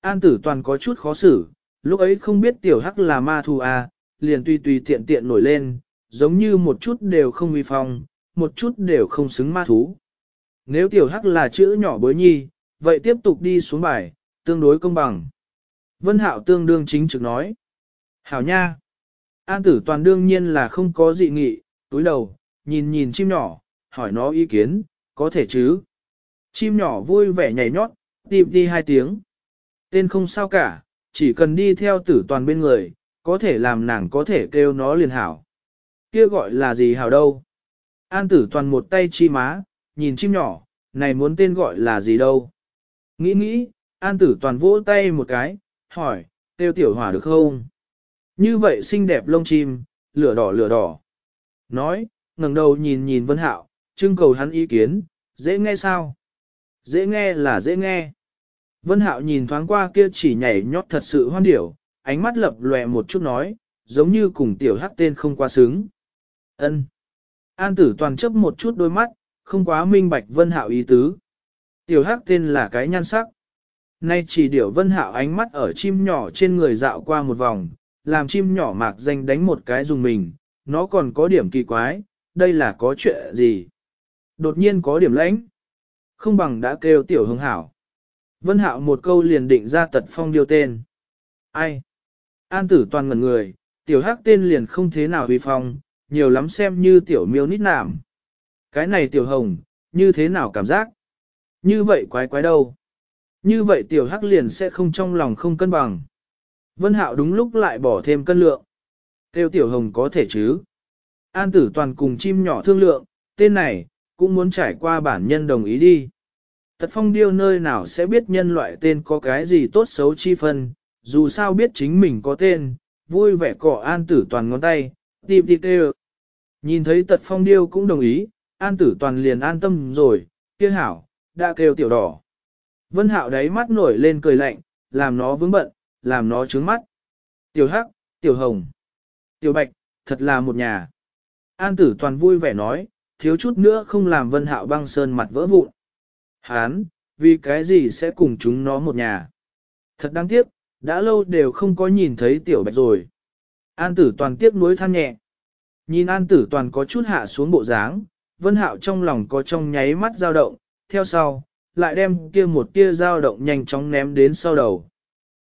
An tử toàn có chút khó xử, lúc ấy không biết tiểu hắc là ma thù à, liền tùy tùy tiện tiện nổi lên, giống như một chút đều không uy phong, một chút đều không xứng ma thú. Nếu tiểu hắc là chữ nhỏ bối nhi, vậy tiếp tục đi xuống bài, tương đối công bằng. Vân Hạo tương đương chính trực nói. Hảo nha. An tử toàn đương nhiên là không có dị nghị, túi đầu, nhìn nhìn chim nhỏ, hỏi nó ý kiến, có thể chứ. Chim nhỏ vui vẻ nhảy nhót, tìm đi hai tiếng. Tên không sao cả, chỉ cần đi theo tử toàn bên người, có thể làm nàng có thể kêu nó liền hảo. Kia gọi là gì hảo đâu. An tử toàn một tay chi má, nhìn chim nhỏ, này muốn tên gọi là gì đâu. Nghĩ nghĩ, an tử toàn vỗ tay một cái, hỏi, tiêu tiểu hỏa được không? Như vậy xinh đẹp lông chim, lửa đỏ lửa đỏ. Nói, ngẩng đầu nhìn nhìn Vân Hạo, trưng cầu hắn ý kiến, dễ nghe sao? Dễ nghe là dễ nghe. Vân Hạo nhìn thoáng qua kia chỉ nhảy nhót thật sự hoan điểu, ánh mắt lập lòe một chút nói, giống như cùng tiểu hắc tên không quá xứng. Ân. An tử toàn chấp một chút đôi mắt, không quá minh bạch Vân Hạo ý tứ. Tiểu hắc tên là cái nhan sắc. Nay chỉ điểu Vân Hạo ánh mắt ở chim nhỏ trên người dạo qua một vòng, làm chim nhỏ mạc danh đánh một cái dùng mình, nó còn có điểm kỳ quái, đây là có chuyện gì? Đột nhiên có điểm lãnh. Không bằng đã kêu tiểu hưng hảo. Vân Hạo một câu liền định ra tật phong điêu tên. Ai? An tử toàn ngần người, tiểu hắc tên liền không thế nào huy phong, nhiều lắm xem như tiểu miêu nít nảm. Cái này tiểu hồng, như thế nào cảm giác? Như vậy quái quái đâu? Như vậy tiểu hắc liền sẽ không trong lòng không cân bằng. Vân hạo đúng lúc lại bỏ thêm cân lượng. Tiêu tiểu hồng có thể chứ? An tử toàn cùng chim nhỏ thương lượng, tên này, cũng muốn trải qua bản nhân đồng ý đi. Tật phong điêu nơi nào sẽ biết nhân loại tên có cái gì tốt xấu chi phân, dù sao biết chính mình có tên, vui vẻ cỏ an tử toàn ngón tay, tìm tìm kêu. Nhìn thấy tật phong điêu cũng đồng ý, an tử toàn liền an tâm rồi, kia hảo, đã kêu tiểu đỏ. Vân hạo đáy mắt nổi lên cười lạnh, làm nó vướng bận, làm nó trướng mắt. Tiểu hắc, tiểu hồng, tiểu bạch, thật là một nhà. An tử toàn vui vẻ nói, thiếu chút nữa không làm vân hạo băng sơn mặt vỡ vụn. Hán, vì cái gì sẽ cùng chúng nó một nhà. Thật đáng tiếc, đã lâu đều không có nhìn thấy tiểu bạch rồi. An tử toàn tiếc nuối than nhẹ. Nhìn an tử toàn có chút hạ xuống bộ dáng, vân hạo trong lòng có trong nháy mắt dao động, theo sau, lại đem kia một tia dao động nhanh chóng ném đến sau đầu.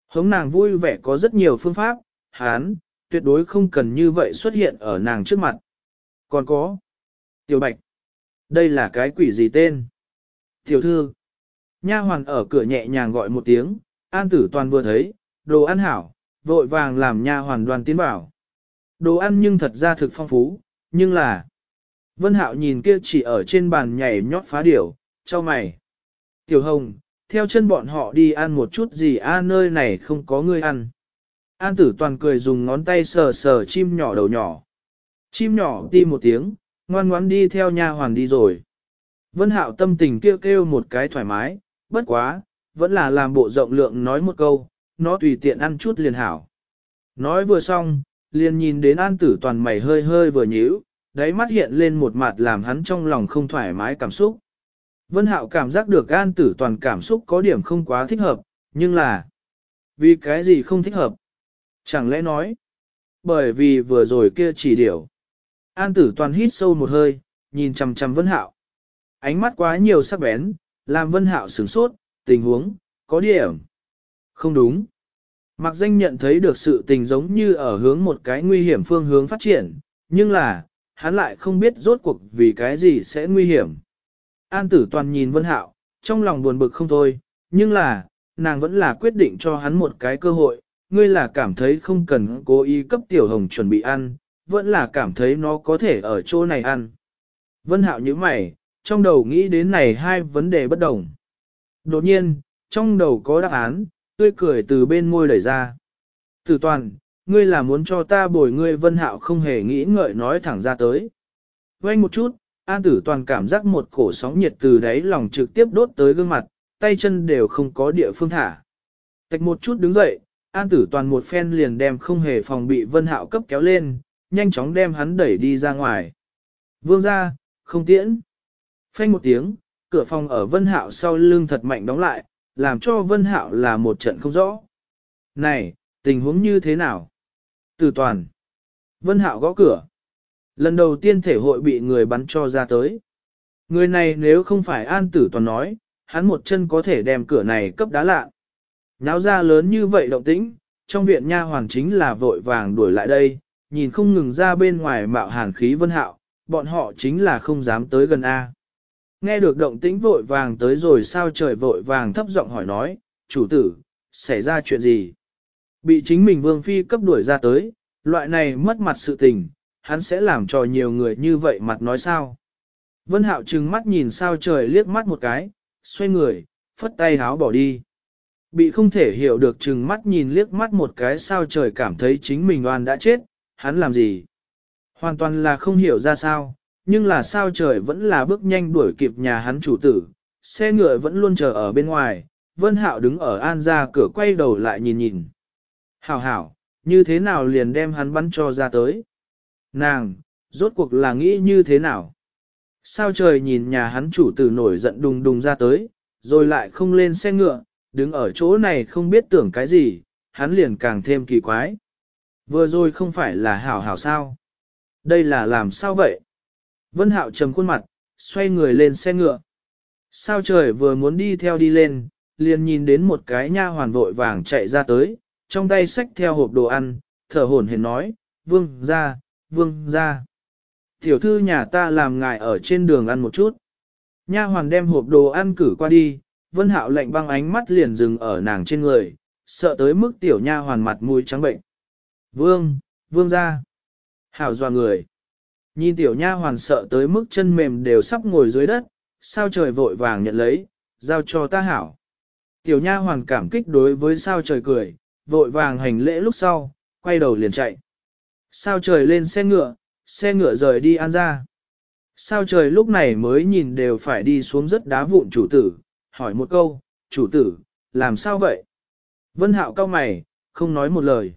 Hống nàng vui vẻ có rất nhiều phương pháp, hán, tuyệt đối không cần như vậy xuất hiện ở nàng trước mặt. Còn có, tiểu bạch, đây là cái quỷ gì tên? Tiểu thư, nha hoàn ở cửa nhẹ nhàng gọi một tiếng, an tử toàn vừa thấy, đồ ăn hảo, vội vàng làm nha hoàn đoàn tiến bảo. Đồ ăn nhưng thật ra thực phong phú, nhưng là... Vân Hạo nhìn kia chỉ ở trên bàn nhảy nhót phá điểu, cho mày. Tiểu Hồng, theo chân bọn họ đi ăn một chút gì a nơi này không có người ăn. An tử toàn cười dùng ngón tay sờ sờ chim nhỏ đầu nhỏ. Chim nhỏ đi một tiếng, ngoan ngoãn đi theo nha hoàn đi rồi. Vân Hạo tâm tình kêu kêu một cái thoải mái, bất quá, vẫn là làm bộ rộng lượng nói một câu, nó tùy tiện ăn chút liền hảo. Nói vừa xong, liền nhìn đến an tử toàn mày hơi hơi vừa nhíu, đáy mắt hiện lên một mặt làm hắn trong lòng không thoải mái cảm xúc. Vân Hạo cảm giác được an tử toàn cảm xúc có điểm không quá thích hợp, nhưng là... Vì cái gì không thích hợp? Chẳng lẽ nói? Bởi vì vừa rồi kia chỉ điều. An tử toàn hít sâu một hơi, nhìn chằm chằm Vân Hạo. Ánh mắt quá nhiều sắc bén, làm Vân Hạo sửng sốt, tình huống, có điểm. Không đúng. Mặc danh nhận thấy được sự tình giống như ở hướng một cái nguy hiểm phương hướng phát triển, nhưng là, hắn lại không biết rốt cuộc vì cái gì sẽ nguy hiểm. An tử toàn nhìn Vân Hạo, trong lòng buồn bực không thôi, nhưng là, nàng vẫn là quyết định cho hắn một cái cơ hội, ngươi là cảm thấy không cần cố ý cấp tiểu hồng chuẩn bị ăn, vẫn là cảm thấy nó có thể ở chỗ này ăn. Vân Hạo nhíu mày, trong đầu nghĩ đến này hai vấn đề bất đồng. Đột nhiên, trong đầu có đáp án, tươi cười từ bên môi đẩy ra. Tử toàn, ngươi là muốn cho ta bồi ngươi vân hạo không hề nghĩ ngợi nói thẳng ra tới. Quay một chút, an tử toàn cảm giác một cổ sóng nhiệt từ đáy lòng trực tiếp đốt tới gương mặt, tay chân đều không có địa phương thả. Tạch một chút đứng dậy, an tử toàn một phen liền đem không hề phòng bị vân hạo cấp kéo lên, nhanh chóng đem hắn đẩy đi ra ngoài. Vương ra, không tiễn. Phanh một tiếng, cửa phòng ở vân hạo sau lưng thật mạnh đóng lại, làm cho Vân Hạo là một trận không rõ. Này, tình huống như thế nào? Tử toàn. Vân Hạo gõ cửa. Lần đầu tiên thể hội bị người bắn cho ra tới. Người này nếu không phải an tử toàn nói, hắn một chân có thể đem cửa này cấp đá lạ. Náo ra lớn như vậy động tĩnh, trong viện nha hoàng chính là vội vàng đuổi lại đây, nhìn không ngừng ra bên ngoài mạo hàn khí vân hạo, bọn họ chính là không dám tới gần A. Nghe được động tĩnh vội vàng tới rồi sao trời vội vàng thấp giọng hỏi nói, chủ tử, xảy ra chuyện gì? Bị chính mình vương phi cấp đuổi ra tới, loại này mất mặt sự tình, hắn sẽ làm cho nhiều người như vậy mặt nói sao? Vân Hạo trừng mắt nhìn sao trời liếc mắt một cái, xoay người, phất tay háo bỏ đi. Bị không thể hiểu được trừng mắt nhìn liếc mắt một cái sao trời cảm thấy chính mình oan đã chết, hắn làm gì? Hoàn toàn là không hiểu ra sao, nhưng là sao trời vẫn là bước nhanh đuổi kịp nhà hắn chủ tử, xe ngựa vẫn luôn chờ ở bên ngoài, Vân Hạo đứng ở an ra cửa quay đầu lại nhìn nhìn. Hảo hảo, như thế nào liền đem hắn bắn cho ra tới? Nàng, rốt cuộc là nghĩ như thế nào? Sao trời nhìn nhà hắn chủ tử nổi giận đùng đùng ra tới, rồi lại không lên xe ngựa, đứng ở chỗ này không biết tưởng cái gì, hắn liền càng thêm kỳ quái. Vừa rồi không phải là hảo hảo sao? Đây là làm sao vậy? Vân Hạo trầm khuôn mặt, xoay người lên xe ngựa. Sao trời vừa muốn đi theo đi lên, liền nhìn đến một cái nha hoàn vội vàng chạy ra tới, trong tay xách theo hộp đồ ăn, thở hổn hển nói, vương ra, vương ra. Tiểu thư nhà ta làm ngài ở trên đường ăn một chút. Nha hoàn đem hộp đồ ăn cử qua đi, vân hạo lệnh băng ánh mắt liền dừng ở nàng trên người, sợ tới mức tiểu nha hoàn mặt mũi trắng bệnh. Vương, vương ra. Hảo dọa người. Nhìn tiểu nha hoàn sợ tới mức chân mềm đều sắp ngồi dưới đất, sao trời vội vàng nhận lấy, giao cho ta hảo. Tiểu nha hoàn cảm kích đối với sao trời cười, vội vàng hành lễ lúc sau, quay đầu liền chạy. Sao trời lên xe ngựa, xe ngựa rời đi an ra. Sao trời lúc này mới nhìn đều phải đi xuống rất đá vụn chủ tử, hỏi một câu, chủ tử, làm sao vậy? Vân hạo cao mày, không nói một lời.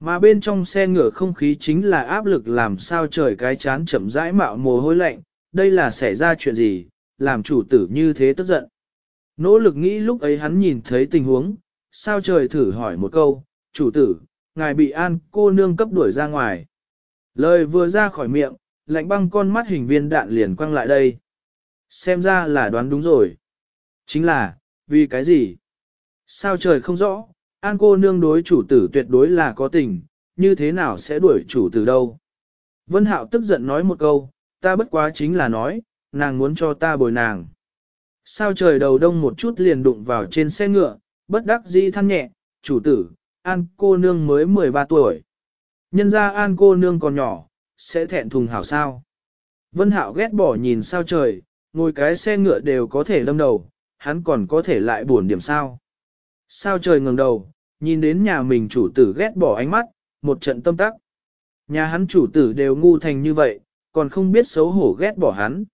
Mà bên trong xe ngựa không khí chính là áp lực làm sao trời cái chán chậm rãi mạo mồ hôi lạnh, đây là xảy ra chuyện gì, làm chủ tử như thế tức giận. Nỗ lực nghĩ lúc ấy hắn nhìn thấy tình huống, sao trời thử hỏi một câu, chủ tử, ngài bị an cô nương cấp đuổi ra ngoài. Lời vừa ra khỏi miệng, lạnh băng con mắt hình viên đạn liền quăng lại đây. Xem ra là đoán đúng rồi. Chính là, vì cái gì? Sao trời không rõ, an cô nương đối chủ tử tuyệt đối là có tình, như thế nào sẽ đuổi chủ tử đâu? Vân Hạo tức giận nói một câu, ta bất quá chính là nói, nàng muốn cho ta bồi nàng. Sao trời đầu đông một chút liền đụng vào trên xe ngựa, bất đắc dĩ than nhẹ, chủ tử, an cô nương mới 13 tuổi. Nhân ra an cô nương còn nhỏ, sẽ thẹn thùng hảo sao. Vân hạo ghét bỏ nhìn sao trời, ngồi cái xe ngựa đều có thể lâm đầu, hắn còn có thể lại buồn điểm sao. Sao trời ngẩng đầu, nhìn đến nhà mình chủ tử ghét bỏ ánh mắt, một trận tâm tắc. Nhà hắn chủ tử đều ngu thành như vậy, còn không biết xấu hổ ghét bỏ hắn.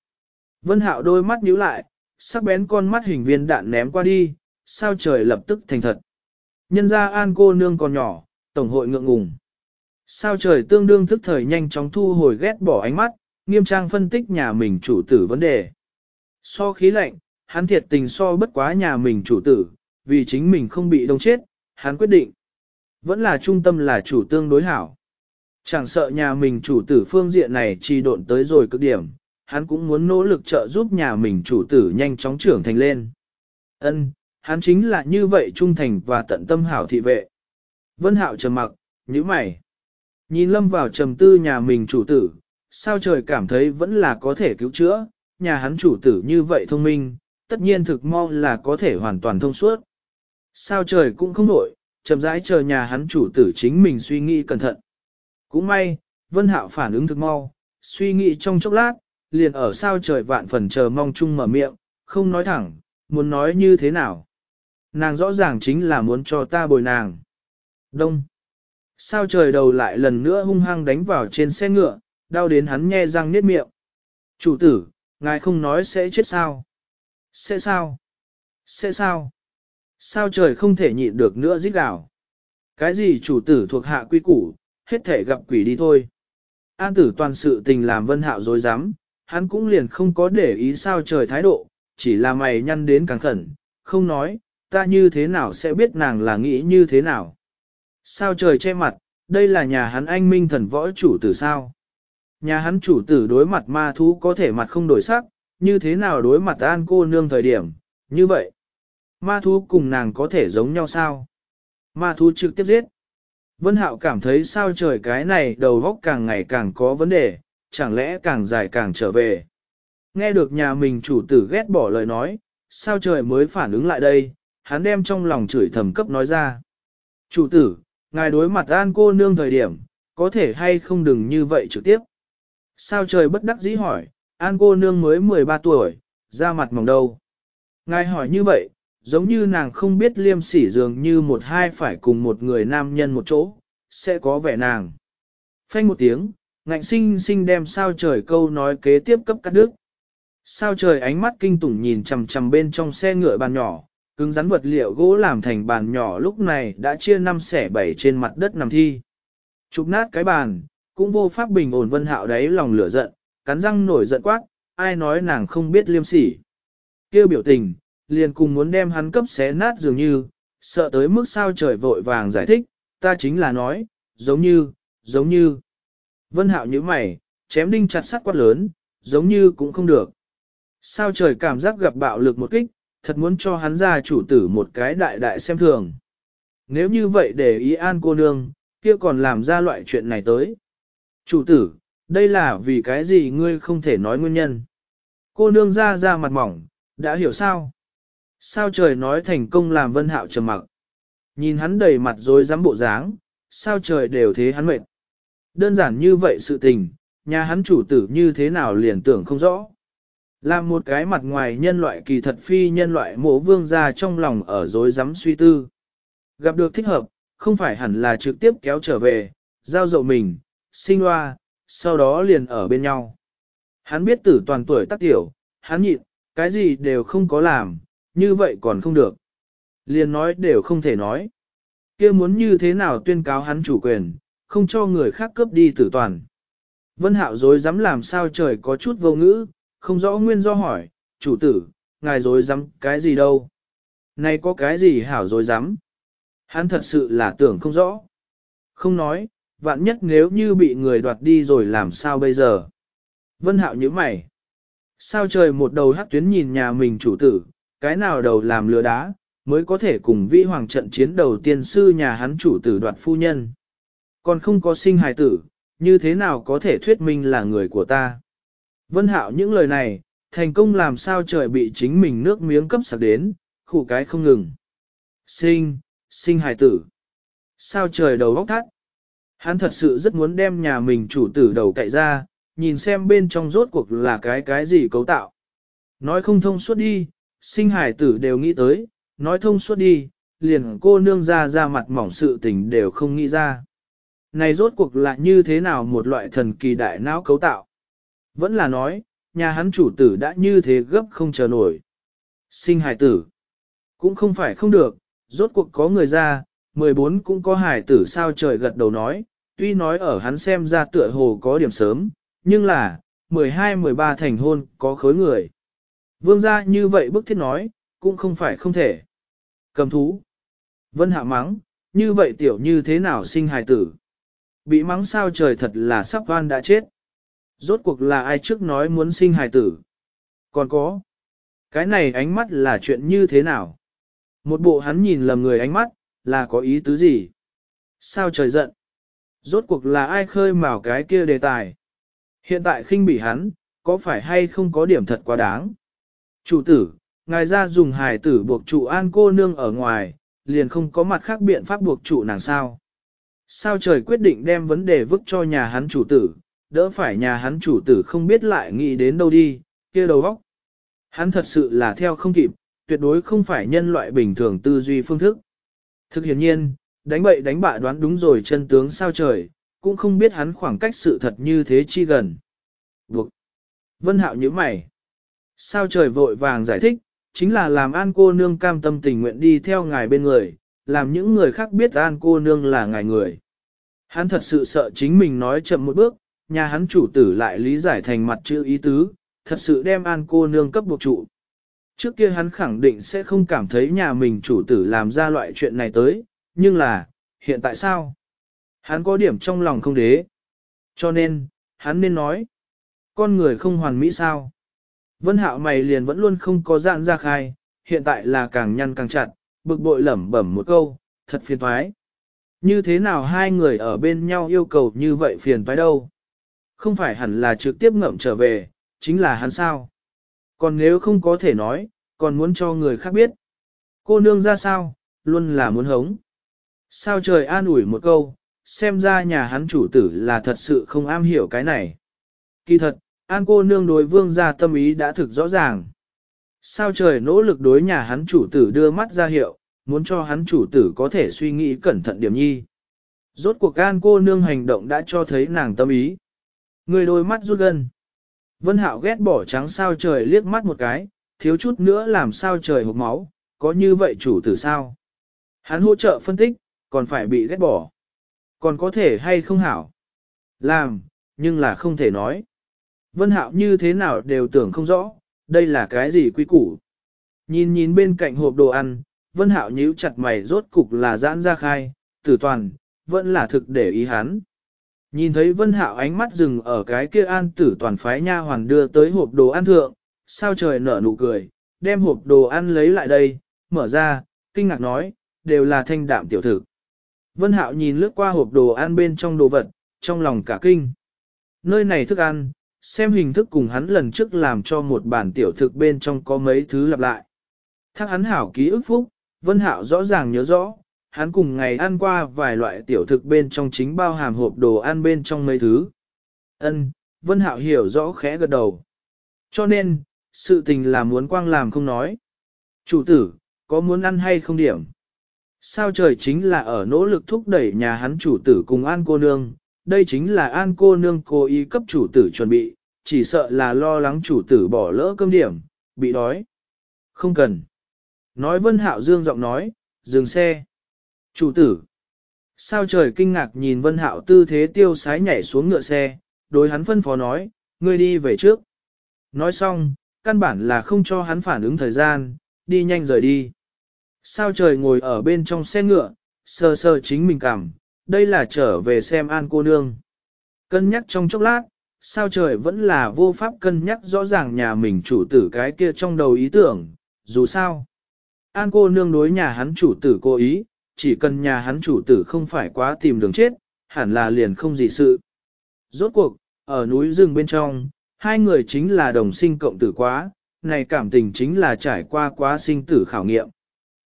Vân hạo đôi mắt nhíu lại, sắc bén con mắt hình viên đạn ném qua đi, sao trời lập tức thành thật. Nhân ra an cô nương còn nhỏ, tổng hội ngượng ngùng. Sao trời tương đương thức thời nhanh chóng thu hồi ghét bỏ ánh mắt, nghiêm trang phân tích nhà mình chủ tử vấn đề. So khí lạnh, hắn thiệt tình so bất quá nhà mình chủ tử, vì chính mình không bị đông chết, hắn quyết định. Vẫn là trung tâm là chủ tương đối hảo. Chẳng sợ nhà mình chủ tử phương diện này trì độn tới rồi cực điểm, hắn cũng muốn nỗ lực trợ giúp nhà mình chủ tử nhanh chóng trưởng thành lên. Ân, hắn chính là như vậy trung thành và tận tâm hảo thị vệ. Vân Hạo trầm mặc, nhíu mày. Nhìn lâm vào trầm tư nhà mình chủ tử, sao trời cảm thấy vẫn là có thể cứu chữa, nhà hắn chủ tử như vậy thông minh, tất nhiên thực mong là có thể hoàn toàn thông suốt. Sao trời cũng không nổi, chậm rãi chờ nhà hắn chủ tử chính mình suy nghĩ cẩn thận. Cũng may, Vân Hạo phản ứng thực mau, suy nghĩ trong chốc lát, liền ở sao trời vạn phần chờ mong chung mở miệng, không nói thẳng, muốn nói như thế nào. Nàng rõ ràng chính là muốn cho ta bồi nàng. Đông. Sao trời đầu lại lần nữa hung hăng đánh vào trên xe ngựa, đau đến hắn nhe răng niết miệng. Chủ tử, ngài không nói sẽ chết sao? Sẽ sao? Sẽ sao? Sao trời không thể nhịn được nữa giết gào. Cái gì chủ tử thuộc hạ quy củ, hết thể gặp quỷ đi thôi. An tử toàn sự tình làm vân hạo dối rắm hắn cũng liền không có để ý sao trời thái độ, chỉ là mày nhăn đến càng khẩn, không nói, ta như thế nào sẽ biết nàng là nghĩ như thế nào. Sao trời che mặt, đây là nhà hắn anh minh thần võ chủ tử sao. Nhà hắn chủ tử đối mặt ma thú có thể mặt không đổi sắc, như thế nào đối mặt an cô nương thời điểm, như vậy. Ma thú cùng nàng có thể giống nhau sao? Ma thú trực tiếp giết. Vân Hạo cảm thấy sao trời cái này đầu góc càng ngày càng có vấn đề, chẳng lẽ càng dài càng trở về. Nghe được nhà mình chủ tử ghét bỏ lời nói, sao trời mới phản ứng lại đây, hắn đem trong lòng chửi thầm cấp nói ra. Chủ tử, ngài đối mặt an cô nương thời điểm, có thể hay không đừng như vậy trực tiếp. Sao trời bất đắc dĩ hỏi, An cô nương mới 13 tuổi, ra mặt mỏng đâu. Ngài hỏi như vậy, giống như nàng không biết liêm sỉ dường như một hai phải cùng một người nam nhân một chỗ, sẽ có vẻ nàng. Phanh một tiếng, ngạnh sinh sinh đem sao trời câu nói kế tiếp cấp cắt đứt. Sao trời ánh mắt kinh tủng nhìn chằm chằm bên trong xe ngựa bàn nhỏ, cứng rắn vật liệu gỗ làm thành bàn nhỏ lúc này đã chia năm xẻ bảy trên mặt đất nằm thi. Chụp nát cái bàn, cũng vô pháp bình ổn vân hạo đấy lòng lửa giận, cắn răng nổi giận quát, ai nói nàng không biết liêm sỉ. Kêu biểu tình, liền cùng muốn đem hắn cấp xé nát dường như, sợ tới mức sao trời vội vàng giải thích, ta chính là nói, giống như, giống như. Vân hạo như mày, chém đinh chặt sắt quát lớn, giống như cũng không được. Sao trời cảm giác gặp bạo lực một kích, thật muốn cho hắn ra chủ tử một cái đại đại xem thường. Nếu như vậy để ý an cô nương, kia còn làm ra loại chuyện này tới. Chủ tử, đây là vì cái gì ngươi không thể nói nguyên nhân. Cô nương ra ra mặt mỏng, đã hiểu sao? Sao trời nói thành công làm vân hạo trầm mặc. Nhìn hắn đầy mặt rồi dám bộ dáng, sao trời đều thế hắn mệt. Đơn giản như vậy sự tình, nhà hắn chủ tử như thế nào liền tưởng không rõ là một cái mặt ngoài nhân loại kỳ thật phi nhân loại mộ vương ra trong lòng ở dối rắm suy tư. Gặp được thích hợp, không phải hẳn là trực tiếp kéo trở về, giao dậu mình, sinh hoa, sau đó liền ở bên nhau. Hắn biết tử toàn tuổi tác tiểu, hắn nhịn, cái gì đều không có làm, như vậy còn không được. Liền nói đều không thể nói. kia muốn như thế nào tuyên cáo hắn chủ quyền, không cho người khác cướp đi tử toàn. Vân Hạo dối dám làm sao trời có chút vô ngữ, không rõ nguyên do hỏi, chủ tử, ngài dối dám cái gì đâu. Này có cái gì hảo dối dám? Hắn thật sự là tưởng không rõ. Không nói, vạn nhất nếu như bị người đoạt đi rồi làm sao bây giờ? Vân Hạo nhíu mày. Sao trời một đầu hắc tuyến nhìn nhà mình chủ tử, cái nào đầu làm lừa đá, mới có thể cùng vĩ hoàng trận chiến đầu tiên sư nhà hắn chủ tử đoạt phu nhân. Còn không có sinh hài tử, như thế nào có thể thuyết minh là người của ta? Vân Hạo những lời này, thành công làm sao trời bị chính mình nước miếng cấp sạc đến, khủ cái không ngừng. Sinh, sinh hài tử. Sao trời đầu góc thắt? Hắn thật sự rất muốn đem nhà mình chủ tử đầu cậy ra, nhìn xem bên trong rốt cuộc là cái cái gì cấu tạo. Nói không thông suốt đi, sinh hải tử đều nghĩ tới, nói thông suốt đi, liền cô nương ra ra mặt mỏng sự tình đều không nghĩ ra. Này rốt cuộc là như thế nào một loại thần kỳ đại não cấu tạo? Vẫn là nói, nhà hắn chủ tử đã như thế gấp không chờ nổi. Sinh hải tử. Cũng không phải không được, rốt cuộc có người ra, 14 cũng có hải tử sao trời gật đầu nói, tuy nói ở hắn xem ra tựa hồ có điểm sớm, nhưng là, 12-13 thành hôn có khối người. Vương gia như vậy bức thiết nói, cũng không phải không thể. Cầm thú. Vân hạ mắng, như vậy tiểu như thế nào sinh hài tử. Bị mắng sao trời thật là sắp van đã chết. Rốt cuộc là ai trước nói muốn sinh hài tử. Còn có. Cái này ánh mắt là chuyện như thế nào? Một bộ hắn nhìn lầm người ánh mắt, là có ý tứ gì? Sao trời giận? Rốt cuộc là ai khơi mào cái kia đề tài? Hiện tại khinh bỉ hắn, có phải hay không có điểm thật quá đáng? Chủ tử, ngài ra dùng hài tử buộc trụ an cô nương ở ngoài, liền không có mặt khác biện pháp buộc trụ nàng sao. Sao trời quyết định đem vấn đề vứt cho nhà hắn chủ tử, đỡ phải nhà hắn chủ tử không biết lại nghĩ đến đâu đi, kia đầu óc. Hắn thật sự là theo không kịp, tuyệt đối không phải nhân loại bình thường tư duy phương thức. Thực hiện nhiên, đánh bậy đánh bạ đoán đúng rồi chân tướng sao trời, cũng không biết hắn khoảng cách sự thật như thế chi gần. Buộc. Vân hạo như mày. Sao trời vội vàng giải thích, chính là làm an cô nương cam tâm tình nguyện đi theo ngài bên người, làm những người khác biết an cô nương là ngài người. Hắn thật sự sợ chính mình nói chậm một bước, nhà hắn chủ tử lại lý giải thành mặt chữ ý tứ, thật sự đem an cô nương cấp buộc trụ. Trước kia hắn khẳng định sẽ không cảm thấy nhà mình chủ tử làm ra loại chuyện này tới, nhưng là, hiện tại sao? Hắn có điểm trong lòng không đế. Cho nên, hắn nên nói, con người không hoàn mỹ sao? Vân hạo mày liền vẫn luôn không có dạn ra khai, hiện tại là càng nhăn càng chặt, bực bội lẩm bẩm một câu, thật phiền toái. Như thế nào hai người ở bên nhau yêu cầu như vậy phiền toái đâu? Không phải hẳn là trực tiếp ngậm trở về, chính là hắn sao? Còn nếu không có thể nói, còn muốn cho người khác biết. Cô nương ra sao, luôn là muốn hống. Sao trời an ủi một câu, xem ra nhà hắn chủ tử là thật sự không am hiểu cái này. Kỳ thật, An cô nương đối vương gia tâm ý đã thực rõ ràng. Sao trời nỗ lực đối nhà hắn chủ tử đưa mắt ra hiệu, muốn cho hắn chủ tử có thể suy nghĩ cẩn thận điểm nhi. Rốt cuộc an cô nương hành động đã cho thấy nàng tâm ý. Người đôi mắt rút gần, Vân Hạo ghét bỏ trắng sao trời liếc mắt một cái, thiếu chút nữa làm sao trời hộp máu, có như vậy chủ tử sao? Hắn hỗ trợ phân tích, còn phải bị ghét bỏ. Còn có thể hay không hảo? Làm, nhưng là không thể nói. Vân Hạo như thế nào đều tưởng không rõ, đây là cái gì quy củ. Nhìn nhìn bên cạnh hộp đồ ăn, Vân Hạo nhíu chặt mày rốt cục là giãn ra khai, tử toàn, vẫn là thực để ý hắn. Nhìn thấy Vân Hạo ánh mắt dừng ở cái kia an tử toàn phái nha hoàn đưa tới hộp đồ ăn thượng, sao trời nở nụ cười, đem hộp đồ ăn lấy lại đây, mở ra, kinh ngạc nói, đều là thanh đạm tiểu thực. Vân Hạo nhìn lướt qua hộp đồ ăn bên trong đồ vật, trong lòng cả kinh. Nơi này thức ăn, xem hình thức cùng hắn lần trước làm cho một bản tiểu thực bên trong có mấy thứ lặp lại. Thác hắn hảo ký ức phúc, Vân Hạo rõ ràng nhớ rõ, hắn cùng ngày ăn qua vài loại tiểu thực bên trong chính bao hàm hộp đồ ăn bên trong mấy thứ. Ân, Vân Hạo hiểu rõ khẽ gật đầu. Cho nên, sự tình là muốn quang làm không nói. Chủ tử, có muốn ăn hay không điểm? Sao trời chính là ở nỗ lực thúc đẩy nhà hắn chủ tử cùng an cô nương, đây chính là an cô nương cố ý cấp chủ tử chuẩn bị, chỉ sợ là lo lắng chủ tử bỏ lỡ cơm điểm, bị đói. Không cần. Nói Vân Hạo Dương giọng nói, dừng xe. Chủ tử. Sao trời kinh ngạc nhìn Vân Hạo tư thế tiêu sái nhảy xuống ngựa xe, đối hắn phân phó nói, ngươi đi về trước. Nói xong, căn bản là không cho hắn phản ứng thời gian, đi nhanh rời đi. Sao trời ngồi ở bên trong xe ngựa, sờ sờ chính mình cảm, đây là trở về xem an cô nương. Cân nhắc trong chốc lát, sao trời vẫn là vô pháp cân nhắc rõ ràng nhà mình chủ tử cái kia trong đầu ý tưởng, dù sao. An cô nương đối nhà hắn chủ tử cố ý, chỉ cần nhà hắn chủ tử không phải quá tìm đường chết, hẳn là liền không gì sự. Rốt cuộc, ở núi rừng bên trong, hai người chính là đồng sinh cộng tử quá, này cảm tình chính là trải qua quá sinh tử khảo nghiệm.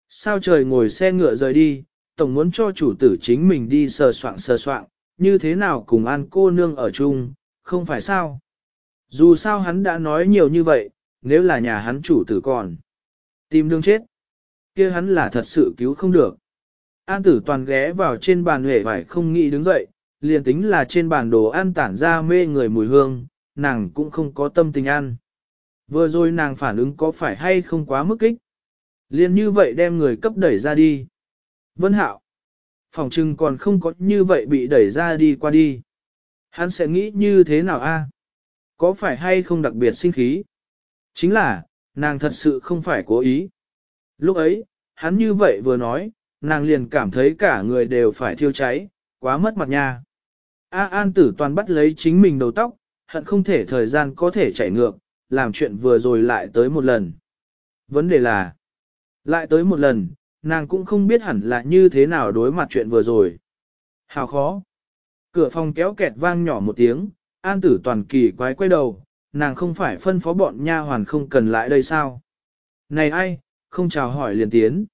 Sao trời ngồi xe ngựa rời đi, tổng muốn cho chủ tử chính mình đi sờ soạn sờ soạn, như thế nào cùng an cô nương ở chung, không phải sao. Dù sao hắn đã nói nhiều như vậy, nếu là nhà hắn chủ tử còn tìm đường chết, kia hắn là thật sự cứu không được. An tử toàn ghé vào trên bàn huệ phải không nghĩ đứng dậy, liền tính là trên bàn đồ ăn tản ra mê người mùi hương, nàng cũng không có tâm tình ăn. Vừa rồi nàng phản ứng có phải hay không quá mức kích. Liền như vậy đem người cấp đẩy ra đi. Vân Hạo. Phòng trưng còn không có như vậy bị đẩy ra đi qua đi. Hắn sẽ nghĩ như thế nào a? Có phải hay không đặc biệt sinh khí? Chính là, nàng thật sự không phải cố ý. Lúc ấy, hắn như vậy vừa nói, nàng liền cảm thấy cả người đều phải thiêu cháy, quá mất mặt nha. A An tử toàn bắt lấy chính mình đầu tóc, hận không thể thời gian có thể chạy ngược, làm chuyện vừa rồi lại tới một lần. Vấn đề là, lại tới một lần, nàng cũng không biết hẳn là như thế nào đối mặt chuyện vừa rồi. Hào khó. Cửa phòng kéo kẹt vang nhỏ một tiếng, an tử toàn kỳ quái quay đầu, nàng không phải phân phó bọn nha hoàn không cần lại đây sao? Này ai, không chào hỏi liền tiến.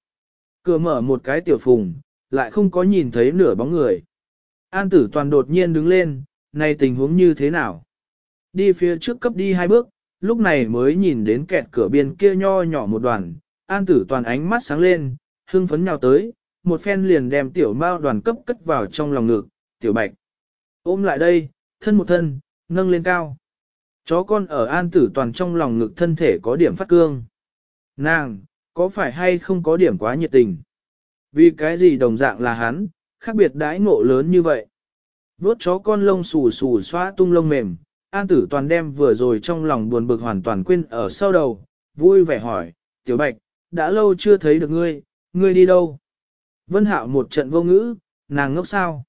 Cửa mở một cái tiểu phùng, lại không có nhìn thấy nửa bóng người. An tử toàn đột nhiên đứng lên, này tình huống như thế nào? Đi phía trước cấp đi hai bước, lúc này mới nhìn đến kẹt cửa biên kia nho nhỏ một đoàn, an tử toàn ánh mắt sáng lên, hưng phấn nhào tới, một phen liền đem tiểu mao đoàn cấp cất vào trong lòng ngực, tiểu bạch. Ôm lại đây, thân một thân, nâng lên cao. Chó con ở an tử toàn trong lòng ngực thân thể có điểm phát cương. Nàng, có phải hay không có điểm quá nhiệt tình? Vì cái gì đồng dạng là hắn, khác biệt đãi ngộ lớn như vậy. Vốt chó con lông xù xù xóa tung lông mềm, an tử toàn đem vừa rồi trong lòng buồn bực hoàn toàn quên ở sau đầu, vui vẻ hỏi, tiểu bạch, đã lâu chưa thấy được ngươi, ngươi đi đâu? Vân hạo một trận vô ngữ, nàng ngốc sao?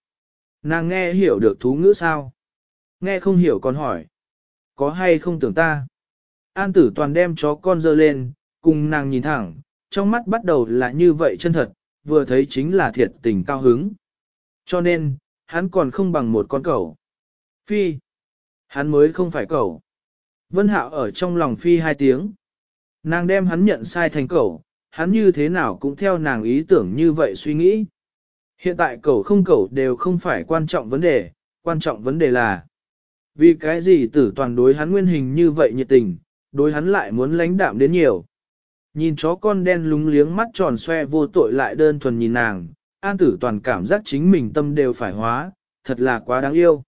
Nàng nghe hiểu được thú ngữ sao? Nghe không hiểu còn hỏi. Có hay không tưởng ta? An tử toàn đem chó con dơ lên, cùng nàng nhìn thẳng, trong mắt bắt đầu là như vậy chân thật, vừa thấy chính là thiệt tình cao hứng. Cho nên, hắn còn không bằng một con cẩu. Phi. Hắn mới không phải cẩu. Vân Hạo ở trong lòng Phi hai tiếng. Nàng đem hắn nhận sai thành cẩu, hắn như thế nào cũng theo nàng ý tưởng như vậy suy nghĩ. Hiện tại cẩu không cẩu đều không phải quan trọng vấn đề, quan trọng vấn đề là Vì cái gì tử toàn đối hắn nguyên hình như vậy nhiệt tình, đối hắn lại muốn lãnh đạm đến nhiều. Nhìn chó con đen lúng liếng mắt tròn xoe vô tội lại đơn thuần nhìn nàng, an tử toàn cảm giác chính mình tâm đều phải hóa, thật là quá đáng yêu.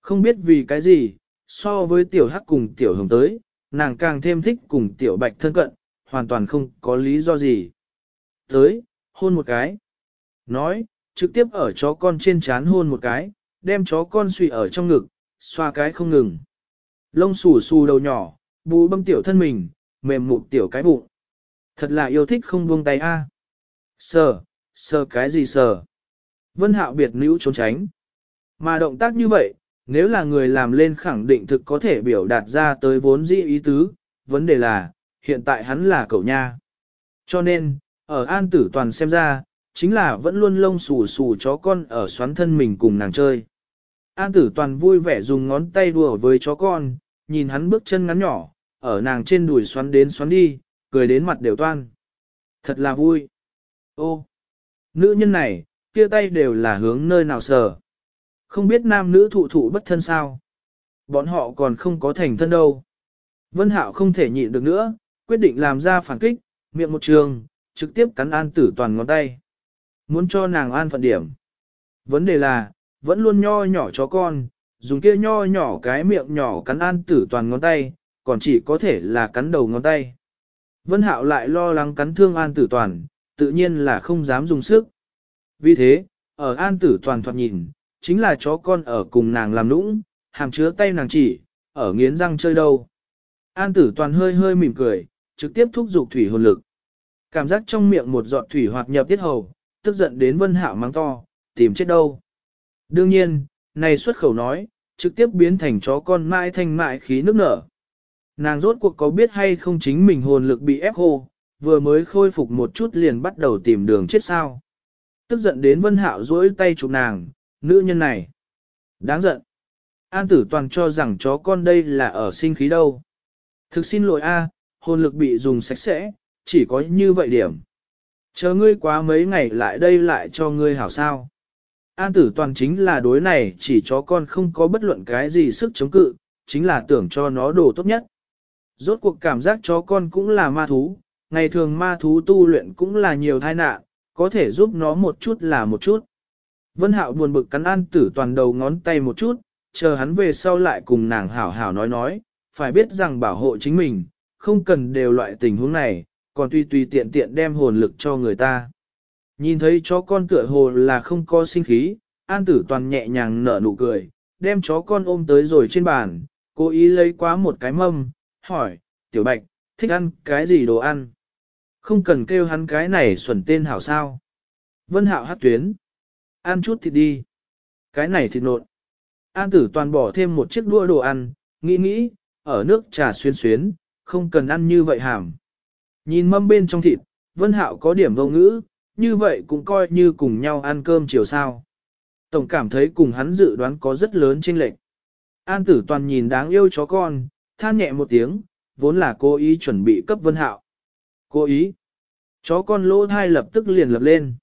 Không biết vì cái gì, so với tiểu hắc cùng tiểu hồng tới, nàng càng thêm thích cùng tiểu bạch thân cận, hoàn toàn không có lý do gì. Tới, hôn một cái. Nói, trực tiếp ở chó con trên chán hôn một cái, đem chó con suy ở trong ngực, xoa cái không ngừng. Lông xù xù đầu nhỏ, bù bâm tiểu thân mình, mềm mụt tiểu cái bụng. Thật là yêu thích không buông tay a. Sờ, sờ cái gì sờ. Vân hạo biệt nữ trốn tránh. Mà động tác như vậy, nếu là người làm lên khẳng định thực có thể biểu đạt ra tới vốn dĩ ý tứ, vấn đề là, hiện tại hắn là cậu nha. Cho nên, ở an tử toàn xem ra, chính là vẫn luôn lông xù xù chó con ở xoắn thân mình cùng nàng chơi. An tử toàn vui vẻ dùng ngón tay đùa với chó con, nhìn hắn bước chân ngắn nhỏ, ở nàng trên đùi xoắn đến xoắn đi, cười đến mặt đều toan. Thật là vui. Ô, nữ nhân này, kia tay đều là hướng nơi nào sờ. Không biết nam nữ thụ thụ bất thân sao. Bọn họ còn không có thành thân đâu. Vân Hạo không thể nhịn được nữa, quyết định làm ra phản kích, miệng một trường, trực tiếp cắn an tử toàn ngón tay. Muốn cho nàng an phận điểm. Vấn đề là, vẫn luôn nho nhỏ chó con, dùng kia nho nhỏ cái miệng nhỏ cắn an tử toàn ngón tay, còn chỉ có thể là cắn đầu ngón tay. Vân Hạo lại lo lắng cắn thương an tử toàn, tự nhiên là không dám dùng sức. Vì thế, ở an tử toàn thoạt nhìn, chính là chó con ở cùng nàng làm nũng, hàm chứa tay nàng chỉ, ở nghiến răng chơi đâu. An tử toàn hơi hơi mỉm cười, trực tiếp thúc giục thủy hồn lực. Cảm giác trong miệng một giọt thủy hoạt nhập tiết hầu, tức giận đến vân hạo mắng to, tìm chết đâu. Đương nhiên, này xuất khẩu nói, trực tiếp biến thành chó con mãi thành mãi khí nước nở. Nàng rốt cuộc có biết hay không chính mình hồn lực bị ép khô, vừa mới khôi phục một chút liền bắt đầu tìm đường chết sao. Tức giận đến vân hạo duỗi tay chụp nàng, nữ nhân này. Đáng giận. An tử toàn cho rằng chó con đây là ở sinh khí đâu. Thực xin lỗi a, hồn lực bị dùng sạch sẽ, chỉ có như vậy điểm. Chờ ngươi quá mấy ngày lại đây lại cho ngươi hảo sao. An tử toàn chính là đối này chỉ chó con không có bất luận cái gì sức chống cự, chính là tưởng cho nó đồ tốt nhất. Rốt cuộc cảm giác chó con cũng là ma thú, ngày thường ma thú tu luyện cũng là nhiều tai nạn, có thể giúp nó một chút là một chút. Vân Hạo buồn bực cắn an tử toàn đầu ngón tay một chút, chờ hắn về sau lại cùng nàng hảo hảo nói nói, phải biết rằng bảo hộ chính mình, không cần đều loại tình huống này, còn tùy tùy tiện tiện đem hồn lực cho người ta. Nhìn thấy chó con tựa hồ là không có sinh khí, an tử toàn nhẹ nhàng nở nụ cười, đem chó con ôm tới rồi trên bàn, cố ý lấy quá một cái mâm, hỏi, tiểu bạch, thích ăn cái gì đồ ăn? Không cần kêu hắn cái này xuẩn tên hảo sao. Vân hạo hát tuyến. Ăn chút thịt đi. Cái này thịt nộn. An tử toàn bỏ thêm một chiếc đua đồ ăn, nghĩ nghĩ, ở nước trà xuyên xuyến, không cần ăn như vậy hàm. Nhìn mâm bên trong thịt, Vân Hạo có điểm vô ngữ, như vậy cũng coi như cùng nhau ăn cơm chiều sao. Tổng cảm thấy cùng hắn dự đoán có rất lớn chênh lệch. An tử toàn nhìn đáng yêu chó con, than nhẹ một tiếng, vốn là cố ý chuẩn bị cấp Vân Hạo. Cố ý. Chó con lỗ thai lập tức liền lập lên.